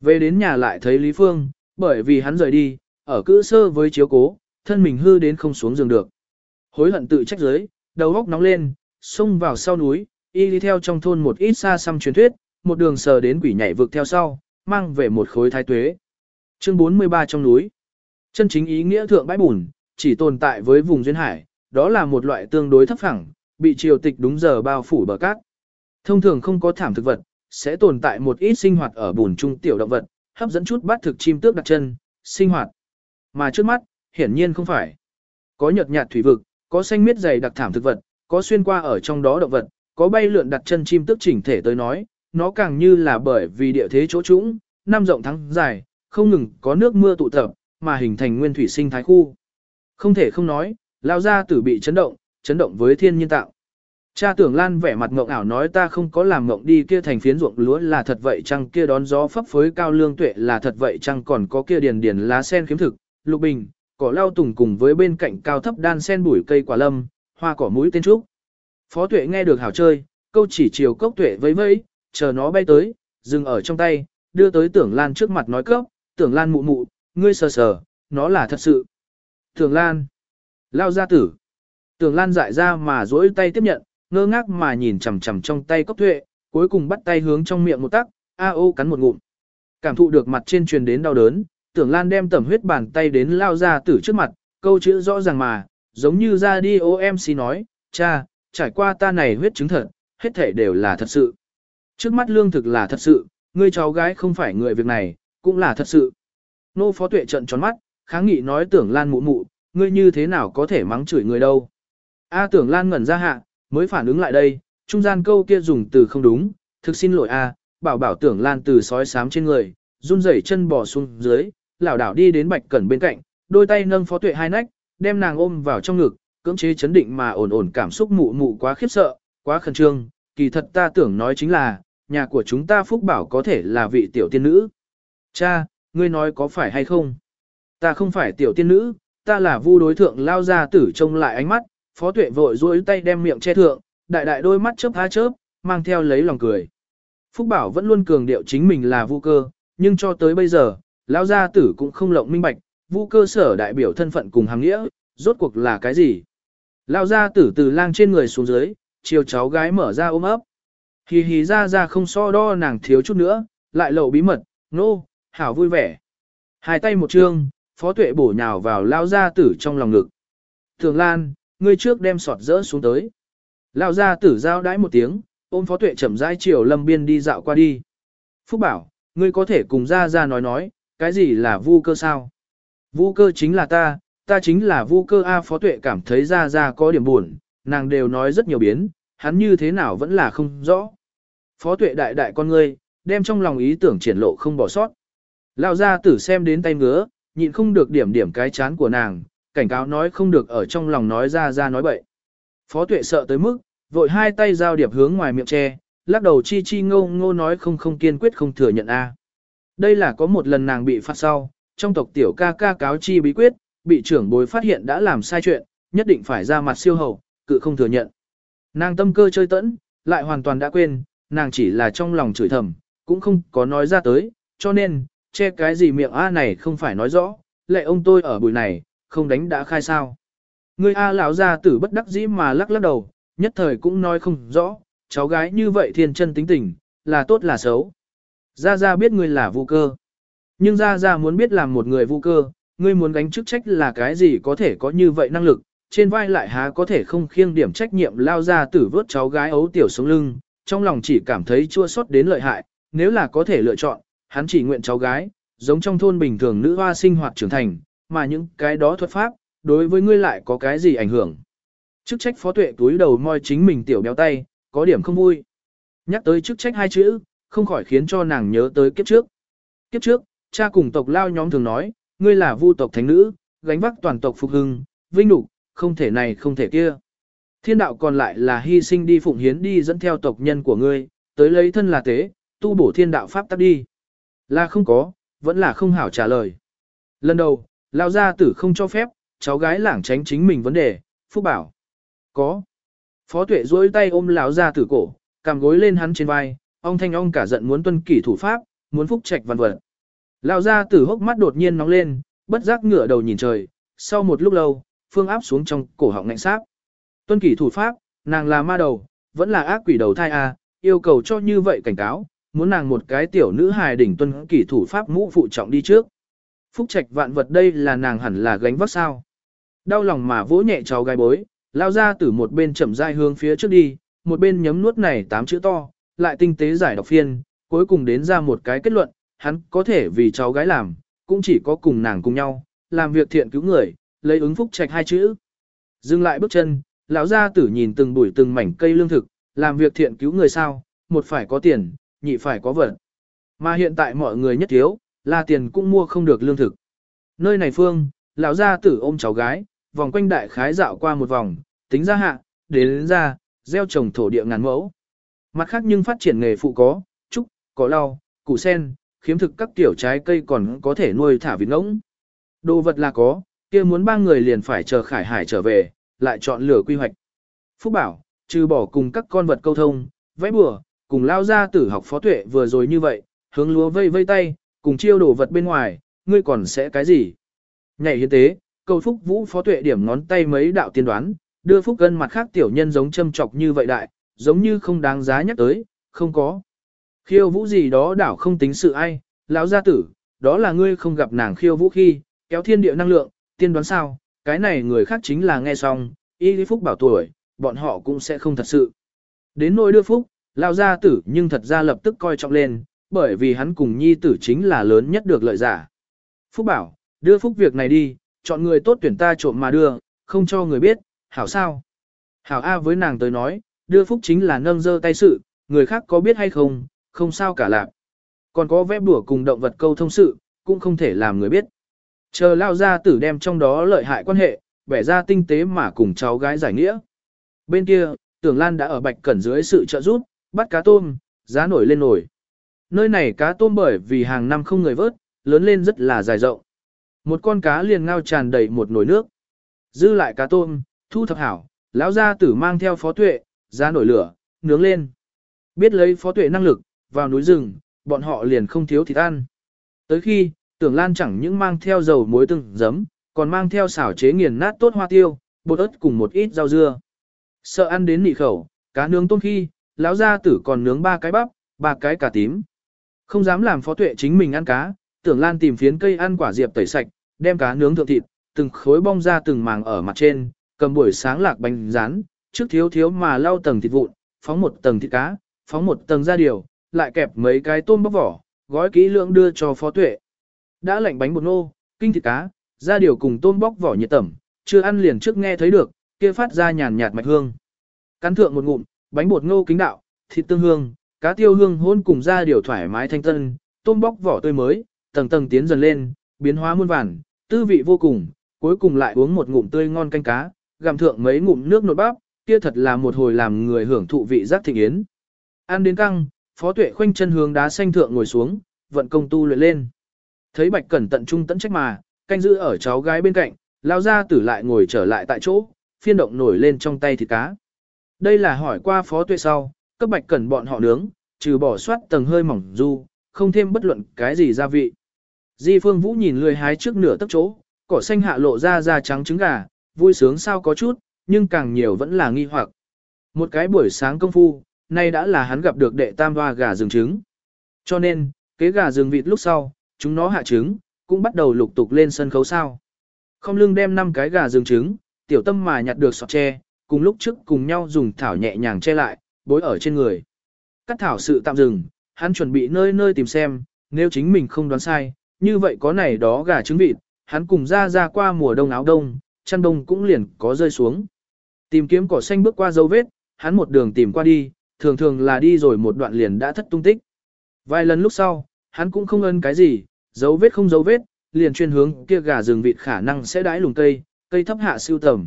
Về đến nhà lại thấy Lý Phương, bởi vì hắn rời đi, ở cữ sơ với chiếu cố, thân mình hư đến không xuống giường được. Hối hận tự trách giới, đầu góc nóng lên, xông vào sau núi, y đi theo trong thôn một ít xa xăm truyền thuyết, một đường sờ đến quỷ nhảy vực theo sau, mang về một khối thái tuế. Chương 43 trong núi. Chân chính ý nghĩa thượng bãi bùn, chỉ tồn tại với vùng duyên hải, đó là một loại tương đối thấp phẳng, bị triều tịch đúng giờ bao phủ bờ cát. Thông thường không có thảm thực vật, sẽ tồn tại một ít sinh hoạt ở bùn trung tiểu động vật, hấp dẫn chút bát thực chim tước đặt chân, sinh hoạt. Mà trước mắt, hiển nhiên không phải. Có nhợt nhạt thủy vực, có xanh miết dày đặc thảm thực vật, có xuyên qua ở trong đó động vật, có bay lượn đặt chân chim tước chỉnh thể tới nói, nó càng như là bởi vì địa thế chỗ trũng, năm rộng thắng dài, không ngừng có nước mưa tụ tập, mà hình thành nguyên thủy sinh thái khu. Không thể không nói, lao ra tử bị chấn động, chấn động với thiên nhiên tạo. Cha tưởng lan vẻ mặt ngộng ảo nói ta không có làm ngộng đi kia thành phiến ruộng lúa là thật vậy chăng kia đón gió phấp phới cao lương tuệ là thật vậy chăng còn có kia điền điền lá sen khiếm thực, lục bình, cỏ lao tùng cùng với bên cạnh cao thấp đan sen bụi cây quả lâm, hoa cỏ mũi tên trúc. Phó tuệ nghe được hảo chơi, câu chỉ chiều cốc tuệ vẫy vẫy, chờ nó bay tới, dừng ở trong tay, đưa tới tưởng lan trước mặt nói cấp, tưởng lan mụ mụ, ngươi sờ sờ, nó là thật sự. Tưởng lan, lao ra tử. Tưởng lan dại ra mà dỗi tay tiếp nhận, ngơ ngác mà nhìn chằm chằm trong tay cốc tuệ, cuối cùng bắt tay hướng trong miệng một tắc, a ô cắn một ngụm. Cảm thụ được mặt trên truyền đến đau đớn, tưởng lan đem tẩm huyết bàn tay đến lao ra tử trước mặt, câu chữ rõ ràng mà, giống như ra đi OMC nói, cha, trải qua ta này huyết chứng thật, hết thể đều là thật sự. Trước mắt lương thực là thật sự, ngươi cháu gái không phải người việc này, cũng là thật sự. Nô phó tuệ trận tròn mắt, kháng nghị nói tưởng lan mụ mụ, ngươi như thế nào có thể mắng chửi người đâu. A tưởng lan ngẩn ra hạ, mới phản ứng lại đây, trung gian câu kia dùng từ không đúng, thực xin lỗi A, bảo bảo tưởng lan từ sói sám trên người, run rẩy chân bò xuống dưới, lảo đảo đi đến bạch cẩn bên cạnh, đôi tay nâng phó tuệ hai nách, đem nàng ôm vào trong ngực, cưỡng chế chấn định mà ổn ổn cảm xúc mụ mụ quá khiếp sợ, quá khẩn trương, kỳ thật ta tưởng nói chính là, nhà của chúng ta phúc bảo có thể là vị tiểu tiên nữ. Cha, ngươi nói có phải hay không? Ta không phải tiểu tiên nữ, ta là vu đối thượng lao ra tử trông lại ánh mắt, phó tuệ vội duỗi tay đem miệng che thượng, đại đại đôi mắt chớp há chớp, mang theo lấy lòng cười. Phúc Bảo vẫn luôn cường điệu chính mình là vu cơ, nhưng cho tới bây giờ, lão gia tử cũng không lộng minh bạch, vu cơ sở đại biểu thân phận cùng hàng nghĩa, rốt cuộc là cái gì? Lão gia tử từ lang trên người xuống dưới, chiều cháu gái mở ra ôm ấp. Hì hì ra ra không so đo nàng thiếu chút nữa, lại lộ bí mật, nô, hảo vui vẻ. Hai tay một trương, phó tuệ bổ nhào vào lao gia tử trong lòng ngực. Thường Lan, ngươi trước đem sọt rỡ xuống tới. Lao gia tử giao đãi một tiếng, ôm phó tuệ chậm rãi chiều lâm biên đi dạo qua đi. Phúc bảo, ngươi có thể cùng ra ra nói nói, cái gì là vu cơ sao? Vu cơ chính là ta, ta chính là vu cơ A phó tuệ cảm thấy ra ra có điểm buồn, nàng đều nói rất nhiều biến, hắn như thế nào vẫn là không rõ. Phó tuệ đại đại con ngươi, đem trong lòng ý tưởng triển lộ không bỏ sót. Lao ra tử xem đến tay ngứa, nhịn không được điểm điểm cái chán của nàng, cảnh cáo nói không được ở trong lòng nói ra ra nói bậy. Phó tuệ sợ tới mức, vội hai tay giao điệp hướng ngoài miệng che, lắc đầu chi chi ngô ngô nói không không kiên quyết không thừa nhận a. Đây là có một lần nàng bị phạt sau, trong tộc tiểu ca ca cáo chi bí quyết, bị trưởng bối phát hiện đã làm sai chuyện, nhất định phải ra mặt siêu hậu, cự không thừa nhận. Nàng tâm cơ chơi tẫn, lại hoàn toàn đã quên, nàng chỉ là trong lòng chửi thầm, cũng không có nói ra tới, cho nên, che cái gì miệng A này không phải nói rõ, lệ ông tôi ở buổi này, không đánh đã khai sao. Người A lão ra tử bất đắc dĩ mà lắc lắc đầu, nhất thời cũng nói không rõ, cháu gái như vậy thiên chân tính tình, là tốt là xấu. Gia Gia biết ngươi là vu cơ. Nhưng Gia Gia muốn biết làm một người vu cơ, ngươi muốn gánh chức trách là cái gì có thể có như vậy năng lực, trên vai lại há có thể không khiêng điểm trách nhiệm lao ra tử vớt cháu gái ấu tiểu sống lưng, trong lòng chỉ cảm thấy chua xót đến lợi hại, nếu là có thể lựa chọn, hắn chỉ nguyện cháu gái, giống trong thôn bình thường nữ hoa sinh hoạt trưởng thành, mà những cái đó thuật pháp, đối với ngươi lại có cái gì ảnh hưởng. Chức trách phó tuệ túi đầu moi chính mình tiểu béo tay, có điểm không vui. Nhắc tới chức trách hai chữ, không khỏi khiến cho nàng nhớ tới kiếp trước. Kiếp trước, cha cùng tộc lao nhóm thường nói, ngươi là vu tộc thánh nữ, gánh vác toàn tộc phục hưng, vinh nhục không thể này không thể kia. Thiên đạo còn lại là hy sinh đi phụng hiến đi dẫn theo tộc nhân của ngươi, tới lấy thân là tế, tu bổ thiên đạo pháp tắc đi. Là không có, vẫn là không hảo trả lời. Lần đầu, lao gia tử không cho phép, cháu gái lảng tránh chính mình vấn đề, phúc bảo. Có. Phó tuệ duỗi tay ôm lão gia tử cổ, cằm gối lên hắn trên vai, ông thanh ông cả giận muốn tuân kỷ thủ pháp, muốn phúc trạch văn vật. Lão gia tử hốc mắt đột nhiên nóng lên, bất giác ngửa đầu nhìn trời, sau một lúc lâu, phương áp xuống trong cổ họng ngạnh sáp. Tuân kỷ thủ pháp, nàng là ma đầu, vẫn là ác quỷ đầu thai à, yêu cầu cho như vậy cảnh cáo, muốn nàng một cái tiểu nữ hài đỉnh tuân kỷ thủ pháp mũ phụ trọng đi trước. Phúc trạch vạn vật đây là nàng hẳn là gánh vác sao. Đau lòng mà vỗ nhẹ cháu gái bối, lao ra từ một bên chậm rãi hướng phía trước đi, một bên nhấm nuốt này tám chữ to, lại tinh tế giải đọc phiên, cuối cùng đến ra một cái kết luận, hắn có thể vì cháu gái làm, cũng chỉ có cùng nàng cùng nhau, làm việc thiện cứu người, lấy ứng phúc trạch hai chữ. Dừng lại bước chân, lão gia tử nhìn từng bụi từng mảnh cây lương thực, làm việc thiện cứu người sao, một phải có tiền, nhị phải có vật. Mà hiện tại mọi người nhất thiếu, là tiền cũng mua không được lương thực. Nơi này phương, lão gia tử ôm cháu gái, vòng quanh đại khái dạo qua một vòng, tính ra hạ, đến, đến ra, gieo trồng thổ địa ngàn mẫu. Mặt khác nhưng phát triển nghề phụ có, trúc, có lau, củ sen, khiếm thực các tiểu trái cây còn có thể nuôi thả vịt ngỗng. Đồ vật là có, kia muốn ba người liền phải chờ khải hải trở về, lại chọn lựa quy hoạch. Phúc bảo, trừ bỏ cùng các con vật câu thông, vẽ bừa, cùng lao ra tử học phó tuệ vừa rồi như vậy, hướng lúa vây vây tay, cùng chiêu đồ vật bên ngoài, ngươi còn sẽ cái gì? Nhảy hiến tế, câu phúc vũ phó tuệ điểm ngón tay mấy đạo tiên đoán, đưa phúc gân mặt khác tiểu nhân giống châm chọc như vậy đại, giống như không đáng giá nhắc tới, không có. Khiêu vũ gì đó đảo không tính sự ai, lão gia tử, đó là ngươi không gặp nàng khiêu vũ khi, kéo thiên địa năng lượng, tiên đoán sao, cái này người khác chính là nghe xong, y lý phúc bảo tuổi, bọn họ cũng sẽ không thật sự. Đến nỗi đưa phúc, lão gia tử nhưng thật ra lập tức coi trọng lên, bởi vì hắn cùng nhi tử chính là lớn nhất được lợi giả. Phúc bảo, đưa phúc việc này đi, chọn người tốt tuyển ta trộm mà đưa, không cho người biết, hảo sao. Hảo A với nàng tới nói, đưa phúc chính là nâng dơ tay sự, người khác có biết hay không, không sao cả lạc. Còn có vẽ bùa cùng động vật câu thông sự, cũng không thể làm người biết. Chờ lao ra tử đem trong đó lợi hại quan hệ, bẻ ra tinh tế mà cùng cháu gái giải nghĩa. Bên kia, tưởng Lan đã ở bạch cẩn dưới sự trợ giúp, bắt cá tôm, giá nổi lên nổi. Nơi này cá tôm bởi vì hàng năm không người vớt, lớn lên rất là dài rộng. Một con cá liền ngao tràn đầy một nồi nước. Dư lại cá tôm, thu thập hảo, lão gia tử mang theo phó tuệ, ra nổi lửa, nướng lên. Biết lấy phó tuệ năng lực, vào núi rừng, bọn họ liền không thiếu thịt ăn. Tới khi, tưởng lan chẳng những mang theo dầu muối từng giấm, còn mang theo xảo chế nghiền nát tốt hoa tiêu, bột ớt cùng một ít rau dưa. Sợ ăn đến nị khẩu, cá nướng tôm khi, lão gia tử còn nướng ba cái bắp, ba cái cà tím. Không dám làm phó tuệ chính mình ăn cá, tưởng lan tìm phiến cây ăn quả diệp tẩy sạch, đem cá nướng thượng thịt, từng khối bong ra từng màng ở mặt trên, cầm buổi sáng lạc bánh rán, trước thiếu thiếu mà lau tầng thịt vụn, phóng một tầng thịt cá, phóng một tầng ra điều, lại kẹp mấy cái tôm bóc vỏ, gói kỹ lưỡng đưa cho phó tuệ. Đã lạnh bánh bột nô, kinh thịt cá, ra điều cùng tôm bóc vỏ nhiệt tẩm, chưa ăn liền trước nghe thấy được, kia phát ra nhàn nhạt mạch hương. Cắn thượng một ngụm, bánh bột ngô kính đạo, thịt tương hương, cá tiêu hương hôn cùng ra điều thoải mái thanh tân, tôm bóc vỏ tươi mới, tầng tầng tiến dần lên, biến hóa muôn vàn, tư vị vô cùng, cuối cùng lại uống một ngụm tươi ngon canh cá, gặm thượng mấy ngụm nước nột bắp, kia thật là một hồi làm người hưởng thụ vị giác thịnh yến. Ăn đến căng, Phó Tuệ khoanh chân hướng đá xanh thượng ngồi xuống, vận công tu luyện lên. Thấy Bạch Cẩn tận trung tận trách mà, canh giữ ở cháu gái bên cạnh, lao ra tử lại ngồi trở lại tại chỗ, phiên động nổi lên trong tay thịt cá. Đây là hỏi qua Phó Tuệ sau, cấp Bạch Cẩn bọn họ nướng, trừ bỏ soát tầng hơi mỏng du, không thêm bất luận cái gì gia vị. Di Phương Vũ nhìn lười hái trước nửa tấc chỗ, cỏ xanh hạ lộ ra da trắng trứng gà, vui sướng sao có chút, nhưng càng nhiều vẫn là nghi hoặc. Một cái buổi sáng công phu, nay đã là hắn gặp được đệ tam hoa gà rừng trứng. Cho nên, kế gà rừng vịt lúc sau, chúng nó hạ trứng, cũng bắt đầu lục tục lên sân khấu sao. Không lưng đem năm cái gà rừng trứng, tiểu tâm mà nhặt được sọt tre, cùng lúc trước cùng nhau dùng thảo nhẹ nhàng che lại, bối ở trên người. Cắt thảo sự tạm dừng, hắn chuẩn bị nơi nơi tìm xem, nếu chính mình không đoán sai, như vậy có này đó gà trứng vịt, hắn cùng ra ra qua mùa đông áo đông, chăn đông cũng liền có rơi xuống. Tìm kiếm cỏ xanh bước qua dấu vết, hắn một đường tìm qua đi, thường thường là đi rồi một đoạn liền đã thất tung tích. Vài lần lúc sau, hắn cũng không ân cái gì, dấu vết không dấu vết, liền chuyên hướng kia gà rừng vịt khả năng sẽ đãi lùng cây, cây thấp hạ siêu tầm.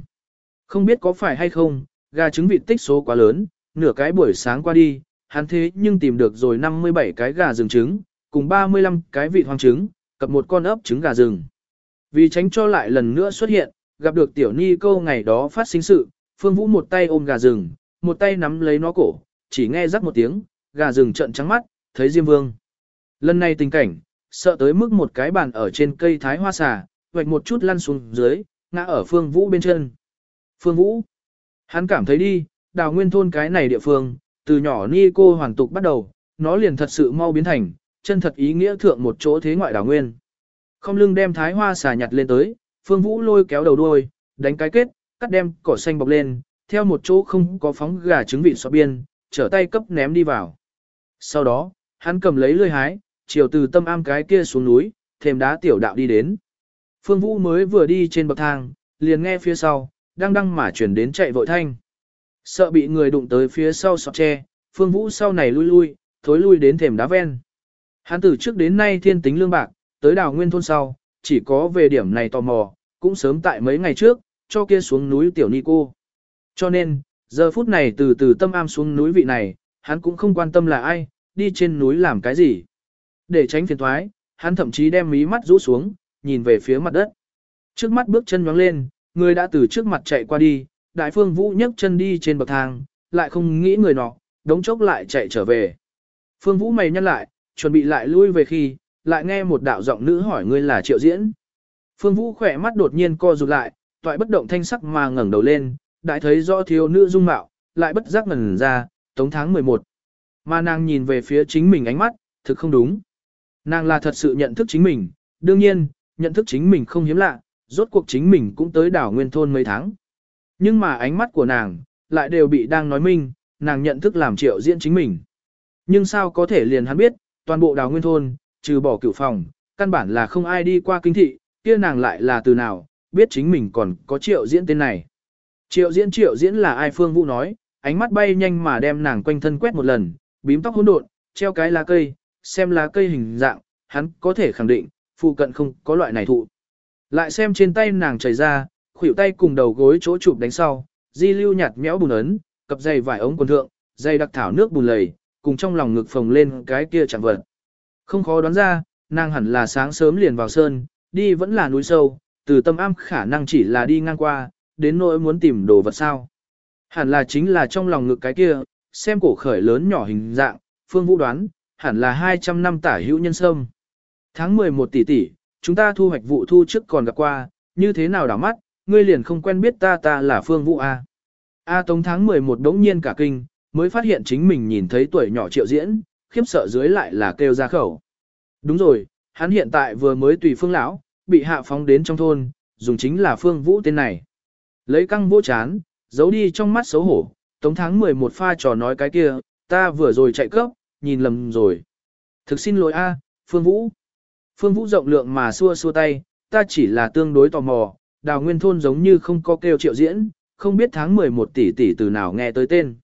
Không biết có phải hay không, gà trứng vịt tích số quá lớn, nửa cái buổi sáng qua đi, hắn thế nhưng tìm được rồi 57 cái gà rừng trứng, cùng 35 cái vịt hoang trứng, cập một con ấp trứng gà rừng. Vì tránh cho lại lần nữa xuất hiện, gặp được tiểu ni câu ngày đó phát sinh sự, Phương Vũ một tay ôm gà rừng, một tay nắm lấy nó cổ, chỉ nghe rắc một tiếng, gà rừng trợn trắng mắt, thấy Diêm Vương. Lần này tình cảnh, sợ tới mức một cái bàn ở trên cây thái hoa xà, vạch một chút lăn xuống dưới, ngã ở Phương Vũ bên chân. Phương Vũ, hắn cảm thấy đi, đào nguyên thôn cái này địa phương, từ nhỏ ni cô hoàn tục bắt đầu, nó liền thật sự mau biến thành, chân thật ý nghĩa thượng một chỗ thế ngoại đào nguyên. Không lưng đem thái hoa xà nhặt lên tới, Phương Vũ lôi kéo đầu đuôi, đánh cái kết, cắt đem cỏ xanh bọc lên, theo một chỗ không có phóng gà trứng vịt xóa biên, trở tay cấp ném đi vào. Sau đó, hắn cầm lấy lươi hái, chiều từ tâm am cái kia xuống núi, thêm đá tiểu đạo đi đến. Phương Vũ mới vừa đi trên bậc thang, liền nghe phía sau, đang đăng mà chuyển đến chạy vội thanh. Sợ bị người đụng tới phía sau sọt tre, Phương Vũ sau này lui lui, thối lui đến thềm đá ven. Hắn từ trước đến nay thiên tính lương bạc, tới đào nguyên thôn sau, chỉ có về điểm này tò mò, cũng sớm tại mấy ngày trước, cho kia xuống núi tiểu ni cô. Cho nên, giờ phút này từ từ tâm am xuống núi vị này, hắn cũng không quan tâm là ai, đi trên núi làm cái gì. Để tránh phiền thoái, hắn thậm chí đem mí mắt rũ xuống, nhìn về phía mặt đất. Trước mắt bước chân nhoáng lên, người đã từ trước mặt chạy qua đi, đại phương vũ nhấc chân đi trên bậc thang, lại không nghĩ người nọ, đống chốc lại chạy trở về. Phương vũ mày nhăn lại, chuẩn bị lại lui về khi, lại nghe một đạo giọng nữ hỏi ngươi là triệu diễn. Phương vũ khỏe mắt đột nhiên co rụt lại, toại bất động thanh sắc mà ngẩng đầu lên, đại thấy rõ thiếu nữ dung mạo, lại bất giác ngẩn ra, tống tháng 11. Mà nàng nhìn về phía chính mình ánh mắt, thực không đúng. Nàng là thật sự nhận thức chính mình, đương nhiên, nhận thức chính mình không hiếm lạ, rốt cuộc chính mình cũng tới đảo nguyên thôn mấy tháng. Nhưng mà ánh mắt của nàng, lại đều bị đang nói minh, nàng nhận thức làm triệu diễn chính mình. Nhưng sao có thể liền hắn biết, toàn bộ đào nguyên thôn, trừ bỏ cửu phòng, căn bản là không ai đi qua kinh thị, kia nàng lại là từ nào, biết chính mình còn có triệu diễn tên này. Triệu diễn triệu diễn là ai Phương Vũ nói, ánh mắt bay nhanh mà đem nàng quanh thân quét một lần, bím tóc hỗn độn, treo cái lá cây, xem lá cây hình dạng, hắn có thể khẳng định, phụ cận không có loại này thụ. Lại xem trên tay nàng chảy ra, khuỷu tay cùng đầu gối chỗ chụp đánh sau, di lưu nhạt méo bùn ấn, cặp dây vải ống quần thượng, dây đặc thảo nước bùn lầy, cùng trong lòng ngực phồng lên cái kia chẳng vật. Không khó đoán ra, nàng hẳn là sáng sớm liền vào sơn, đi vẫn là núi sâu, từ tâm am khả năng chỉ là đi ngang qua, đến nỗi muốn tìm đồ vật sao. Hẳn là chính là trong lòng ngực cái kia, xem cổ khởi lớn nhỏ hình dạng, phương vũ đoán, hẳn là 200 năm tả hữu nhân sâm. Tháng 11 tỷ tỷ, chúng ta thu hoạch vụ thu trước còn gặp qua, như thế nào đảo mắt, ngươi liền không quen biết ta ta là phương vũ A. A tống tháng 11 đống nhiên cả kinh, mới phát hiện chính mình nhìn thấy tuổi nhỏ triệu diễn, khiếp sợ dưới lại là kêu ra khẩu. Đúng rồi, hắn hiện tại vừa mới tùy phương lão, bị hạ phóng đến trong thôn, dùng chính là phương vũ tên này. Lấy căng vô chán, giấu đi trong mắt xấu hổ, tống tháng 11 pha trò nói cái kia, ta vừa rồi chạy cấp, nhìn lầm rồi. Thực xin lỗi a, Phương Vũ. Phương Vũ rộng lượng mà xua xua tay, ta chỉ là tương đối tò mò, đào nguyên thôn giống như không có kêu triệu diễn, không biết tháng 11 tỷ tỷ từ nào nghe tới tên.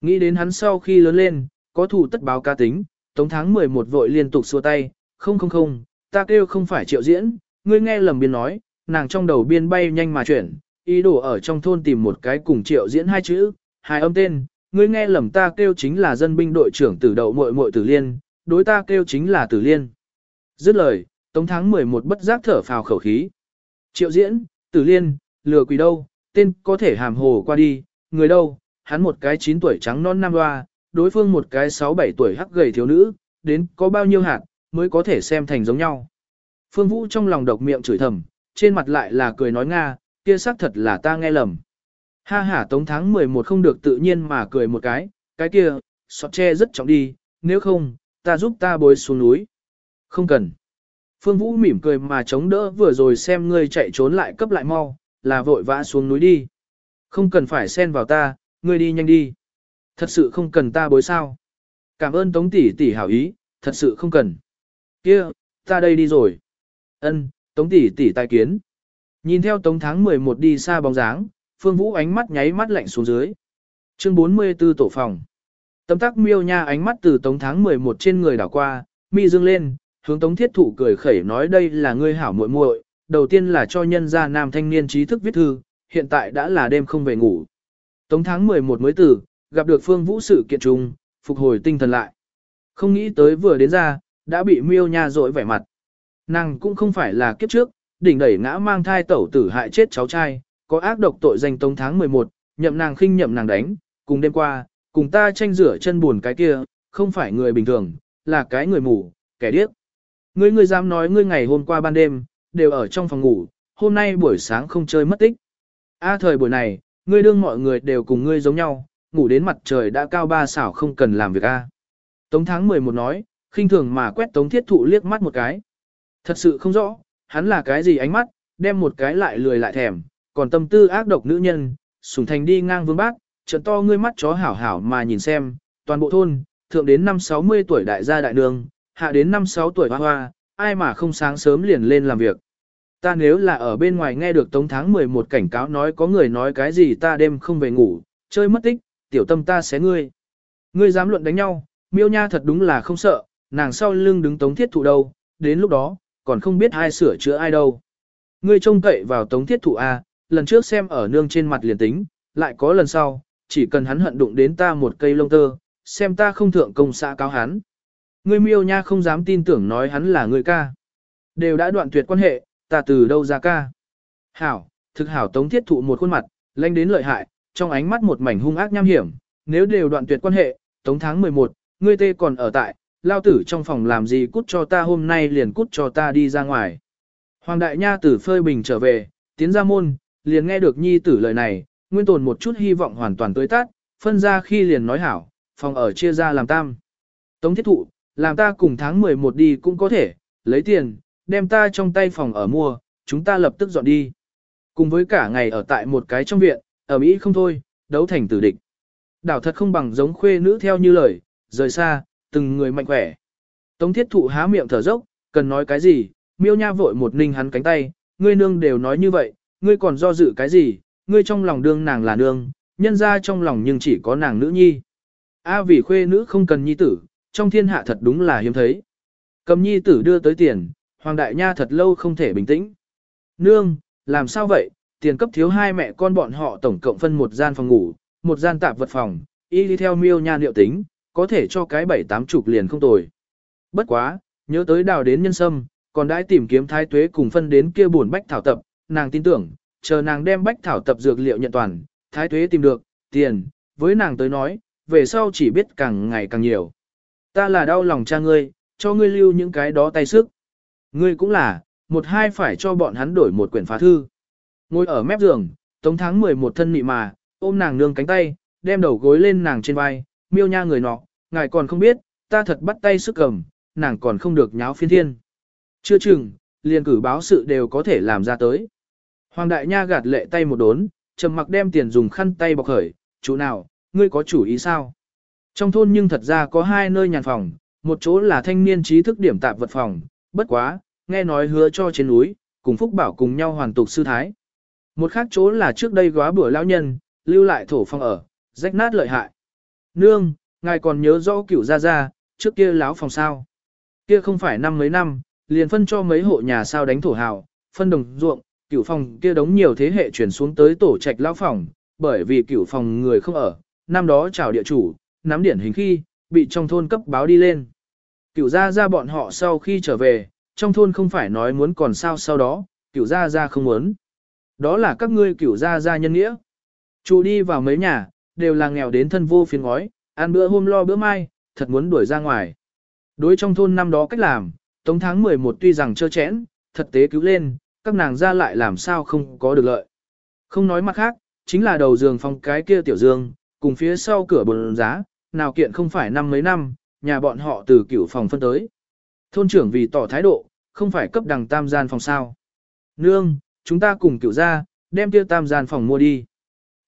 Nghĩ đến hắn sau khi lớn lên, có thủ tất báo ca tính, tống tháng 11 vội liên tục xua tay, không không không, ta kêu không phải triệu diễn, ngươi nghe lầm biên nói, nàng trong đầu biên bay nhanh mà chuyển, ý đồ ở trong thôn tìm một cái cùng triệu diễn hai chữ, hai âm tên, ngươi nghe lầm ta kêu chính là dân binh đội trưởng tử đậu muội muội tử liên, đối ta kêu chính là tử liên. Dứt lời, tống tháng 11 bất giác thở phào khẩu khí. Triệu diễn, tử liên, lừa quỷ đâu, tên có thể hàm hồ qua đi, người đâu, hắn một cái 9 tuổi trắng non nam hoa, đối phương một cái 6-7 tuổi hắc gầy thiếu nữ, đến có bao nhiêu hạt, mới có thể xem thành giống nhau. Phương Vũ trong lòng độc miệng chửi thầm, trên mặt lại là cười nói Nga, kia xác thật là ta nghe lầm. Ha ha tống tháng 11 không được tự nhiên mà cười một cái, cái kia, sọt tre rất trọng đi, nếu không, ta giúp ta bối xuống núi. Không cần. Phương Vũ mỉm cười mà chống đỡ vừa rồi xem ngươi chạy trốn lại cấp lại mau, là vội vã xuống núi đi. Không cần phải xen vào ta, ngươi đi nhanh đi. Thật sự không cần ta bối sao. Cảm ơn Tống tỷ tỷ hảo ý, thật sự không cần. Kia, ta đây đi rồi. Ân, Tống tỷ tỷ tài kiến. Nhìn theo Tống tháng 11 đi xa bóng dáng, Phương Vũ ánh mắt nháy mắt lạnh xuống dưới. Chương 44 tổ phòng. Tấm tắc miêu nha ánh mắt từ Tống tháng 11 trên người đảo qua, mi dương lên, hướng Tống thiết thụ cười khẩy nói đây là ngươi hảo muội muội. đầu tiên là cho nhân gia nam thanh niên trí thức viết thư, hiện tại đã là đêm không về ngủ. Tống tháng 11 mới tử, gặp được Phương Vũ sự kiện trùng, phục hồi tinh thần lại. Không nghĩ tới vừa đến ra, đã bị miêu nha dội vẻ mặt. Nàng cũng không phải là kiếp trước, đỉnh đẩy ngã mang thai tẩu tử hại chết cháu trai, có ác độc tội danh tống tháng 11, nhậm nàng khinh nhậm nàng đánh, cùng đêm qua, cùng ta tranh rửa chân buồn cái kia, không phải người bình thường, là cái người mù, kẻ điếc. Ngươi ngươi dám nói ngươi ngày hôm qua ban đêm, đều ở trong phòng ngủ, hôm nay buổi sáng không chơi mất tích. A thời buổi này, ngươi đương mọi người đều cùng ngươi giống nhau, ngủ đến mặt trời đã cao ba xảo không cần làm việc A. Tống tháng 11 nói, khinh thường mà quét tống thiết thụ liếc mắt một cái. Thật sự không rõ, hắn là cái gì ánh mắt, đem một cái lại lười lại thèm, còn tâm tư ác độc nữ nhân, sủng thành đi ngang vương bác, trận to ngươi mắt chó hảo hảo mà nhìn xem, toàn bộ thôn, thượng đến năm 60 tuổi đại gia đại nương, hạ đến năm 6 tuổi hoa hoa, ai mà không sáng sớm liền lên làm việc. Ta nếu là ở bên ngoài nghe được tống tháng 11 cảnh cáo nói có người nói cái gì ta đêm không về ngủ, chơi mất tích, tiểu tâm ta sẽ ngươi. Ngươi dám luận đánh nhau, miêu nha thật đúng là không sợ, nàng sau lưng đứng tống thiết thụ đâu, đến lúc đó, còn không biết ai sửa chữa ai đâu. Ngươi trông cậy vào tống thiết thụ A, lần trước xem ở nương trên mặt liền tính, lại có lần sau, chỉ cần hắn hận đụng đến ta một cây lông tơ, xem ta không thượng công xã cáo hắn. Ngươi miêu nha không dám tin tưởng nói hắn là người ca. Đều đã đoạn tuyệt quan hệ, ta từ đâu ra ca. Hảo, thực hảo tống thiết thụ một khuôn mặt, lanh đến lợi hại, trong ánh mắt một mảnh hung ác nham hiểm, nếu đều đoạn tuyệt quan hệ, tống tháng 11, ngươi tê còn ở tại, lao tử trong phòng làm gì cút cho ta hôm nay liền cút cho ta đi ra ngoài. Hoàng đại nha tử phơi bình trở về, tiến ra môn, liền nghe được nhi tử lời này, nguyên tồn một chút hy vọng hoàn toàn tới tát, phân ra khi liền nói hảo, phòng ở chia ra làm tam. Tống thiết thụ, làm ta cùng tháng 11 đi cũng có thể, lấy tiền, đem ta trong tay phòng ở mua, chúng ta lập tức dọn đi. Cùng với cả ngày ở tại một cái trong viện, ở Mỹ không thôi, đấu thành tử địch. Đảo thật không bằng giống khuê nữ theo như lời, rời xa, từng người mạnh khỏe. Tống thiết thụ há miệng thở dốc, cần nói cái gì, miêu nha vội một ninh hắn cánh tay, ngươi nương đều nói như vậy, ngươi còn do dự cái gì, ngươi trong lòng đương nàng là nương, nhân ra trong lòng nhưng chỉ có nàng nữ nhi. A vì khuê nữ không cần nhi tử, trong thiên hạ thật đúng là hiếm thấy. Cầm nhi tử đưa tới tiền, Hoàng Đại Nha thật lâu không thể bình tĩnh. Nương, làm sao vậy, tiền cấp thiếu hai mẹ con bọn họ tổng cộng phân một gian phòng ngủ, một gian tạp vật phòng, y đi theo miêu nha liệu tính, có thể cho cái bảy tám chục liền không tồi. Bất quá, nhớ tới đào đến nhân sâm, còn đãi tìm kiếm thái tuế cùng phân đến kia buồn bách thảo tập, nàng tin tưởng, chờ nàng đem bách thảo tập dược liệu nhận toàn, thái tuế tìm được, tiền, với nàng tới nói, về sau chỉ biết càng ngày càng nhiều. Ta là đau lòng cha ngươi, cho ngươi lưu những cái đó tay sức. Ngươi cũng là, một hai phải cho bọn hắn đổi một quyển phá thư. Ngồi ở mép giường, tống tháng 11 thân mị mà, ôm nàng nương cánh tay, đem đầu gối lên nàng trên vai, miêu nha người nọ, ngài còn không biết, ta thật bắt tay sức cầm, nàng còn không được nháo phiên thiên. Chưa chừng, liền cử báo sự đều có thể làm ra tới. Hoàng đại nha gạt lệ tay một đốn, trầm mặc đem tiền dùng khăn tay bọc khởi, chủ nào, ngươi có chủ ý sao? Trong thôn nhưng thật ra có hai nơi nhàn phòng, một chỗ là thanh niên trí thức điểm tạp vật phòng, bất quá, nghe nói hứa cho trên núi, cùng Phúc Bảo cùng nhau hoàn tục sư thái. Một khác chỗ là trước đây góa bữa lão nhân, lưu lại thổ phong ở, rách nát lợi hại. Nương, ngài còn nhớ rõ cửu gia gia, trước kia láo phòng sao. Kia không phải năm mấy năm, liền phân cho mấy hộ nhà sao đánh thổ hào, phân đồng ruộng, cửu phòng kia đống nhiều thế hệ chuyển xuống tới tổ trạch lão phòng, bởi vì cửu phòng người không ở, năm đó chào địa chủ, nắm điển hình khi, bị trong thôn cấp báo đi lên. Cửu gia gia bọn họ sau khi trở về, trong thôn không phải nói muốn còn sao sau đó, cửu gia gia không muốn. Đó là các ngươi cửu gia gia nhân nghĩa. Chủ đi vào mấy nhà, đều là nghèo đến thân vô phiền ngói, ăn bữa hôm lo bữa mai, thật muốn đuổi ra ngoài. Đối trong thôn năm đó cách làm, tống tháng 11 tuy rằng trơ chẽn, thật tế cứu lên, các nàng ra lại làm sao không có được lợi. Không nói mặt khác, chính là đầu giường phòng cái kia tiểu dương, cùng phía sau cửa bồn giá, nào kiện không phải năm mấy năm, nhà bọn họ từ cửu phòng phân tới. Thôn trưởng vì tỏ thái độ, không phải cấp đằng tam gian phòng sao. Nương, chúng ta cùng cửu ra, đem kia tam gian phòng mua đi.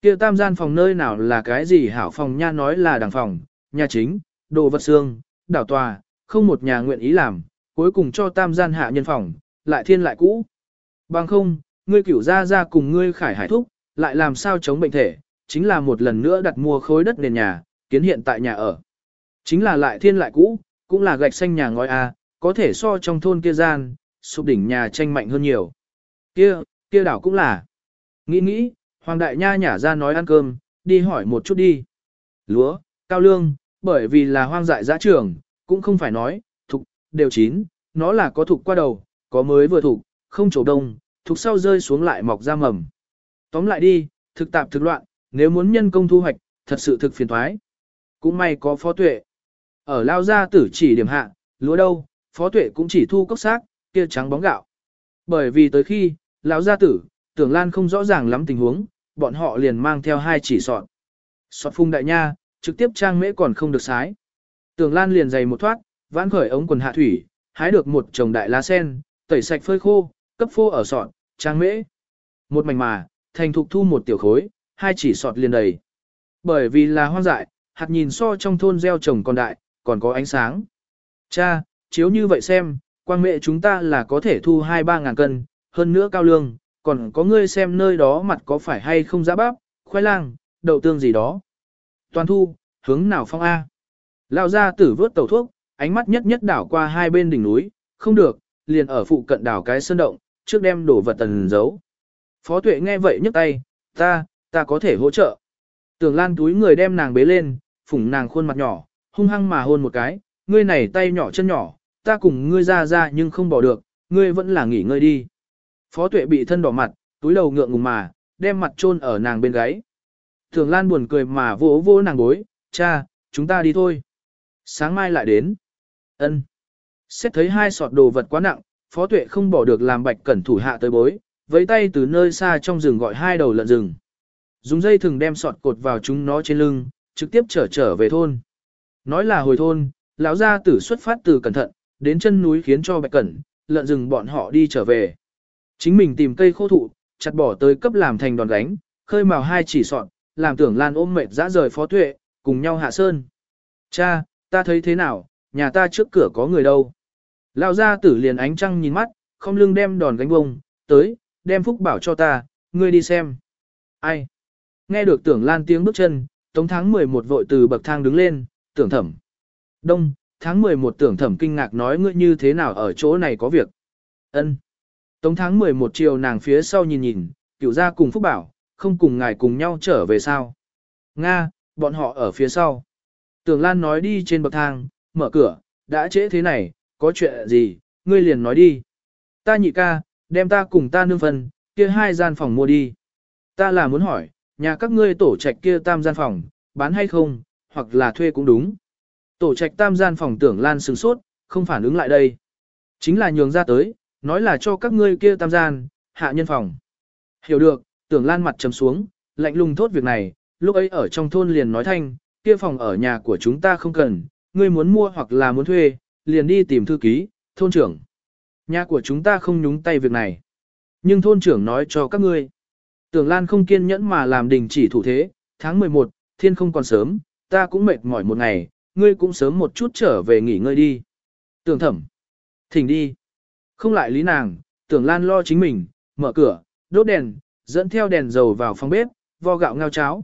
Kia tam gian phòng nơi nào là cái gì hảo phòng nha nói là đằng phòng, nhà chính, đồ vật xương, đảo tòa, không một nhà nguyện ý làm, cuối cùng cho tam gian hạ nhân phòng, lại thiên lại cũ. Bằng không, ngươi cửu ra ra cùng ngươi khải hải thúc, lại làm sao chống bệnh thể, chính là một lần nữa đặt mua khối đất nền nhà, kiến hiện tại nhà ở. Chính là lại thiên lại cũ, cũng là gạch xanh nhà ngói A, có thể so trong thôn kia gian, sụp đỉnh nhà tranh mạnh hơn nhiều. Kia, kia đảo cũng là. Nghĩ nghĩ, Hoàng Đại Nha nhả ra nói ăn cơm, đi hỏi một chút đi. Lúa, cao lương, bởi vì là hoang dại giã trường, cũng không phải nói, thục, đều chín, nó là có thục qua đầu, có mới vừa thục, không trổ đông, thục sau rơi xuống lại mọc ra mầm. Tóm lại đi, thực tạp thực loạn, nếu muốn nhân công thu hoạch, thật sự thực phiền thoái. Cũng may có phó tuệ. Ở lao gia tử chỉ điểm hạ, lúa đâu, phó tuệ cũng chỉ thu cốc xác, kia trắng bóng gạo. Bởi vì tới khi, lão gia tử, tưởng lan không rõ ràng lắm tình huống, bọn họ liền mang theo hai chỉ sọt. Sọt phung đại nha, trực tiếp trang mễ còn không được sái. Tưởng lan liền dày một thoát, vãn khởi ống quần hạ thủy, hái được một chồng đại lá sen, tẩy sạch phơi khô, cấp phô ở sọt, trang mễ. Một mảnh mà, thành thục thu một tiểu khối, hai chỉ sọt liền đầy. Bởi vì là hoang dại, hạt nhìn so trong thôn gieo trồng còn đại, còn có ánh sáng. Cha, chiếu như vậy xem, quang mẹ chúng ta là có thể thu 2-3 ngàn cân, hơn nữa cao lương, còn có ngươi xem nơi đó mặt có phải hay không giã bắp, khoai lang, đậu tương gì đó. Toàn thu, hướng nào phong A. Lao ra tử vớt tàu thuốc, ánh mắt nhất nhất đảo qua hai bên đỉnh núi, không được, liền ở phụ cận đảo cái sơn động, trước đem đổ vật tần giấu. Phó tuệ nghe vậy nhấc tay, ta, ta có thể hỗ trợ. Tưởng lan túi người đem nàng bế lên, phủng nàng khuôn mặt nhỏ, hung hăng mà hôn một cái, ngươi này tay nhỏ chân nhỏ, ta cùng ngươi ra ra nhưng không bỏ được, ngươi vẫn là nghỉ ngơi đi. Phó tuệ bị thân đỏ mặt, túi đầu ngượng ngùng mà, đem mặt chôn ở nàng bên gáy. Thường Lan buồn cười mà vỗ vỗ nàng gối, cha, chúng ta đi thôi. Sáng mai lại đến. ân Xét thấy hai sọt đồ vật quá nặng, phó tuệ không bỏ được làm bạch cẩn thủ hạ tới bối, với tay từ nơi xa trong rừng gọi hai đầu lợn rừng. Dùng dây thừng đem sọt cột vào chúng nó trên lưng, trực tiếp trở trở về thôn. Nói là hồi thôn, lão gia tử xuất phát từ cẩn thận, đến chân núi khiến cho bạch cẩn, lợn rừng bọn họ đi trở về. Chính mình tìm cây khô thụ, chặt bỏ tới cấp làm thành đòn gánh, khơi màu hai chỉ sọn, làm tưởng lan ôm mệt dã rời phó tuệ, cùng nhau hạ sơn. Cha, ta thấy thế nào, nhà ta trước cửa có người đâu. Lão gia tử liền ánh trăng nhìn mắt, không lưng đem đòn gánh bông, tới, đem phúc bảo cho ta, ngươi đi xem. Ai? Nghe được tưởng lan tiếng bước chân, tống tháng 11 vội từ bậc thang đứng lên, tưởng thẩm. Đông, tháng 11 tưởng thẩm kinh ngạc nói ngươi như thế nào ở chỗ này có việc. ân Tống tháng 11 chiều nàng phía sau nhìn nhìn, cửu ra cùng Phúc Bảo, không cùng ngài cùng nhau trở về sao. Nga, bọn họ ở phía sau. Tưởng Lan nói đi trên bậc thang, mở cửa, đã trễ thế này, có chuyện gì, ngươi liền nói đi. Ta nhị ca, đem ta cùng ta nương phân, kia hai gian phòng mua đi. Ta là muốn hỏi, nhà các ngươi tổ trạch kia tam gian phòng, bán hay không, hoặc là thuê cũng đúng. Tổ trạch tam gian phòng tưởng Lan sừng sốt, không phản ứng lại đây. Chính là nhường ra tới, nói là cho các ngươi kia tam gian, hạ nhân phòng. Hiểu được, tưởng Lan mặt trầm xuống, lạnh lùng thốt việc này, lúc ấy ở trong thôn liền nói thanh, kia phòng ở nhà của chúng ta không cần, ngươi muốn mua hoặc là muốn thuê, liền đi tìm thư ký, thôn trưởng. Nhà của chúng ta không nhúng tay việc này. Nhưng thôn trưởng nói cho các ngươi. Tưởng Lan không kiên nhẫn mà làm đình chỉ thủ thế, tháng 11, thiên không còn sớm, ta cũng mệt mỏi một ngày, ngươi cũng sớm một chút trở về nghỉ ngơi đi. Tưởng thẩm, thỉnh đi. Không lại lý nàng, tưởng Lan lo chính mình, mở cửa, đốt đèn, dẫn theo đèn dầu vào phòng bếp, vo gạo ngao cháo.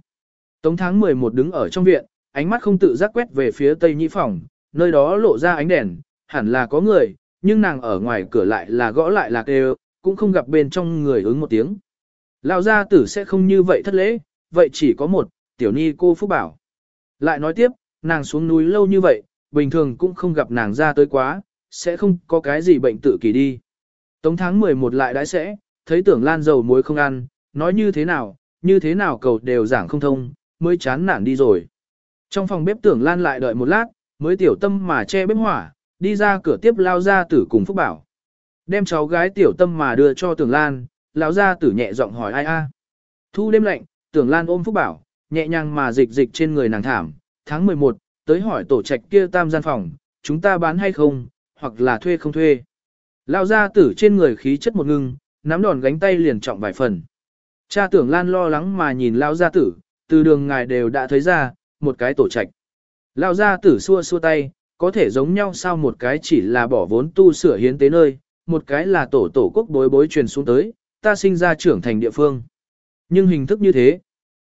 Tống tháng 11 đứng ở trong viện, ánh mắt không tự giác quét về phía tây nhĩ phòng, nơi đó lộ ra ánh đèn, hẳn là có người, nhưng nàng ở ngoài cửa lại là gõ lại là kêu, cũng không gặp bên trong người ứng một tiếng. Lão gia tử sẽ không như vậy thất lễ, vậy chỉ có một, tiểu ni cô Phúc Bảo. Lại nói tiếp, nàng xuống núi lâu như vậy, bình thường cũng không gặp nàng ra tới quá, sẽ không có cái gì bệnh tự kỳ đi. Tống tháng 11 lại đãi sẽ, thấy tưởng lan dầu muối không ăn, nói như thế nào, như thế nào cầu đều giảng không thông, mới chán nản đi rồi. Trong phòng bếp tưởng lan lại đợi một lát, mới tiểu tâm mà che bếp hỏa, đi ra cửa tiếp lao ra tử cùng Phúc Bảo. Đem cháu gái tiểu tâm mà đưa cho tưởng lan, lão gia tử nhẹ giọng hỏi ai a. Thu đêm lạnh, tưởng lan ôm Phúc Bảo, nhẹ nhàng mà dịch dịch trên người nàng thảm, tháng 11, tới hỏi tổ trạch kia tam gian phòng, chúng ta bán hay không, hoặc là thuê không thuê. Lão gia tử trên người khí chất một ngưng, nắm đòn gánh tay liền trọng vài phần. Cha tưởng lan lo lắng mà nhìn lão gia tử, từ đường ngài đều đã thấy ra, một cái tổ trạch. Lão gia tử xua xua tay, có thể giống nhau sao một cái chỉ là bỏ vốn tu sửa hiến tế nơi, một cái là tổ tổ quốc bối bối truyền xuống tới, ta sinh ra trưởng thành địa phương. Nhưng hình thức như thế,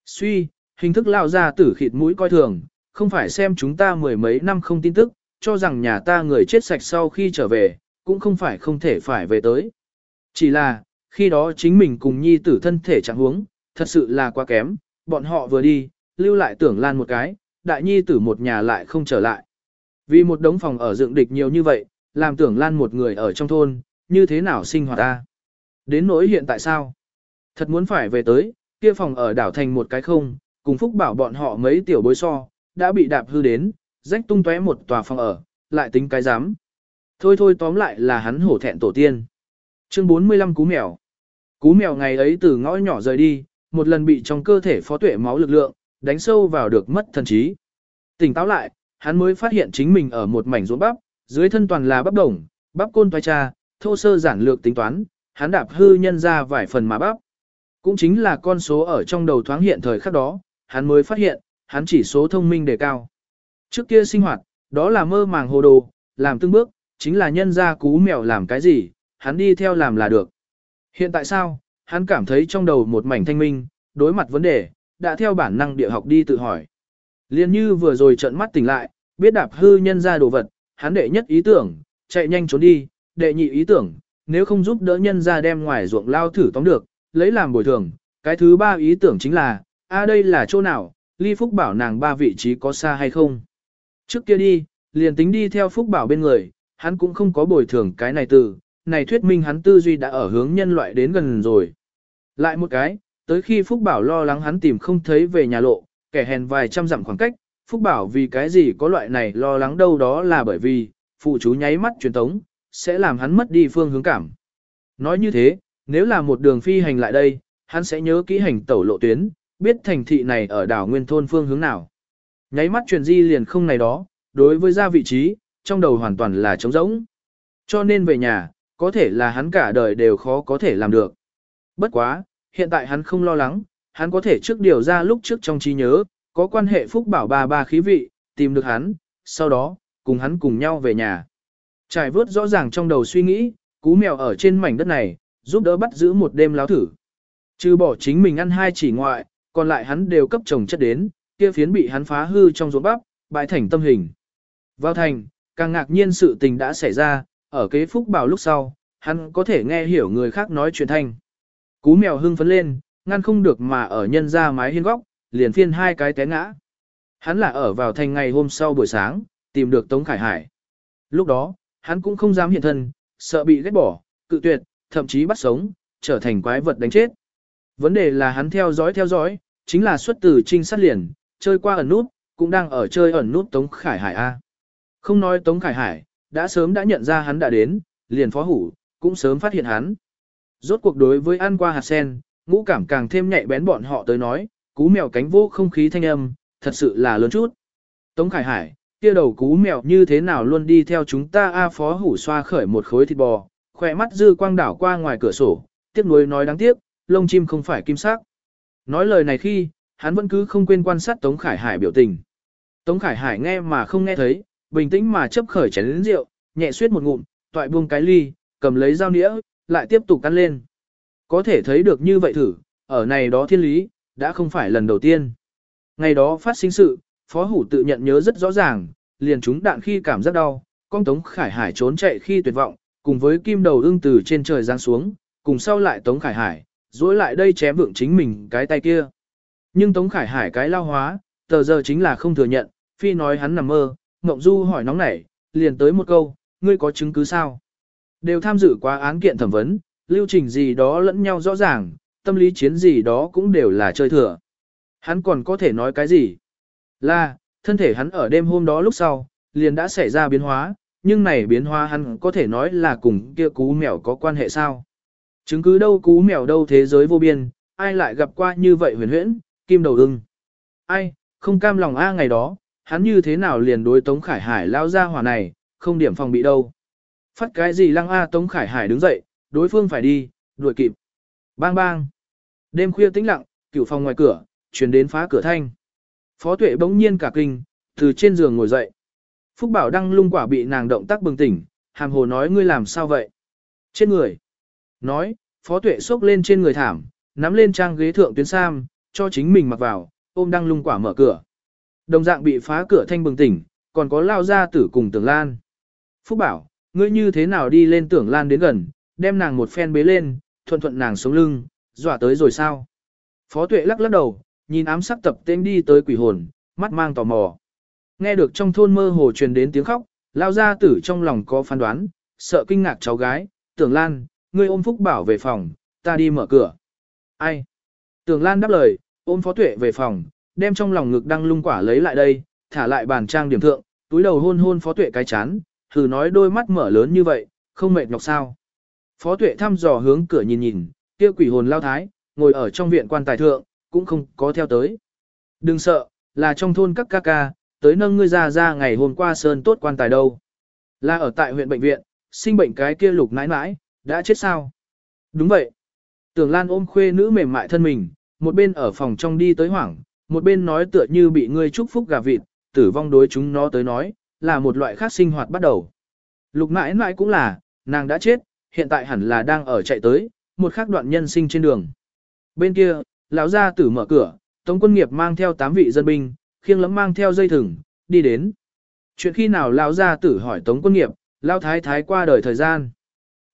suy, hình thức lao ra tử khịt mũi coi thường, không phải xem chúng ta mười mấy năm không tin tức, cho rằng nhà ta người chết sạch sau khi trở về, cũng không phải không thể phải về tới. Chỉ là, khi đó chính mình cùng nhi tử thân thể chẳng huống, thật sự là quá kém, bọn họ vừa đi, lưu lại tưởng lan một cái, đại nhi tử một nhà lại không trở lại. Vì một đống phòng ở dựng địch nhiều như vậy, làm tưởng lan một người ở trong thôn, như thế nào sinh hoạt ta. Đến nỗi hiện tại sao? Thật muốn phải về tới, kia phòng ở đảo thành một cái không, cùng phúc bảo bọn họ mấy tiểu bối so, đã bị đạp hư đến, rách tung tóe một tòa phòng ở, lại tính cái dám. Thôi thôi tóm lại là hắn hổ thẹn tổ tiên. Chương 45 Cú mèo. Cú mèo ngày ấy từ ngõ nhỏ rời đi, một lần bị trong cơ thể phó tuệ máu lực lượng, đánh sâu vào được mất thần trí. Tỉnh táo lại, hắn mới phát hiện chính mình ở một mảnh ruộng bắp, dưới thân toàn là bắp đồng, bắp côn toai cha, thô sơ giản lược tính toán, hắn đạp hư nhân ra vài phần mà bắp. Cũng chính là con số ở trong đầu thoáng hiện thời khắc đó, hắn mới phát hiện, hắn chỉ số thông minh đề cao. Trước kia sinh hoạt, đó là mơ màng hồ đồ, làm tương bước, chính là nhân ra cú mèo làm cái gì, hắn đi theo làm là được. Hiện tại sao, hắn cảm thấy trong đầu một mảnh thanh minh, đối mặt vấn đề, đã theo bản năng địa học đi tự hỏi. Liên như vừa rồi trận mắt tỉnh lại, biết đạp hư nhân ra đồ vật, hắn đệ nhất ý tưởng, chạy nhanh trốn đi, đệ nhị ý tưởng, nếu không giúp đỡ nhân ra đem ngoài ruộng lao thử tóm được, lấy làm bồi thường. Cái thứ ba ý tưởng chính là, a đây là chỗ nào, ly phúc bảo nàng ba vị trí có xa hay không. Trước kia đi, liền tính đi theo phúc bảo bên người, hắn cũng không có bồi thường cái này từ, này thuyết minh hắn tư duy đã ở hướng nhân loại đến gần rồi. Lại một cái, tới khi Phúc Bảo lo lắng hắn tìm không thấy về nhà lộ, kẻ hèn vài trăm dặm khoảng cách, Phúc Bảo vì cái gì có loại này lo lắng đâu đó là bởi vì, phụ chú nháy mắt truyền tống, sẽ làm hắn mất đi phương hướng cảm. Nói như thế, nếu là một đường phi hành lại đây, hắn sẽ nhớ kỹ hành tẩu lộ tuyến, biết thành thị này ở đảo Nguyên Thôn phương hướng nào. Nháy mắt truyền di liền không này đó, đối với ra vị trí, trong đầu hoàn toàn là trống rỗng. Cho nên về nhà, có thể là hắn cả đời đều khó có thể làm được. Bất quá, hiện tại hắn không lo lắng, hắn có thể trước điều ra lúc trước trong trí nhớ, có quan hệ phúc bảo ba ba khí vị, tìm được hắn, sau đó, cùng hắn cùng nhau về nhà. Trải vớt rõ ràng trong đầu suy nghĩ, cú mèo ở trên mảnh đất này, giúp đỡ bắt giữ một đêm láo thử. Trừ bỏ chính mình ăn hai chỉ ngoại, còn lại hắn đều cấp chồng chất đến, kia phiến bị hắn phá hư trong ruộng bắp, bãi thành tâm hình. Vào thành, càng ngạc nhiên sự tình đã xảy ra, ở kế phúc bảo lúc sau, hắn có thể nghe hiểu người khác nói chuyện thanh. Cú mèo hưng phấn lên, ngăn không được mà ở nhân ra mái hiên góc, liền phiên hai cái té ngã. Hắn là ở vào thành ngày hôm sau buổi sáng, tìm được Tống Khải Hải. Lúc đó, hắn cũng không dám hiện thân, sợ bị ghét bỏ, cự tuyệt, thậm chí bắt sống, trở thành quái vật đánh chết. Vấn đề là hắn theo dõi theo dõi, chính là xuất từ trinh sát liền, chơi qua ẩn nút, cũng đang ở chơi ẩn nút Tống Khải Hải A. Không nói Tống Khải Hải, đã sớm đã nhận ra hắn đã đến, liền phó hủ, cũng sớm phát hiện hắn. Rốt cuộc đối với ăn qua hạt sen, ngũ cảm càng thêm nhạy bén bọn họ tới nói, cú mèo cánh vô không khí thanh âm, thật sự là lớn chút. Tống Khải Hải, kia đầu cú mèo như thế nào luôn đi theo chúng ta A phó hủ xoa khởi một khối thịt bò, khỏe mắt dư quang đảo qua ngoài cửa sổ, tiếc nuối nói đáng tiếc, lông chim không phải kim sắc. Nói lời này khi, hắn vẫn cứ không quên quan sát Tống Khải Hải biểu tình. Tống Khải Hải nghe mà không nghe thấy, bình tĩnh mà chấp khởi chén lĩnh rượu, nhẹ suýt một ngụm, toại buông cái ly, cầm lấy dao nĩa, lại tiếp tục ăn lên. Có thể thấy được như vậy thử, ở này đó thiên lý, đã không phải lần đầu tiên. Ngày đó phát sinh sự, Phó Hủ tự nhận nhớ rất rõ ràng, liền chúng đạn khi cảm giác đau, con Tống Khải Hải trốn chạy khi tuyệt vọng, cùng với kim đầu ưng từ trên trời giáng xuống, cùng sau lại Tống Khải Hải, dối lại đây chém vượng chính mình cái tay kia. Nhưng Tống Khải Hải cái lao hóa, tờ giờ chính là không thừa nhận, phi nói hắn nằm mơ, Ngộng Du hỏi nóng nảy, liền tới một câu, ngươi có chứng cứ sao? Đều tham dự quá án kiện thẩm vấn, lưu trình gì đó lẫn nhau rõ ràng, tâm lý chiến gì đó cũng đều là chơi thừa. Hắn còn có thể nói cái gì? Là, thân thể hắn ở đêm hôm đó lúc sau, liền đã xảy ra biến hóa, nhưng này biến hóa hắn có thể nói là cùng kia cú mèo có quan hệ sao? Chứng cứ đâu cú mèo đâu thế giới vô biên, ai lại gặp qua như vậy huyền huyễn, kim đầu ưng. Ai, không cam lòng a ngày đó, hắn như thế nào liền đối Tống Khải Hải lao ra hỏa này, không điểm phòng bị đâu. Phát cái gì lăng a Tống Khải Hải đứng dậy, đối phương phải đi, đuổi kịp. Bang bang. Đêm khuya tĩnh lặng, cửu phòng ngoài cửa, truyền đến phá cửa thanh. Phó tuệ bỗng nhiên cả kinh, từ trên giường ngồi dậy. Phúc Bảo đang lung quả bị nàng động tác bừng tỉnh, hàm hồ nói ngươi làm sao vậy? Trên người. Nói, phó tuệ xốc lên trên người thảm, nắm lên trang ghế thượng tuyến sam, cho chính mình mặc vào, ôm đang lung quả mở cửa. Đồng dạng bị phá cửa thanh bừng tỉnh, còn có lao ra tử cùng tưởng lan. Phúc bảo, ngươi như thế nào đi lên tưởng lan đến gần, đem nàng một phen bế lên, thuận thuận nàng sống lưng, dọa tới rồi sao? Phó tuệ lắc lắc đầu, nhìn ám sắc tập tên đi tới quỷ hồn, mắt mang tò mò. Nghe được trong thôn mơ hồ truyền đến tiếng khóc, lao ra tử trong lòng có phán đoán, sợ kinh ngạc cháu gái, tưởng lan, ngươi ôm Phúc bảo về phòng, ta đi mở cửa. Ai? Tưởng lan đáp lời, ôm phó tuệ về phòng, đem trong lòng ngực đang lung quả lấy lại đây, thả lại bàn trang điểm thượng, túi đầu hôn hôn phó tuệ cái chán, thử nói đôi mắt mở lớn như vậy, không mệt nhọc sao. Phó tuệ thăm dò hướng cửa nhìn nhìn, kia quỷ hồn lao thái, ngồi ở trong viện quan tài thượng, cũng không có theo tới. Đừng sợ, là trong thôn các ca ca, tới nâng ngươi ra ra ngày hôm qua sơn tốt quan tài đâu. Là ở tại huyện bệnh viện, sinh bệnh cái kia lục nãi nãi, đã chết sao? Đúng vậy. Tưởng Lan ôm khuê nữ mềm mại thân mình, một bên ở phòng trong đi tới hoảng, một bên nói tựa như bị ngươi chúc phúc gà vịt, tử vong đối chúng nó tới nói, là một loại khác sinh hoạt bắt đầu. Lục nãi nãi cũng là, nàng đã chết, hiện tại hẳn là đang ở chạy tới, một khác đoạn nhân sinh trên đường. Bên kia, lão gia tử mở cửa, Tống quân nghiệp mang theo 8 vị dân binh, khiêng lấm mang theo dây thừng, đi đến. Chuyện khi nào lão gia tử hỏi Tống quân nghiệp, lão thái thái qua đời thời gian.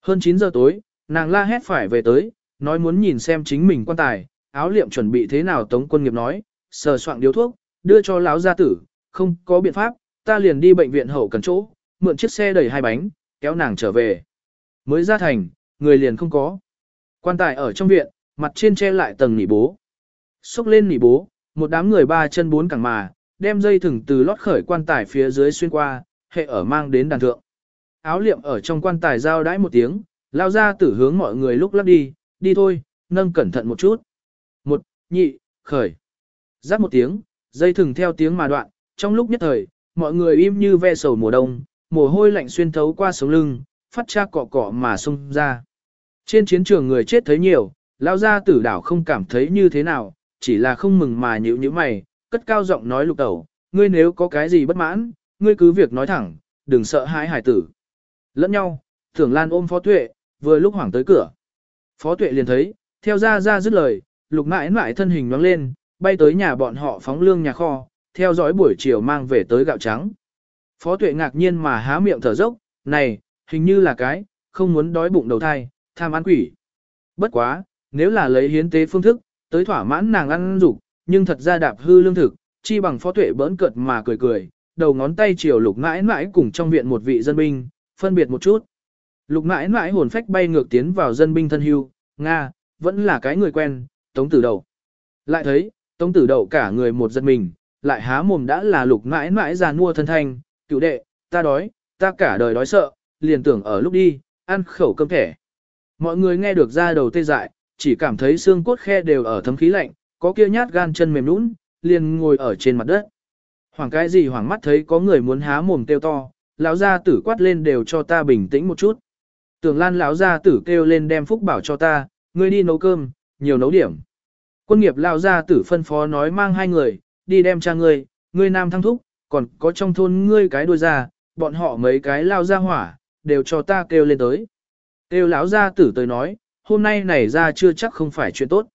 Hơn 9 giờ tối, nàng la hét phải về tới, nói muốn nhìn xem chính mình quan tài, áo liệm chuẩn bị thế nào Tống quân nghiệp nói, sờ soạn điếu thuốc, đưa cho lão gia tử, không có biện pháp, ta liền đi bệnh viện hậu cần chỗ, mượn chiếc xe đẩy hai bánh, kéo nàng trở về. Mới ra thành, người liền không có. Quan tài ở trong viện, mặt trên che lại tầng nỉ bố. Xúc lên nỉ bố, một đám người ba chân bốn cẳng mà, đem dây thừng từ lót khởi quan tài phía dưới xuyên qua, hệ ở mang đến đàn thượng. Áo liệm ở trong quan tài giao đãi một tiếng, lao ra tử hướng mọi người lúc lắp đi, đi thôi, nâng cẩn thận một chút. Một, nhị, khởi. Giáp một tiếng, dây thừng theo tiếng mà đoạn, trong lúc nhất thời, mọi người im như ve sầu mùa đông, mồ hôi lạnh xuyên thấu qua sống lưng, phát cha cọ cọ mà xông ra. Trên chiến trường người chết thấy nhiều, lao gia tử đảo không cảm thấy như thế nào, chỉ là không mừng mà nhữ như mày, cất cao giọng nói lục tẩu, ngươi nếu có cái gì bất mãn, ngươi cứ việc nói thẳng, đừng sợ hãi hải tử. Lẫn nhau, thưởng lan ôm phó tuệ, vừa lúc hoảng tới cửa. Phó tuệ liền thấy, Theo ra ra dứt lời, lục mãi mãi thân hình nhoáng lên, bay tới nhà bọn họ phóng lương nhà kho, theo dõi buổi chiều mang về tới gạo trắng. Phó tuệ ngạc nhiên mà há miệng thở dốc, này, hình như là cái, không muốn đói bụng đầu thai, tham ăn quỷ. Bất quá, nếu là lấy hiến tế phương thức, tới thỏa mãn nàng ăn dục, nhưng thật ra đạp hư lương thực, chi bằng phó tuệ bỡn cợt mà cười cười, đầu ngón tay chiều lục mãi mãi cùng trong viện một vị dân binh, phân biệt một chút. Lục mãi mãi hồn phách bay ngược tiến vào dân binh thân hưu, Nga, vẫn là cái người quen, tống tử đầu. Lại thấy, tống tử đầu cả người một giật mình, lại há mồm đã là lục mãi mãi già nua thân thanh, cựu đệ, ta đói, ta cả đời đói sợ, liền tưởng ở lúc đi, ăn khẩu cơm thẻ. Mọi người nghe được ra đầu tê dại, chỉ cảm thấy xương cốt khe đều ở thấm khí lạnh, có kia nhát gan chân mềm nũng, liền ngồi ở trên mặt đất. Hoàng cái gì hoàng mắt thấy có người muốn há mồm kêu to, lão gia tử quát lên đều cho ta bình tĩnh một chút. Tưởng Lan lão gia tử kêu lên đem phúc bảo cho ta, ngươi đi nấu cơm, nhiều nấu điểm. Quân nghiệp lão gia tử phân phó nói mang hai người, đi đem cha ngươi, ngươi nam thăng thúc, còn có trong thôn ngươi cái đuôi ra, bọn họ mấy cái lao ra hỏa, đều cho ta kêu lên tới. Kêu lão gia tử tới nói, hôm nay này ra chưa chắc không phải chuyện tốt.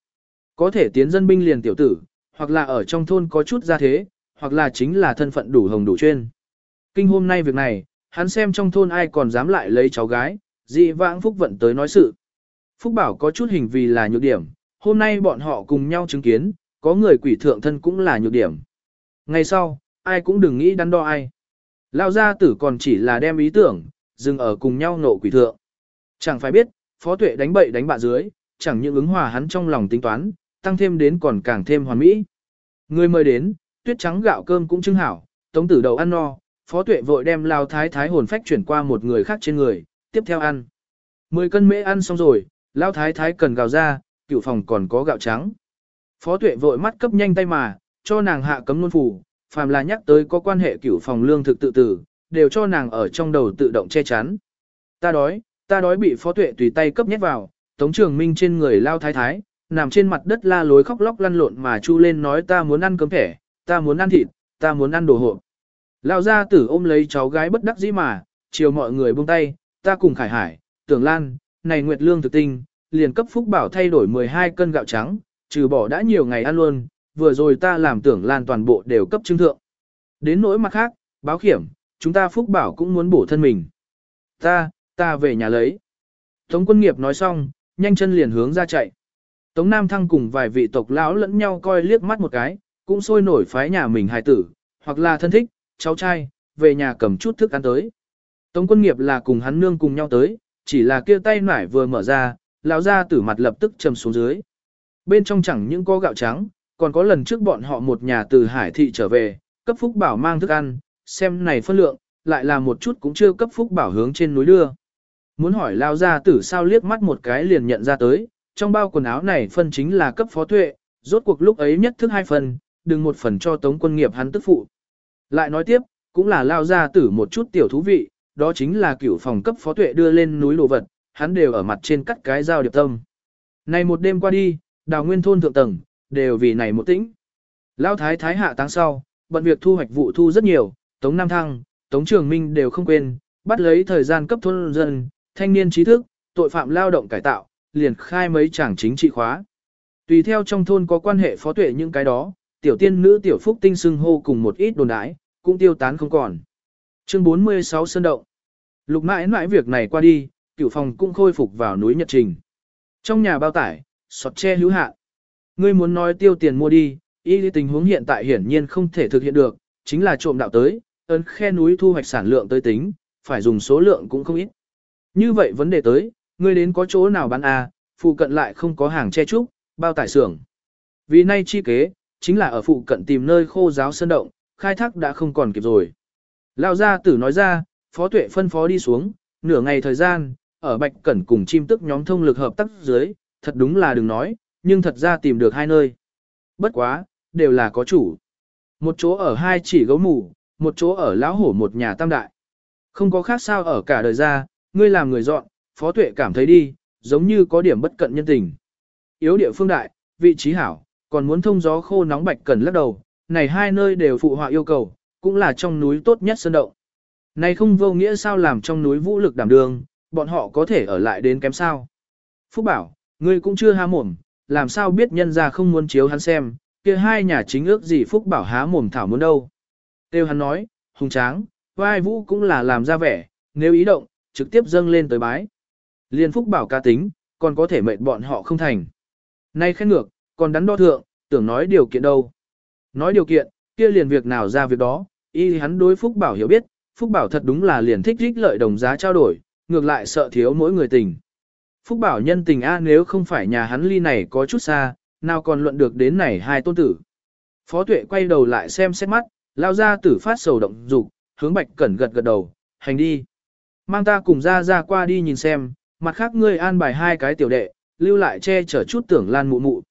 Có thể tiến dân binh liền tiểu tử, hoặc là ở trong thôn có chút gia thế, hoặc là chính là thân phận đủ hồng đủ chuyên. Kinh hôm nay việc này, hắn xem trong thôn ai còn dám lại lấy cháu gái, dị vãng Phúc Vận tới nói sự. Phúc Bảo có chút hình vì là nhược điểm, hôm nay bọn họ cùng nhau chứng kiến, có người quỷ thượng thân cũng là nhược điểm. Ngày sau, ai cũng đừng nghĩ đắn đo ai. Lao gia tử còn chỉ là đem ý tưởng, dừng ở cùng nhau nộ quỷ thượng. Chẳng phải biết, phó tuệ đánh bậy đánh bạ dưới, chẳng những ứng hòa hắn trong lòng tính toán, tăng thêm đến còn càng thêm hoàn mỹ. Người mời đến, tuyết trắng gạo cơm cũng trưng hảo, tống tử đầu ăn no, phó tuệ vội đem lao thái thái hồn phách chuyển qua một người khác trên người, tiếp theo ăn. Mười cân mễ ăn xong rồi, lao thái thái cần gạo ra, cựu phòng còn có gạo trắng. Phó tuệ vội mắt cấp nhanh tay mà, cho nàng hạ cấm luôn phủ, phàm là nhắc tới có quan hệ cựu phòng lương thực tự tử, đều cho nàng ở trong đầu tự động che chắn. Ta đói, ta đói bị phó tuệ tùy tay cấp nhét vào, tống trường minh trên người lao thái thái, nằm trên mặt đất la lối khóc lóc lăn lộn mà chu lên nói ta muốn ăn cơm thẻ, ta muốn ăn thịt, ta muốn ăn đồ hộp. Lao gia tử ôm lấy cháu gái bất đắc dĩ mà, chiều mọi người buông tay, ta cùng khải hải, tưởng lan, này nguyệt lương thực tinh, liền cấp phúc bảo thay đổi 12 cân gạo trắng, trừ bỏ đã nhiều ngày ăn luôn, vừa rồi ta làm tưởng lan toàn bộ đều cấp trưng thượng. Đến nỗi mặt khác, báo khiểm, chúng ta phúc bảo cũng muốn bổ thân mình. Ta, ta về nhà lấy. Tống quân nghiệp nói xong, nhanh chân liền hướng ra chạy. Tống Nam Thăng cùng vài vị tộc lão lẫn nhau coi liếc mắt một cái, cũng sôi nổi phái nhà mình hài tử, hoặc là thân thích, cháu trai, về nhà cầm chút thức ăn tới. Tống quân nghiệp là cùng hắn nương cùng nhau tới, chỉ là kia tay nải vừa mở ra, lão ra tử mặt lập tức trầm xuống dưới. Bên trong chẳng những có gạo trắng, còn có lần trước bọn họ một nhà từ hải thị trở về, cấp phúc bảo mang thức ăn, xem này phân lượng, lại là một chút cũng chưa cấp phúc bảo hướng trên núi đưa. Muốn hỏi lao ra tử sao liếc mắt một cái liền nhận ra tới, trong bao quần áo này phân chính là cấp phó tuệ, rốt cuộc lúc ấy nhất thức hai phần, đừng một phần cho tống quân nghiệp hắn tức phụ. Lại nói tiếp, cũng là lao ra tử một chút tiểu thú vị, đó chính là cửu phòng cấp phó tuệ đưa lên núi đồ vật, hắn đều ở mặt trên cắt cái dao điệp tâm. Này một đêm qua đi, đào nguyên thôn thượng tầng, đều vì này một tĩnh. Lao thái thái hạ tháng sau, bận việc thu hoạch vụ thu rất nhiều, Tống Nam Thăng, Tống Trường Minh đều không quên, bắt lấy thời gian cấp thôn dân, thanh niên trí thức, tội phạm lao động cải tạo, liền khai mấy chàng chính trị khóa. Tùy theo trong thôn có quan hệ phó tuệ những cái đó, tiểu tiên nữ tiểu phúc tinh xưng hô cùng một ít đồn đái, cũng tiêu tán không còn. Chương 46 Sơn Động Lục mãi mãi việc này qua đi, cửu phòng cũng khôi phục vào núi Nhật Trình. Trong nhà bao tải, sọt che hữu hạ. Ngươi muốn nói tiêu tiền mua đi, ý tình huống hiện tại hiển nhiên không thể thực hiện được, chính là trộm đạo tới, ơn khe núi thu hoạch sản lượng tới tính, phải dùng số lượng cũng không ít. Như vậy vấn đề tới, ngươi đến có chỗ nào bán à, phụ cận lại không có hàng che trúc, bao tải xưởng. Vì nay chi kế, chính là ở phụ cận tìm nơi khô giáo sơn động, khai thác đã không còn kịp rồi. Lao gia tử nói ra, phó tuệ phân phó đi xuống, nửa ngày thời gian, ở Bạch Cẩn cùng chim tức nhóm thông lực hợp tác dưới, thật đúng là đừng nói, nhưng thật ra tìm được hai nơi. Bất quá, đều là có chủ. Một chỗ ở hai chỉ gấu mù, một chỗ ở lão hổ một nhà tam đại. Không có khác sao ở cả đời ra, ngươi làm người dọn, phó tuệ cảm thấy đi, giống như có điểm bất cận nhân tình. Yếu địa phương đại, vị trí hảo, còn muốn thông gió khô nóng bạch cần lắc đầu, này hai nơi đều phụ họa yêu cầu, cũng là trong núi tốt nhất sơn động. Này không vô nghĩa sao làm trong núi vũ lực đảm đường, bọn họ có thể ở lại đến kém sao. Phúc bảo, Ngươi cũng chưa há mồm, làm sao biết nhân ra không muốn chiếu hắn xem, kia hai nhà chính ước gì Phúc Bảo há mồm thảo muốn đâu. Tiêu hắn nói, hùng tráng, vai vũ cũng là làm ra vẻ, nếu ý động, trực tiếp dâng lên tới bái. Liên Phúc Bảo ca tính, còn có thể mệnh bọn họ không thành. Nay khen ngược, còn đắn đo thượng, tưởng nói điều kiện đâu. Nói điều kiện, kia liền việc nào ra việc đó, y hắn đối Phúc Bảo hiểu biết, Phúc Bảo thật đúng là liền thích rích lợi đồng giá trao đổi, ngược lại sợ thiếu mỗi người tình. Phúc Bảo nhân tình A nếu không phải nhà hắn ly này có chút xa, nào còn luận được đến này hai tôn tử. Phó tuệ quay đầu lại xem xét mắt, lao ra tử phát sầu động dục hướng bạch cẩn gật gật đầu, hành đi. Mang ta cùng ra ra qua đi nhìn xem, mặt khác ngươi an bài hai cái tiểu đệ, lưu lại che chở chút tưởng lan mụ mụ.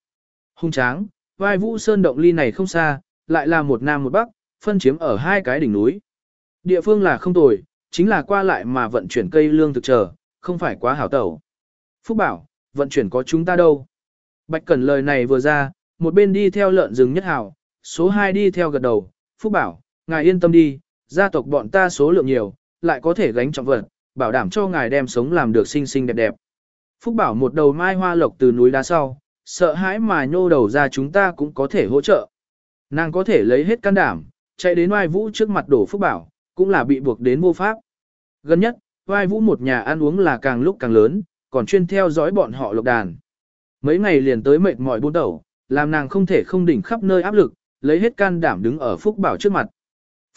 Hung tráng, vai vũ sơn động ly này không xa, lại là một nam một bắc, phân chiếm ở hai cái đỉnh núi. Địa phương là không tồi, chính là qua lại mà vận chuyển cây lương thực trở, không phải quá hảo tẩu. Phúc bảo, vận chuyển có chúng ta đâu. Bạch Cẩn lời này vừa ra, một bên đi theo lợn rừng nhất hảo, số hai đi theo gật đầu. Phúc bảo, ngài yên tâm đi, gia tộc bọn ta số lượng nhiều, lại có thể gánh trọng vật, bảo đảm cho ngài đem sống làm được xinh xinh đẹp đẹp. Phúc bảo một đầu mai hoa lộc từ núi đá sau, sợ hãi mà nhô đầu ra chúng ta cũng có thể hỗ trợ. Nàng có thể lấy hết can đảm, chạy đến oai vũ trước mặt đổ Phúc bảo, cũng là bị buộc đến vô pháp. Gần nhất, oai vũ một nhà ăn uống là càng lúc càng lớn, còn chuyên theo dõi bọn họ lộc đàn. Mấy ngày liền tới mệt mỏi buôn đầu, làm nàng không thể không đỉnh khắp nơi áp lực, lấy hết can đảm đứng ở Phúc Bảo trước mặt.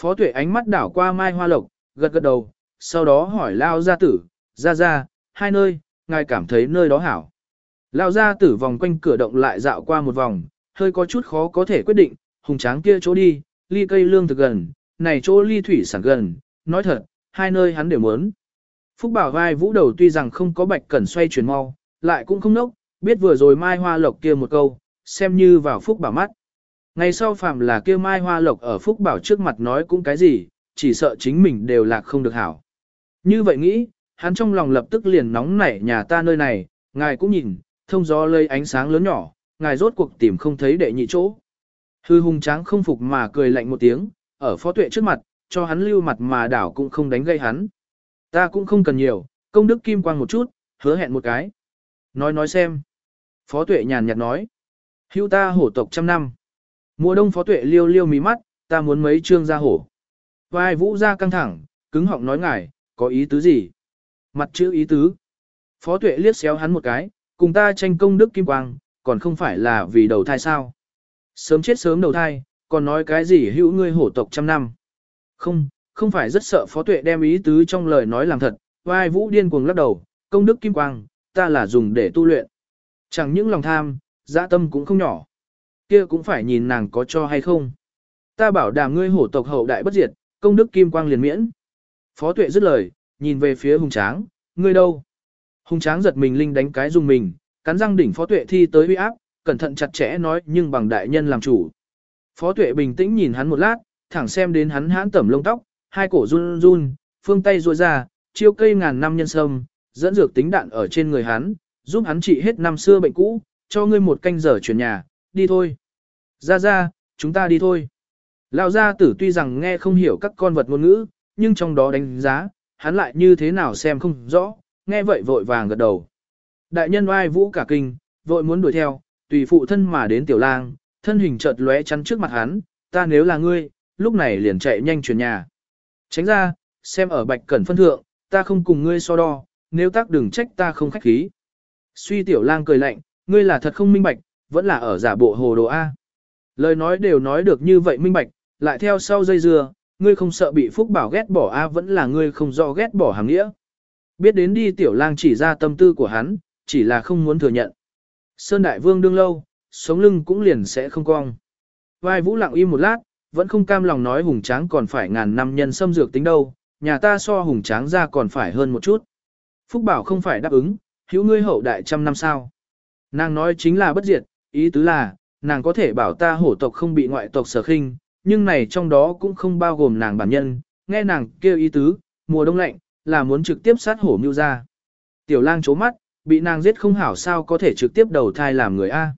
Phó tuệ ánh mắt đảo qua Mai Hoa Lộc, gật gật đầu, sau đó hỏi Lao Gia Tử, ra ra, hai nơi, ngài cảm thấy nơi đó hảo. Lao Gia Tử vòng quanh cửa động lại dạo qua một vòng, hơi có chút khó có thể quyết định, hùng tráng kia chỗ đi, ly cây lương thực gần, này chỗ ly thủy sản gần, nói thật, hai nơi hắn đều muốn. Phúc Bảo vai vũ đầu tuy rằng không có bạch cẩn xoay chuyển mau, lại cũng không nốc, biết vừa rồi Mai Hoa Lộc kia một câu, xem như vào Phúc Bảo mắt. Ngày sau phạm là kia Mai Hoa Lộc ở Phúc Bảo trước mặt nói cũng cái gì, chỉ sợ chính mình đều lạc không được hảo. Như vậy nghĩ, hắn trong lòng lập tức liền nóng nảy nhà ta nơi này, ngài cũng nhìn, thông gió lây ánh sáng lớn nhỏ, ngài rốt cuộc tìm không thấy đệ nhị chỗ. Hư hùng tráng không phục mà cười lạnh một tiếng, ở phó tuệ trước mặt, cho hắn lưu mặt mà đảo cũng không đánh gây hắn. Ta cũng không cần nhiều, công đức kim quang một chút, hứa hẹn một cái. Nói nói xem. Phó tuệ nhàn nhạt nói. Hữu ta hổ tộc trăm năm. Mùa đông phó tuệ liêu liêu mí mắt, ta muốn mấy trương ra hổ. Vai vũ ra căng thẳng, cứng họng nói ngài, có ý tứ gì? Mặt chữ ý tứ. Phó tuệ liếc xéo hắn một cái, cùng ta tranh công đức kim quang, còn không phải là vì đầu thai sao. Sớm chết sớm đầu thai, còn nói cái gì hữu ngươi hổ tộc trăm năm. Không, không phải rất sợ phó tuệ đem ý tứ trong lời nói làm thật, vai vũ điên cuồng lắc đầu, công đức kim quang, ta là dùng để tu luyện. Chẳng những lòng tham, dạ tâm cũng không nhỏ. Kia cũng phải nhìn nàng có cho hay không. Ta bảo đảm ngươi hổ tộc hậu đại bất diệt, công đức kim quang liền miễn. Phó tuệ dứt lời, nhìn về phía hùng tráng, ngươi đâu? Hùng tráng giật mình linh đánh cái dùng mình, cắn răng đỉnh phó tuệ thi tới uy áp, cẩn thận chặt chẽ nói nhưng bằng đại nhân làm chủ. Phó tuệ bình tĩnh nhìn hắn một lát, thẳng xem đến hắn hãn tẩm lông tóc, hai cổ run run, phương tay ruôi ra, chiêu cây ngàn năm nhân sâm, dẫn dược tính đạn ở trên người hắn, giúp hắn trị hết năm xưa bệnh cũ, cho ngươi một canh giờ chuyển nhà, đi thôi. Ra ra, chúng ta đi thôi. Lão gia tử tuy rằng nghe không hiểu các con vật ngôn ngữ, nhưng trong đó đánh giá, hắn lại như thế nào xem không rõ, nghe vậy vội vàng gật đầu. Đại nhân oai vũ cả kinh, vội muốn đuổi theo, tùy phụ thân mà đến tiểu lang, thân hình chợt lóe chắn trước mặt hắn, ta nếu là ngươi, lúc này liền chạy nhanh chuyển nhà. Tránh ra, xem ở bạch cẩn phân thượng, ta không cùng ngươi so đo, nếu tác đừng trách ta không khách khí. Suy tiểu lang cười lạnh, ngươi là thật không minh bạch, vẫn là ở giả bộ hồ đồ A. Lời nói đều nói được như vậy minh bạch, lại theo sau dây dưa, ngươi không sợ bị Phúc Bảo ghét bỏ A vẫn là ngươi không rõ ghét bỏ hàng nghĩa. Biết đến đi tiểu lang chỉ ra tâm tư của hắn, chỉ là không muốn thừa nhận. Sơn Đại Vương đương lâu, sống lưng cũng liền sẽ không cong. Vai vũ lặng im một lát, vẫn không cam lòng nói hùng tráng còn phải ngàn năm nhân xâm dược tính đâu, nhà ta so hùng tráng ra còn phải hơn một chút. Phúc Bảo không phải đáp ứng, hữu ngươi hậu đại trăm năm sao. Nàng nói chính là bất diệt, ý tứ là, nàng có thể bảo ta hổ tộc không bị ngoại tộc sở khinh, nhưng này trong đó cũng không bao gồm nàng bản nhân, nghe nàng kêu ý tứ, mùa đông lạnh, là muốn trực tiếp sát hổ mưu ra. Tiểu lang chố mắt, bị nàng giết không hảo sao có thể trực tiếp đầu thai làm người A.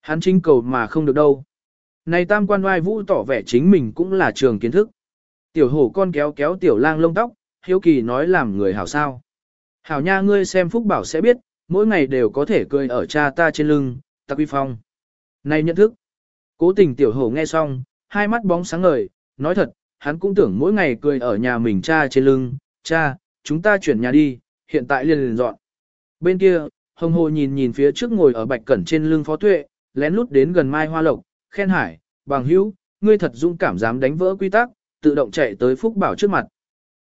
Hắn chính cầu mà không được đâu. Này tam quan oai vũ tỏ vẻ chính mình cũng là trường kiến thức. Tiểu hổ con kéo kéo tiểu lang lông tóc, hiếu kỳ nói làm người hảo sao. Hảo nha ngươi xem phúc bảo sẽ biết, mỗi ngày đều có thể cười ở cha ta trên lưng, tặc uy phong. Này nhận thức. Cố tình tiểu hổ nghe xong, hai mắt bóng sáng ngời, nói thật, hắn cũng tưởng mỗi ngày cười ở nhà mình cha trên lưng, cha, chúng ta chuyển nhà đi, hiện tại liền liền dọn. Bên kia, hồng hồ nhìn nhìn phía trước ngồi ở bạch cẩn trên lưng phó tuệ, lén lút đến gần mai hoa lộc, khen hải, bằng hữu, ngươi thật dũng cảm dám đánh vỡ quy tắc, tự động chạy tới phúc bảo trước mặt.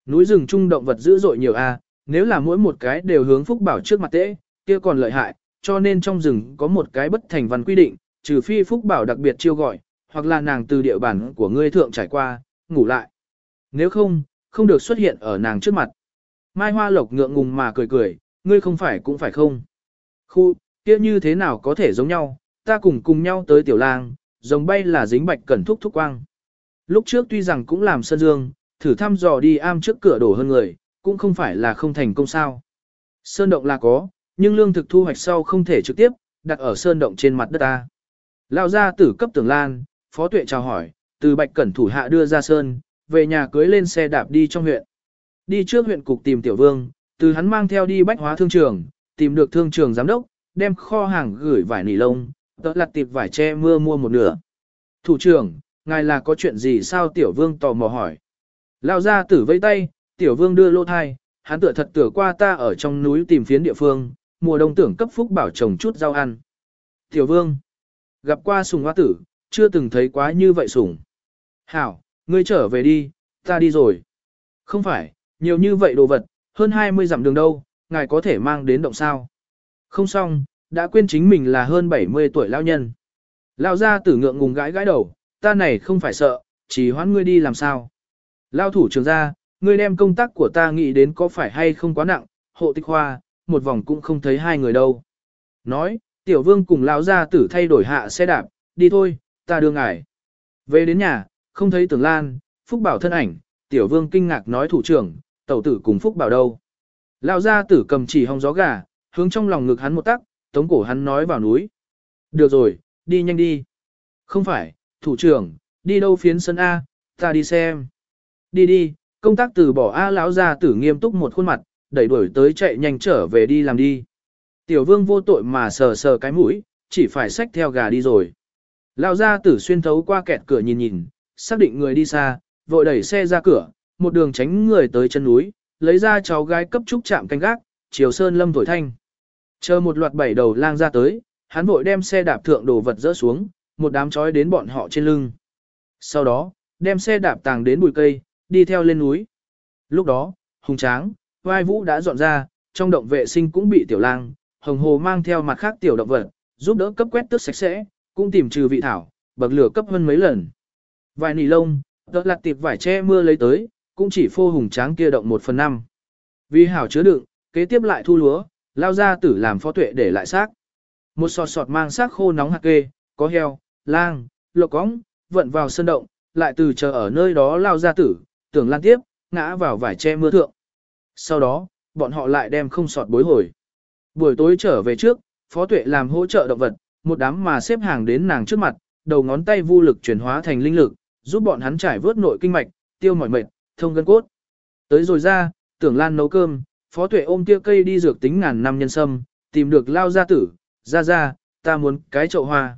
Núi rừng trung động vật dữ dội nhiều a, nếu là mỗi một cái đều hướng phúc bảo trước mặt tễ, kia còn lợi hại, cho nên trong rừng có một cái bất thành văn quy định, trừ phi phúc bảo đặc biệt chiêu gọi, hoặc là nàng từ địa bản của ngươi thượng trải qua, ngủ lại. Nếu không, không được xuất hiện ở nàng trước mặt. Mai Hoa Lộc ngượng ngùng mà cười cười, ngươi không phải cũng phải không. Khu, kia như thế nào có thể giống nhau, ta cùng cùng nhau tới tiểu lang, rồng bay là dính bạch cẩn thúc thúc quang. Lúc trước tuy rằng cũng làm sân dương, thử thăm dò đi am trước cửa đổ hơn người, cũng không phải là không thành công sao. Sơn động là có, nhưng lương thực thu hoạch sau không thể trực tiếp, đặt ở sơn động trên mặt đất ta. Lao ra tử cấp tưởng lan, phó tuệ chào hỏi, từ bạch cẩn thủ hạ đưa ra sơn, về nhà cưới lên xe đạp đi trong huyện. Đi trước huyện cục tìm tiểu vương, từ hắn mang theo đi bách hóa thương trường, tìm được thương trường giám đốc, đem kho hàng gửi vải nỉ lông, tớ lặt tiệp vải che mưa mua một nửa. Thủ trưởng, ngài là có chuyện gì sao tiểu vương tò mò hỏi. Lao ra tử vây tay, tiểu vương đưa lô thai, hắn tựa thật tựa qua ta ở trong núi tìm phiến địa phương, mùa đông tưởng cấp phúc bảo trồng chút rau ăn. Tiểu vương, gặp qua sùng hoa tử, chưa từng thấy quá như vậy sủng Hảo, ngươi trở về đi, ta đi rồi. Không phải, nhiều như vậy đồ vật, hơn 20 dặm đường đâu, ngài có thể mang đến động sao. Không xong, đã quên chính mình là hơn 70 tuổi lao nhân. Lao ra tử ngượng ngùng gãi gãi đầu, ta này không phải sợ, chỉ hoãn ngươi đi làm sao. Lao thủ trưởng ra, ngươi đem công tác của ta nghĩ đến có phải hay không quá nặng, hộ tịch hoa một vòng cũng không thấy hai người đâu. Nói, tiểu vương cùng lão gia tử thay đổi hạ xe đạp, đi thôi, ta đưa ngài. Về đến nhà, không thấy tưởng lan, phúc bảo thân ảnh, tiểu vương kinh ngạc nói thủ trưởng, tẩu tử cùng phúc bảo đâu. Lão gia tử cầm chỉ hong gió gà, hướng trong lòng ngực hắn một tắc, tống cổ hắn nói vào núi. Được rồi, đi nhanh đi. Không phải, thủ trưởng, đi đâu phiến sân A, ta đi xem. Đi đi, công tác từ bỏ A lão gia tử nghiêm túc một khuôn mặt, đẩy đuổi tới chạy nhanh trở về đi làm đi. Tiểu vương vô tội mà sờ sờ cái mũi, chỉ phải xách theo gà đi rồi. Lão gia tử xuyên thấu qua kẹt cửa nhìn nhìn, xác định người đi xa, vội đẩy xe ra cửa, một đường tránh người tới chân núi, lấy ra cháu gái cấp trúc chạm canh gác, chiều sơn lâm thổi thanh. Chờ một loạt bảy đầu lang ra tới, hắn vội đem xe đạp thượng đồ vật dỡ xuống, một đám chói đến bọn họ trên lưng. Sau đó, đem xe đạp tàng đến bụi cây, đi theo lên núi. Lúc đó, hùng tráng, vai vũ đã dọn ra, trong động vệ sinh cũng bị tiểu lang, hồng hồ mang theo mặt khác tiểu động vật, giúp đỡ cấp quét tước sạch sẽ, cũng tìm trừ vị thảo, bậc lửa cấp hơn mấy lần. Vài nỉ lông, đợt lặt tiệp vải che mưa lấy tới, cũng chỉ phô hùng tráng kia động một phần năm. Vì hảo chứa đựng, kế tiếp lại thu lúa, lao ra tử làm phó tuệ để lại xác. Một sọt sọt mang xác khô nóng hạt kê, có heo, lang, lộc cóng, vận vào sân động, lại từ chờ ở nơi đó lao ra tử, tưởng lan tiếp, ngã vào vải che mưa thượng. Sau đó, bọn họ lại đem không sọt bối hồi. Buổi tối trở về trước, phó tuệ làm hỗ trợ động vật, một đám mà xếp hàng đến nàng trước mặt, đầu ngón tay vô lực chuyển hóa thành linh lực, giúp bọn hắn trải vớt nội kinh mạch, tiêu mỏi mệt, thông gân cốt. Tới rồi ra, tưởng lan nấu cơm, phó tuệ ôm kia cây đi dược tính ngàn năm nhân sâm, tìm được lao gia tử, ra ra, ta muốn cái chậu hoa.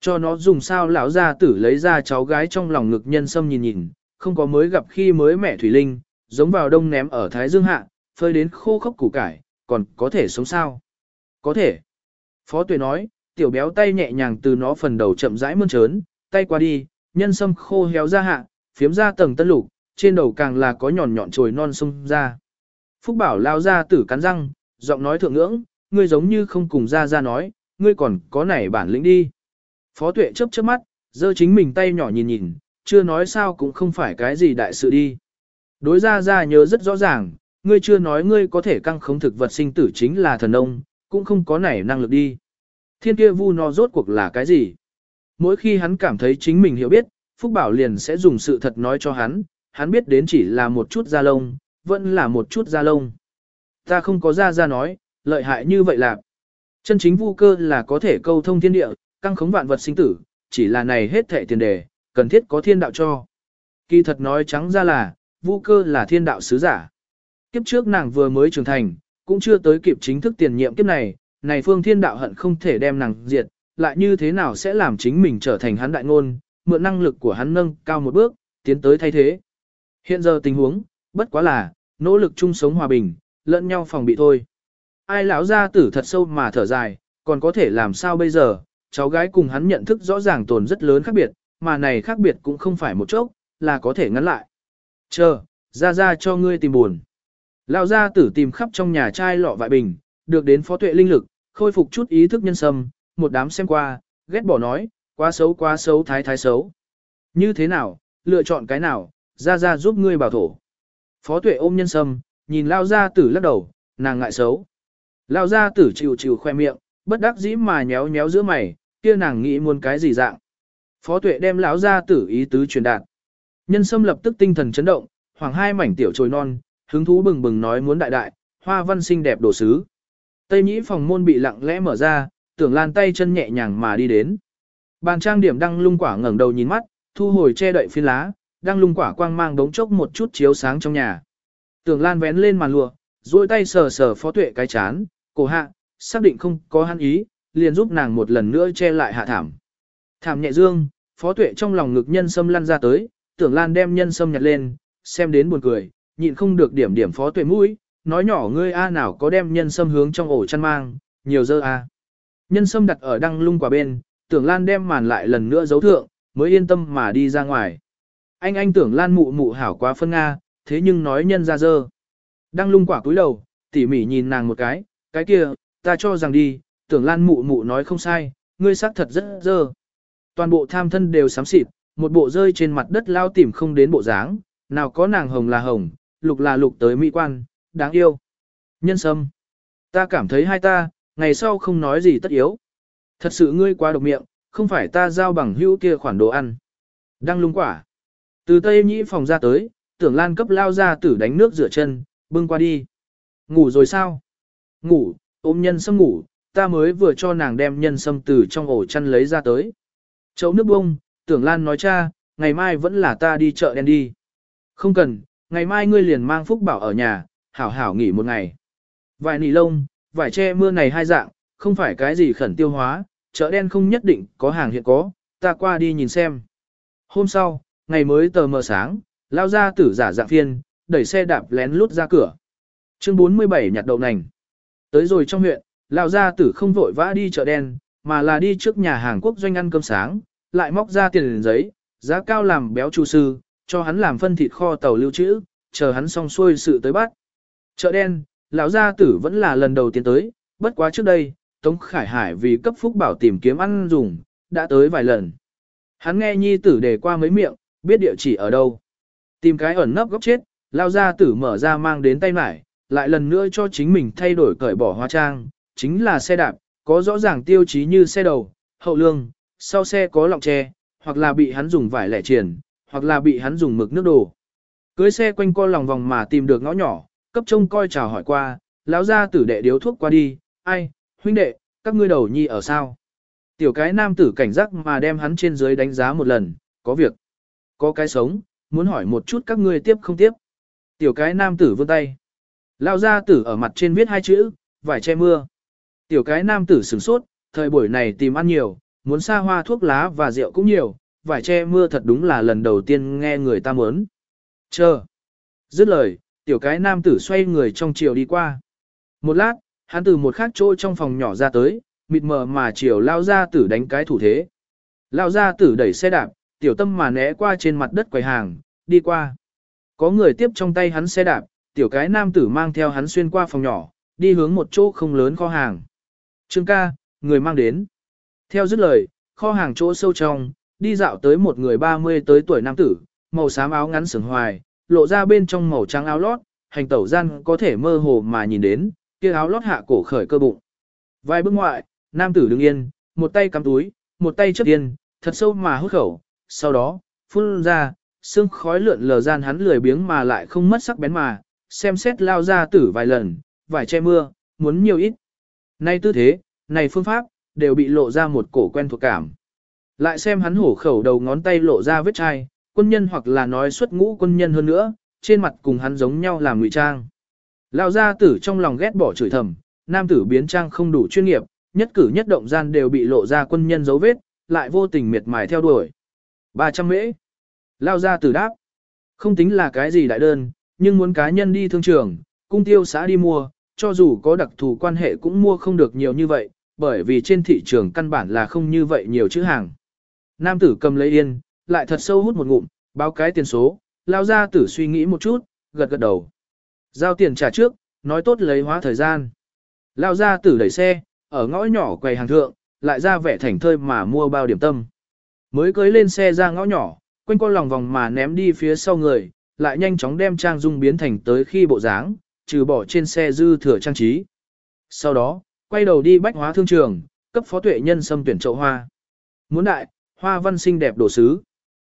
Cho nó dùng sao lão gia tử lấy ra cháu gái trong lòng ngực nhân sâm nhìn nhìn, không có mới gặp khi mới mẹ Thủy Linh, giống vào đông ném ở Thái Dương hạ, phơi đến khô khốc củ cải, còn có thể sống sao? Có thể. Phó tuệ nói, tiểu béo tay nhẹ nhàng từ nó phần đầu chậm rãi mơn trớn, tay qua đi, nhân sâm khô héo ra hạ, phiếm ra tầng tân lục, trên đầu càng là có nhọn nhọn chồi non sung ra. Phúc Bảo lao ra tử cắn răng, giọng nói thượng ngưỡng, ngươi giống như không cùng ra ra nói, ngươi còn có nảy bản lĩnh đi. Phó tuệ chớp chớp mắt, giơ chính mình tay nhỏ nhìn nhìn, chưa nói sao cũng không phải cái gì đại sự đi. Đối ra ra nhớ rất rõ ràng, ngươi chưa nói ngươi có thể căng khống thực vật sinh tử chính là thần ông, cũng không có nảy năng lực đi. Thiên kia vu nó rốt cuộc là cái gì? Mỗi khi hắn cảm thấy chính mình hiểu biết, Phúc Bảo liền sẽ dùng sự thật nói cho hắn, hắn biết đến chỉ là một chút da lông, vẫn là một chút da lông. Ta không có da ra nói, lợi hại như vậy là. Chân chính vu cơ là có thể câu thông thiên địa, căng khống vạn vật sinh tử, chỉ là này hết thệ tiền đề, cần thiết có thiên đạo cho. Kỳ thật nói trắng ra là, vu cơ là thiên đạo sứ giả. Kiếp trước nàng vừa mới trưởng thành, cũng chưa tới kịp chính thức tiền nhiệm kiếp này, này phương thiên đạo hận không thể đem nàng diệt, lại như thế nào sẽ làm chính mình trở thành hắn đại ngôn, mượn năng lực của hắn nâng cao một bước, tiến tới thay thế. Hiện giờ tình huống, bất quá là, nỗ lực chung sống hòa bình, lẫn nhau phòng bị thôi. Ai lão gia tử thật sâu mà thở dài, còn có thể làm sao bây giờ, cháu gái cùng hắn nhận thức rõ ràng tồn rất lớn khác biệt, mà này khác biệt cũng không phải một chốc, là có thể ngắn lại. Chờ, ra ra cho ngươi tìm buồn. Lão gia tử tìm khắp trong nhà trai lọ vại bình, được đến phó tuệ linh lực, khôi phục chút ý thức nhân sâm, một đám xem qua, ghét bỏ nói, quá xấu quá xấu thái thái xấu. Như thế nào, lựa chọn cái nào, ra ra giúp ngươi bảo thổ. Phó tuệ ôm nhân sâm, nhìn lao gia tử lắc đầu, nàng ngại xấu. Lao gia tử chịu chịu khoe miệng, bất đắc dĩ mà nhéo nhéo giữa mày, kia nàng nghĩ muốn cái gì dạng. Phó tuệ đem lão gia tử ý tứ truyền đạt. Nhân sâm lập tức tinh thần chấn động, hoàng hai mảnh tiểu trồi non, hứng thú bừng bừng nói muốn đại đại, hoa văn xinh đẹp đồ sứ. Tây nhĩ phòng môn bị lặng lẽ mở ra, tưởng lan tay chân nhẹ nhàng mà đi đến. Bàn trang điểm đăng lung quả ngẩng đầu nhìn mắt, thu hồi che đậy phiên lá, đăng lung quả quang mang đống chốc một chút chiếu sáng trong nhà. Tưởng lan vén lên màn lụa, duỗi tay sờ sờ phó tuệ cái chán, cổ hạ, xác định không có hắn ý, liền giúp nàng một lần nữa che lại hạ thảm. Thảm nhẹ dương, phó tuệ trong lòng ngực nhân sâm lăn ra tới, tưởng lan đem nhân sâm nhặt lên, xem đến buồn cười, nhịn không được điểm điểm phó tuệ mũi, nói nhỏ ngươi a nào có đem nhân sâm hướng trong ổ chăn mang, nhiều dơ a. Nhân sâm đặt ở đăng lung quả bên, tưởng lan đem màn lại lần nữa giấu thượng, mới yên tâm mà đi ra ngoài. Anh anh tưởng lan mụ mụ hảo quá phân Nga, thế nhưng nói nhân ra dơ. Đăng lung quả cúi đầu, tỉ mỉ nhìn nàng một cái, cái kia, ta cho rằng đi, tưởng lan mụ mụ nói không sai, ngươi xác thật rất dơ. Toàn bộ tham thân đều sám xịt, một bộ rơi trên mặt đất lao tìm không đến bộ dáng, nào có nàng hồng là hồng, lục là lục tới mỹ quan, đáng yêu. Nhân sâm, ta cảm thấy hai ta, ngày sau không nói gì tất yếu. Thật sự ngươi quá độc miệng, không phải ta giao bằng hữu kia khoản đồ ăn. Đăng lung quả. Từ Tây Nhĩ phòng ra tới, tưởng lan cấp lao ra tử đánh nước rửa chân, bưng qua đi. Ngủ rồi sao? Ngủ, ôm nhân sâm ngủ, ta mới vừa cho nàng đem nhân sâm từ trong ổ chăn lấy ra tới. Chấu nước bông, tưởng lan nói cha, ngày mai vẫn là ta đi chợ đen đi. Không cần, ngày mai ngươi liền mang phúc bảo ở nhà, hảo hảo nghỉ một ngày. Vài nỉ lông, vải che mưa này hai dạng, không phải cái gì khẩn tiêu hóa, chợ đen không nhất định có hàng hiện có, ta qua đi nhìn xem. Hôm sau, ngày mới tờ mờ sáng, lao ra tử giả dạng phiên, đẩy xe đạp lén lút ra cửa. Chương 47 nhặt đậu nành. Tới rồi trong huyện, lao ra tử không vội vã đi chợ đen, mà là đi trước nhà hàng quốc doanh ăn cơm sáng, lại móc ra tiền giấy, giá cao làm béo chu sư, cho hắn làm phân thịt kho tàu lưu trữ, chờ hắn xong xuôi sự tới bắt. Chợ đen, lão gia tử vẫn là lần đầu tiên tới, bất quá trước đây, Tống Khải Hải vì cấp phúc bảo tìm kiếm ăn dùng, đã tới vài lần. Hắn nghe nhi tử đề qua mấy miệng, biết địa chỉ ở đâu. Tìm cái ẩn nấp góc chết, lao gia tử mở ra mang đến tay mải, lại lần nữa cho chính mình thay đổi cởi bỏ hóa trang, chính là xe đạp, có rõ ràng tiêu chí như xe đầu, hậu lương, sau xe có lọng tre, hoặc là bị hắn dùng vải lẻ triển, hoặc là bị hắn dùng mực nước đồ. Cưới xe quanh co lòng vòng mà tìm được ngõ nhỏ, cấp trông coi chào hỏi qua, lão gia tử đệ điếu thuốc qua đi, ai, huynh đệ, các ngươi đầu nhi ở sao? Tiểu cái nam tử cảnh giác mà đem hắn trên dưới đánh giá một lần, có việc, có cái sống, muốn hỏi một chút các ngươi tiếp không tiếp. Tiểu cái nam tử vươn tay. Lão gia tử ở mặt trên viết hai chữ, vải che mưa. Tiểu cái nam tử sửng sốt, thời buổi này tìm ăn nhiều, muốn xa hoa thuốc lá và rượu cũng nhiều, vải che mưa thật đúng là lần đầu tiên nghe người ta muốn. Chờ. Dứt lời, tiểu cái nam tử xoay người trong chiều đi qua. Một lát, hắn từ một khác chỗ trong phòng nhỏ ra tới, mịt mờ mà chiều lao ra tử đánh cái thủ thế. Lao ra tử đẩy xe đạp, tiểu tâm mà né qua trên mặt đất quầy hàng, đi qua. Có người tiếp trong tay hắn xe đạp, tiểu cái nam tử mang theo hắn xuyên qua phòng nhỏ, đi hướng một chỗ không lớn kho hàng. Trương ca, người mang đến. Theo dứt lời, kho hàng chỗ sâu trong, đi dạo tới một người 30 tới tuổi nam tử, màu xám áo ngắn sừng hoài, lộ ra bên trong màu trắng áo lót, hành tẩu gian có thể mơ hồ mà nhìn đến, kia áo lót hạ cổ khởi cơ bụng. Vài bước ngoại, nam tử đứng yên, một tay cắm túi, một tay chấp yên, thật sâu mà hút khẩu, sau đó, phun ra, xương khói lượn lờ gian hắn lười biếng mà lại không mất sắc bén mà, xem xét lao ra tử vài lần, vài che mưa, muốn nhiều ít. Nay tư thế, này phương pháp, đều bị lộ ra một cổ quen thuộc cảm. Lại xem hắn hổ khẩu đầu ngón tay lộ ra vết chai, quân nhân hoặc là nói xuất ngũ quân nhân hơn nữa, trên mặt cùng hắn giống nhau làm ngụy trang. Lão gia tử trong lòng ghét bỏ chửi thầm, nam tử biến trang không đủ chuyên nghiệp, nhất cử nhất động gian đều bị lộ ra quân nhân dấu vết, lại vô tình miệt mài theo đuổi. 300 mễ. Lão gia tử đáp. Không tính là cái gì đại đơn, nhưng muốn cá nhân đi thương trường, cung tiêu xã đi mua, cho dù có đặc thù quan hệ cũng mua không được nhiều như vậy, bởi vì trên thị trường căn bản là không như vậy nhiều chữ hàng. Nam tử cầm lấy yên, lại thật sâu hút một ngụm, báo cái tiền số, lao ra tử suy nghĩ một chút, gật gật đầu. Giao tiền trả trước, nói tốt lấy hóa thời gian. Lao ra tử đẩy xe, ở ngõ nhỏ quầy hàng thượng, lại ra vẻ thảnh thơi mà mua bao điểm tâm. Mới cưới lên xe ra ngõ nhỏ, quanh con lòng vòng mà ném đi phía sau người, lại nhanh chóng đem trang dung biến thành tới khi bộ dáng, trừ bỏ trên xe dư thừa trang trí. Sau đó, quay đầu đi bách hóa thương trường, cấp phó tuệ nhân xâm tuyển chậu hoa. Muốn đại, hoa văn xinh đẹp đồ sứ.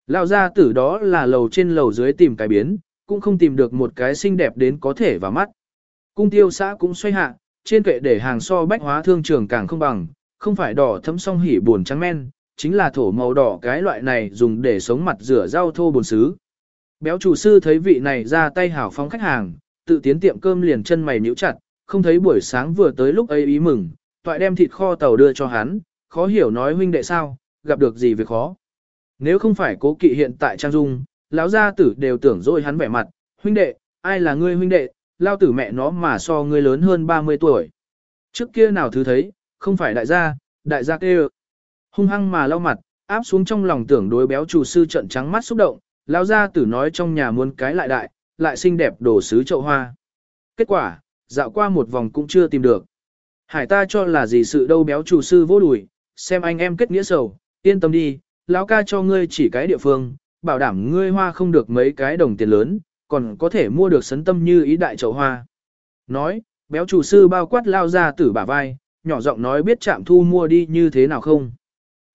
Lao ra tử đó là lầu trên lầu dưới tìm cái biến, cũng không tìm được một cái xinh đẹp đến có thể vào mắt. Cung tiêu xã cũng xoay hạ, trên kệ để hàng so bách hóa thương trường càng không bằng, không phải đỏ thấm song hỉ buồn trắng men, chính là thổ màu đỏ cái loại này dùng để sống mặt rửa rau thô bồn xứ. Béo chủ sư thấy vị này ra tay hảo phóng khách hàng, tự tiến tiệm cơm liền chân mày nhíu chặt, không thấy buổi sáng vừa tới lúc ấy ý mừng, toại đem thịt kho tàu đưa cho hắn, khó hiểu nói huynh đệ sao, gặp được gì việc khó. Nếu không phải cố kỵ hiện tại trang dung, lão gia tử đều tưởng rồi hắn vẻ mặt, huynh đệ, ai là ngươi huynh đệ, lao tử mẹ nó mà so ngươi lớn hơn 30 tuổi. Trước kia nào thứ thấy, không phải đại gia, đại gia kêu. Hung hăng mà lau mặt, áp xuống trong lòng tưởng đối béo chủ sư trận trắng mắt xúc động, lão gia tử nói trong nhà muốn cái lại đại, lại xinh đẹp đổ sứ chậu hoa. Kết quả, dạo qua một vòng cũng chưa tìm được. Hải ta cho là gì sự đâu béo chủ sư vô đùi, xem anh em kết nghĩa sầu, yên tâm đi, lão ca cho ngươi chỉ cái địa phương, bảo đảm ngươi hoa không được mấy cái đồng tiền lớn, còn có thể mua được sấn tâm như ý đại chậu hoa. Nói, béo chủ sư bao quát lao ra tử bả vai, nhỏ giọng nói biết chạm thu mua đi như thế nào không.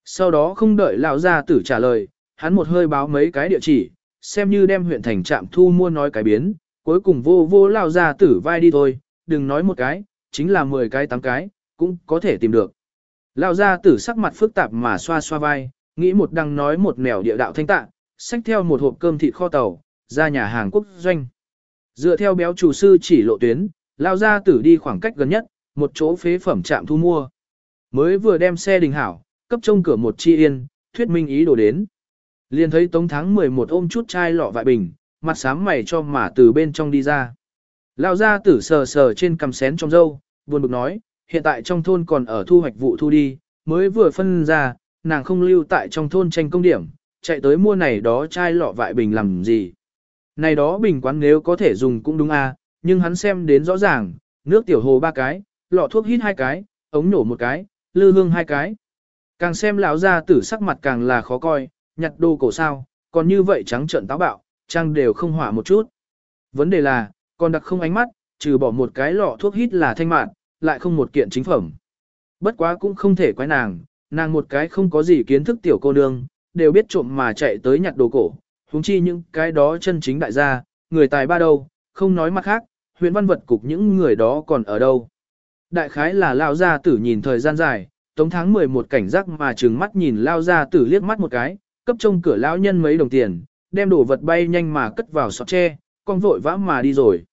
Sau đó không đợi lão gia tử trả lời, hắn một hơi báo mấy cái địa chỉ, xem như đem huyện thành trạm thu mua nói cái biến, cuối cùng vô vô lao gia tử vai đi thôi, đừng nói một cái, chính là 10 cái 8 cái, cũng có thể tìm được. Lao gia tử sắc mặt phức tạp mà xoa xoa vai, nghĩ một đăng nói một nẻo địa đạo thanh tạ, xách theo một hộp cơm thịt kho tàu, ra nhà hàng quốc doanh. Dựa theo béo chủ sư chỉ lộ tuyến, lao ra tử đi khoảng cách gần nhất, một chỗ phế phẩm trạm thu mua. Mới vừa đem xe đình hảo, cấp trông cửa một chi yên, thuyết minh ý đồ đến. Liền thấy tống tháng 11 ôm chút chai lọ vại bình, mặt sám mày cho mà từ bên trong đi ra. Lao ra tử sờ sờ trên cằm xén trong dâu, buồn bực nói, hiện tại trong thôn còn ở thu hoạch vụ thu đi, mới vừa phân ra, nàng không lưu tại trong thôn tranh công điểm, chạy tới mua này đó chai lọ vại bình làm gì. Này đó bình quán nếu có thể dùng cũng đúng à, nhưng hắn xem đến rõ ràng, nước tiểu hồ ba cái, lọ thuốc hít hai cái, ống nổ một cái, lư hương hai cái. Càng xem lão gia tử sắc mặt càng là khó coi, nhặt đồ cổ sao, còn như vậy trắng trợn táo bạo, trang đều không hỏa một chút. Vấn đề là, còn đặc không ánh mắt, trừ bỏ một cái lọ thuốc hít là thanh mạn, lại không một kiện chính phẩm. Bất quá cũng không thể quái nàng, nàng một cái không có gì kiến thức tiểu cô nương, đều biết trộm mà chạy tới nhặt đồ cổ, huống chi những cái đó chân chính đại gia, người tài ba đâu, không nói mặt khác, huyện văn vật cục những người đó còn ở đâu. Đại khái là lao gia tử nhìn thời gian dài, tống tháng 11 cảnh giác mà trừng mắt nhìn lao gia tử liếc mắt một cái, cấp trông cửa lão nhân mấy đồng tiền, đem đồ vật bay nhanh mà cất vào sọt tre, con vội vã mà đi rồi.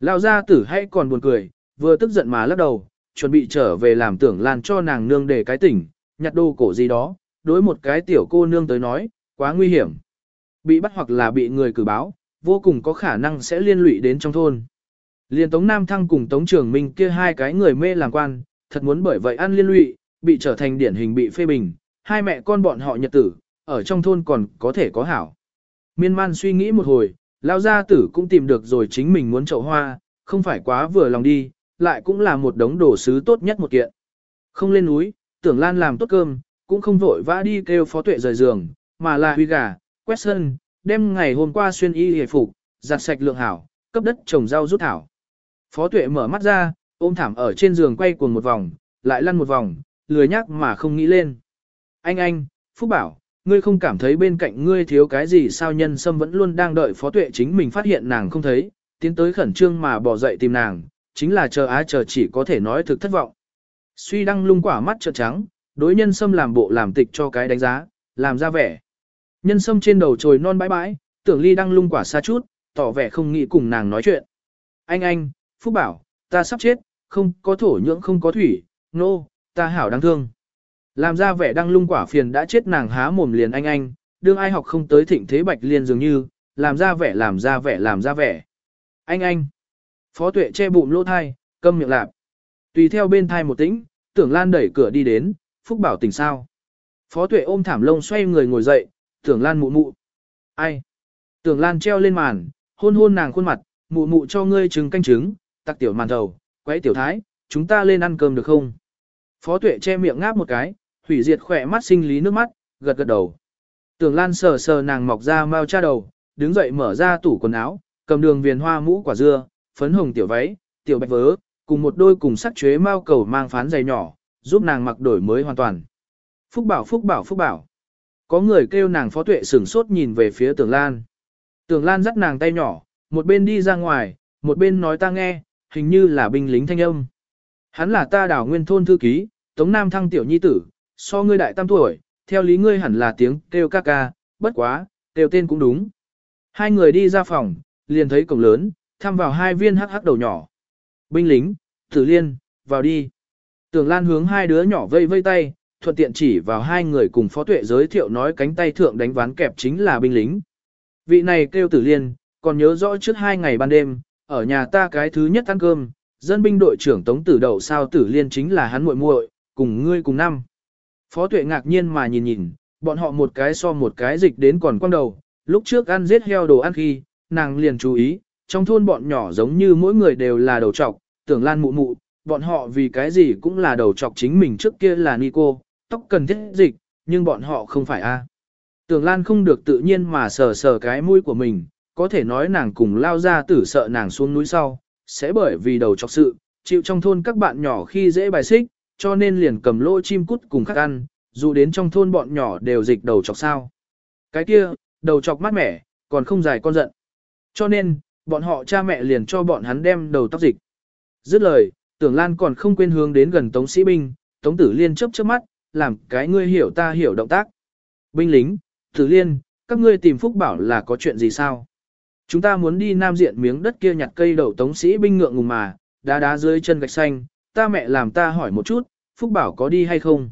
Lao gia tử hay còn buồn cười, vừa tức giận mà lắc đầu, chuẩn bị trở về làm tưởng lan cho nàng nương để cái tỉnh, nhặt đồ cổ gì đó, đối một cái tiểu cô nương tới nói, quá nguy hiểm. Bị bắt hoặc là bị người cử báo, vô cùng có khả năng sẽ liên lụy đến trong thôn. Liên Tống Nam Thăng cùng Tống Trường Minh kia hai cái người mê làm quan, thật muốn bởi vậy ăn liên lụy, bị trở thành điển hình bị phê bình, hai mẹ con bọn họ nhật tử, ở trong thôn còn có thể có hảo. Miên man suy nghĩ một hồi, lao gia tử cũng tìm được rồi chính mình muốn chậu hoa, không phải quá vừa lòng đi, lại cũng là một đống đồ sứ tốt nhất một kiện. Không lên núi, tưởng lan làm tốt cơm, cũng không vội vã đi kêu phó tuệ rời giường, mà là huy gà, quét sân, đem ngày hôm qua xuyên y hề phục, giặt sạch lượng hảo, cấp đất trồng rau rút thảo. Phó tuệ mở mắt ra, ôm thảm ở trên giường quay cuồng một vòng, lại lăn một vòng, lười nhắc mà không nghĩ lên. Anh anh, Phúc bảo, ngươi không cảm thấy bên cạnh ngươi thiếu cái gì sao nhân sâm vẫn luôn đang đợi phó tuệ chính mình phát hiện nàng không thấy, tiến tới khẩn trương mà bỏ dậy tìm nàng, chính là chờ á chờ chỉ có thể nói thực thất vọng. Suy đăng lung quả mắt trợn trắng, đối nhân sâm làm bộ làm tịch cho cái đánh giá, làm ra vẻ. Nhân sâm trên đầu trồi non bãi bãi, tưởng ly đăng lung quả xa chút, tỏ vẻ không nghĩ cùng nàng nói chuyện. Anh anh, Phúc bảo, ta sắp chết, không có thổ nhưỡng không có thủy, nô, no, ta hảo đáng thương. Làm ra vẻ đang lung quả phiền đã chết nàng há mồm liền anh anh, đương ai học không tới thịnh thế bạch liên dường như, làm ra vẻ làm ra vẻ làm ra vẻ. Anh anh. Phó tuệ che bụng lỗ thai, câm miệng lạp. Tùy theo bên thai một tĩnh, tưởng lan đẩy cửa đi đến, Phúc bảo tỉnh sao. Phó tuệ ôm thảm lông xoay người ngồi dậy, tưởng lan mụ mụ. Ai? Tưởng lan treo lên màn, hôn hôn nàng khuôn mặt, mụ mụ cho ngươi trứng canh trứng, tặc tiểu màn thầu, quấy tiểu thái, chúng ta lên ăn cơm được không? Phó tuệ che miệng ngáp một cái, hủy diệt khỏe mắt sinh lý nước mắt, gật gật đầu. Tưởng lan sờ sờ nàng mọc ra mau cha đầu, đứng dậy mở ra tủ quần áo, cầm đường viền hoa mũ quả dưa, phấn hồng tiểu váy, tiểu bạch vớ, cùng một đôi cùng sắc chuế mau cầu mang phán giày nhỏ, giúp nàng mặc đổi mới hoàn toàn. Phúc bảo phúc bảo phúc bảo. Có người kêu nàng phó tuệ sửng sốt nhìn về phía tường lan. Tường lan dắt nàng tay nhỏ, một bên đi ra ngoài, một bên nói ta nghe, hình như là binh lính thanh âm. Hắn là ta đảo nguyên thôn thư ký, Tống Nam thăng tiểu nhi tử, so ngươi đại tam tuổi, theo lý ngươi hẳn là tiếng kêu ca ca, bất quá, kêu tên cũng đúng. Hai người đi ra phòng, liền thấy cổng lớn, thăm vào hai viên hắc hắc đầu nhỏ. Binh lính, tử liên, vào đi. Tưởng Lan hướng hai đứa nhỏ vây vây tay, thuận tiện chỉ vào hai người cùng phó tuệ giới thiệu nói cánh tay thượng đánh ván kẹp chính là binh lính. Vị này kêu tử liên, còn nhớ rõ trước hai ngày ban đêm, ở nhà ta cái thứ nhất ăn cơm, dân binh đội trưởng tống tử đậu sao tử liên chính là hắn muội muội, cùng ngươi cùng năm. Phó tuệ ngạc nhiên mà nhìn nhìn, bọn họ một cái so một cái dịch đến còn quăng đầu, lúc trước ăn giết heo đồ ăn khi, nàng liền chú ý, trong thôn bọn nhỏ giống như mỗi người đều là đầu trọc, tưởng lan mụ mụ, bọn họ vì cái gì cũng là đầu trọc chính mình trước kia là Nico, tóc cần thiết dịch, nhưng bọn họ không phải a. Tưởng Lan không được tự nhiên mà sờ sờ cái mũi của mình, có thể nói nàng cùng lao ra tử sợ nàng xuống núi sau, sẽ bởi vì đầu trọc sự, chịu trong thôn các bạn nhỏ khi dễ bài xích, cho nên liền cầm lỗ chim cút cùng khắc ăn, dù đến trong thôn bọn nhỏ đều dịch đầu chọc sao. Cái kia, đầu chọc mát mẻ, còn không dài con giận. Cho nên, bọn họ cha mẹ liền cho bọn hắn đem đầu tóc dịch. Dứt lời, tưởng Lan còn không quên hướng đến gần Tống Sĩ Binh, Tống Tử Liên chớp chớp mắt, làm cái ngươi hiểu ta hiểu động tác. Binh lính, Tử Liên, các ngươi tìm Phúc Bảo là có chuyện gì sao? Chúng ta muốn đi nam diện miếng đất kia nhặt cây đậu Tống Sĩ Binh ngượng ngùng mà, đá đá dưới chân gạch xanh, ta mẹ làm ta hỏi một chút, Phúc Bảo có đi hay không?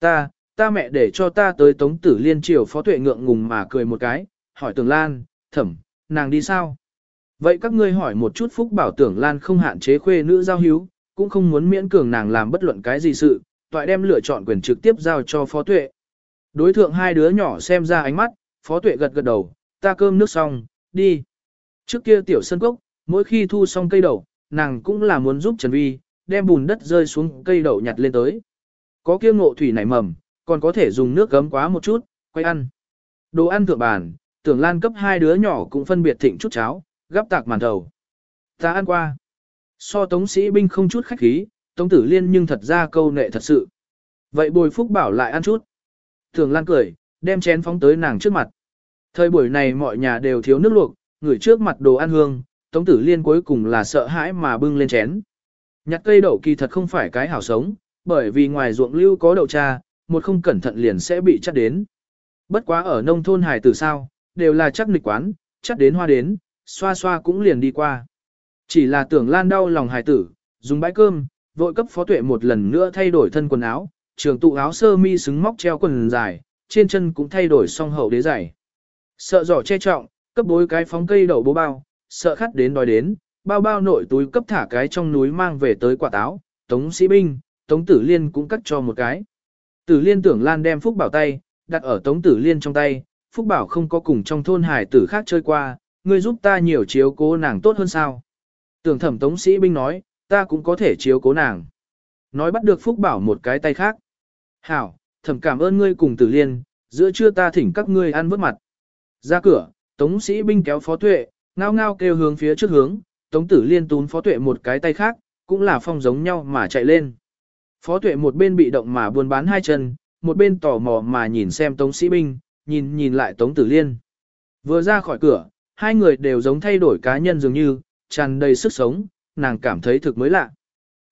Ta, ta mẹ để cho ta tới Tống Tử Liên triều phó tuệ ngượng ngùng mà cười một cái, hỏi Tưởng Lan, thẩm, nàng đi sao? Vậy các ngươi hỏi một chút Phúc Bảo Tưởng Lan không hạn chế khuê nữ giao hiếu, cũng không muốn miễn cường nàng làm bất luận cái gì sự, toại đem lựa chọn quyền trực tiếp giao cho phó tuệ. Đối thượng hai đứa nhỏ xem ra ánh mắt, phó tuệ gật gật đầu, ta cơm nước xong, đi. Trước kia tiểu sân cốc, mỗi khi thu xong cây đậu, nàng cũng là muốn giúp Trần Vi, đem bùn đất rơi xuống cây đậu nhặt lên tới. Có kia ngộ thủy nảy mầm, còn có thể dùng nước gấm quá một chút, quay ăn. Đồ ăn thượng bàn, tưởng lan cấp hai đứa nhỏ cũng phân biệt thịnh chút cháo, gắp tạc màn thầu. Ta ăn qua. So tống sĩ binh không chút khách khí, tống tử liên nhưng thật ra câu nệ thật sự. Vậy bồi phúc bảo lại ăn chút. thường lan cười, đem chén phóng tới nàng trước mặt. Thời buổi này mọi nhà đều thiếu nước luộc, người trước mặt đồ ăn hương, tống tử liên cuối cùng là sợ hãi mà bưng lên chén. Nhặt cây đậu kỳ thật không phải cái hảo sống, bởi vì ngoài ruộng lưu có đậu cha, một không cẩn thận liền sẽ bị chắt đến. Bất quá ở nông thôn hải tử sao, đều là chắc nịch quán, chắc đến hoa đến, xoa xoa cũng liền đi qua. Chỉ là tưởng lan đau lòng hải tử, dùng bãi cơm, vội cấp phó tuệ một lần nữa thay đổi thân quần áo, trường tụ áo sơ mi xứng móc treo quần dài, trên chân cũng thay đổi song hậu đế giày. Sợ giỏ che trọng, cấp bối cái phóng cây đậu bố bao, sợ khát đến đòi đến, bao bao nội túi cấp thả cái trong núi mang về tới quả táo, tống sĩ binh, tống tử liên cũng cắt cho một cái. Tử liên tưởng lan đem phúc bảo tay, đặt ở tống tử liên trong tay, phúc bảo không có cùng trong thôn hải tử khác chơi qua, ngươi giúp ta nhiều chiếu cố nàng tốt hơn sao. Tưởng thẩm tống sĩ binh nói, ta cũng có thể chiếu cố nàng. Nói bắt được phúc bảo một cái tay khác. Hảo, thẩm cảm ơn ngươi cùng tử liên, giữa trưa ta thỉnh các ngươi ăn vớt mặt. Ra cửa, tống sĩ binh kéo phó tuệ, ngao ngao kêu hướng phía trước hướng, Tống tử liên tún phó tuệ một cái tay khác, cũng là phong giống nhau mà chạy lên. Phó tuệ một bên bị động mà buôn bán hai chân, một bên tò mò mà nhìn xem tống sĩ binh, nhìn nhìn lại tống tử liên. Vừa ra khỏi cửa, hai người đều giống thay đổi cá nhân dường như, tràn đầy sức sống, nàng cảm thấy thực mới lạ.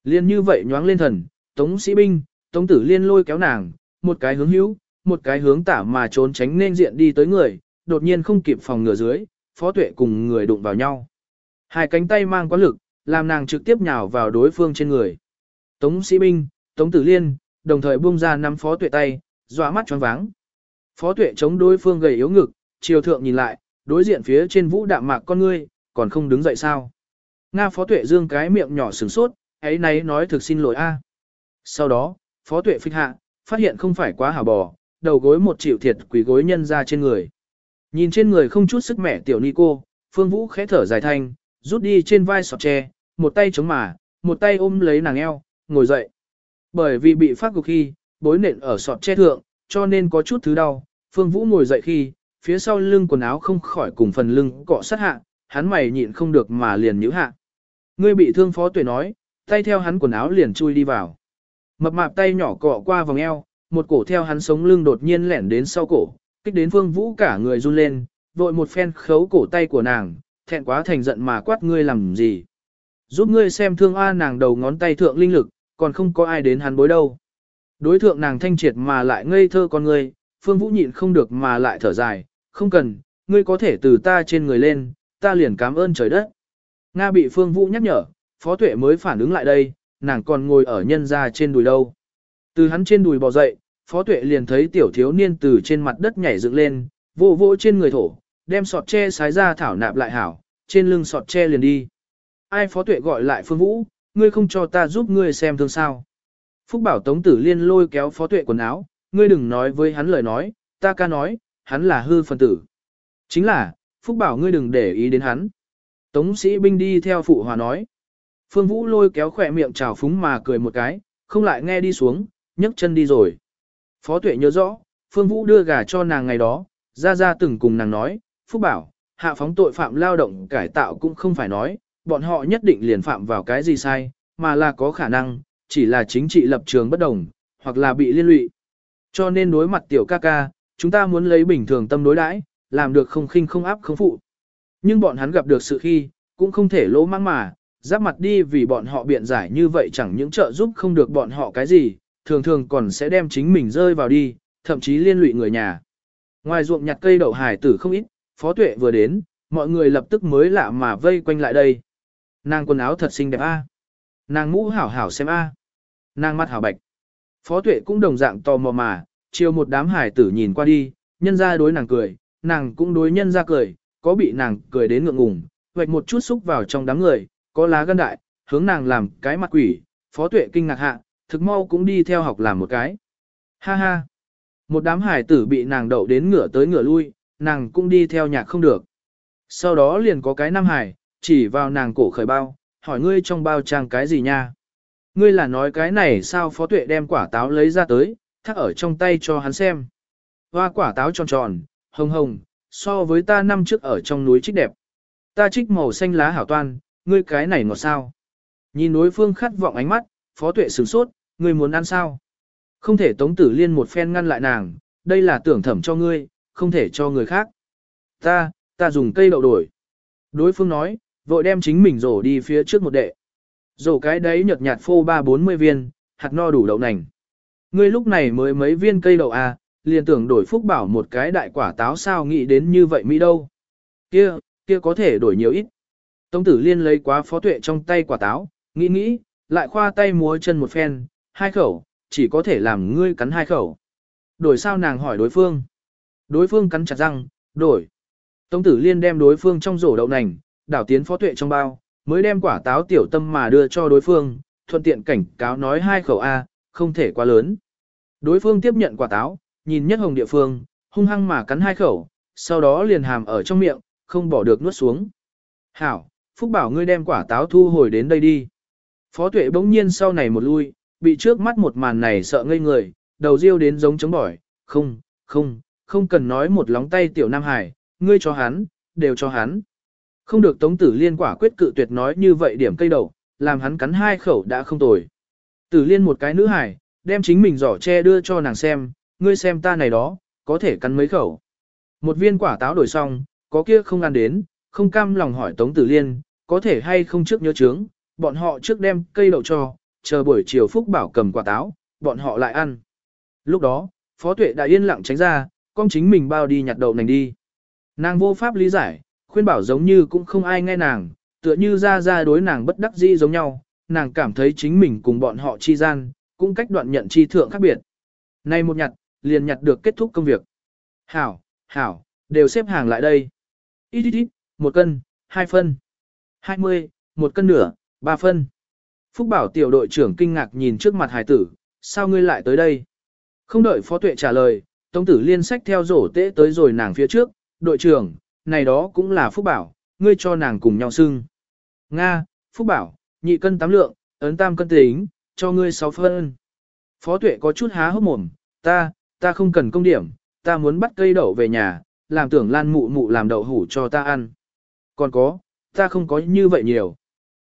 Liên như vậy nhoáng lên thần, tống sĩ binh, tống tử liên lôi kéo nàng, một cái hướng hữu, một cái hướng tả mà trốn tránh nên diện đi tới người, đột nhiên không kịp phòng ngừa dưới, phó tuệ cùng người đụng vào nhau. Hai cánh tay mang quá lực, làm nàng trực tiếp nhào vào đối phương trên người. Tống sĩ binh, Tống tử liên, đồng thời buông ra nắm phó tuệ tay, dọa mắt choáng váng. Phó tuệ chống đối phương gầy yếu ngực, chiều thượng nhìn lại, đối diện phía trên vũ đạm mạc con ngươi, còn không đứng dậy sao. Nga phó tuệ dương cái miệng nhỏ sừng sốt, ấy nấy nói thực xin lỗi a. Sau đó, phó tuệ phích hạ, phát hiện không phải quá hảo bò, đầu gối một chịu thiệt quỷ gối nhân ra trên người. Nhìn trên người không chút sức mẻ tiểu ni cô, phương vũ khẽ thở dài thanh, rút đi trên vai sọt tre, một tay chống mà, một tay ôm lấy nàng eo, ngồi dậy. Bởi vì bị phát cục khi, bối nện ở sọt tre thượng, cho nên có chút thứ đau, phương vũ ngồi dậy khi, phía sau lưng quần áo không khỏi cùng phần lưng cọ sát hạ, hắn mày nhịn không được mà liền nhíu hạ. Ngươi bị thương phó tuệ nói, tay theo hắn quần áo liền chui đi vào. Mập mạp tay nhỏ cọ qua vòng eo, một cổ theo hắn sống lưng đột nhiên lẻn đến sau cổ, kích đến phương vũ cả người run lên, vội một phen khấu cổ tay của nàng, thẹn quá thành giận mà quát ngươi làm gì. Giúp ngươi xem thương A nàng đầu ngón tay thượng linh lực, còn không có ai đến hắn bối đâu. Đối thượng nàng thanh triệt mà lại ngây thơ con ngươi, phương vũ nhịn không được mà lại thở dài, không cần, ngươi có thể từ ta trên người lên, ta liền cảm ơn trời đất. Nga bị phương vũ nhắc nhở, phó tuệ mới phản ứng lại đây, nàng còn ngồi ở nhân ra trên đùi đâu. Từ hắn trên đùi bò dậy, phó tuệ liền thấy tiểu thiếu niên từ trên mặt đất nhảy dựng lên, vô vô trên người thổ, đem sọt tre sái ra thảo nạp lại hảo, trên lưng sọt tre liền đi. Ai phó tuệ gọi lại phương vũ, ngươi không cho ta giúp ngươi xem thương sao. Phúc bảo tống tử liên lôi kéo phó tuệ quần áo, ngươi đừng nói với hắn lời nói, ta ca nói, hắn là hư phần tử. Chính là, Phúc bảo ngươi đừng để ý đến hắn. Tống sĩ binh đi theo phụ hòa nói. Phương Vũ lôi kéo khỏe miệng trào phúng mà cười một cái, không lại nghe đi xuống, nhấc chân đi rồi. Phó tuệ nhớ rõ, Phương Vũ đưa gà cho nàng ngày đó, ra ra từng cùng nàng nói, Phúc bảo, hạ phóng tội phạm lao động cải tạo cũng không phải nói, bọn họ nhất định liền phạm vào cái gì sai, mà là có khả năng, chỉ là chính trị lập trường bất đồng, hoặc là bị liên lụy. Cho nên đối mặt tiểu ca ca, chúng ta muốn lấy bình thường tâm đối đãi, làm được không khinh không áp không phụ. Nhưng bọn hắn gặp được sự khi, cũng không thể lỗ mang mà, giáp mặt đi vì bọn họ biện giải như vậy chẳng những trợ giúp không được bọn họ cái gì, thường thường còn sẽ đem chính mình rơi vào đi, thậm chí liên lụy người nhà. Ngoài ruộng nhặt cây đậu hải tử không ít, phó tuệ vừa đến, mọi người lập tức mới lạ mà vây quanh lại đây. Nàng quần áo thật xinh đẹp a. Nàng mũ hảo hảo xem a. Nàng mắt hảo bạch. Phó tuệ cũng đồng dạng tò mò mà, chiều một đám hải tử nhìn qua đi, nhân ra đối nàng cười, nàng cũng đối nhân ra cười, có bị nàng cười đến ngượng ngùng, vạch một chút xúc vào trong đám người, có lá gân đại, hướng nàng làm cái mặt quỷ, phó tuệ kinh ngạc hạ, thực mau cũng đi theo học làm một cái. Ha ha! Một đám hải tử bị nàng đậu đến ngửa tới ngửa lui, nàng cũng đi theo nhạc không được. Sau đó liền có cái nam hải, chỉ vào nàng cổ khởi bao, hỏi ngươi trong bao trang cái gì nha? Ngươi là nói cái này sao phó tuệ đem quả táo lấy ra tới, thắt ở trong tay cho hắn xem. Hoa quả táo tròn tròn, hồng hồng, so với ta năm trước ở trong núi trích đẹp. Ta trích màu xanh lá hảo toan, ngươi cái này ngọt sao? Nhìn đối phương khát vọng ánh mắt, phó tuệ sửng sốt, ngươi muốn ăn sao? Không thể tống tử liên một phen ngăn lại nàng, đây là tưởng thẩm cho ngươi, không thể cho người khác. Ta, ta dùng cây đậu đổi. Đối phương nói, vội đem chính mình rổ đi phía trước một đệ. Rổ cái đấy nhợt nhạt phô ba bốn mươi viên, hạt no đủ đậu nành. Ngươi lúc này mới mấy viên cây đậu à, liền tưởng đổi phúc bảo một cái đại quả táo sao nghĩ đến như vậy Mỹ đâu. Kia, kia có thể đổi nhiều ít. Tống tử liên lấy quá phó tuệ trong tay quả táo, nghĩ nghĩ, lại khoa tay múa chân một phen, hai khẩu, chỉ có thể làm ngươi cắn hai khẩu. Đổi sao nàng hỏi đối phương. Đối phương cắn chặt răng, đổi. Tống tử liên đem đối phương trong rổ đậu nành, đảo tiến phó tuệ trong bao, mới đem quả táo tiểu tâm mà đưa cho đối phương, thuận tiện cảnh cáo nói hai khẩu A, không thể quá lớn. Đối phương tiếp nhận quả táo, nhìn nhất hồng địa phương, hung hăng mà cắn hai khẩu, sau đó liền hàm ở trong miệng, không bỏ được nuốt xuống. Hảo, Phúc bảo ngươi đem quả táo thu hồi đến đây đi. Phó tuệ bỗng nhiên sau này một lui, bị trước mắt một màn này sợ ngây người, đầu riêu đến giống chống bỏi, không, không, không cần nói một lóng tay tiểu Nam Hải, ngươi cho hắn, đều cho hắn. Không được Tống Tử Liên quả quyết cự tuyệt nói như vậy điểm cây đầu, làm hắn cắn hai khẩu đã không tồi. Tử Liên một cái nữ hải, đem chính mình giỏ che đưa cho nàng xem, ngươi xem ta này đó, có thể cắn mấy khẩu. Một viên quả táo đổi xong, có kia không ăn đến, không cam lòng hỏi Tống Tử Liên, có thể hay không trước nhớ chướng, bọn họ trước đem cây đậu cho, chờ buổi chiều Phúc Bảo cầm quả táo, bọn họ lại ăn. Lúc đó, Phó Tuệ đã yên lặng tránh ra, con chính mình bao đi nhặt đậu nành đi. Nàng vô pháp lý giải, khuyên bảo giống như cũng không ai nghe nàng, Tựa như ra ra đối nàng bất đắc dĩ giống nhau, nàng cảm thấy chính mình cùng bọn họ chi gian, cũng cách đoạn nhận chi thượng khác biệt. Nay một nhặt, liền nhặt được kết thúc công việc. Hảo, hảo, đều xếp hàng lại đây. Ít ít ít, một cân, hai phân. Hai mươi, một cân nửa, ba phân. Phúc bảo tiểu đội trưởng kinh ngạc nhìn trước mặt hải tử, sao ngươi lại tới đây? Không đợi phó tuệ trả lời, tống tử liên sách theo rổ tễ tới rồi nàng phía trước, đội trưởng, này đó cũng là Phúc bảo, ngươi cho nàng cùng nhau xưng. Nga, Phúc bảo, nhị cân tám lượng, ấn tam cân tính, cho ngươi sáu phân. Phó tuệ có chút há hốc mồm, ta, ta không cần công điểm, ta muốn bắt cây đậu về nhà, làm tưởng lan mụ mụ làm đậu hủ cho ta ăn. Còn có, ta không có như vậy nhiều.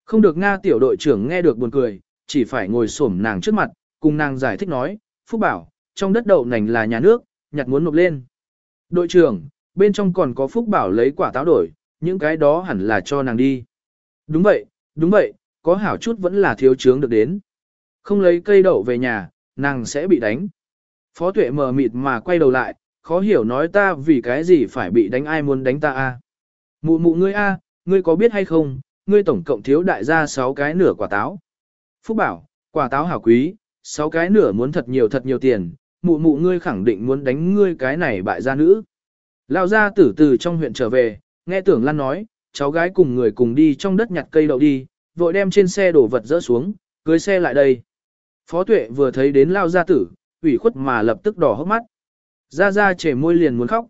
Không được Nga tiểu đội trưởng nghe được buồn cười, chỉ phải ngồi xổm nàng trước mặt, cùng nàng giải thích nói, Phúc bảo, trong đất đậu nành là nhà nước, nhặt muốn nộp lên. Đội trưởng, bên trong còn có Phúc bảo lấy quả táo đổi, những cái đó hẳn là cho nàng đi. Đúng vậy, đúng vậy, có hảo chút vẫn là thiếu chướng được đến. Không lấy cây đậu về nhà, nàng sẽ bị đánh. Phó tuệ mờ mịt mà quay đầu lại, khó hiểu nói ta vì cái gì phải bị đánh ai muốn đánh ta a Mụ mụ ngươi a ngươi có biết hay không, ngươi tổng cộng thiếu đại gia 6 cái nửa quả táo. Phúc bảo, quả táo hảo quý, 6 cái nửa muốn thật nhiều thật nhiều tiền, mụ mụ ngươi khẳng định muốn đánh ngươi cái này bại gia nữ. Lao gia tử từ trong huyện trở về, nghe tưởng lan nói, cháu gái cùng người cùng đi trong đất nhặt cây đậu đi, vội đem trên xe đổ vật dỡ xuống, cưới xe lại đây. Phó tuệ vừa thấy đến Lao gia tử, ủy khuất mà lập tức đỏ hốc mắt. Ra ra trẻ môi liền muốn khóc.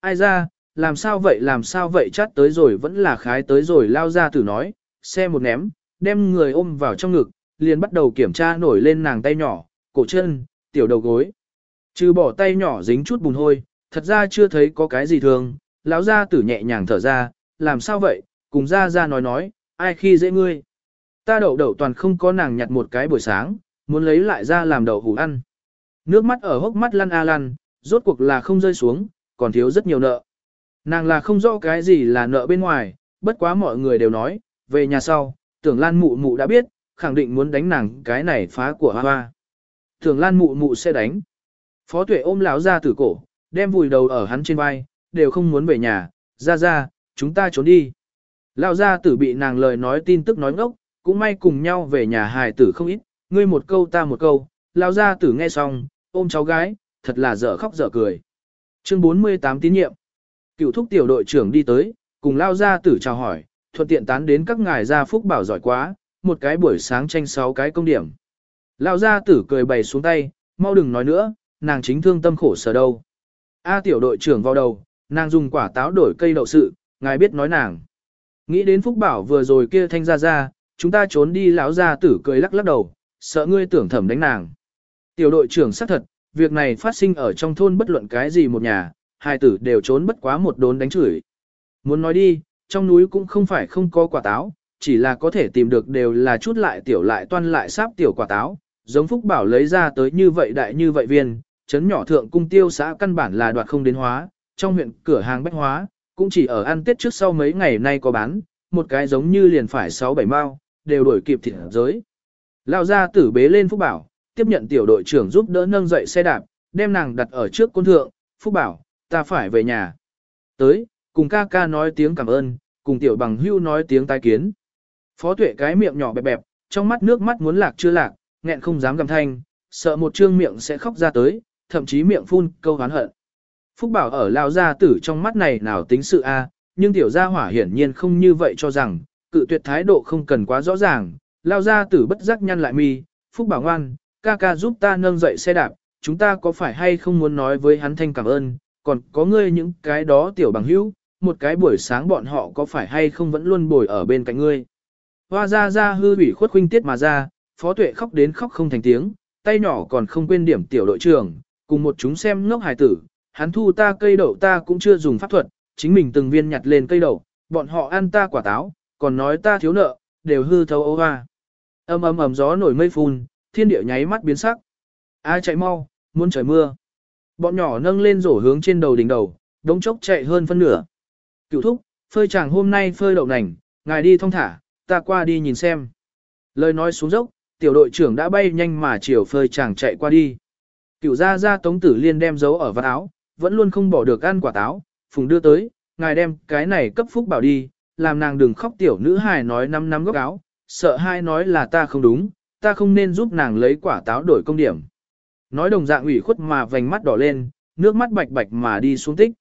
Ai ra, làm sao vậy làm sao vậy chát tới rồi vẫn là khái tới rồi lao ra tử nói, xe một ném, đem người ôm vào trong ngực, liền bắt đầu kiểm tra nổi lên nàng tay nhỏ, cổ chân, tiểu đầu gối. Trừ bỏ tay nhỏ dính chút bùn hôi, thật ra chưa thấy có cái gì thường, lão gia tử nhẹ nhàng thở ra, làm sao vậy, cùng Gia Gia nói nói, ai khi dễ ngươi. Ta đậu đậu toàn không có nàng nhặt một cái buổi sáng, muốn lấy lại ra làm đậu hủ ăn. Nước mắt ở hốc mắt lăn a lăn, rốt cuộc là không rơi xuống, còn thiếu rất nhiều nợ. Nàng là không rõ cái gì là nợ bên ngoài, bất quá mọi người đều nói, về nhà sau, tưởng lan mụ mụ đã biết, khẳng định muốn đánh nàng cái này phá của hoa hoa. Tưởng lan mụ mụ sẽ đánh. Phó tuệ ôm lão ra tử cổ, đem vùi đầu ở hắn trên vai, đều không muốn về nhà, ra ra, chúng ta trốn đi. Lão gia tử bị nàng lời nói tin tức nói ngốc, cũng may cùng nhau về nhà hài tử không ít, ngươi một câu ta một câu, lão gia tử nghe xong, ôm cháu gái, thật là dở khóc dở cười. Chương 48 tín nhiệm. Cựu thúc tiểu đội trưởng đi tới, cùng lao gia tử chào hỏi, thuận tiện tán đến các ngài gia phúc bảo giỏi quá, một cái buổi sáng tranh sáu cái công điểm. Lao gia tử cười bày xuống tay, mau đừng nói nữa, nàng chính thương tâm khổ sở đâu. A tiểu đội trưởng vào đầu, nàng dùng quả táo đổi cây đậu sự, ngài biết nói nàng. Nghĩ đến phúc bảo vừa rồi kia thanh ra ra, chúng ta trốn đi lão gia tử cười lắc lắc đầu, sợ ngươi tưởng thẩm đánh nàng. Tiểu đội trưởng xác thật, việc này phát sinh ở trong thôn bất luận cái gì một nhà, hai tử đều trốn bất quá một đốn đánh chửi. Muốn nói đi, trong núi cũng không phải không có quả táo, chỉ là có thể tìm được đều là chút lại tiểu lại toan lại sáp tiểu quả táo, giống Phúc Bảo lấy ra tới như vậy đại như vậy viên, chấn nhỏ thượng cung tiêu xã căn bản là đoạt không đến hóa, trong huyện cửa hàng bách hóa, cũng chỉ ở ăn tết trước sau mấy ngày nay có bán, một cái giống như liền phải 6-7 mao, đều đổi kịp thịt giới. Lao ra tử bế lên Phúc Bảo, tiếp nhận tiểu đội trưởng giúp đỡ nâng dậy xe đạp, đem nàng đặt ở trước côn thượng, Phúc Bảo, ta phải về nhà. Tới, cùng ca ca nói tiếng cảm ơn, cùng tiểu bằng hưu nói tiếng tai kiến. Phó tuệ cái miệng nhỏ bẹp bẹp, trong mắt nước mắt muốn lạc chưa lạc, nghẹn không dám gầm thanh, sợ một trương miệng sẽ khóc ra tới, thậm chí miệng phun câu hán hận. Phúc bảo ở lao gia tử trong mắt này nào tính sự a, nhưng tiểu gia hỏa hiển nhiên không như vậy cho rằng, cự tuyệt thái độ không cần quá rõ ràng, lao gia tử bất giác nhăn lại mi, Phúc bảo ngoan, ca ca giúp ta nâng dậy xe đạp, chúng ta có phải hay không muốn nói với hắn thanh cảm ơn, còn có ngươi những cái đó tiểu bằng hữu, một cái buổi sáng bọn họ có phải hay không vẫn luôn bồi ở bên cạnh ngươi. Hoa ra ra hư ủy khuất khuynh tiết mà ra, phó tuệ khóc đến khóc không thành tiếng, tay nhỏ còn không quên điểm tiểu đội trưởng, cùng một chúng xem ngốc hài tử, hắn thu ta cây đậu ta cũng chưa dùng pháp thuật, chính mình từng viên nhặt lên cây đậu, bọn họ ăn ta quả táo, còn nói ta thiếu nợ, đều hư thấu ấu hoa. Âm ầm ầm gió nổi mây phun, thiên địa nháy mắt biến sắc. Ai chạy mau, muốn trời mưa. Bọn nhỏ nâng lên rổ hướng trên đầu đỉnh đầu, đống chốc chạy hơn phân nửa. Cựu thúc, phơi chàng hôm nay phơi đậu nành, ngài đi thong thả, ta qua đi nhìn xem. Lời nói xuống dốc, tiểu đội trưởng đã bay nhanh mà chiều phơi chàng chạy qua đi. Cựu ra ra tống tử liên đem dấu ở vạt áo, vẫn luôn không bỏ được ăn quả táo, phùng đưa tới, ngài đem cái này cấp phúc bảo đi, làm nàng đừng khóc tiểu nữ hài nói năm năm góc áo, sợ hai nói là ta không đúng, ta không nên giúp nàng lấy quả táo đổi công điểm. Nói đồng dạng ủy khuất mà vành mắt đỏ lên, nước mắt bạch bạch mà đi xuống tích.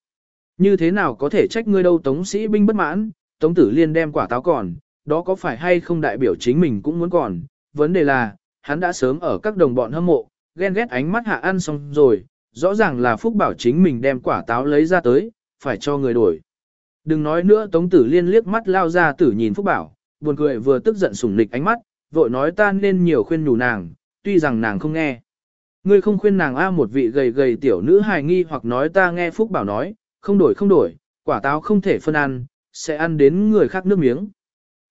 Như thế nào có thể trách ngươi đâu tống sĩ binh bất mãn, tống tử liên đem quả táo còn, đó có phải hay không đại biểu chính mình cũng muốn còn, vấn đề là, hắn đã sớm ở các đồng bọn hâm mộ, ghen ghét ánh mắt hạ ăn xong rồi, rõ ràng là Phúc bảo chính mình đem quả táo lấy ra tới, phải cho người đổi. Đừng nói nữa Tống Tử Liên liếc mắt lao ra tử nhìn Phúc Bảo, buồn cười vừa tức giận sủng nịch ánh mắt, vội nói ta nên nhiều khuyên nhủ nàng, tuy rằng nàng không nghe. Ngươi không khuyên nàng a một vị gầy gầy tiểu nữ hài nghi hoặc nói ta nghe Phúc Bảo nói, không đổi không đổi, quả táo không thể phân ăn, sẽ ăn đến người khác nước miếng.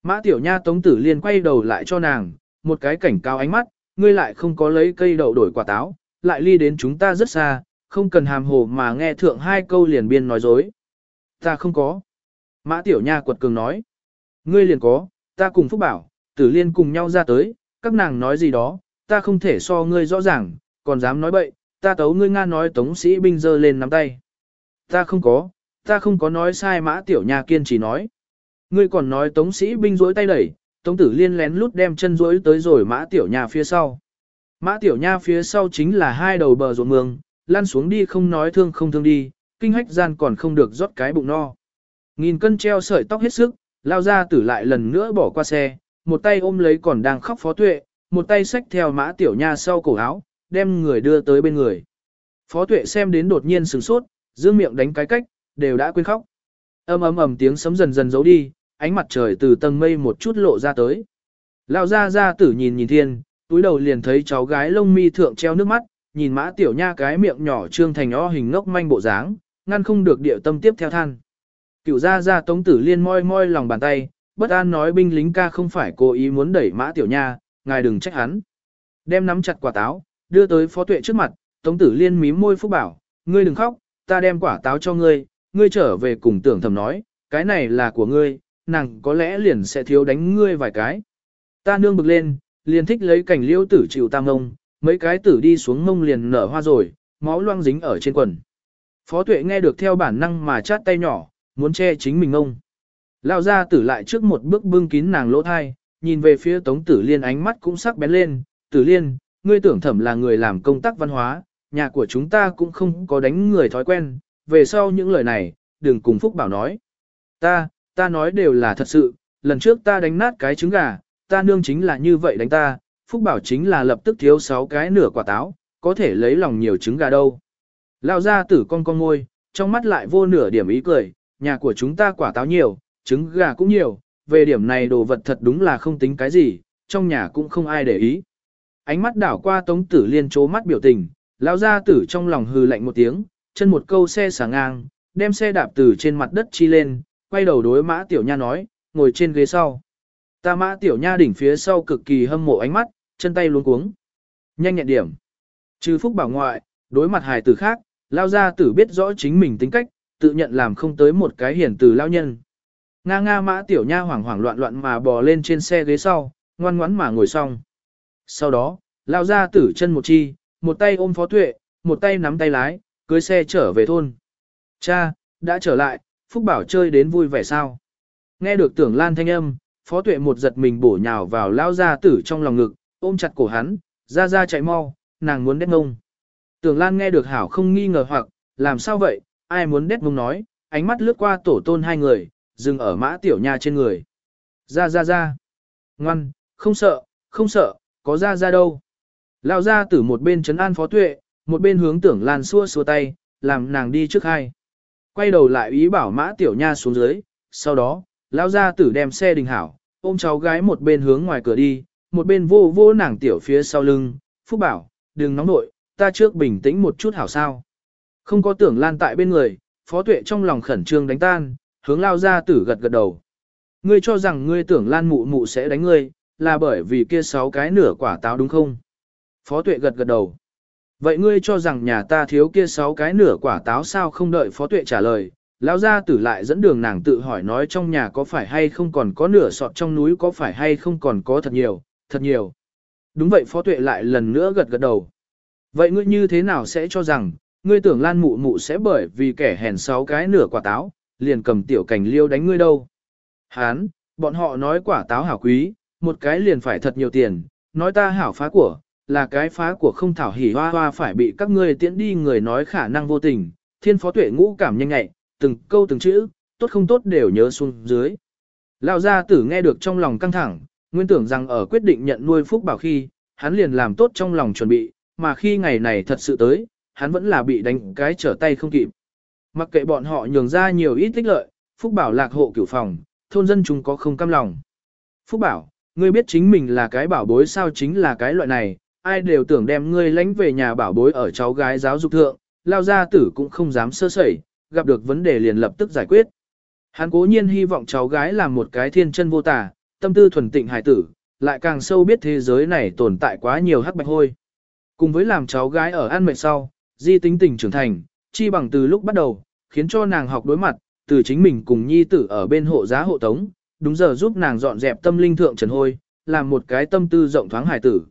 Mã tiểu nha Tống Tử Liên quay đầu lại cho nàng, một cái cảnh cao ánh mắt, ngươi lại không có lấy cây đậu đổi quả táo, lại ly đến chúng ta rất xa, không cần hàm hồ mà nghe thượng hai câu liền biên nói dối. Ta không có. Mã Tiểu Nha quật cường nói. Ngươi liền có, ta cùng Phúc Bảo, Tử Liên cùng nhau ra tới, các nàng nói gì đó, ta không thể so ngươi rõ ràng, còn dám nói bậy, ta tấu ngươi Nga nói tống sĩ binh dơ lên nắm tay. Ta không có, ta không có nói sai Mã Tiểu Nha kiên trì nói. Ngươi còn nói tống sĩ binh rối tay đẩy, tống tử liên lén lút đem chân rối tới rồi Mã Tiểu Nha phía sau. Mã Tiểu Nha phía sau chính là hai đầu bờ ruộng mương, lăn xuống đi không nói thương không thương đi, kinh hách gian còn không được rót cái bụng no. Nghìn cân treo sợi tóc hết sức, lao ra tử lại lần nữa bỏ qua xe, một tay ôm lấy còn đang khóc phó tuệ, một tay xách theo mã tiểu nha sau cổ áo, đem người đưa tới bên người. Phó tuệ xem đến đột nhiên sửng sốt, dương miệng đánh cái cách, đều đã quên khóc. Âm ầm ầm tiếng sấm dần dần giấu đi, ánh mặt trời từ tầng mây một chút lộ ra tới. Lao ra ra tử nhìn nhìn thiên, túi đầu liền thấy cháu gái lông mi thượng treo nước mắt, nhìn mã tiểu nha cái miệng nhỏ trương thành o hình ngốc manh bộ dáng, ngăn không được địa tâm tiếp theo than. Cựu ra ra tống tử liên moi moi lòng bàn tay, bất an nói binh lính ca không phải cố ý muốn đẩy mã tiểu nha, ngài đừng trách hắn. Đem nắm chặt quả táo, đưa tới phó tuệ trước mặt, tống tử liên mím môi phúc bảo, ngươi đừng khóc, ta đem quả táo cho ngươi, ngươi trở về cùng tưởng thầm nói, cái này là của ngươi, nàng có lẽ liền sẽ thiếu đánh ngươi vài cái. Ta nương bực lên, liền thích lấy cảnh liêu tử chịu tam ngông, mấy cái tử đi xuống mông liền nở hoa rồi, máu loang dính ở trên quần. Phó tuệ nghe được theo bản năng mà chát tay nhỏ, muốn che chính mình ông. Lao ra tử lại trước một bước bưng kín nàng lỗ thai, nhìn về phía tống tử liên ánh mắt cũng sắc bén lên, tử liên, ngươi tưởng thẩm là người làm công tác văn hóa, nhà của chúng ta cũng không có đánh người thói quen, về sau những lời này, đừng cùng Phúc Bảo nói. Ta, ta nói đều là thật sự, lần trước ta đánh nát cái trứng gà, ta nương chính là như vậy đánh ta, Phúc Bảo chính là lập tức thiếu sáu cái nửa quả táo, có thể lấy lòng nhiều trứng gà đâu. Lao ra tử con con ngôi, trong mắt lại vô nửa điểm ý cười, nhà của chúng ta quả táo nhiều, trứng gà cũng nhiều, về điểm này đồ vật thật đúng là không tính cái gì, trong nhà cũng không ai để ý. Ánh mắt đảo qua tống tử liên chố mắt biểu tình, lão gia tử trong lòng hừ lạnh một tiếng, chân một câu xe xả ngang, đem xe đạp từ trên mặt đất chi lên, quay đầu đối mã tiểu nha nói, ngồi trên ghế sau. Ta mã tiểu nha đỉnh phía sau cực kỳ hâm mộ ánh mắt, chân tay luống cuống. Nhanh nhẹn điểm. Trừ phúc bảo ngoại, đối mặt hài tử khác, lao gia tử biết rõ chính mình tính cách, tự nhận làm không tới một cái hiển từ lao nhân. Nga nga mã tiểu nha hoảng hoảng loạn loạn mà bò lên trên xe ghế sau, ngoan ngoãn mà ngồi xong. Sau đó, lao ra tử chân một chi, một tay ôm phó tuệ, một tay nắm tay lái, cưới xe trở về thôn. Cha, đã trở lại, Phúc Bảo chơi đến vui vẻ sao? Nghe được tưởng lan thanh âm, phó tuệ một giật mình bổ nhào vào lao ra tử trong lòng ngực, ôm chặt cổ hắn, ra ra chạy mau, nàng muốn đét ngông. Tưởng lan nghe được hảo không nghi ngờ hoặc, làm sao vậy, ai muốn đét ngông nói, ánh mắt lướt qua tổ tôn hai người, dừng ở mã tiểu nha trên người. Ra ra ra. Ngoan, không sợ, không sợ, có ra ra đâu. Lao ra từ một bên chấn an phó tuệ, một bên hướng tưởng lan xua xua tay, làm nàng đi trước hai. Quay đầu lại ý bảo mã tiểu nha xuống dưới, sau đó, lao ra tử đem xe đình hảo, ôm cháu gái một bên hướng ngoài cửa đi, một bên vô vô nàng tiểu phía sau lưng, phúc bảo, đừng nóng nội, ta trước bình tĩnh một chút hảo sao. Không có tưởng lan tại bên người, phó tuệ trong lòng khẩn trương đánh tan, hướng lao ra tử gật gật đầu. Ngươi cho rằng ngươi tưởng lan mụ mụ sẽ đánh ngươi, là bởi vì kia sáu cái nửa quả táo đúng không? Phó tuệ gật gật đầu. Vậy ngươi cho rằng nhà ta thiếu kia sáu cái nửa quả táo sao không đợi phó tuệ trả lời, lão gia tử lại dẫn đường nàng tự hỏi nói trong nhà có phải hay không còn có nửa sọt trong núi có phải hay không còn có thật nhiều, thật nhiều. Đúng vậy phó tuệ lại lần nữa gật gật đầu. Vậy ngươi như thế nào sẽ cho rằng, ngươi tưởng lan mụ mụ sẽ bởi vì kẻ hèn sáu cái nửa quả táo, liền cầm tiểu cảnh liêu đánh ngươi đâu. Hán, bọn họ nói quả táo hảo quý, một cái liền phải thật nhiều tiền, nói ta hảo phá của, là cái phá của không thảo hỉ hoa hoa phải bị các ngươi tiễn đi người nói khả năng vô tình, thiên phó tuệ ngũ cảm nhanh ngại, từng câu từng chữ, tốt không tốt đều nhớ xuống dưới. Lão gia tử nghe được trong lòng căng thẳng, nguyên tưởng rằng ở quyết định nhận nuôi Phúc Bảo khi, hắn liền làm tốt trong lòng chuẩn bị, mà khi ngày này thật sự tới, hắn vẫn là bị đánh cái trở tay không kịp. Mặc kệ bọn họ nhường ra nhiều ít tích lợi, Phúc Bảo lạc hộ cửu phòng, thôn dân chúng có không cam lòng. Phúc Bảo, ngươi biết chính mình là cái bảo bối sao chính là cái loại này, ai đều tưởng đem ngươi lánh về nhà bảo bối ở cháu gái giáo dục thượng, lao gia tử cũng không dám sơ sẩy, gặp được vấn đề liền lập tức giải quyết. Hắn cố nhiên hy vọng cháu gái làm một cái thiên chân vô tà, tâm tư thuần tịnh hải tử, lại càng sâu biết thế giới này tồn tại quá nhiều hắc bạch hôi. Cùng với làm cháu gái ở an mệnh sau, di tính tình trưởng thành, chi bằng từ lúc bắt đầu, khiến cho nàng học đối mặt, từ chính mình cùng nhi tử ở bên hộ giá hộ tống, đúng giờ giúp nàng dọn dẹp tâm linh thượng trần hôi, làm một cái tâm tư rộng thoáng hải tử.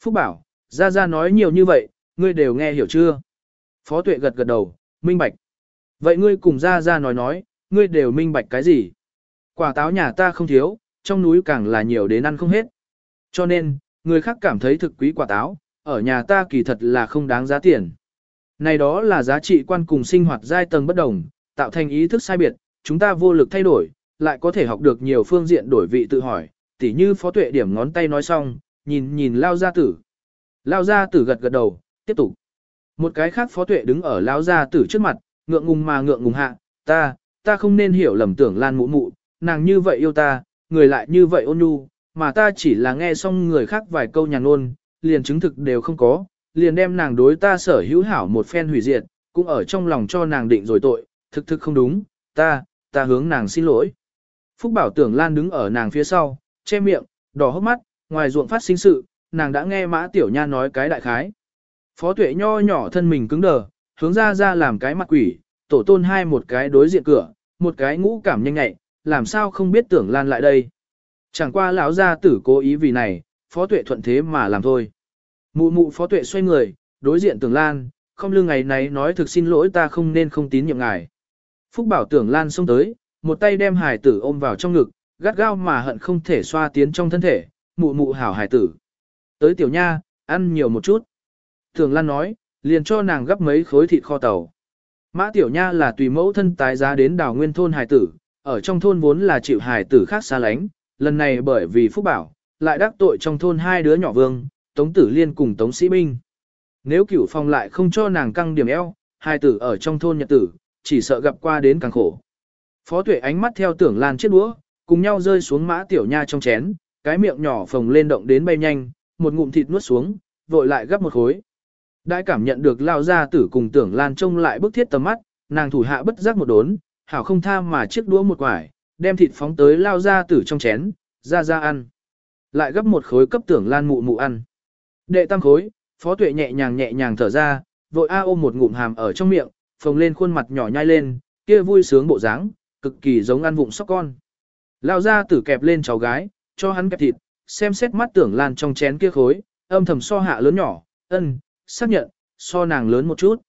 Phúc bảo, ra ra nói nhiều như vậy, ngươi đều nghe hiểu chưa? Phó tuệ gật gật đầu, minh bạch. Vậy ngươi cùng ra ra nói nói, ngươi đều minh bạch cái gì? Quả táo nhà ta không thiếu, trong núi càng là nhiều đến ăn không hết. Cho nên, người khác cảm thấy thực quý quả táo, ở nhà ta kỳ thật là không đáng giá tiền. Này đó là giá trị quan cùng sinh hoạt giai tầng bất đồng, tạo thành ý thức sai biệt, chúng ta vô lực thay đổi, lại có thể học được nhiều phương diện đổi vị tự hỏi, tỉ như phó tuệ điểm ngón tay nói xong, nhìn nhìn lao gia tử. Lao gia tử gật gật đầu, tiếp tục. Một cái khác phó tuệ đứng ở lao gia tử trước mặt, ngượng ngùng mà ngượng ngùng hạ, ta, ta không nên hiểu lầm tưởng lan mụ mụ, nàng như vậy yêu ta, người lại như vậy ôn nhu, mà ta chỉ là nghe xong người khác vài câu nhàn ôn, liền chứng thực đều không có, liền đem nàng đối ta sở hữu hảo một phen hủy diệt, cũng ở trong lòng cho nàng định rồi tội, thực thực không đúng, ta, ta hướng nàng xin lỗi. Phúc Bảo tưởng Lan đứng ở nàng phía sau, che miệng, đỏ hốc mắt, ngoài ruộng phát sinh sự, nàng đã nghe Mã Tiểu Nha nói cái đại khái. Phó Tuệ nho nhỏ thân mình cứng đờ, hướng ra ra làm cái mặt quỷ, tổ tôn hai một cái đối diện cửa, một cái ngũ cảm nhanh nhạy, làm sao không biết tưởng Lan lại đây. Chẳng qua lão gia tử cố ý vì này, Phó Tuệ thuận thế mà làm thôi. Mụ mụ Phó Tuệ xoay người, đối diện tưởng Lan, không lương ngày này nói thực xin lỗi ta không nên không tín nhiệm ngài. Phúc Bảo tưởng Lan xông tới, một tay đem hải tử ôm vào trong ngực, gắt gao mà hận không thể xoa tiến trong thân thể, mụ mụ hảo hải tử. Tới tiểu nha, ăn nhiều một chút. tưởng Lan nói, liền cho nàng gấp mấy khối thịt kho tàu. Mã tiểu nha là tùy mẫu thân tái giá đến đảo nguyên thôn hải tử, ở trong thôn vốn là chịu hải tử khác xa lánh, lần này bởi vì phúc bảo, lại đắc tội trong thôn hai đứa nhỏ vương, Tống Tử Liên cùng Tống Sĩ Binh. Nếu cửu phong lại không cho nàng căng điểm eo, hai tử ở trong thôn nhật tử, chỉ sợ gặp qua đến càng khổ. Phó tuệ ánh mắt theo tưởng lan chiếc đũa, cùng nhau rơi xuống mã tiểu nha trong chén, cái miệng nhỏ phồng lên động đến bay nhanh, một ngụm thịt nuốt xuống, vội lại gấp một khối. Đại cảm nhận được lao ra tử cùng tưởng lan trông lại bức thiết tầm mắt, nàng thủ hạ bất giác một đốn, hảo không tha mà chiếc đũa một quải, đem thịt phóng tới lao ra tử trong chén, ra ra ăn. Lại gấp một khối cấp tưởng lan mụ mụ ăn. Đệ tam khối, phó tuệ nhẹ nhàng nhẹ nhàng thở ra, vội a ôm một ngụm hàm ở trong miệng, phồng lên khuôn mặt nhỏ nhai lên, kia vui sướng bộ dáng, cực kỳ giống ăn vụng sóc con. Lao ra tử kẹp lên cháu gái, cho hắn kẹp thịt, xem xét mắt tưởng lan trong chén kia khối, âm thầm so hạ lớn nhỏ, ân, xác nhận, so nàng lớn một chút.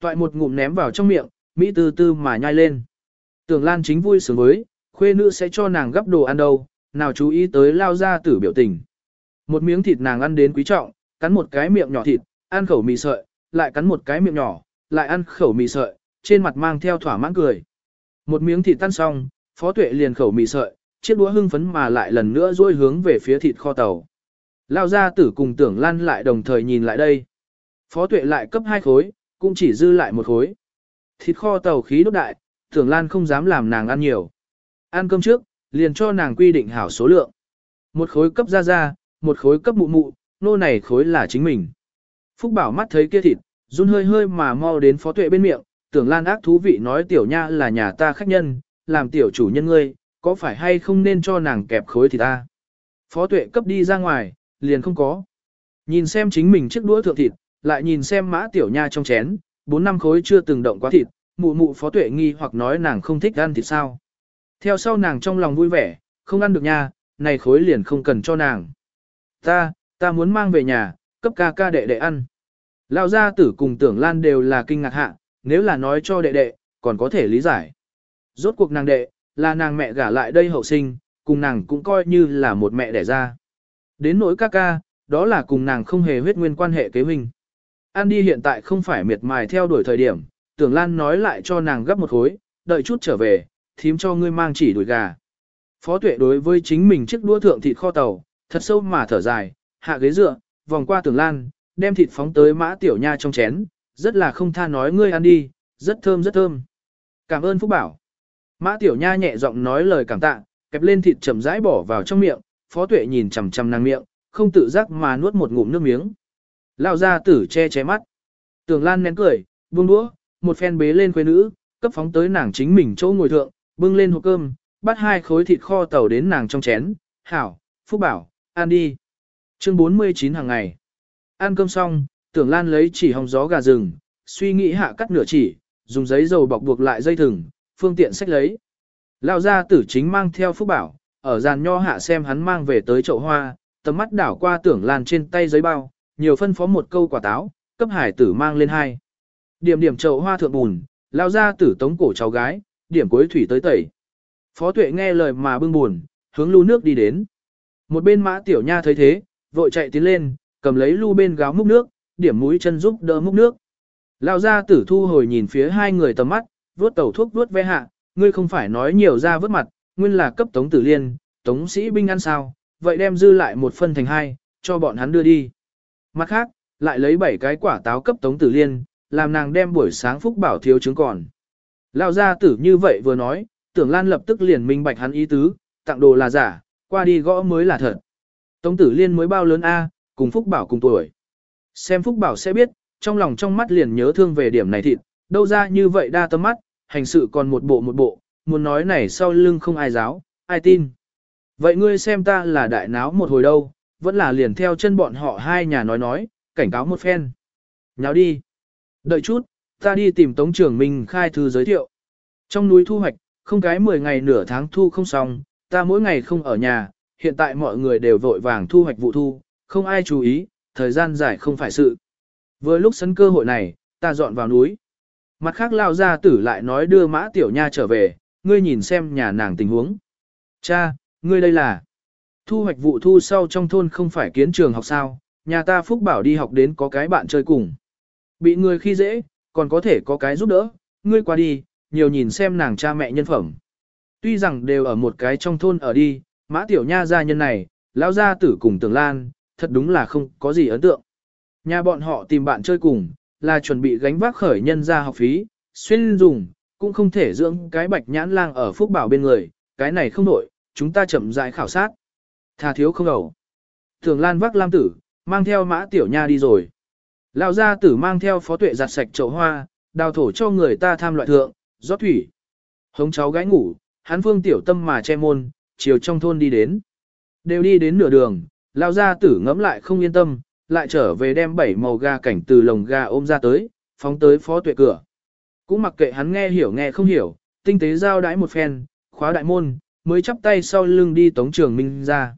Toại một ngụm ném vào trong miệng, Mỹ tư tư mà nhai lên. Tưởng lan chính vui sướng với, khuê nữ sẽ cho nàng gấp đồ ăn đâu, nào chú ý tới lao ra tử biểu tình. Một miếng thịt nàng ăn đến quý trọng, cắn một cái miệng nhỏ thịt, ăn khẩu mì sợi, lại cắn một cái miệng nhỏ, lại ăn khẩu mì sợi, trên mặt mang theo thỏa mãn cười. Một miếng thịt tan xong, phó tuệ liền khẩu mì sợi, chiếc đũa hưng phấn mà lại lần nữa duỗi hướng về phía thịt kho tàu. Lao ra tử cùng tưởng lan lại đồng thời nhìn lại đây. Phó tuệ lại cấp hai khối, cũng chỉ dư lại một khối. Thịt kho tàu khí đốt đại, tưởng lan không dám làm nàng ăn nhiều. Ăn cơm trước, liền cho nàng quy định hảo số lượng. Một khối cấp ra ra, một khối cấp mụ mụ, nô này khối là chính mình. Phúc bảo mắt thấy kia thịt, run hơi hơi mà mau đến phó tuệ bên miệng, tưởng lan ác thú vị nói tiểu nha là nhà ta khách nhân, làm tiểu chủ nhân ngươi, có phải hay không nên cho nàng kẹp khối thì ta. Phó tuệ cấp đi ra ngoài, liền không có. Nhìn xem chính mình chiếc đũa thượng thịt, lại nhìn xem mã tiểu nha trong chén, bốn năm khối chưa từng động quá thịt, mụ mụ phó tuệ nghi hoặc nói nàng không thích ăn thịt sao. Theo sau nàng trong lòng vui vẻ, không ăn được nha, này khối liền không cần cho nàng. Ta, ta muốn mang về nhà, cấp ca ca đệ đệ ăn. Lão gia tử cùng tưởng lan đều là kinh ngạc hạ, nếu là nói cho đệ đệ, còn có thể lý giải. Rốt cuộc nàng đệ, là nàng mẹ gả lại đây hậu sinh, cùng nàng cũng coi như là một mẹ đẻ ra. Đến nỗi ca ca, đó là cùng nàng không hề huyết nguyên quan hệ kế huynh. An đi hiện tại không phải miệt mài theo đuổi thời điểm, tưởng Lan nói lại cho nàng gấp một khối, đợi chút trở về, thím cho ngươi mang chỉ đuổi gà. Phó tuệ đối với chính mình chiếc đũa thượng thịt kho tàu, thật sâu mà thở dài, hạ ghế dựa, vòng qua tưởng Lan, đem thịt phóng tới mã tiểu nha trong chén, rất là không tha nói ngươi ăn đi, rất thơm rất thơm. Cảm ơn Phúc Bảo. Mã tiểu nha nhẹ giọng nói lời cảm tạ, kẹp lên thịt chậm rãi bỏ vào trong miệng, phó tuệ nhìn chằm chằm nàng miệng, không tự giác mà nuốt một ngụm nước miếng. Lao ra tử che che mắt. Tưởng Lan nén cười, buông đũa, một phen bế lên quê nữ, cấp phóng tới nàng chính mình chỗ ngồi thượng, bưng lên hộp cơm, bắt hai khối thịt kho tàu đến nàng trong chén. Hảo, Phúc bảo, ăn đi. Chương 49 hàng ngày. Ăn cơm xong, tưởng Lan lấy chỉ hồng gió gà rừng, suy nghĩ hạ cắt nửa chỉ, dùng giấy dầu bọc buộc lại dây thừng, phương tiện sách lấy. Lao ra tử chính mang theo Phúc bảo, ở giàn nho hạ xem hắn mang về tới chậu hoa, tầm mắt đảo qua tưởng Lan trên tay giấy bao, nhiều phân phó một câu quả táo, cấp hải tử mang lên hai. Điểm điểm chậu hoa thượng bùn, lao ra tử tống cổ cháu gái, điểm cuối thủy tới tẩy. Phó tuệ nghe lời mà bưng buồn, hướng lưu nước đi đến. Một bên mã tiểu nha thấy thế, vội chạy tiến lên, cầm lấy lu bên gáo múc nước, điểm mũi chân giúp đỡ múc nước. Lao ra tử thu hồi nhìn phía hai người tầm mắt, vuốt tẩu thuốc vuốt ve hạ, ngươi không phải nói nhiều ra vớt mặt, nguyên là cấp tống tử liên, tống sĩ binh ăn sao, vậy đem dư lại một phân thành hai, cho bọn hắn đưa đi. Mặt khác, lại lấy bảy cái quả táo cấp tống tử liên, làm nàng đem buổi sáng phúc bảo thiếu trứng còn. Lao gia tử như vậy vừa nói, tưởng lan lập tức liền minh bạch hắn ý tứ, tặng đồ là giả, qua đi gõ mới là thật. Tống tử liên mới bao lớn A, cùng phúc bảo cùng tuổi. Xem phúc bảo sẽ biết, trong lòng trong mắt liền nhớ thương về điểm này thịt, đâu ra như vậy đa tâm mắt, hành sự còn một bộ một bộ, muốn nói này sau lưng không ai giáo, ai tin. Vậy ngươi xem ta là đại náo một hồi đâu, vẫn là liền theo chân bọn họ hai nhà nói nói, cảnh cáo một phen. Nháo đi. Đợi chút, ta đi tìm Tống trưởng mình khai thư giới thiệu. Trong núi thu hoạch, không cái 10 ngày nửa tháng thu không xong, ta mỗi ngày không ở nhà, hiện tại mọi người đều vội vàng thu hoạch vụ thu, không ai chú ý, thời gian dài không phải sự. Vừa lúc sân cơ hội này, ta dọn vào núi. Mặt khác lao ra tử lại nói đưa mã tiểu nha trở về, ngươi nhìn xem nhà nàng tình huống. Cha, ngươi đây là... Thu hoạch vụ thu sau trong thôn không phải kiến trường học sao, nhà ta phúc bảo đi học đến có cái bạn chơi cùng. Bị người khi dễ, còn có thể có cái giúp đỡ, ngươi qua đi, nhiều nhìn xem nàng cha mẹ nhân phẩm. Tuy rằng đều ở một cái trong thôn ở đi, mã tiểu nha gia nhân này, lão gia tử cùng tường lan, thật đúng là không có gì ấn tượng. Nhà bọn họ tìm bạn chơi cùng, là chuẩn bị gánh vác khởi nhân ra học phí, xuyên dùng, cũng không thể dưỡng cái bạch nhãn lang ở phúc bảo bên người, cái này không nổi, chúng ta chậm rãi khảo sát. Tha thiếu không đầu. Thường lan vác lam tử, mang theo mã tiểu nha đi rồi. Lão gia tử mang theo phó tuệ giặt sạch chậu hoa, đào thổ cho người ta tham loại thượng, rót thủy. Hống cháu gái ngủ, hắn phương tiểu tâm mà che môn, chiều trong thôn đi đến. Đều đi đến nửa đường, lão gia tử ngẫm lại không yên tâm, lại trở về đem bảy màu gà cảnh từ lồng gà ôm ra tới, phóng tới phó tuệ cửa. Cũng mặc kệ hắn nghe hiểu nghe không hiểu, tinh tế giao đãi một phen, khóa đại môn, mới chắp tay sau lưng đi tống trường minh ra.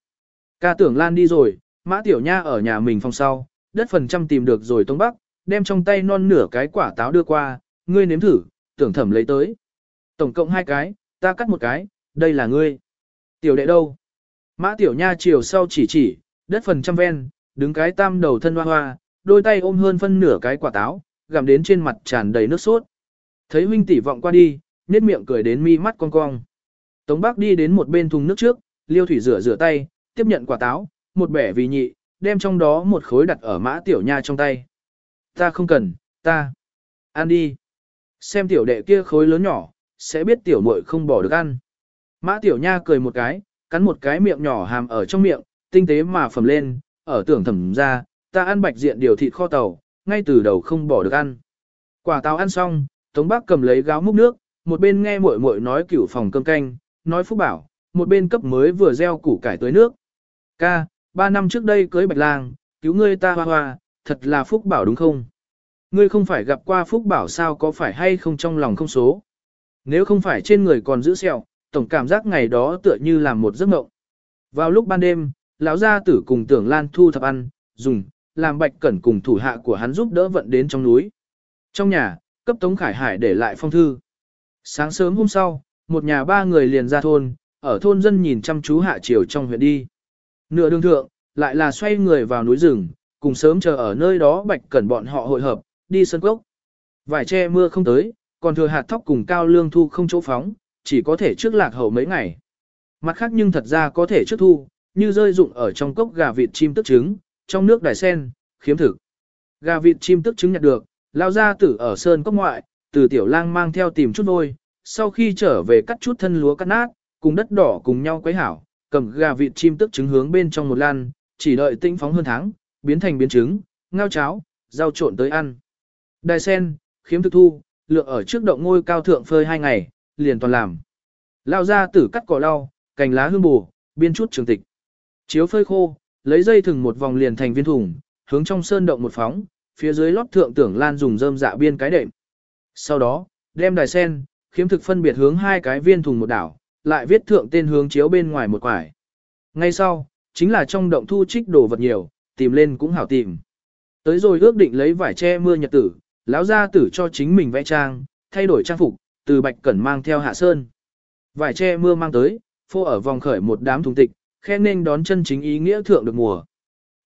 Ca tưởng lan đi rồi, mã tiểu nha ở nhà mình phòng sau, đất phần trăm tìm được rồi Tông bắc, đem trong tay non nửa cái quả táo đưa qua, ngươi nếm thử, tưởng thẩm lấy tới. Tổng cộng hai cái, ta cắt một cái, đây là ngươi. Tiểu đệ đâu? Mã tiểu nha chiều sau chỉ chỉ, đất phần trăm ven, đứng cái tam đầu thân hoa hoa, đôi tay ôm hơn phân nửa cái quả táo, gặm đến trên mặt tràn đầy nước sốt. Thấy huynh tỷ vọng qua đi, nét miệng cười đến mi mắt cong cong. Tống Bắc đi đến một bên thùng nước trước, liêu thủy rửa rửa tay, tiếp nhận quả táo, một bẻ vì nhị, đem trong đó một khối đặt ở mã tiểu nha trong tay. Ta không cần, ta. Ăn đi. Xem tiểu đệ kia khối lớn nhỏ, sẽ biết tiểu muội không bỏ được ăn. Mã tiểu nha cười một cái, cắn một cái miệng nhỏ hàm ở trong miệng, tinh tế mà phẩm lên, ở tưởng thẩm ra, ta ăn bạch diện điều thịt kho tàu, ngay từ đầu không bỏ được ăn. Quả táo ăn xong, Tống bác cầm lấy gáo múc nước, một bên nghe muội muội nói cửu phòng cơm canh, nói phúc bảo, một bên cấp mới vừa gieo củ cải tới nước. Ca, ba năm trước đây cưới bạch lang, cứu ngươi ta hoa hoa, thật là phúc bảo đúng không? Ngươi không phải gặp qua phúc bảo sao có phải hay không trong lòng không số? Nếu không phải trên người còn giữ sẹo, tổng cảm giác ngày đó tựa như là một giấc mộng. Vào lúc ban đêm, lão gia tử cùng tưởng lan thu thập ăn, dùng, làm bạch cẩn cùng thủ hạ của hắn giúp đỡ vận đến trong núi. Trong nhà, cấp Tống Khải Hải để lại phong thư. Sáng sớm hôm sau, một nhà ba người liền ra thôn, ở thôn dân nhìn chăm chú hạ chiều trong huyện đi. Nửa đường thượng, lại là xoay người vào núi rừng, cùng sớm chờ ở nơi đó bạch cẩn bọn họ hội hợp, đi sân cốc. Vải che mưa không tới, còn thừa hạt thóc cùng cao lương thu không chỗ phóng, chỉ có thể trước lạc hậu mấy ngày. Mặt khác nhưng thật ra có thể trước thu, như rơi dụng ở trong cốc gà vịt chim tức trứng, trong nước đài sen, khiếm thực. Gà vịt chim tức trứng nhặt được, lao ra tử ở sơn cốc ngoại, từ tiểu lang mang theo tìm chút vôi, sau khi trở về cắt chút thân lúa cắt nát, cùng đất đỏ cùng nhau quấy hảo, cầm gà vịt chim tức trứng hướng bên trong một lan, chỉ đợi tinh phóng hơn tháng, biến thành biến trứng, ngao cháo, rau trộn tới ăn. Đài sen, khiếm thực thu, lượng ở trước động ngôi cao thượng phơi hai ngày, liền toàn làm. Lao ra tử cắt cỏ lau, cành lá hương bù, biên chút trường tịch. Chiếu phơi khô, lấy dây thừng một vòng liền thành viên thùng, hướng trong sơn động một phóng, phía dưới lót thượng tưởng lan dùng rơm dạ biên cái đệm. Sau đó, đem đài sen, khiếm thực phân biệt hướng hai cái viên thùng một đảo, lại viết thượng tên hướng chiếu bên ngoài một quải. Ngay sau, chính là trong động thu trích đồ vật nhiều, tìm lên cũng hảo tìm. Tới rồi ước định lấy vải che mưa nhật tử, lão gia tử cho chính mình vẽ trang, thay đổi trang phục, từ bạch cẩn mang theo hạ sơn. Vải che mưa mang tới, phô ở vòng khởi một đám thùng tịch, khen nên đón chân chính ý nghĩa thượng được mùa.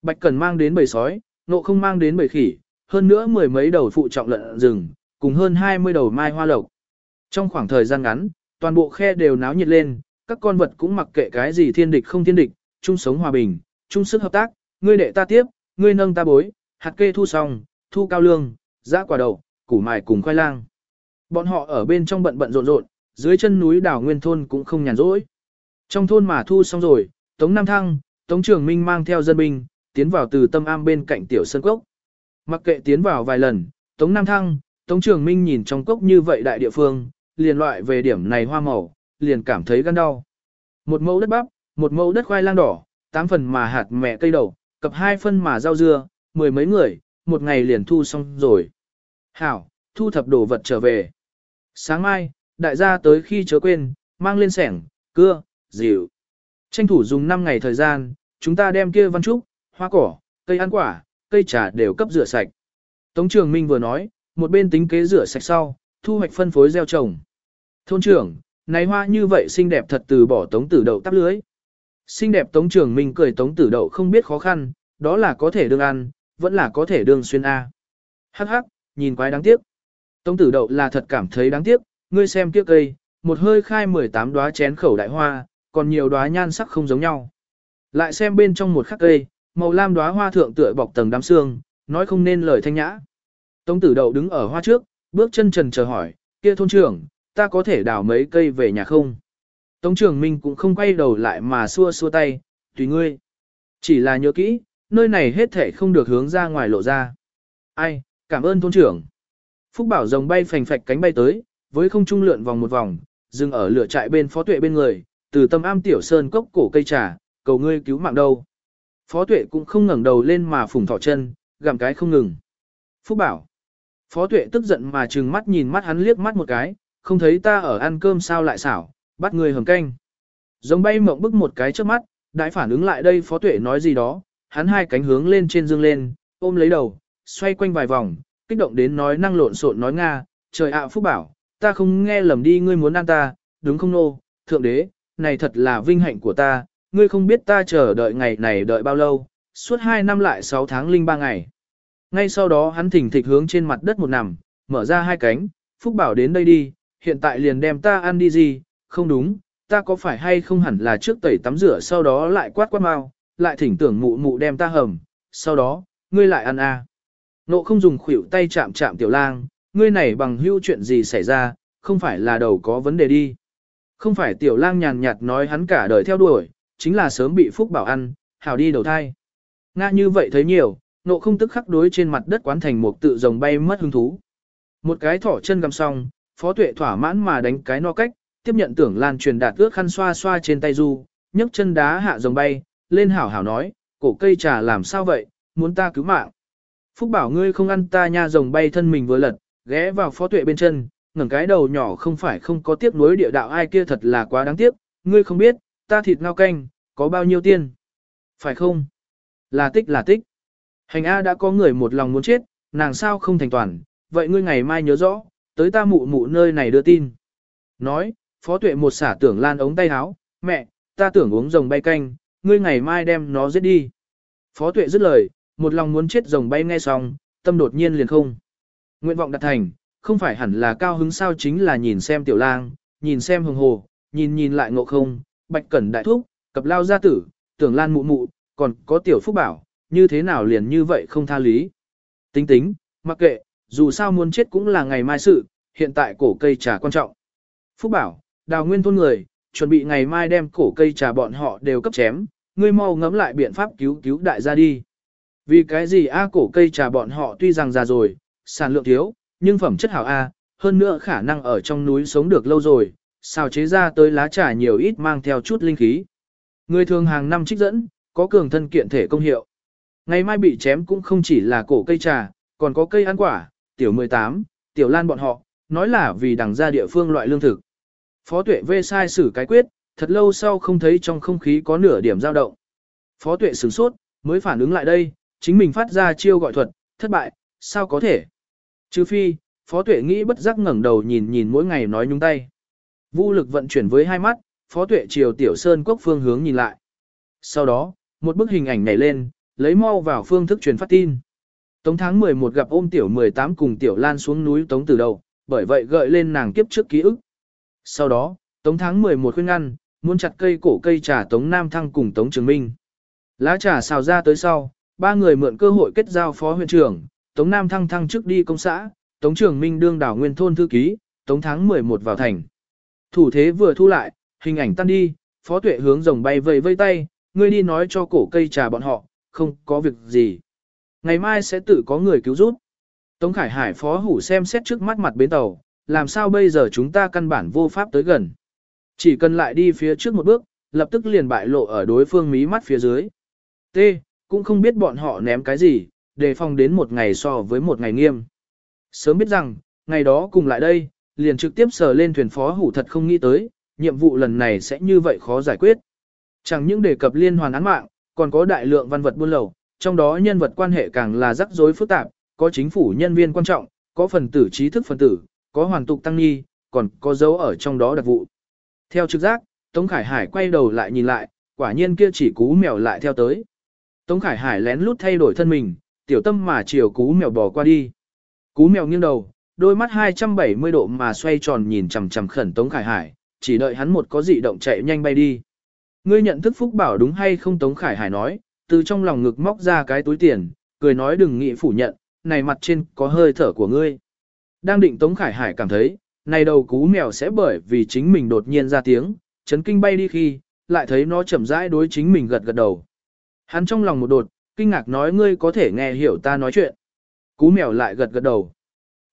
Bạch cẩn mang đến bầy sói, nộ không mang đến bầy khỉ, hơn nữa mười mấy đầu phụ trọng lợn rừng, cùng hơn 20 đầu mai hoa lộc. Trong khoảng thời gian ngắn, toàn bộ khe đều náo nhiệt lên, các con vật cũng mặc kệ cái gì thiên địch không thiên địch, chung sống hòa bình, chung sức hợp tác, ngươi đệ ta tiếp, ngươi nâng ta bối, hạt kê thu xong, thu cao lương, giã quả đậu, củ mài cùng khoai lang. Bọn họ ở bên trong bận bận rộn rộn, dưới chân núi đảo nguyên thôn cũng không nhàn rỗi. Trong thôn mà thu xong rồi, Tống Nam Thăng, Tống Trường Minh mang theo dân binh, tiến vào từ tâm am bên cạnh tiểu sân cốc. Mặc kệ tiến vào vài lần, Tống Nam Thăng, Tống Trường Minh nhìn trong cốc như vậy đại địa phương, liền loại về điểm này hoa màu, liền cảm thấy gan đau. Một mẫu đất bắp, một mẫu đất khoai lang đỏ, tám phần mà hạt mẹ cây đậu, cập hai phân mà rau dưa, mười mấy người, một ngày liền thu xong rồi. Hảo, thu thập đồ vật trở về. Sáng mai, đại gia tới khi chớ quên, mang lên sẻng, cưa, dịu. Tranh thủ dùng 5 ngày thời gian, chúng ta đem kia văn trúc, hoa cỏ, cây ăn quả, cây trà đều cấp rửa sạch. Tống Trường Minh vừa nói, một bên tính kế rửa sạch sau, thu hoạch phân phối gieo trồng. Thôn trưởng, này hoa như vậy xinh đẹp thật từ bỏ tống tử đậu tắp lưới. Xinh đẹp tống trưởng mình cười tống tử đậu không biết khó khăn, đó là có thể đương ăn, vẫn là có thể đương xuyên A. Hắc hắc, nhìn quái đáng tiếc. Tống tử đậu là thật cảm thấy đáng tiếc, ngươi xem tiếc cây, một hơi khai 18 đóa chén khẩu đại hoa, còn nhiều đóa nhan sắc không giống nhau. Lại xem bên trong một khắc cây, màu lam đóa hoa thượng tựa bọc tầng đám xương, nói không nên lời thanh nhã. Tống tử đậu đứng ở hoa trước, bước chân trần chờ hỏi, kia thôn trưởng, ta có thể đào mấy cây về nhà không? Tống trưởng Minh cũng không quay đầu lại mà xua xua tay, tùy ngươi. Chỉ là nhớ kỹ, nơi này hết thể không được hướng ra ngoài lộ ra. Ai, cảm ơn thôn trưởng. Phúc bảo rồng bay phành phạch cánh bay tới, với không trung lượn vòng một vòng, dừng ở lửa trại bên phó tuệ bên người, từ tâm am tiểu sơn cốc cổ cây trà, cầu ngươi cứu mạng đâu. Phó tuệ cũng không ngẩng đầu lên mà phủng thỏ chân, gặm cái không ngừng. Phúc bảo. Phó tuệ tức giận mà trừng mắt nhìn mắt hắn liếc mắt một cái, không thấy ta ở ăn cơm sao lại xảo, bắt người hầm canh. Giống bay mộng bức một cái trước mắt, đại phản ứng lại đây phó tuệ nói gì đó, hắn hai cánh hướng lên trên dương lên, ôm lấy đầu, xoay quanh vài vòng, kích động đến nói năng lộn xộn nói Nga, trời ạ phúc bảo, ta không nghe lầm đi ngươi muốn ăn ta, đúng không nô, thượng đế, này thật là vinh hạnh của ta, ngươi không biết ta chờ đợi ngày này đợi bao lâu, suốt hai năm lại sáu tháng linh ba ngày. Ngay sau đó hắn thỉnh thịch hướng trên mặt đất một nằm, mở ra hai cánh, Phúc bảo đến đây đi, hiện tại liền đem ta ăn đi gì, không đúng, ta có phải hay không hẳn là trước tẩy tắm rửa sau đó lại quát quát mau, lại thỉnh tưởng mụ mụ đem ta hầm, sau đó, ngươi lại ăn à. Nộ không dùng khuỷu tay chạm chạm tiểu lang, ngươi này bằng hữu chuyện gì xảy ra, không phải là đầu có vấn đề đi. Không phải tiểu lang nhàn nhạt nói hắn cả đời theo đuổi, chính là sớm bị phúc bảo ăn, hảo đi đầu thai. Nga như vậy thấy nhiều, nộ không tức khắc đối trên mặt đất quán thành một tự rồng bay mất hứng thú. Một cái thỏ chân găm xong, phó tuệ thỏa mãn mà đánh cái no cách, tiếp nhận tưởng lan truyền đạt ước khăn xoa xoa trên tay du, nhấc chân đá hạ rồng bay, lên hảo hảo nói, cổ cây trà làm sao vậy, muốn ta cứu mạng. Phúc bảo ngươi không ăn ta nha rồng bay thân mình vừa lật, ghé vào phó tuệ bên chân, ngẩng cái đầu nhỏ không phải không có tiếc nuối địa đạo ai kia thật là quá đáng tiếc, ngươi không biết, ta thịt ngao canh, có bao nhiêu tiền. Phải không? Là tích là tích. Hành A đã có người một lòng muốn chết, nàng sao không thành toàn, vậy ngươi ngày mai nhớ rõ, tới ta mụ mụ nơi này đưa tin. Nói, Phó tuệ một xả tưởng lan ống tay áo, mẹ, ta tưởng uống rồng bay canh, ngươi ngày mai đem nó giết đi. Phó tuệ dứt lời, một lòng muốn chết rồng bay nghe xong, tâm đột nhiên liền không. Nguyện vọng đặt thành, không phải hẳn là cao hứng sao chính là nhìn xem tiểu lang, nhìn xem hồng hồ, nhìn nhìn lại ngộ không, bạch cẩn đại thúc, cập lao gia tử, tưởng lan mụ mụ, còn có tiểu phúc bảo, như thế nào liền như vậy không tha lý. Tính tính, mặc kệ, dù sao muốn chết cũng là ngày mai sự, hiện tại cổ cây trà quan trọng. Phúc bảo, đào nguyên thôn người, chuẩn bị ngày mai đem cổ cây trà bọn họ đều cấp chém, ngươi mau ngẫm lại biện pháp cứu cứu đại gia đi. Vì cái gì a cổ cây trà bọn họ tuy rằng già rồi, sản lượng thiếu, nhưng phẩm chất hảo a, hơn nữa khả năng ở trong núi sống được lâu rồi, xào chế ra tới lá trà nhiều ít mang theo chút linh khí. Người thường hàng năm trích dẫn, có cường thân kiện thể công hiệu. Ngày mai bị chém cũng không chỉ là cổ cây trà, còn có cây ăn quả, tiểu 18, tiểu lan bọn họ, nói là vì đằng ra địa phương loại lương thực. Phó tuệ vê sai xử cái quyết, thật lâu sau không thấy trong không khí có nửa điểm dao động. Phó tuệ sửng sốt, mới phản ứng lại đây, chính mình phát ra chiêu gọi thuật, thất bại, sao có thể? Trừ phi, phó tuệ nghĩ bất giác ngẩng đầu nhìn nhìn mỗi ngày nói nhung tay. Vũ lực vận chuyển với hai mắt, phó tuệ chiều tiểu sơn quốc phương hướng nhìn lại. Sau đó, một bức hình ảnh nhảy lên, lấy mau vào phương thức truyền phát tin. Tống tháng 11 gặp ôm tiểu 18 cùng tiểu lan xuống núi tống từ đầu, bởi vậy gợi lên nàng kiếp trước ký ức. Sau đó, tống tháng 11 khuyên ngăn, muốn chặt cây cổ cây trà tống Nam Thăng cùng tống Trường Minh. Lá trà xào ra tới sau, ba người mượn cơ hội kết giao phó huyện trưởng, tống Nam Thăng thăng trước đi công xã, tống Trường Minh đương đảo nguyên thôn thư ký, tống tháng 11 vào thành. Thủ thế vừa thu lại, hình ảnh tan đi, phó tuệ hướng rồng bay vây vây tay, ngươi đi nói cho cổ cây trà bọn họ, không có việc gì. Ngày mai sẽ tự có người cứu giúp. Tống Khải Hải phó hủ xem xét trước mắt mặt bến tàu, làm sao bây giờ chúng ta căn bản vô pháp tới gần. Chỉ cần lại đi phía trước một bước, lập tức liền bại lộ ở đối phương mí mắt phía dưới. T, cũng không biết bọn họ ném cái gì, đề phòng đến một ngày so với một ngày nghiêm. Sớm biết rằng, ngày đó cùng lại đây, liền trực tiếp sờ lên thuyền phó hủ thật không nghĩ tới, nhiệm vụ lần này sẽ như vậy khó giải quyết. Chẳng những đề cập liên hoàn án mạng, còn có đại lượng văn vật buôn lậu, trong đó nhân vật quan hệ càng là rắc rối phức tạp, có chính phủ nhân viên quan trọng, có phần tử trí thức phần tử, có hoàn tục tăng nghi, còn có dấu ở trong đó đặc vụ. Theo trực giác, Tống Khải Hải quay đầu lại nhìn lại, quả nhiên kia chỉ cú mèo lại theo tới. Tống Khải Hải lén lút thay đổi thân mình, tiểu tâm mà chiều cú mèo bò qua đi. Cú mèo nghiêng đầu, đôi mắt 270 độ mà xoay tròn nhìn chằm chằm khẩn Tống Khải Hải, chỉ đợi hắn một có dị động chạy nhanh bay đi. Ngươi nhận thức Phúc Bảo đúng hay không Tống Khải Hải nói, từ trong lòng ngực móc ra cái túi tiền, cười nói đừng nghĩ phủ nhận, này mặt trên có hơi thở của ngươi. Đang định Tống Khải Hải cảm thấy, này đầu cú mèo sẽ bởi vì chính mình đột nhiên ra tiếng, chấn kinh bay đi khi, lại thấy nó chậm rãi đối chính mình gật gật đầu. Hắn trong lòng một đột, kinh ngạc nói ngươi có thể nghe hiểu ta nói chuyện. Cú mèo lại gật gật đầu.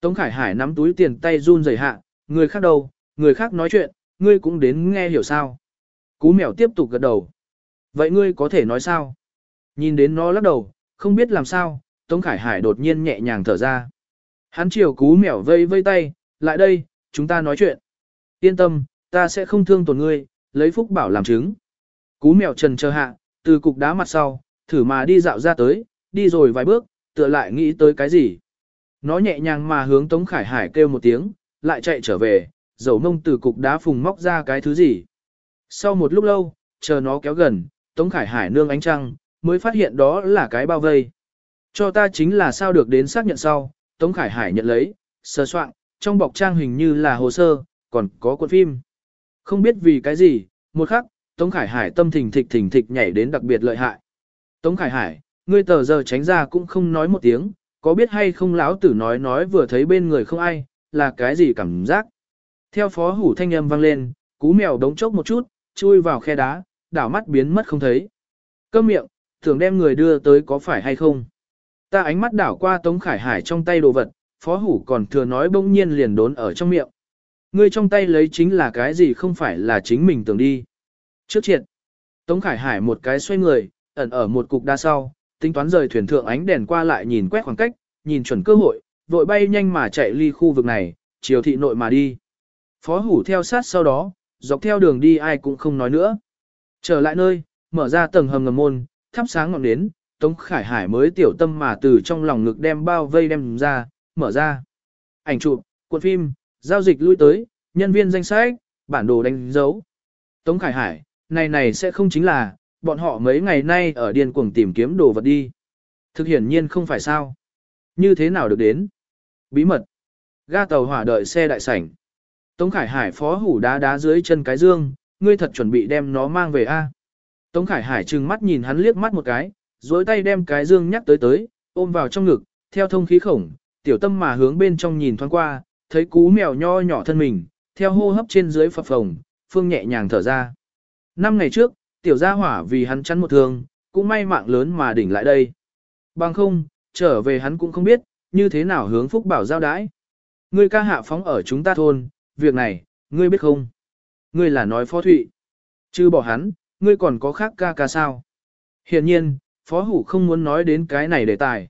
Tống Khải Hải nắm túi tiền tay run rẩy hạ, người khác đâu, người khác nói chuyện, ngươi cũng đến nghe hiểu sao. Cú mèo tiếp tục gật đầu. Vậy ngươi có thể nói sao? Nhìn đến nó lắc đầu, không biết làm sao, Tống Khải Hải đột nhiên nhẹ nhàng thở ra. Hắn chiều cú mèo vây vây tay, lại đây, chúng ta nói chuyện. Yên tâm, ta sẽ không thương tổn ngươi, lấy phúc bảo làm chứng. Cú mèo trần chờ hạ, từ cục đá mặt sau, thử mà đi dạo ra tới, đi rồi vài bước, tựa lại nghĩ tới cái gì. Nó nhẹ nhàng mà hướng Tống Khải Hải kêu một tiếng, lại chạy trở về, dầu mông từ cục đá phùng móc ra cái thứ gì. Sau một lúc lâu, chờ nó kéo gần, Tống Khải Hải nương ánh trăng, mới phát hiện đó là cái bao vây. Cho ta chính là sao được đến xác nhận sau, Tống Khải Hải nhận lấy, sơ soạn, trong bọc trang hình như là hồ sơ, còn có cuộn phim. Không biết vì cái gì, một khắc, Tống Khải Hải tâm thình thịch thình thịch nhảy đến đặc biệt lợi hại. Tống Khải Hải, ngươi tờ giờ tránh ra cũng không nói một tiếng, có biết hay không lão tử nói nói vừa thấy bên người không ai, là cái gì cảm giác. Theo phó hủ thanh âm vang lên, cú mèo đống chốc một chút, chui vào khe đá, đảo mắt biến mất không thấy. Câm miệng, tưởng đem người đưa tới có phải hay không. Ta ánh mắt đảo qua Tống Khải Hải trong tay đồ vật, phó hủ còn thừa nói bỗng nhiên liền đốn ở trong miệng. Ngươi trong tay lấy chính là cái gì không phải là chính mình tưởng đi. Trước triệt, Tống Khải Hải một cái xoay người, ẩn ở một cục đa sau, tính toán rời thuyền thượng ánh đèn qua lại nhìn quét khoảng cách, nhìn chuẩn cơ hội, vội bay nhanh mà chạy ly khu vực này, chiều thị nội mà đi. Phó hủ theo sát sau đó, dọc theo đường đi ai cũng không nói nữa. Trở lại nơi, mở ra tầng hầm ngầm môn, thắp sáng ngọn nến, Tống Khải Hải mới tiểu tâm mà từ trong lòng ngực đem bao vây đem ra, mở ra. Ảnh chụp, cuộn phim, giao dịch lui tới, nhân viên danh sách, bản đồ đánh dấu. Tống Khải Hải, này này sẽ không chính là, bọn họ mấy ngày nay ở điên cuồng tìm kiếm đồ vật đi. Thực hiển nhiên không phải sao. Như thế nào được đến? Bí mật. Ga tàu hỏa đợi xe đại sảnh. Tống Khải Hải phó hủ đá đá dưới chân cái dương, ngươi thật chuẩn bị đem nó mang về a? Tống Khải Hải trừng mắt nhìn hắn liếc mắt một cái, dối tay đem cái dương nhắc tới tới, ôm vào trong ngực, theo thông khí khổng, tiểu tâm mà hướng bên trong nhìn thoáng qua, thấy cú mèo nho nhỏ thân mình, theo hô hấp trên dưới phập phồng, phương nhẹ nhàng thở ra. Năm ngày trước, tiểu gia hỏa vì hắn chắn một thương, cũng may mạng lớn mà đỉnh lại đây. Bằng không, trở về hắn cũng không biết, như thế nào hướng Phúc Bảo giao đãi. Ngươi ca hạ phóng ở chúng ta thôn, việc này, ngươi biết không? Ngươi là nói phó thụy. Chứ bỏ hắn, ngươi còn có khác ca ca sao? Hiện nhiên, phó hủ không muốn nói đến cái này đề tài.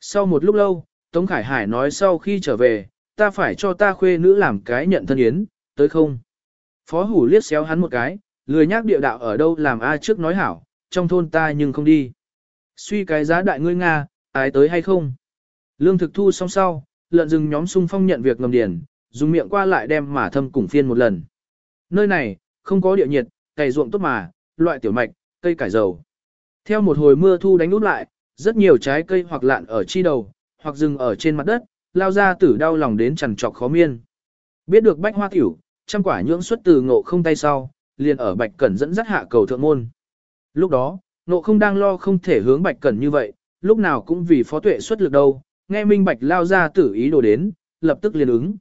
Sau một lúc lâu, Tống Khải Hải nói sau khi trở về, ta phải cho ta khuê nữ làm cái nhận thân yến, tới không? Phó hủ liếc xéo hắn một cái, lười nhác địa đạo ở đâu làm ai trước nói hảo, trong thôn ta nhưng không đi. Suy cái giá đại ngươi Nga, ai tới hay không? Lương thực thu xong sau, lợn rừng nhóm sung phong nhận việc ngầm điển, dùng miệng qua lại đem mà thâm cùng phiên một lần. Nơi này, không có địa nhiệt, cày ruộng tốt mà, loại tiểu mạch, cây cải dầu. Theo một hồi mưa thu đánh úp lại, rất nhiều trái cây hoặc lạn ở chi đầu, hoặc dừng ở trên mặt đất, lao ra tử đau lòng đến chằn trọc khó miên. Biết được bách hoa tiểu, trăm quả nhưỡng xuất từ ngộ không tay sau, liền ở bạch cẩn dẫn dắt hạ cầu thượng môn. Lúc đó, ngộ không đang lo không thể hướng bạch cẩn như vậy, lúc nào cũng vì phó tuệ xuất lực đâu, nghe minh bạch lao ra tử ý đồ đến, lập tức liền ứng.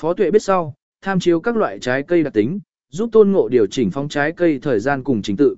Phó tuệ biết sau, tham chiếu các loại trái cây đặc tính, giúp tôn ngộ điều chỉnh phong trái cây thời gian cùng chính tự.